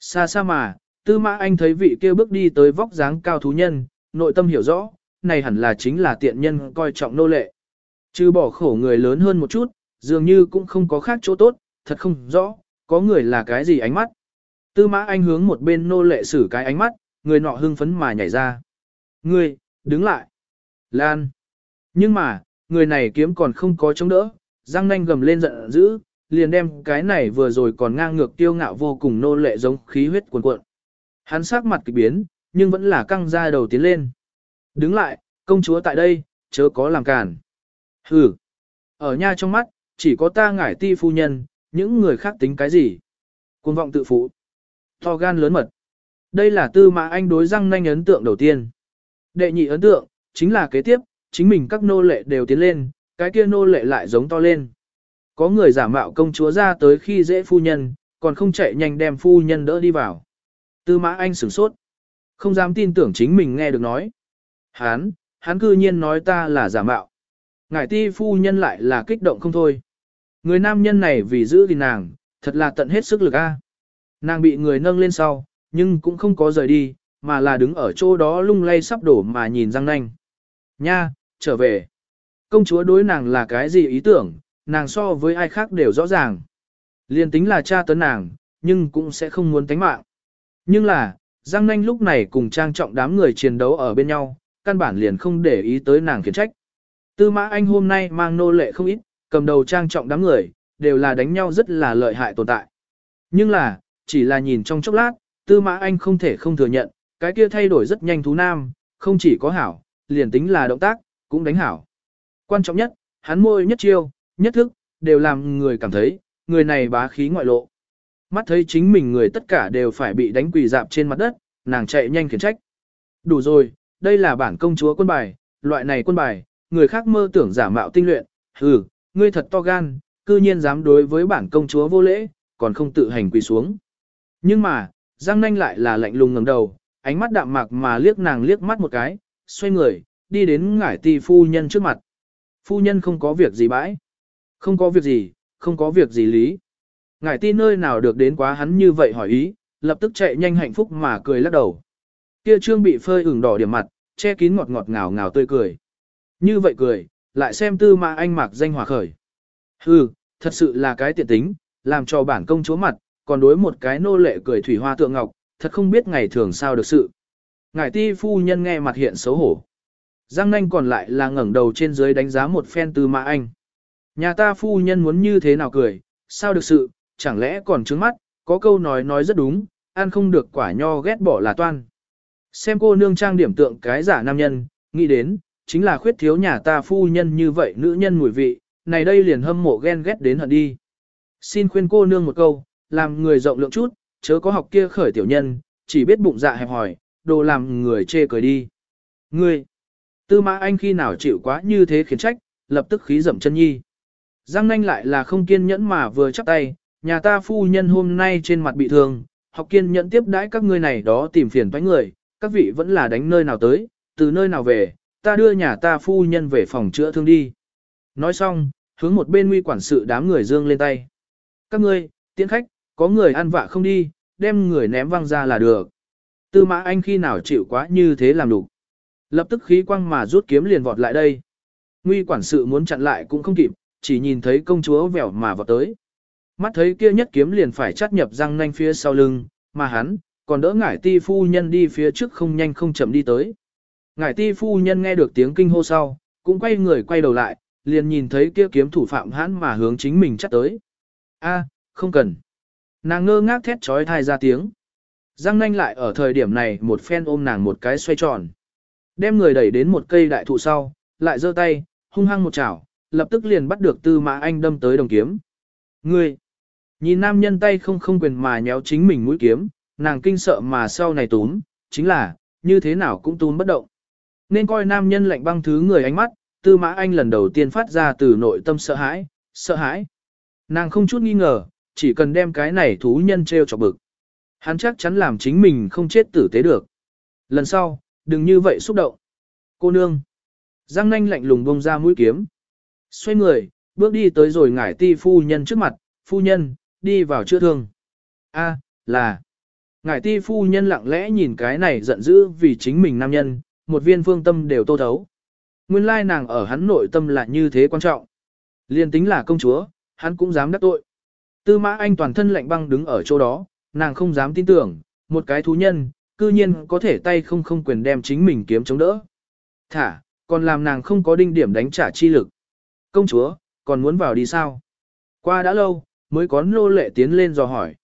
Speaker 1: Xa xa mà, tư mã anh thấy vị kia bước đi tới vóc dáng cao thú nhân, nội tâm hiểu rõ, này hẳn là chính là tiện nhân coi trọng nô lệ. Chứ bỏ khổ người lớn hơn một chút, dường như cũng không có khác chỗ tốt, thật không rõ, có người là cái gì ánh mắt. Tư mã anh hướng một bên nô lệ xử cái ánh mắt, người nọ hưng phấn mà nhảy ra. Ngươi, đứng lại. Lan. Nhưng mà, người này kiếm còn không có chống đỡ, răng nanh gầm lên giận dữ, liền đem cái này vừa rồi còn ngang ngược tiêu ngạo vô cùng nô lệ giống khí huyết cuồn cuộn. Hắn sắc mặt kỳ biến, nhưng vẫn là căng ra đầu tiến lên. Đứng lại, công chúa tại đây, chớ có làm cản. Hừ. Ở nha trong mắt, chỉ có ta ngải ti phu nhân, những người khác tính cái gì. Cuồng vọng tự phụ. To gan lớn mật. Đây là tư mã anh đối răng nanh ấn tượng đầu tiên. Đệ nhị ấn tượng, chính là kế tiếp, chính mình các nô lệ đều tiến lên, cái kia nô lệ lại giống to lên. Có người giả mạo công chúa ra tới khi dễ phu nhân, còn không chạy nhanh đem phu nhân đỡ đi vào. Tư mã anh sửng sốt. Không dám tin tưởng chính mình nghe được nói. Hán, hắn cư nhiên nói ta là giả mạo. Ngải ti phu nhân lại là kích động không thôi. Người nam nhân này vì giữ gìn nàng, thật là tận hết sức lực a. Nàng bị người nâng lên sau, nhưng cũng không có rời đi, mà là đứng ở chỗ đó lung lay sắp đổ mà nhìn răng nanh. Nha, trở về. Công chúa đối nàng là cái gì ý tưởng, nàng so với ai khác đều rõ ràng. Liên tính là cha tấn nàng, nhưng cũng sẽ không muốn tánh mạng. Nhưng là, Giang Nanh lúc này cùng trang trọng đám người chiến đấu ở bên nhau, căn bản liền không để ý tới nàng khiển trách. Tư mã anh hôm nay mang nô lệ không ít, cầm đầu trang trọng đám người, đều là đánh nhau rất là lợi hại tồn tại. Nhưng là, chỉ là nhìn trong chốc lát, tư mã anh không thể không thừa nhận, cái kia thay đổi rất nhanh thú nam, không chỉ có hảo, liền tính là động tác, cũng đánh hảo. Quan trọng nhất, hắn môi nhất chiêu, nhất thức, đều làm người cảm thấy, người này bá khí ngoại lộ. Mắt thấy chính mình người tất cả đều phải bị đánh quỳ dạp trên mặt đất, nàng chạy nhanh khiển trách. Đủ rồi, đây là bản công chúa quân bài, loại này quân bài, người khác mơ tưởng giả mạo tinh luyện, hừ, ngươi thật to gan, cư nhiên dám đối với bản công chúa vô lễ, còn không tự hành quỳ xuống. Nhưng mà, Giang Nanh lại là lạnh lùng ngẩng đầu, ánh mắt đạm mạc mà liếc nàng liếc mắt một cái, xoay người, đi đến ngải ti phu nhân trước mặt. Phu nhân không có việc gì bãi. Không có việc gì, không có việc gì lý. Ngải ti nơi nào được đến quá hắn như vậy hỏi ý, lập tức chạy nhanh hạnh phúc mà cười lắc đầu. Kia trương bị phơi ửng đỏ điểm mặt, che kín ngọt ngọt ngào ngào tươi cười. Như vậy cười, lại xem tư mà anh mặc danh hòa khởi. Hừ, thật sự là cái tiện tính, làm cho bản công chúa mặt, còn đối một cái nô lệ cười thủy hoa tượng ngọc, thật không biết ngày thường sao được sự. Ngải ti phu nhân nghe mặt hiện xấu hổ. Giang nanh còn lại là ngẩng đầu trên dưới đánh giá một phen tư mã anh. Nhà ta phu nhân muốn như thế nào cười, sao được sự, chẳng lẽ còn trướng mắt, có câu nói nói rất đúng, ăn không được quả nho ghét bỏ là toan. Xem cô nương trang điểm tượng cái giả nam nhân, nghĩ đến, chính là khuyết thiếu nhà ta phu nhân như vậy nữ nhân mùi vị, này đây liền hâm mộ ghen ghét đến hận đi. Xin khuyên cô nương một câu, làm người rộng lượng chút, chớ có học kia khởi tiểu nhân, chỉ biết bụng dạ hẹp hỏi, đồ làm người chê cười đi. Ngươi, tư mã anh khi nào chịu quá như thế khiến trách, lập tức khí dậm chân nhi. Giang nanh lại là không kiên nhẫn mà vừa chắp tay, nhà ta phu nhân hôm nay trên mặt bị thương, học kiên nhẫn tiếp đãi các ngươi này đó tìm phiền toái người, các vị vẫn là đánh nơi nào tới, từ nơi nào về, ta đưa nhà ta phu nhân về phòng chữa thương đi. Nói xong, hướng một bên nguy quản sự đám người dương lên tay. Các ngươi, tiễn khách, có người ăn vạ không đi, đem người ném văng ra là được. Tư mã anh khi nào chịu quá như thế làm đủ. Lập tức khí quăng mà rút kiếm liền vọt lại đây. Nguy quản sự muốn chặn lại cũng không kịp, chỉ nhìn thấy công chúa vẻo mà vọt tới. Mắt thấy kia nhất kiếm liền phải chắt nhập răng nanh phía sau lưng, mà hắn, còn đỡ ngải ti phu nhân đi phía trước không nhanh không chậm đi tới. Ngải ti phu nhân nghe được tiếng kinh hô sau, cũng quay người quay đầu lại, liền nhìn thấy kia kiếm thủ phạm hãn mà hướng chính mình chắc tới. A, không cần. Nàng ngơ ngác thét trói thai ra tiếng. Giang nanh lại ở thời điểm này một phen ôm nàng một cái xoay tròn. Đem người đẩy đến một cây đại thụ sau, lại giơ tay, hung hăng một chảo, lập tức liền bắt được tư mã anh đâm tới đồng kiếm. Ngươi! Nhìn nam nhân tay không không quyền mà nhéo chính mình mũi kiếm, nàng kinh sợ mà sau này túm, chính là, như thế nào cũng túm bất động. Nên coi nam nhân lạnh băng thứ người ánh mắt, tư mã anh lần đầu tiên phát ra từ nội tâm sợ hãi, sợ hãi. Nàng không chút nghi ngờ, chỉ cần đem cái này thú nhân treo chọc bực. Hắn chắc chắn làm chính mình không chết tử tế được. Lần sau, đừng như vậy xúc động. Cô nương. Giang nanh lạnh lùng bông ra mũi kiếm. Xoay người, bước đi tới rồi ngải ti phu nhân trước mặt, phu nhân, đi vào chữa thương. A, là. Ngải ti phu nhân lặng lẽ nhìn cái này giận dữ vì chính mình nam nhân, một viên phương tâm đều tô thấu. Nguyên lai nàng ở hắn nội tâm là như thế quan trọng. Liên tính là công chúa, hắn cũng dám đắc tội. Tư mã anh toàn thân lạnh băng đứng ở chỗ đó, nàng không dám tin tưởng, một cái thú nhân, cư nhiên có thể tay không không quyền đem chính mình kiếm chống đỡ. Thả, còn làm nàng không có đinh điểm đánh trả chi lực. Công chúa, còn muốn vào đi sao? Qua đã lâu, mới có nô lệ tiến lên dò hỏi.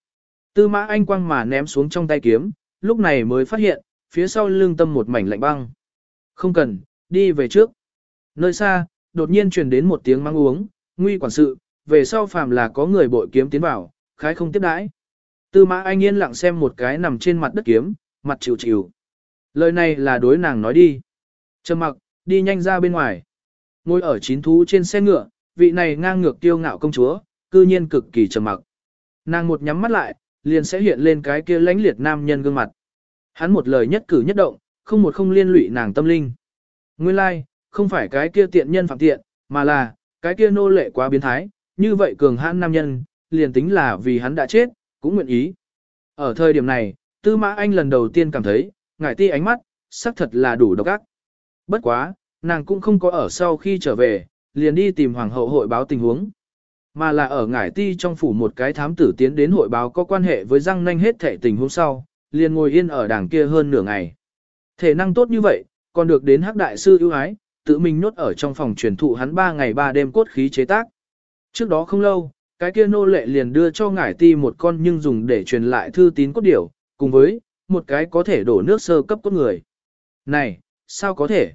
Speaker 1: Tư mã anh quăng mà ném xuống trong tay kiếm, lúc này mới phát hiện, phía sau lưng tâm một mảnh lạnh băng. Không cần, đi về trước. Nơi xa, đột nhiên truyền đến một tiếng mang uống, nguy quản sự, về sau phàm là có người bội kiếm tiến vào, khái không tiếp đãi. Tư mã anh yên lặng xem một cái nằm trên mặt đất kiếm, mặt chịu chịu. Lời này là đối nàng nói đi. Trầm mặc, đi nhanh ra bên ngoài. Ngồi ở chín thú trên xe ngựa, vị này ngang ngược tiêu ngạo công chúa, cư nhiên cực kỳ trầm mặc. Nàng một nhắm mắt lại, liền sẽ hiện lên cái kia lãnh liệt nam nhân gương mặt. Hắn một lời nhất cử nhất động, không một không liên lụy nàng tâm linh. Nguyên lai, like, không phải cái kia tiện nhân phạm tiện, mà là, cái kia nô lệ quá biến thái, như vậy cường hãn nam nhân, liền tính là vì hắn đã chết, cũng nguyện ý. Ở thời điểm này, Tư Mã Anh lần đầu tiên cảm thấy, ngải ti ánh mắt, xác thật là đủ độc ác. Bất quá, nàng cũng không có ở sau khi trở về, liền đi tìm hoàng hậu hội báo tình huống. Mà là ở ngải ti trong phủ một cái thám tử tiến đến hội báo có quan hệ với răng nanh hết thể tình huống sau, liền ngồi yên ở đàng kia hơn nửa ngày. Thể năng tốt như vậy, còn được đến hắc đại sư ưu ái, tự mình nhốt ở trong phòng truyền thụ hắn 3 ngày 3 đêm cốt khí chế tác. Trước đó không lâu, cái kia nô lệ liền đưa cho ngải ti một con nhưng dùng để truyền lại thư tín cốt điểu, cùng với một cái có thể đổ nước sơ cấp cốt người. Này, sao có thể?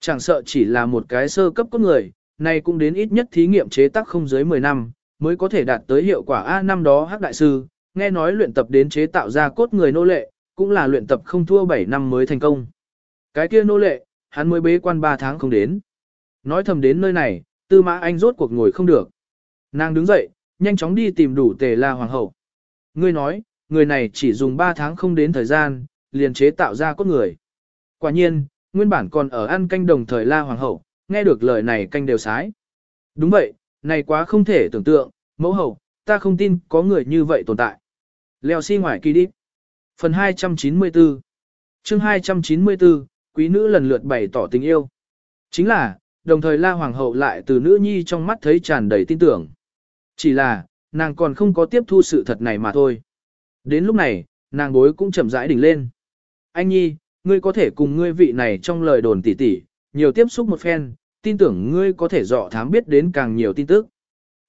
Speaker 1: Chẳng sợ chỉ là một cái sơ cấp cốt người, này cũng đến ít nhất thí nghiệm chế tác không dưới 10 năm, mới có thể đạt tới hiệu quả A năm đó hắc đại sư, nghe nói luyện tập đến chế tạo ra cốt người nô lệ, cũng là luyện tập không thua 7 năm mới thành công. Cái kia nô lệ, hắn mới bế quan 3 tháng không đến. Nói thầm đến nơi này, tư mã anh rốt cuộc ngồi không được. Nàng đứng dậy, nhanh chóng đi tìm đủ tề la hoàng hậu. Ngươi nói, người này chỉ dùng 3 tháng không đến thời gian, liền chế tạo ra cốt người. Quả nhiên, nguyên bản còn ở ăn canh đồng thời la hoàng hậu, nghe được lời này canh đều sái. Đúng vậy, này quá không thể tưởng tượng, mẫu hậu, ta không tin có người như vậy tồn tại. Leo xi si ngoài kỳ đi. Phần 294 chương 294, quý nữ lần lượt bày tỏ tình yêu. Chính là, đồng thời la hoàng hậu lại từ nữ nhi trong mắt thấy tràn đầy tin tưởng. Chỉ là, nàng còn không có tiếp thu sự thật này mà thôi. Đến lúc này, nàng bối cũng chậm rãi đỉnh lên. Anh nhi, ngươi có thể cùng ngươi vị này trong lời đồn tỉ tỉ, nhiều tiếp xúc một phen, tin tưởng ngươi có thể dọ thám biết đến càng nhiều tin tức.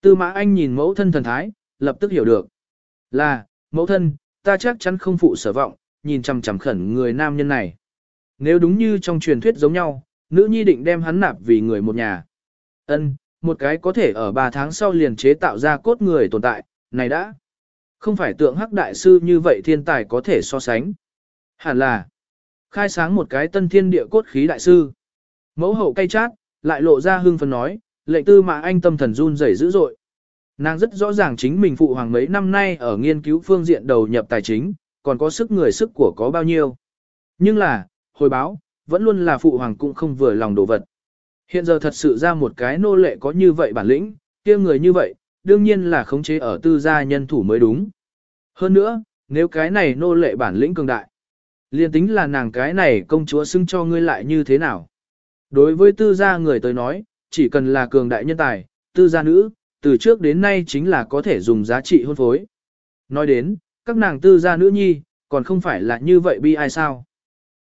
Speaker 1: Tư mã anh nhìn mẫu thân thần thái, lập tức hiểu được. Là, mẫu thân, ta chắc chắn không phụ sở vọng, nhìn chằm chằm khẩn người nam nhân này. Nếu đúng như trong truyền thuyết giống nhau, nữ nhi định đem hắn nạp vì người một nhà. Ân, một cái có thể ở 3 tháng sau liền chế tạo ra cốt người tồn tại, này đã. Không phải tượng hắc đại sư như vậy thiên tài có thể so sánh. Hẳn là, khai sáng một cái tân thiên địa cốt khí đại sư. Mẫu hậu cay chát, lại lộ ra hương phấn nói, lệnh tư mà anh tâm thần run rẩy dữ dội. Nàng rất rõ ràng chính mình phụ hoàng mấy năm nay ở nghiên cứu phương diện đầu nhập tài chính, còn có sức người sức của có bao nhiêu. Nhưng là, hồi báo, vẫn luôn là phụ hoàng cũng không vừa lòng đồ vật. Hiện giờ thật sự ra một cái nô lệ có như vậy bản lĩnh, kia người như vậy, đương nhiên là khống chế ở tư gia nhân thủ mới đúng. Hơn nữa, nếu cái này nô lệ bản lĩnh cường đại, liền tính là nàng cái này công chúa xưng cho ngươi lại như thế nào. Đối với tư gia người tới nói, chỉ cần là cường đại nhân tài, tư gia nữ, từ trước đến nay chính là có thể dùng giá trị hôn phối. Nói đến, các nàng tư gia nữ nhi, còn không phải là như vậy bi ai sao.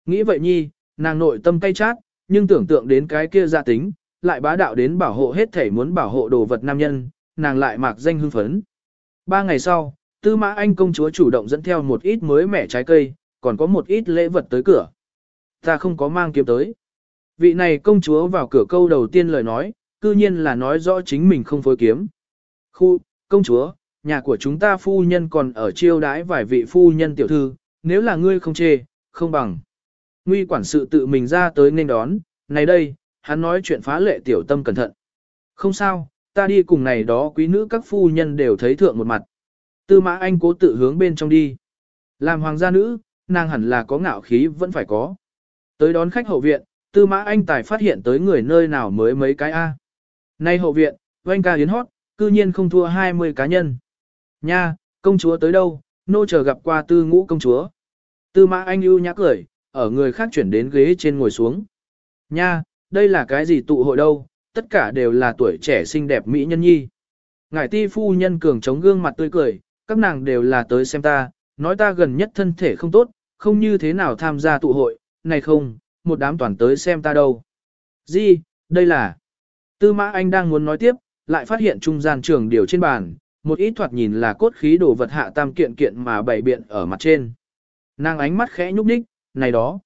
Speaker 1: Nghĩ vậy nhi, nàng nội tâm cay chát, nhưng tưởng tượng đến cái kia gia tính, lại bá đạo đến bảo hộ hết thể muốn bảo hộ đồ vật nam nhân, nàng lại mạc danh hưng phấn. Ba ngày sau, Tư Mã Anh công chúa chủ động dẫn theo một ít mới mẻ trái cây, còn có một ít lễ vật tới cửa. Ta không có mang kiếm tới. Vị này công chúa vào cửa câu đầu tiên lời nói, cư nhiên là nói rõ chính mình không phối kiếm. Khu, công chúa, nhà của chúng ta phu nhân còn ở chiêu đãi vài vị phu nhân tiểu thư, nếu là ngươi không chê, không bằng. Nguy quản sự tự mình ra tới nên đón, này đây, hắn nói chuyện phá lệ tiểu tâm cẩn thận. Không sao, ta đi cùng này đó quý nữ các phu nhân đều thấy thượng một mặt. Tư mã anh cố tự hướng bên trong đi. Làm hoàng gia nữ, nàng hẳn là có ngạo khí vẫn phải có. Tới đón khách hậu viện, tư mã anh tài phát hiện tới người nơi nào mới mấy cái A. Nay hậu viện, oanh ca hiến hót, cư nhiên không thua 20 cá nhân. Nha, công chúa tới đâu, nô chờ gặp qua tư ngũ công chúa. Tư mã anh ưu nhã cười, ở người khác chuyển đến ghế trên ngồi xuống. Nha, đây là cái gì tụ hội đâu, tất cả đều là tuổi trẻ xinh đẹp mỹ nhân nhi. Ngải ti phu nhân cường chống gương mặt tươi cười, các nàng đều là tới xem ta, nói ta gần nhất thân thể không tốt, không như thế nào tham gia tụ hội, này không, một đám toàn tới xem ta đâu. Gì, đây là... Tư mã anh đang muốn nói tiếp, lại phát hiện trung gian trường điều trên bàn, một ít thoạt nhìn là cốt khí đồ vật hạ tam kiện kiện mà bày biện ở mặt trên. Nàng ánh mắt khẽ nhúc nhích, này đó.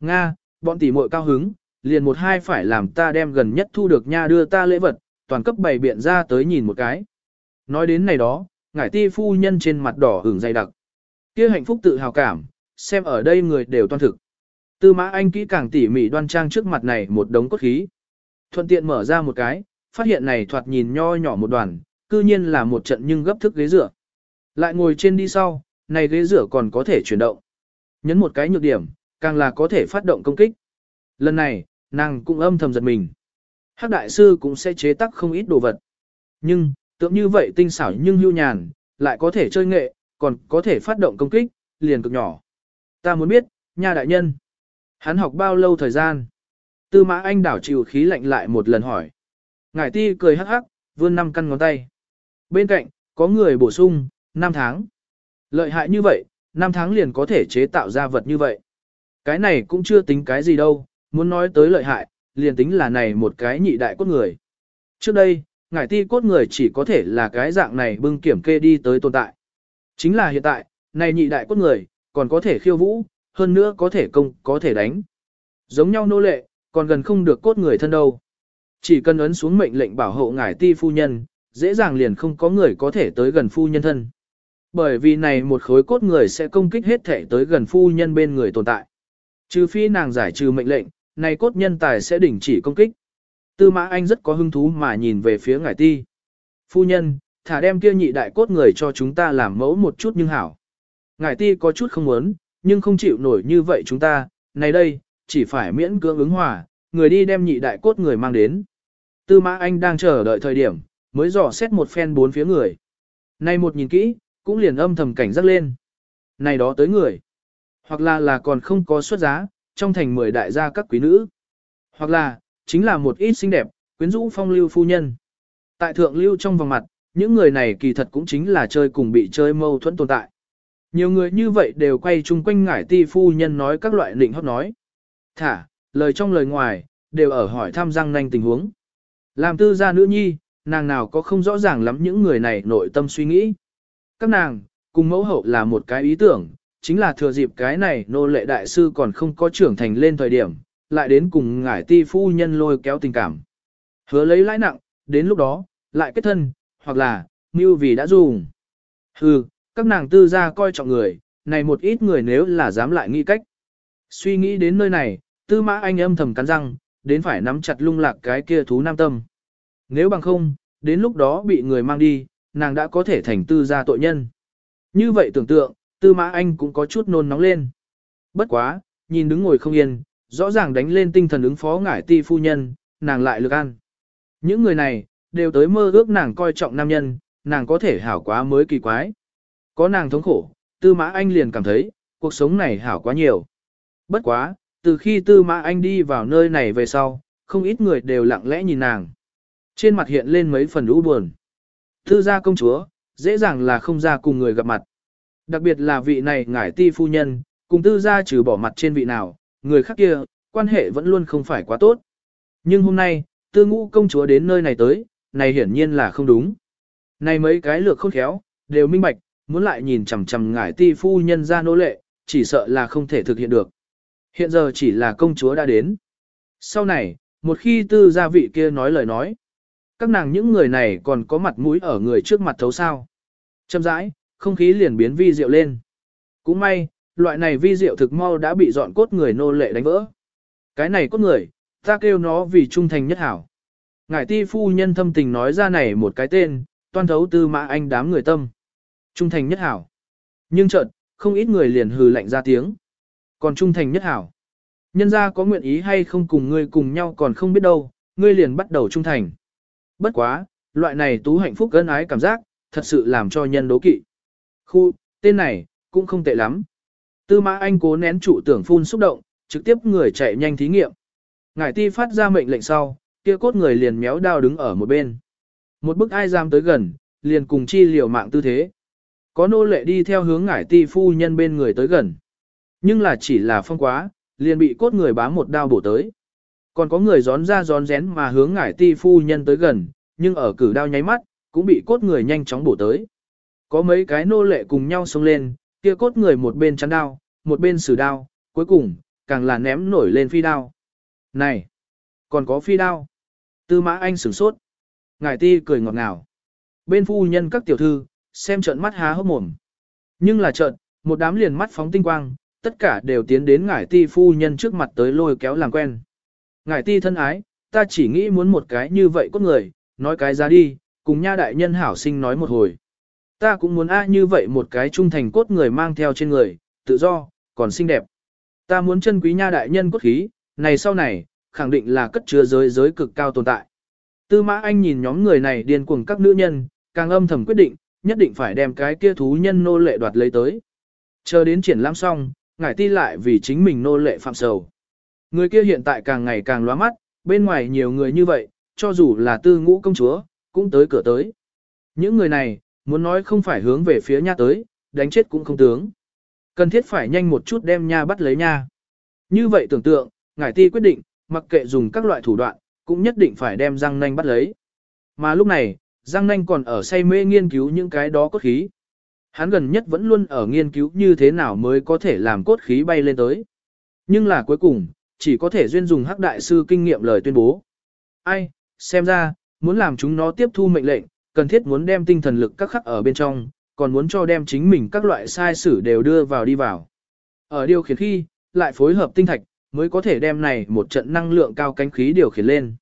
Speaker 1: Nga, bọn tỷ muội cao hứng, liền một hai phải làm ta đem gần nhất thu được nha đưa ta lễ vật, toàn cấp bày biện ra tới nhìn một cái. Nói đến này đó, ngải ti phu nhân trên mặt đỏ hưởng dày đặc. kia hạnh phúc tự hào cảm, xem ở đây người đều toan thực. Tư mã anh kỹ càng tỉ mỉ đoan trang trước mặt này một đống cốt khí. Thuận tiện mở ra một cái, phát hiện này thoạt nhìn nho nhỏ một đoàn, cư nhiên là một trận nhưng gấp thức ghế rửa. Lại ngồi trên đi sau, này ghế rửa còn có thể chuyển động. Nhấn một cái nhược điểm, càng là có thể phát động công kích. Lần này, nàng cũng âm thầm giật mình. Hắc đại sư cũng sẽ chế tác không ít đồ vật. Nhưng, tượng như vậy tinh xảo nhưng hưu nhàn, lại có thể chơi nghệ, còn có thể phát động công kích, liền cực nhỏ. Ta muốn biết, nha đại nhân, hắn học bao lâu thời gian? Tư mã anh đảo chịu khí lạnh lại một lần hỏi. Ngải ti cười hắc hắc, vươn năm căn ngón tay. Bên cạnh, có người bổ sung, 5 tháng. Lợi hại như vậy, 5 tháng liền có thể chế tạo ra vật như vậy. Cái này cũng chưa tính cái gì đâu, muốn nói tới lợi hại, liền tính là này một cái nhị đại cốt người. Trước đây, ngải ti cốt người chỉ có thể là cái dạng này bưng kiểm kê đi tới tồn tại. Chính là hiện tại, này nhị đại cốt người, còn có thể khiêu vũ, hơn nữa có thể công, có thể đánh. Giống nhau nô lệ, còn gần không được cốt người thân đâu. Chỉ cần ấn xuống mệnh lệnh bảo hộ ngải ti phu nhân, dễ dàng liền không có người có thể tới gần phu nhân thân. Bởi vì này một khối cốt người sẽ công kích hết thể tới gần phu nhân bên người tồn tại. Trừ phi nàng giải trừ mệnh lệnh, này cốt nhân tài sẽ đình chỉ công kích. Tư mã anh rất có hứng thú mà nhìn về phía ngải ti. Phu nhân, thả đem kia nhị đại cốt người cho chúng ta làm mẫu một chút nhưng hảo. Ngải ti có chút không muốn, nhưng không chịu nổi như vậy chúng ta, này đây, chỉ phải miễn cưỡng ứng hòa, người đi đem nhị đại cốt người mang đến. Tư mã anh đang chờ đợi thời điểm, mới dò xét một phen bốn phía người. Này một nhìn kỹ, cũng liền âm thầm cảnh giác lên. Này đó tới người. Hoặc là là còn không có xuất giá, trong thành mười đại gia các quý nữ. Hoặc là, chính là một ít xinh đẹp, quyến rũ phong lưu phu nhân. Tại thượng lưu trong vòng mặt, những người này kỳ thật cũng chính là chơi cùng bị chơi mâu thuẫn tồn tại. Nhiều người như vậy đều quay chung quanh ngải ti phu nhân nói các loại định hót nói. Thả, lời trong lời ngoài, đều ở hỏi thăm răng nanh tình huống. Làm tư gia nữ nhi, nàng nào có không rõ ràng lắm những người này nội tâm suy nghĩ. Các nàng, cùng mẫu hậu là một cái ý tưởng, chính là thừa dịp cái này nô lệ đại sư còn không có trưởng thành lên thời điểm, lại đến cùng ngải ti phu nhân lôi kéo tình cảm. Hứa lấy lãi nặng, đến lúc đó, lại kết thân, hoặc là, như vì đã dùng. Hừ, các nàng tư gia coi trọng người, này một ít người nếu là dám lại nghĩ cách. Suy nghĩ đến nơi này, tư mã anh âm thầm cắn răng, đến phải nắm chặt lung lạc cái kia thú nam tâm. Nếu bằng không, đến lúc đó bị người mang đi, nàng đã có thể thành tư gia tội nhân. Như vậy tưởng tượng, tư mã anh cũng có chút nôn nóng lên. Bất quá, nhìn đứng ngồi không yên, rõ ràng đánh lên tinh thần ứng phó ngải ti phu nhân, nàng lại lực ăn. Những người này, đều tới mơ ước nàng coi trọng nam nhân, nàng có thể hảo quá mới kỳ quái. Có nàng thống khổ, tư mã anh liền cảm thấy, cuộc sống này hảo quá nhiều. Bất quá, từ khi tư mã anh đi vào nơi này về sau, không ít người đều lặng lẽ nhìn nàng. Trên mặt hiện lên mấy phần u buồn. Tư gia công chúa, dễ dàng là không ra cùng người gặp mặt. Đặc biệt là vị này ngải ti phu nhân, cùng tư gia trừ bỏ mặt trên vị nào, người khác kia, quan hệ vẫn luôn không phải quá tốt. Nhưng hôm nay, tư ngũ công chúa đến nơi này tới, này hiển nhiên là không đúng. Này mấy cái lược khôn khéo, đều minh bạch, muốn lại nhìn chằm chằm ngải ti phu nhân ra nô lệ, chỉ sợ là không thể thực hiện được. Hiện giờ chỉ là công chúa đã đến. Sau này, một khi tư gia vị kia nói lời nói, các nàng những người này còn có mặt mũi ở người trước mặt thấu sao. Châm rãi, không khí liền biến vi diệu lên. Cũng may, loại này vi diệu thực mau đã bị dọn cốt người nô lệ đánh vỡ. Cái này cốt người, ta kêu nó vì trung thành nhất hảo. Ngải ti phu nhân thâm tình nói ra này một cái tên, toan thấu tư mã anh đám người tâm. Trung thành nhất hảo. Nhưng chợt, không ít người liền hừ lạnh ra tiếng. Còn trung thành nhất hảo. Nhân gia có nguyện ý hay không cùng ngươi cùng nhau còn không biết đâu, ngươi liền bắt đầu trung thành. Bất quá, loại này tú hạnh phúc gân ái cảm giác, thật sự làm cho nhân đố kỵ. Khu, tên này, cũng không tệ lắm. Tư mã anh cố nén trụ tưởng phun xúc động, trực tiếp người chạy nhanh thí nghiệm. Ngải ti phát ra mệnh lệnh sau, kia cốt người liền méo đao đứng ở một bên. Một bức ai giam tới gần, liền cùng chi liều mạng tư thế. Có nô lệ đi theo hướng ngải ti phu nhân bên người tới gần. Nhưng là chỉ là phong quá, liền bị cốt người bám một đao bổ tới. Còn có người gión ra gión rén mà hướng ngải ti phu nhân tới gần, nhưng ở cử đao nháy mắt, cũng bị cốt người nhanh chóng bổ tới. Có mấy cái nô lệ cùng nhau xông lên, kia cốt người một bên chắn đao, một bên xử đao, cuối cùng, càng là ném nổi lên phi đao. Này, còn có phi đao. Tư mã anh sửng sốt. Ngải ti cười ngọt ngào. Bên phu nhân các tiểu thư, xem trận mắt há hốc mồm. Nhưng là trận, một đám liền mắt phóng tinh quang, tất cả đều tiến đến ngải ti phu nhân trước mặt tới lôi kéo làm quen. Ngải ti thân ái, ta chỉ nghĩ muốn một cái như vậy cốt người, nói cái ra đi, cùng nha đại nhân hảo sinh nói một hồi. Ta cũng muốn a như vậy một cái trung thành cốt người mang theo trên người, tự do, còn xinh đẹp. Ta muốn chân quý nha đại nhân cốt khí, này sau này, khẳng định là cất chứa giới giới cực cao tồn tại. Tư mã anh nhìn nhóm người này điên cuồng các nữ nhân, càng âm thầm quyết định, nhất định phải đem cái kia thú nhân nô lệ đoạt lấy tới. Chờ đến triển lãm xong, ngải ti lại vì chính mình nô lệ phạm sầu. Người kia hiện tại càng ngày càng lóa mắt, bên ngoài nhiều người như vậy, cho dù là tư ngũ công chúa, cũng tới cửa tới. Những người này, muốn nói không phải hướng về phía nha tới, đánh chết cũng không tướng. Cần thiết phải nhanh một chút đem nha bắt lấy nha. Như vậy tưởng tượng, ngải ti quyết định, mặc kệ dùng các loại thủ đoạn, cũng nhất định phải đem răng nanh bắt lấy. Mà lúc này, Giang Nanh còn ở say mê nghiên cứu những cái đó cốt khí. Hắn gần nhất vẫn luôn ở nghiên cứu như thế nào mới có thể làm cốt khí bay lên tới. Nhưng là cuối cùng, chỉ có thể duyên dùng hắc đại sư kinh nghiệm lời tuyên bố. Ai, xem ra, muốn làm chúng nó tiếp thu mệnh lệnh, cần thiết muốn đem tinh thần lực các khắc ở bên trong, còn muốn cho đem chính mình các loại sai sử đều đưa vào đi vào. Ở điều khiển khi, lại phối hợp tinh thạch, mới có thể đem này một trận năng lượng cao cánh khí điều khiển lên.